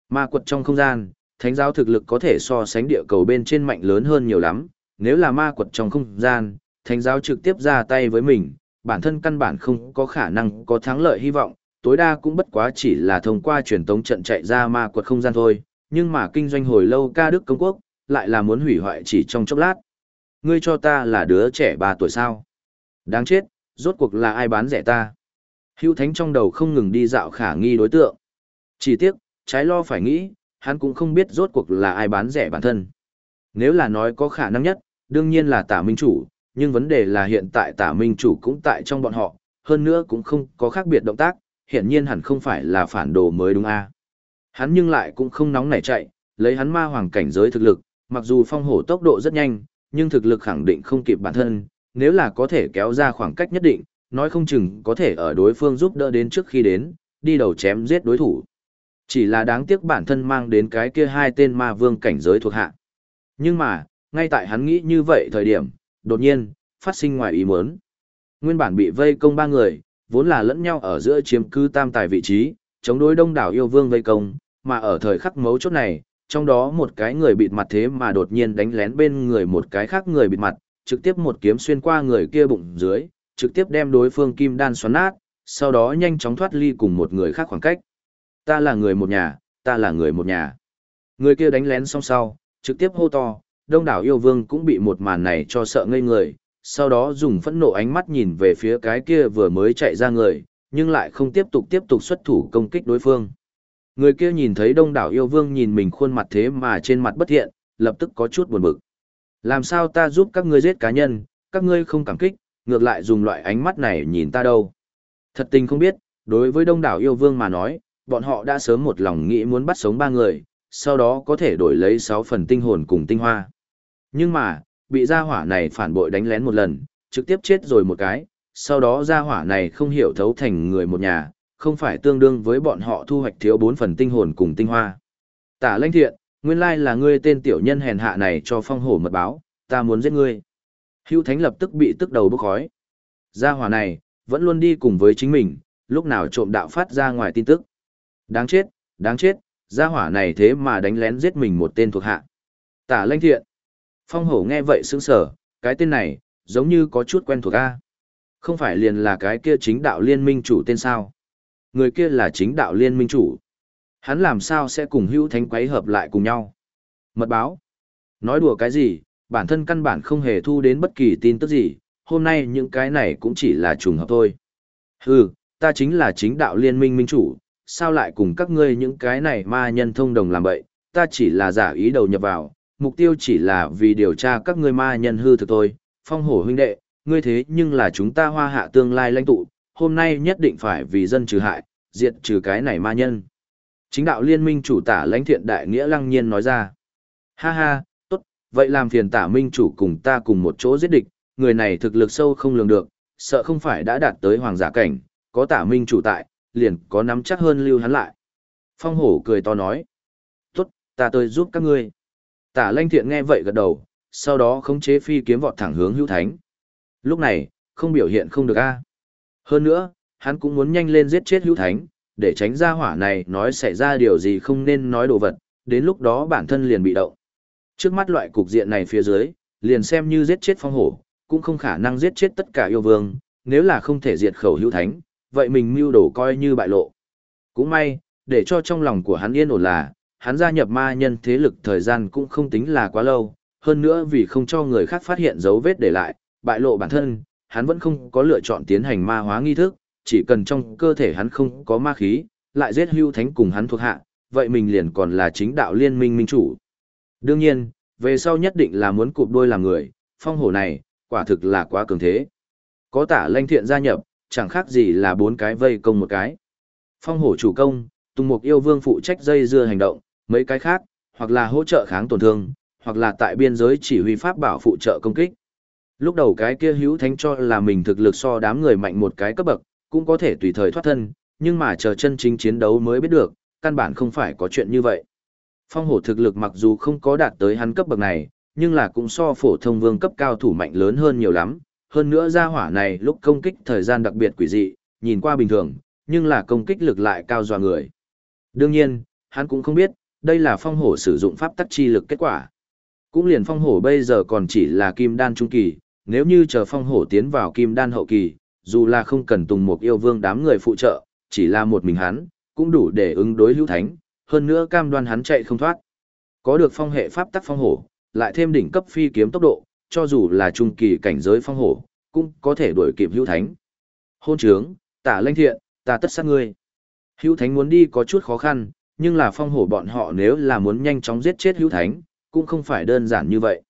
Ma quật trong không gian, thánh giáo thực lực có thể so sánh địa cầu bên trên mạnh lớn hơn nhiều lắm. Nếu là ma quật trong không gian, thánh giáo trực tiếp ra tay với mình, bản thân căn bản không có khả năng có thắng lợi hy vọng, tối đa cũng bất quá chỉ là thông qua truyền tống trận chạy ra ma quật không gian thôi, nhưng mà kinh doanh hồi lâu ca đức công quốc, lại là muốn hủy hoại chỉ trong chốc lát. Ngươi cho ta là đứa trẻ 3 tuổi sao? Đáng chết, rốt cuộc là ai bán rẻ ta? Hưu Thánh trong đầu không ngừng đi dạo khả nghi đối tượng. Chỉ tiếc, trái lo phải nghĩ, hắn cũng không biết rốt cuộc là ai bán rẻ bản thân. Nếu là nói có khả năng nhất, đương nhiên là tả minh chủ, nhưng vấn đề là hiện tại tả minh chủ cũng tại trong bọn họ, hơn nữa cũng không có khác biệt động tác, hiện nhiên hẳn không phải là phản đồ mới đúng a. Hắn nhưng lại cũng không nóng nảy chạy, lấy hắn ma hoàng cảnh giới thực lực, mặc dù phong hổ tốc độ rất nhanh, nhưng thực lực khẳng định không kịp bản thân, nếu là có thể kéo ra khoảng cách nhất định, nói không chừng có thể ở đối phương giúp đỡ đến trước khi đến, đi đầu chém giết đối thủ. Chỉ là đáng tiếc bản thân mang đến cái kia hai tên ma vương cảnh giới thuộc hạ. Nhưng mà, ngay tại hắn nghĩ như vậy thời điểm, đột nhiên, phát sinh ngoài ý muốn. Nguyên bản bị vây công ba người, vốn là lẫn nhau ở giữa chiếm cư tam tài vị trí, chống đối đông đảo yêu vương vây công, mà ở thời khắc mấu chốt này, trong đó một cái người bịt mặt thế mà đột nhiên đánh lén bên người một cái khác người bịt mặt, trực tiếp một kiếm xuyên qua người kia bụng dưới, trực tiếp đem đối phương kim đan xoắn nát, sau đó nhanh chóng thoát ly cùng một người khác khoảng cách. Ta là người một nhà, ta là người một nhà. Người kia đánh lén xong sau, trực tiếp hô to, đông đảo yêu vương cũng bị một màn này cho sợ ngây người, sau đó dùng phẫn nộ ánh mắt nhìn về phía cái kia vừa mới chạy ra người, nhưng lại không tiếp tục tiếp tục xuất thủ công kích đối phương. Người kia nhìn thấy đông đảo yêu vương nhìn mình khuôn mặt thế mà trên mặt bất thiện, lập tức có chút buồn bực. Làm sao ta giúp các ngươi giết cá nhân, các ngươi không cảm kích, ngược lại dùng loại ánh mắt này nhìn ta đâu. Thật tình không biết, đối với đông đảo yêu vương mà nói, bọn họ đã sớm một lòng nghĩ muốn bắt sống ba người, sau đó có thể đổi lấy 6 phần tinh hồn cùng tinh hoa. Nhưng mà, bị gia hỏa này phản bội đánh lén một lần, trực tiếp chết rồi một cái, sau đó gia hỏa này không hiểu thấu thành người một nhà, không phải tương đương với bọn họ thu hoạch thiếu bốn phần tinh hồn cùng tinh hoa. Tả lãnh thiện, nguyên lai là ngươi tên tiểu nhân hèn hạ này cho phong hổ mật báo, ta muốn giết ngươi. Hưu Thánh lập tức bị tức đầu bốc khói. Gia hỏa này, vẫn luôn đi cùng với chính mình, lúc nào trộm đạo phát ra ngoài tin tức. Đáng chết, đáng chết, gia hỏa này thế mà đánh lén giết mình một tên thuộc hạ. Tả lãnh thiện. Phong hổ nghe vậy sững sờ, cái tên này, giống như có chút quen thuộc a. Không phải liền là cái kia chính đạo liên minh chủ tên sao? Người kia là chính đạo liên minh chủ. Hắn làm sao sẽ cùng hữu thánh quấy hợp lại cùng nhau? Mật báo. Nói đùa cái gì, bản thân căn bản không hề thu đến bất kỳ tin tức gì, hôm nay những cái này cũng chỉ là trùng hợp thôi. Hừ, ta chính là chính đạo liên minh minh chủ, sao lại cùng các ngươi những cái này ma nhân thông đồng làm bậy, ta chỉ là giả ý đầu nhập vào, mục tiêu chỉ là vì điều tra các ngươi ma nhân hư thực thôi, phong hổ huynh đệ, ngươi thế nhưng là chúng ta hoa hạ tương lai lãnh tụ, hôm nay nhất định phải vì dân trừ hại, diệt trừ cái này ma nhân. Chính đạo liên minh chủ tả lãnh thiện đại nghĩa lăng nhiên nói ra. Ha ha, tốt, vậy làm phiền tả minh chủ cùng ta cùng một chỗ giết địch, người này thực lực sâu không lường được, sợ không phải đã đạt tới hoàng giả cảnh, có tả minh chủ tại, liền có nắm chắc hơn lưu hắn lại. Phong hổ cười to nói. Tốt, ta tới giúp các ngươi. Tả lanh thiện nghe vậy gật đầu, sau đó khống chế phi kiếm vọt thẳng hướng hữu thánh. Lúc này, không biểu hiện không được a. Hơn nữa, hắn cũng muốn nhanh lên giết chết hữu thánh, để tránh ra hỏa này nói xảy ra điều gì không nên nói đồ vật, đến lúc đó bản thân liền bị động. Trước mắt loại cục diện này phía dưới, liền xem như giết chết phong hổ, cũng không khả năng giết chết tất cả yêu vương, nếu là không thể diệt khẩu hữu thánh, vậy mình mưu đồ coi như bại lộ. Cũng may, để cho trong lòng của hắn yên ổn là, hắn gia nhập ma nhân thế lực thời gian cũng không tính là quá lâu, hơn nữa vì không cho người khác phát hiện dấu vết để lại, bại lộ bản thân, hắn vẫn không có lựa chọn tiến hành ma hóa nghi thức, chỉ cần trong cơ thể hắn không có ma khí, lại giết hưu thánh cùng hắn thuộc hạ, vậy mình liền còn là chính đạo liên minh minh chủ. Đương nhiên, về sau nhất định là muốn cụp đôi làm người, phong hổ này, quả thực là quá cường thế. Có tả lanh thiện gia nhập, chẳng khác gì là bốn cái vây công một cái. Phong hổ chủ công, Tùng Mục yêu vương phụ trách dây dưa hành động, mấy cái khác, hoặc là hỗ trợ kháng tổn thương, hoặc là tại biên giới chỉ huy pháp bảo phụ trợ công kích. Lúc đầu cái kia hữu thánh cho là mình thực lực so đám người mạnh một cái cấp bậc, cũng có thể tùy thời thoát thân, nhưng mà chờ chân chính chiến đấu mới biết được, căn bản không phải có chuyện như vậy. Phong hổ thực lực mặc dù không có đạt tới hắn cấp bậc này, nhưng là cũng so phổ thông vương cấp cao thủ mạnh lớn hơn nhiều lắm. Hơn nữa gia hỏa này lúc công kích thời gian đặc biệt quỷ dị, nhìn qua bình thường, nhưng là công kích lực lại cao dọa người. Đương nhiên, hắn cũng không biết, đây là phong hổ sử dụng pháp tắc chi lực kết quả. Cũng liền phong hổ bây giờ còn chỉ là kim đan trung kỳ, nếu như chờ phong hổ tiến vào kim đan hậu kỳ, dù là không cần tùng một yêu vương đám người phụ trợ, chỉ là một mình hắn, cũng đủ để ứng đối hữu thánh, hơn nữa cam đoan hắn chạy không thoát. Có được phong hệ pháp tắc phong hổ, lại thêm đỉnh cấp phi kiếm tốc độ, cho dù là trung kỳ cảnh giới phong hổ, cũng có thể đuổi kịp hữu thánh. Hôn trướng, tả lanh thiện, ta tất sát ngươi. Hữu thánh muốn đi có chút khó khăn, nhưng là phong hổ bọn họ nếu là muốn nhanh chóng giết chết hữu thánh, cũng không phải đơn giản như vậy.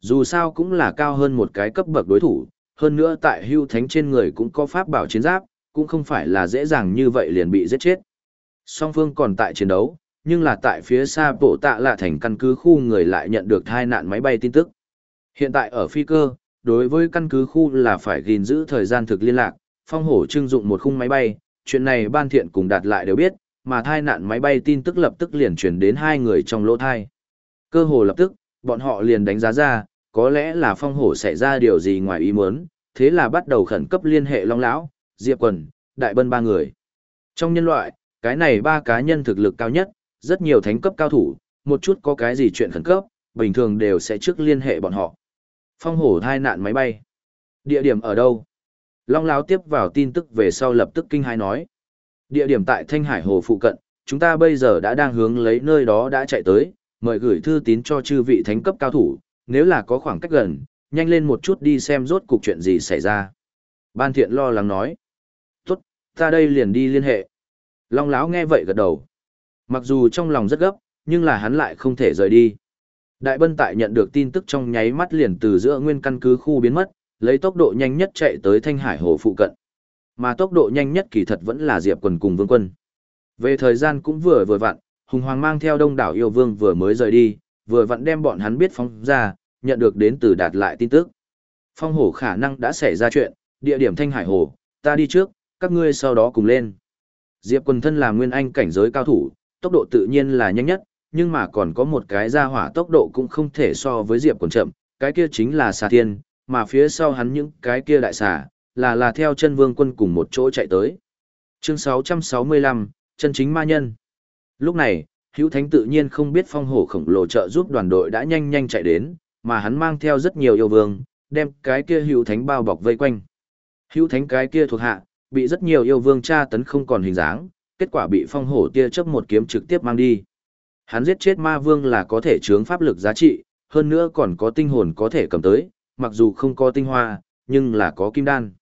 Dù sao cũng là cao hơn một cái cấp bậc đối thủ, hơn nữa tại hưu thánh trên người cũng có pháp bảo chiến giáp, cũng không phải là dễ dàng như vậy liền bị giết chết. Song phương còn tại chiến đấu, nhưng là tại phía xa bộ tạ là thành căn cứ khu người lại nhận được thai nạn máy bay tin tức. Hiện tại ở phi cơ, đối với căn cứ khu là phải gìn giữ thời gian thực liên lạc, phong hổ trưng dụng một khung máy bay, chuyện này ban thiện cùng đạt lại đều biết, mà thai nạn máy bay tin tức lập tức liền truyền đến hai người trong lỗ thai. Cơ hồ lập tức, bọn họ liền đánh giá ra, có lẽ là phong hổ xảy ra điều gì ngoài ý muốn, thế là bắt đầu khẩn cấp liên hệ Long Lão, Diệp Quần, Đại Bân ba người. Trong nhân loại, cái này ba cá nhân thực lực cao nhất, rất nhiều thánh cấp cao thủ, một chút có cái gì chuyện khẩn cấp, bình thường đều sẽ trước liên hệ bọn họ. Phong hổ thai nạn máy bay. Địa điểm ở đâu? Long Lão tiếp vào tin tức về sau lập tức kinh hãi nói. Địa điểm tại Thanh Hải Hồ phụ cận, chúng ta bây giờ đã đang hướng lấy nơi đó đã chạy tới, mời gửi thư tín cho chư vị thánh cấp cao thủ, nếu là có khoảng cách gần, nhanh lên một chút đi xem rốt cục chuyện gì xảy ra. Ban thiện lo lắng nói. Tốt, ta đây liền đi liên hệ. Long Láo nghe vậy gật đầu. Mặc dù trong lòng rất gấp, nhưng là hắn lại không thể rời đi. Đại bân tại nhận được tin tức trong nháy mắt liền từ giữa nguyên căn cứ khu biến mất, lấy tốc độ nhanh nhất chạy tới Thanh Hải Hồ phụ cận. Mà tốc độ nhanh nhất kỳ thật vẫn là Diệp Quần cùng Vương Quân. Về thời gian cũng vừa vừa vặn, Hùng Hoàng mang theo đông đảo yêu vương vừa mới rời đi, vừa vặn đem bọn hắn biết phóng ra, nhận được đến từ đạt lại tin tức. Phong hổ khả năng đã xảy ra chuyện, địa điểm Thanh Hải Hồ, ta đi trước, các ngươi sau đó cùng lên. Diệp quần thân là nguyên anh cảnh giới cao thủ, tốc độ tự nhiên là nhanh nhất, nhưng mà còn có một cái Ra hỏa tốc độ cũng không thể so với Diệp quần chậm, cái kia chính là xà thiên, mà phía sau hắn những cái kia đại xà, là là theo chân vương quân cùng một chỗ chạy tới. Chương 665, chân chính ma nhân. Lúc này, hữu thánh tự nhiên không biết phong hổ khổng lồ trợ giúp đoàn đội đã nhanh nhanh chạy đến, mà hắn mang theo rất nhiều yêu vương, đem cái kia hữu thánh bao bọc vây quanh. Hữu thánh cái kia thuộc hạ, bị rất nhiều yêu vương tra tấn không còn hình dáng, kết quả bị phong hổ tia chớp một kiếm trực tiếp mang đi. Hắn giết chết ma vương là có thể chướng pháp lực giá trị, hơn nữa còn có tinh hồn có thể cầm tới, mặc dù không có tinh hoa, nhưng là có kim đan.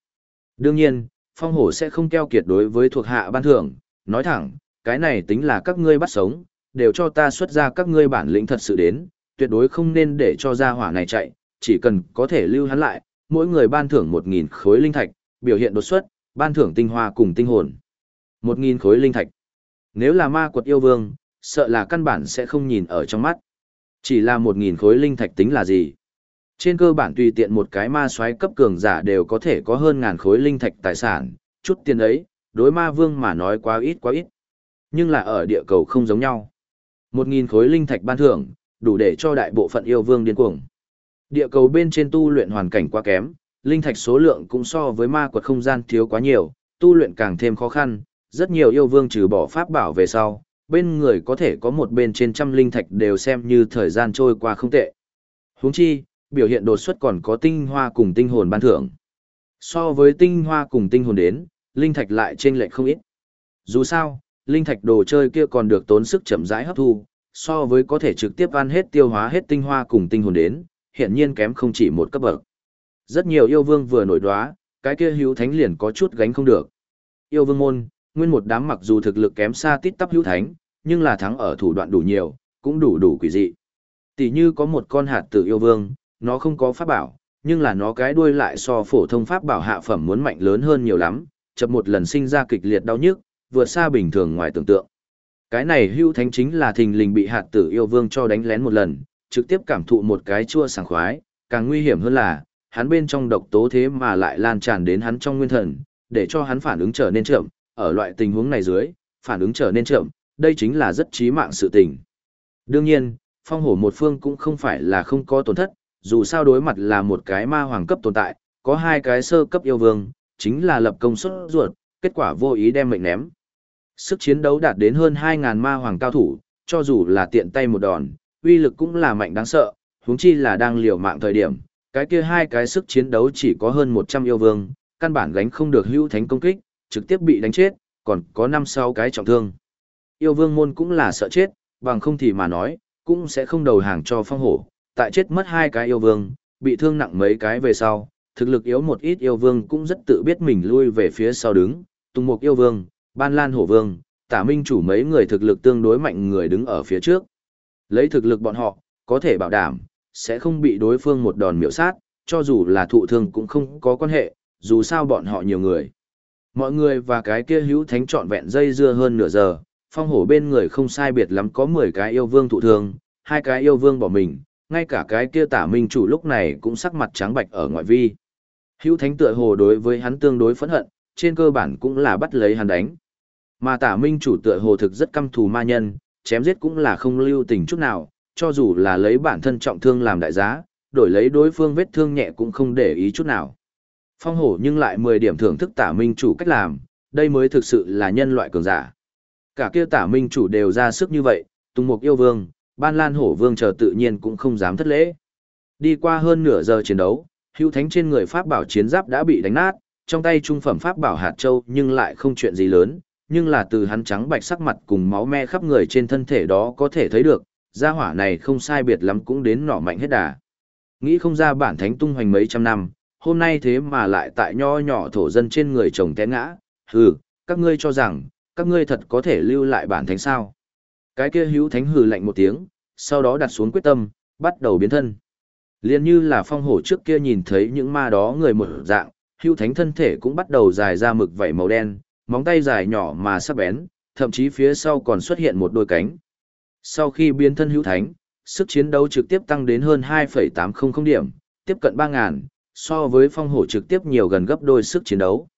Đương nhiên, phong hổ sẽ không keo kiệt đối với thuộc hạ ban thưởng, nói thẳng, cái này tính là các ngươi bắt sống, đều cho ta xuất ra các ngươi bản lĩnh thật sự đến, tuyệt đối không nên để cho gia hỏa này chạy, chỉ cần có thể lưu hắn lại, mỗi người ban thưởng 1.000 khối linh thạch, biểu hiện đột xuất, ban thưởng tinh hoa cùng tinh hồn. 1.000 khối linh thạch. Nếu là ma quật yêu vương, sợ là căn bản sẽ không nhìn ở trong mắt. Chỉ là 1.000 khối linh thạch tính là gì? Trên cơ bản tùy tiện một cái ma xoáy cấp cường giả đều có thể có hơn ngàn khối linh thạch tài sản, chút tiền ấy, đối ma vương mà nói quá ít quá ít. Nhưng là ở địa cầu không giống nhau. 1.000 khối linh thạch ban thưởng, đủ để cho đại bộ phận yêu vương điên cuồng. Địa cầu bên trên tu luyện hoàn cảnh quá kém, linh thạch số lượng cũng so với ma quật không gian thiếu quá nhiều, tu luyện càng thêm khó khăn, rất nhiều yêu vương trừ bỏ pháp bảo về sau, bên người có thể có một bên trên trăm linh thạch đều xem như thời gian trôi qua không tệ. Huống chi, biểu hiện đột xuất còn có tinh hoa cùng tinh hồn ban thưởng. So với tinh hoa cùng tinh hồn đến, linh thạch lại trên lệch không ít. Dù sao, linh thạch đồ chơi kia còn được tốn sức chậm rãi hấp thu, so với có thể trực tiếp ăn hết tiêu hóa hết tinh hoa cùng tinh hồn đến, hiện nhiên kém không chỉ một cấp bậc. Rất nhiều yêu vương vừa nổi đoá, cái kia hữu thánh liền có chút gánh không được. Yêu vương môn, nguyên một đám mặc dù thực lực kém xa tít tắp hữu thánh, nhưng là thắng ở thủ đoạn đủ nhiều, cũng đủ đủ quỷ dị. Tỷ như có một con hạt tử yêu vương, nó không có pháp bảo, nhưng là nó cái đuôi lại so phổ thông pháp bảo hạ phẩm muốn mạnh lớn hơn nhiều lắm, chập một lần sinh ra kịch liệt đau nhức, vượt xa bình thường ngoài tưởng tượng. Cái này hưu thánh chính là thình lình bị hạt tử yêu vương cho đánh lén một lần, trực tiếp cảm thụ một cái chua sảng khoái, càng nguy hiểm hơn là, hắn bên trong độc tố thế mà lại lan tràn đến hắn trong nguyên thần, để cho hắn phản ứng trở nên chậm, ở loại tình huống này dưới, phản ứng trở nên chậm, đây chính là rất chí mạng sự tình. Đương nhiên, phong hổ một phương cũng không phải là không có tổn thất, dù sao đối mặt là một cái ma hoàng cấp tồn tại, có hai cái sơ cấp yêu vương, chính là lập công suất ruột, kết quả vô ý đem mệnh ném. Sức chiến đấu đạt đến hơn 2.000 ma hoàng cao thủ, cho dù là tiện tay một đòn, uy lực cũng là mạnh đáng sợ, huống chi là đang liều mạng thời điểm, cái kia hai cái sức chiến đấu chỉ có hơn 100 yêu vương, căn bản gánh không được hữu thánh công kích, trực tiếp bị đánh chết, còn có 5-6 cái trọng thương. Yêu vương môn cũng là sợ chết, bằng không thì mà nói, cũng sẽ không đầu hàng cho phong hổ, tại chết mất hai cái yêu vương, bị thương nặng mấy cái về sau, thực lực yếu một ít yêu vương cũng rất tự biết mình lui về phía sau đứng, Tùng Mục yêu vương, Ban Lan hổ vương, Tả Minh chủ mấy người thực lực tương đối mạnh người đứng ở phía trước. Lấy thực lực bọn họ, có thể bảo đảm, sẽ không bị đối phương một đòn miểu sát, cho dù là thụ thương cũng không có quan hệ, dù sao bọn họ nhiều người. Mọi người và cái kia hữu thánh trọn vẹn dây dưa hơn nửa giờ, phong hổ bên người không sai biệt lắm có 10 cái yêu vương thụ thương, hai cái yêu vương bỏ mình, ngay cả cái kia tả minh chủ lúc này cũng sắc mặt trắng bạch ở ngoại vi. Hữu thánh tựa hồ đối với hắn tương đối phẫn hận, trên cơ bản cũng là bắt lấy hắn đánh. Mà tả minh chủ tựa hồ thực rất căm thù ma nhân, chém giết cũng là không lưu tình chút nào, cho dù là lấy bản thân trọng thương làm đại giá, đổi lấy đối phương vết thương nhẹ cũng không để ý chút nào. Phong hổ nhưng lại 10 điểm thưởng thức tả minh chủ cách làm, đây mới thực sự là nhân loại cường giả. Cả kia tả minh chủ đều ra sức như vậy, Tùng Mục yêu vương, Ban Lan hổ vương chờ tự nhiên cũng không dám thất lễ. Đi qua hơn nửa giờ chiến đấu, hữu thánh trên người pháp bảo chiến giáp đã bị đánh nát, trong tay trung phẩm pháp bảo hạt châu nhưng lại không chuyện gì lớn, nhưng là từ hắn trắng bạch sắc mặt cùng máu me khắp người trên thân thể đó có thể thấy được, gia hỏa này không sai biệt lắm cũng đến nọ mạnh hết đà. Nghĩ không ra bản thánh tung hoành mấy trăm năm, hôm nay thế mà lại tại nho nhỏ thổ dân trên người chồng té ngã, hừ, các ngươi cho rằng, các ngươi thật có thể lưu lại bản thánh sao. Cái kia hữu thánh hừ lạnh một tiếng, sau đó đặt xuống quyết tâm, bắt đầu biến thân. Liên như là phong hổ trước kia nhìn thấy những ma đó người một dạng, hữu thánh thân thể cũng bắt đầu dài ra mực vảy màu đen, móng tay dài nhỏ mà sắc bén, thậm chí phía sau còn xuất hiện một đôi cánh. Sau khi biến thân hữu thánh, sức chiến đấu trực tiếp tăng đến hơn 2,800 điểm, tiếp cận 3.000, so với phong hổ trực tiếp nhiều gần gấp đôi sức chiến đấu.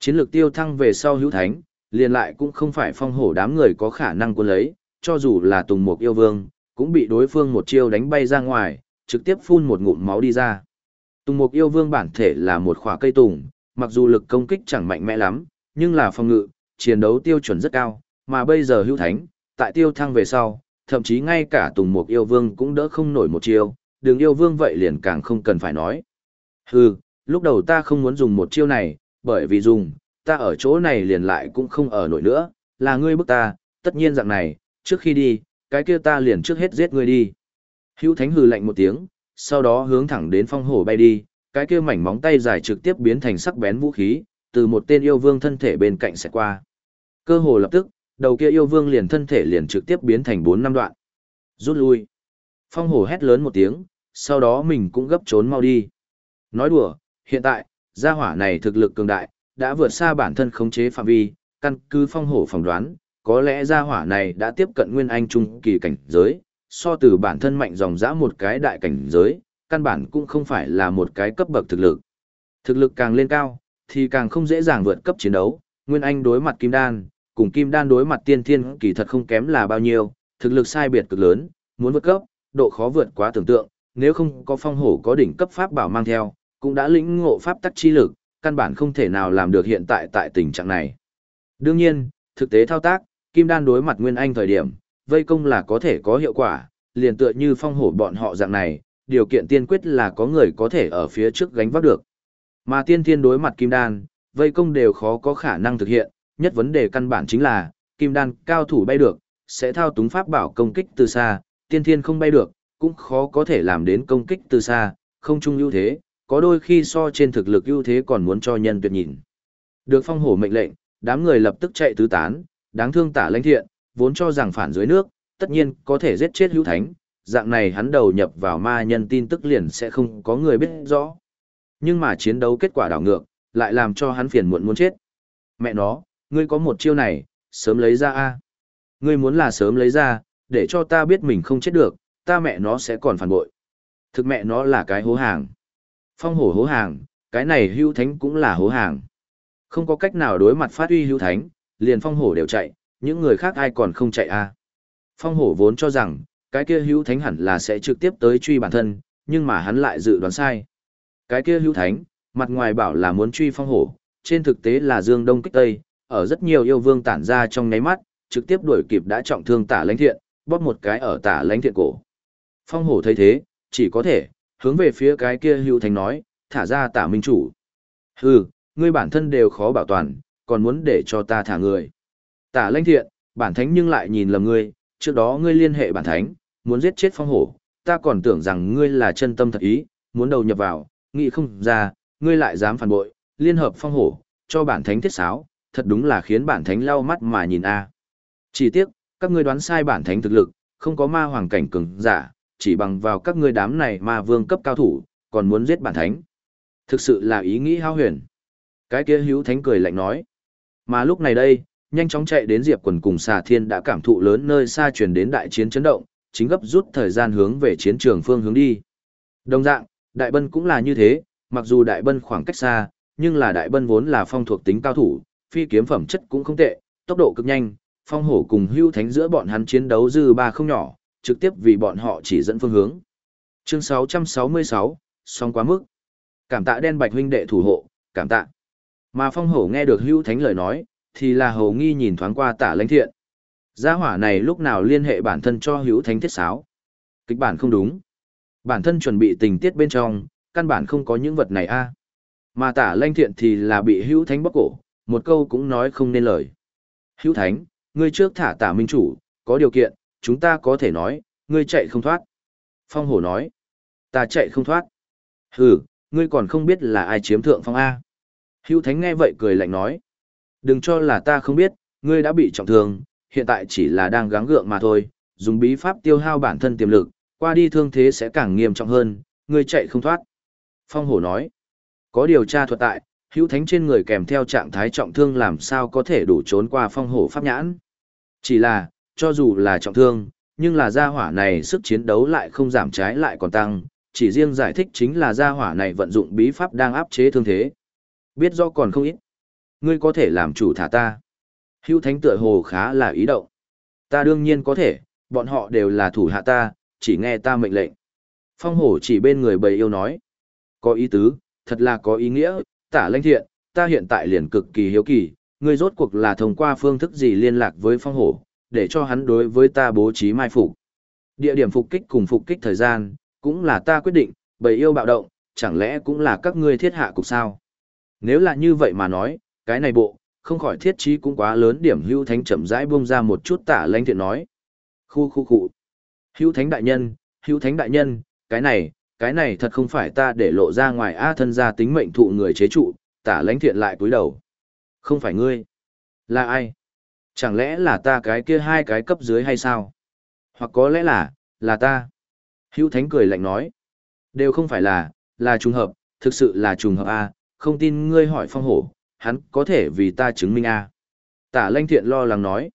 Chiến lược tiêu thăng về sau hữu thánh, liền lại cũng không phải phong hổ đám người có khả năng quân lấy, cho dù là tùng mục yêu vương, cũng bị đối phương một chiêu đánh bay ra ngoài, trực tiếp phun một ngụm máu đi ra. Tùng mục yêu vương bản thể là một khỏa cây tùng, mặc dù lực công kích chẳng mạnh mẽ lắm, nhưng là phòng ngự, chiến đấu tiêu chuẩn rất cao, mà bây giờ hữu thánh, tại tiêu thăng về sau, thậm chí ngay cả tùng mục yêu vương cũng đỡ không nổi một chiêu, đường yêu vương vậy liền càng không cần phải nói. Hừ, lúc đầu ta không muốn dùng một chiêu này, bởi vì dùng, ta ở chỗ này liền lại cũng không ở nổi nữa, là ngươi bức ta, tất nhiên dạng này, trước khi đi, cái kia ta liền trước hết giết ngươi đi. Hữu Thánh hừ lạnh một tiếng, sau đó hướng thẳng đến phong hổ bay đi, cái kia mảnh móng tay dài trực tiếp biến thành sắc bén vũ khí, từ một tên yêu vương thân thể bên cạnh sẽ qua. Cơ hồ lập tức, đầu kia yêu vương liền thân thể liền trực tiếp biến thành bốn năm đoạn. Rút lui. Phong hổ hét lớn một tiếng, sau đó mình cũng gấp trốn mau đi. Nói đùa, hiện tại, gia hỏa này thực lực cường đại, đã vượt xa bản thân khống chế phạm vi, căn cứ phong hổ phỏng đoán, có lẽ gia hỏa này đã tiếp cận nguyên anh trung kỳ cảnh giới, so từ bản thân mạnh dòng dã một cái đại cảnh giới, căn bản cũng không phải là một cái cấp bậc thực lực. Thực lực càng lên cao, thì càng không dễ dàng vượt cấp chiến đấu, nguyên anh đối mặt kim đan, cùng kim đan đối mặt tiên thiên kỳ thật không kém là bao nhiêu, thực lực sai biệt cực lớn, muốn vượt cấp, độ khó vượt quá tưởng tượng, nếu không có phong hổ có đỉnh cấp pháp bảo mang theo, cũng đã lĩnh ngộ pháp tắc chi lực, căn bản không thể nào làm được hiện tại tại tình trạng này. Đương nhiên, thực tế thao tác, kim đan đối mặt nguyên anh thời điểm, vây công là có thể có hiệu quả, liền tựa như phong hổ bọn họ dạng này, điều kiện tiên quyết là có người có thể ở phía trước gánh vác được. Mà tiên thiên đối mặt kim đan, vây công đều khó có khả năng thực hiện, nhất vấn đề căn bản chính là, kim đan cao thủ bay được, sẽ thao túng pháp bảo công kích từ xa, tiên thiên không bay được, cũng khó có thể làm đến công kích từ xa, không chung ưu thế, có đôi khi so trên thực lực ưu thế còn muốn cho nhân tuyệt nhìn. Được phong hổ mệnh lệnh, đám người lập tức chạy tứ tán, đáng thương tả lãnh thiện, vốn cho rằng phản dưới nước, tất nhiên có thể giết chết hữu thánh, dạng này hắn đầu nhập vào ma nhân tin tức liền sẽ không có người biết rõ. Nhưng mà chiến đấu kết quả đảo ngược, lại làm cho hắn phiền muộn muốn chết. Mẹ nó, ngươi có một chiêu này, sớm lấy ra a. Ngươi muốn là sớm lấy ra, để cho ta biết mình không chết được, ta mẹ nó sẽ còn phản bội. Thực mẹ nó là cái hố hàng. Phong hổ hố hàng, cái này hưu thánh cũng là hố hàng. Không có cách nào đối mặt phát uy hưu thánh, liền phong hổ đều chạy, những người khác ai còn không chạy a à. Phong hổ vốn cho rằng, cái kia hưu thánh hẳn là sẽ trực tiếp tới truy bản thân, nhưng mà hắn lại dự đoán sai. Cái kia hưu thánh, mặt ngoài bảo là muốn truy phong hổ, trên thực tế là dương đông kích tây, ở rất nhiều yêu vương tản ra trong nháy mắt, trực tiếp đuổi kịp đã trọng thương tả lãnh thiện, bóp một cái ở tả lãnh thiện cổ. Phong hổ thấy thế, chỉ có thể, hướng về phía cái kia hưu thánh nói, thả ra tả minh chủ. Hừ, ngươi bản thân đều khó bảo toàn, còn muốn để cho ta thả người. Tả lãnh thiện, bản thánh nhưng lại nhìn lầm ngươi, trước đó ngươi liên hệ bản thánh, muốn giết chết phong hổ, ta còn tưởng rằng ngươi là chân tâm thật ý, muốn đầu nhập vào, nghĩ không ra, ngươi lại dám phản bội, liên hợp phong hổ, cho bản thánh thiết sáo, thật đúng là khiến bản thánh lau mắt mà nhìn a. Chỉ tiếc, các ngươi đoán sai bản thánh thực lực, không có ma hoàng cảnh cường giả, chỉ bằng vào các ngươi đám này ma vương cấp cao thủ, còn muốn giết bản thánh. Thực sự là ý nghĩ hao huyền. Cái kia hữu thánh cười lạnh nói. Mà lúc này đây, nhanh chóng chạy đến Diệp quần cùng xà thiên đã cảm thụ lớn nơi xa truyền đến đại chiến chấn động, chính gấp rút thời gian hướng về chiến trường phương hướng đi. Đồng dạng, đại bân cũng là như thế, mặc dù đại bân khoảng cách xa, nhưng là đại bân vốn là phong thuộc tính cao thủ, phi kiếm phẩm chất cũng không tệ, tốc độ cực nhanh, phong hổ cùng hưu thánh giữa bọn hắn chiến đấu dư ba không nhỏ, trực tiếp vì bọn họ chỉ dẫn phương hướng. Chương 666, xong quá mức. Cảm tạ đen bạch huynh đệ thủ hộ, cảm tạ. Mà phong hổ nghe được hữu thánh lời nói, thì là hầu nghi nhìn thoáng qua tả lãnh thiện. Gia hỏa này lúc nào liên hệ bản thân cho hữu thánh thiết sáo. Kịch bản không đúng. Bản thân chuẩn bị tình tiết bên trong, căn bản không có những vật này a. Mà tả lãnh thiện thì là bị hữu thánh bóc cổ, một câu cũng nói không nên lời. Hữu thánh, ngươi trước thả tả minh chủ, có điều kiện, chúng ta có thể nói, ngươi chạy không thoát. Phong hổ nói, ta chạy không thoát. Hừ, ngươi còn không biết là ai chiếm thượng phong A. Hữu thánh nghe vậy cười lạnh nói, đừng cho là ta không biết, ngươi đã bị trọng thương, hiện tại chỉ là đang gắng gượng mà thôi, dùng bí pháp tiêu hao bản thân tiềm lực, qua đi thương thế sẽ càng nghiêm trọng hơn, ngươi chạy không thoát. Phong hổ nói, có điều tra thuật tại, hữu thánh trên người kèm theo trạng thái trọng thương làm sao có thể đủ trốn qua phong hổ pháp nhãn. Chỉ là, cho dù là trọng thương, nhưng là gia hỏa này sức chiến đấu lại không giảm trái lại còn tăng, chỉ riêng giải thích chính là gia hỏa này vận dụng bí pháp đang áp chế thương thế. Biết do còn không ít. Ngươi có thể làm chủ thả ta. Hữu thánh tựa hồ khá là ý động. Ta đương nhiên có thể, bọn họ đều là thủ hạ ta, chỉ nghe ta mệnh lệnh. Phong hổ chỉ bên người bầy yêu nói. Có ý tứ, thật là có ý nghĩa, tả lãnh thiện, ta hiện tại liền cực kỳ hiếu kỳ, ngươi rốt cuộc là thông qua phương thức gì liên lạc với phong hổ, để cho hắn đối với ta bố trí mai phục. Địa điểm phục kích cùng phục kích thời gian, cũng là ta quyết định, bầy yêu bạo động, chẳng lẽ cũng là các ngươi thiết hạ cục sao? Nếu là như vậy mà nói, cái này bộ, không khỏi thiết trí cũng quá lớn điểm hưu thánh chậm rãi buông ra một chút tả lãnh thiện nói. Khu khu khu. Hưu thánh đại nhân, hưu thánh đại nhân, cái này, cái này thật không phải ta để lộ ra ngoài A thân gia tính mệnh thụ người chế trụ, tả lãnh thiện lại cúi đầu. Không phải ngươi. Là ai? Chẳng lẽ là ta cái kia hai cái cấp dưới hay sao? Hoặc có lẽ là, là ta. Hữu Thánh cười lạnh nói. Đều không phải là, là trùng hợp, thực sự là trùng hợp A, không tin ngươi hỏi phong hổ, hắn có thể vì ta chứng minh A. Tả lanh thiện lo lắng nói.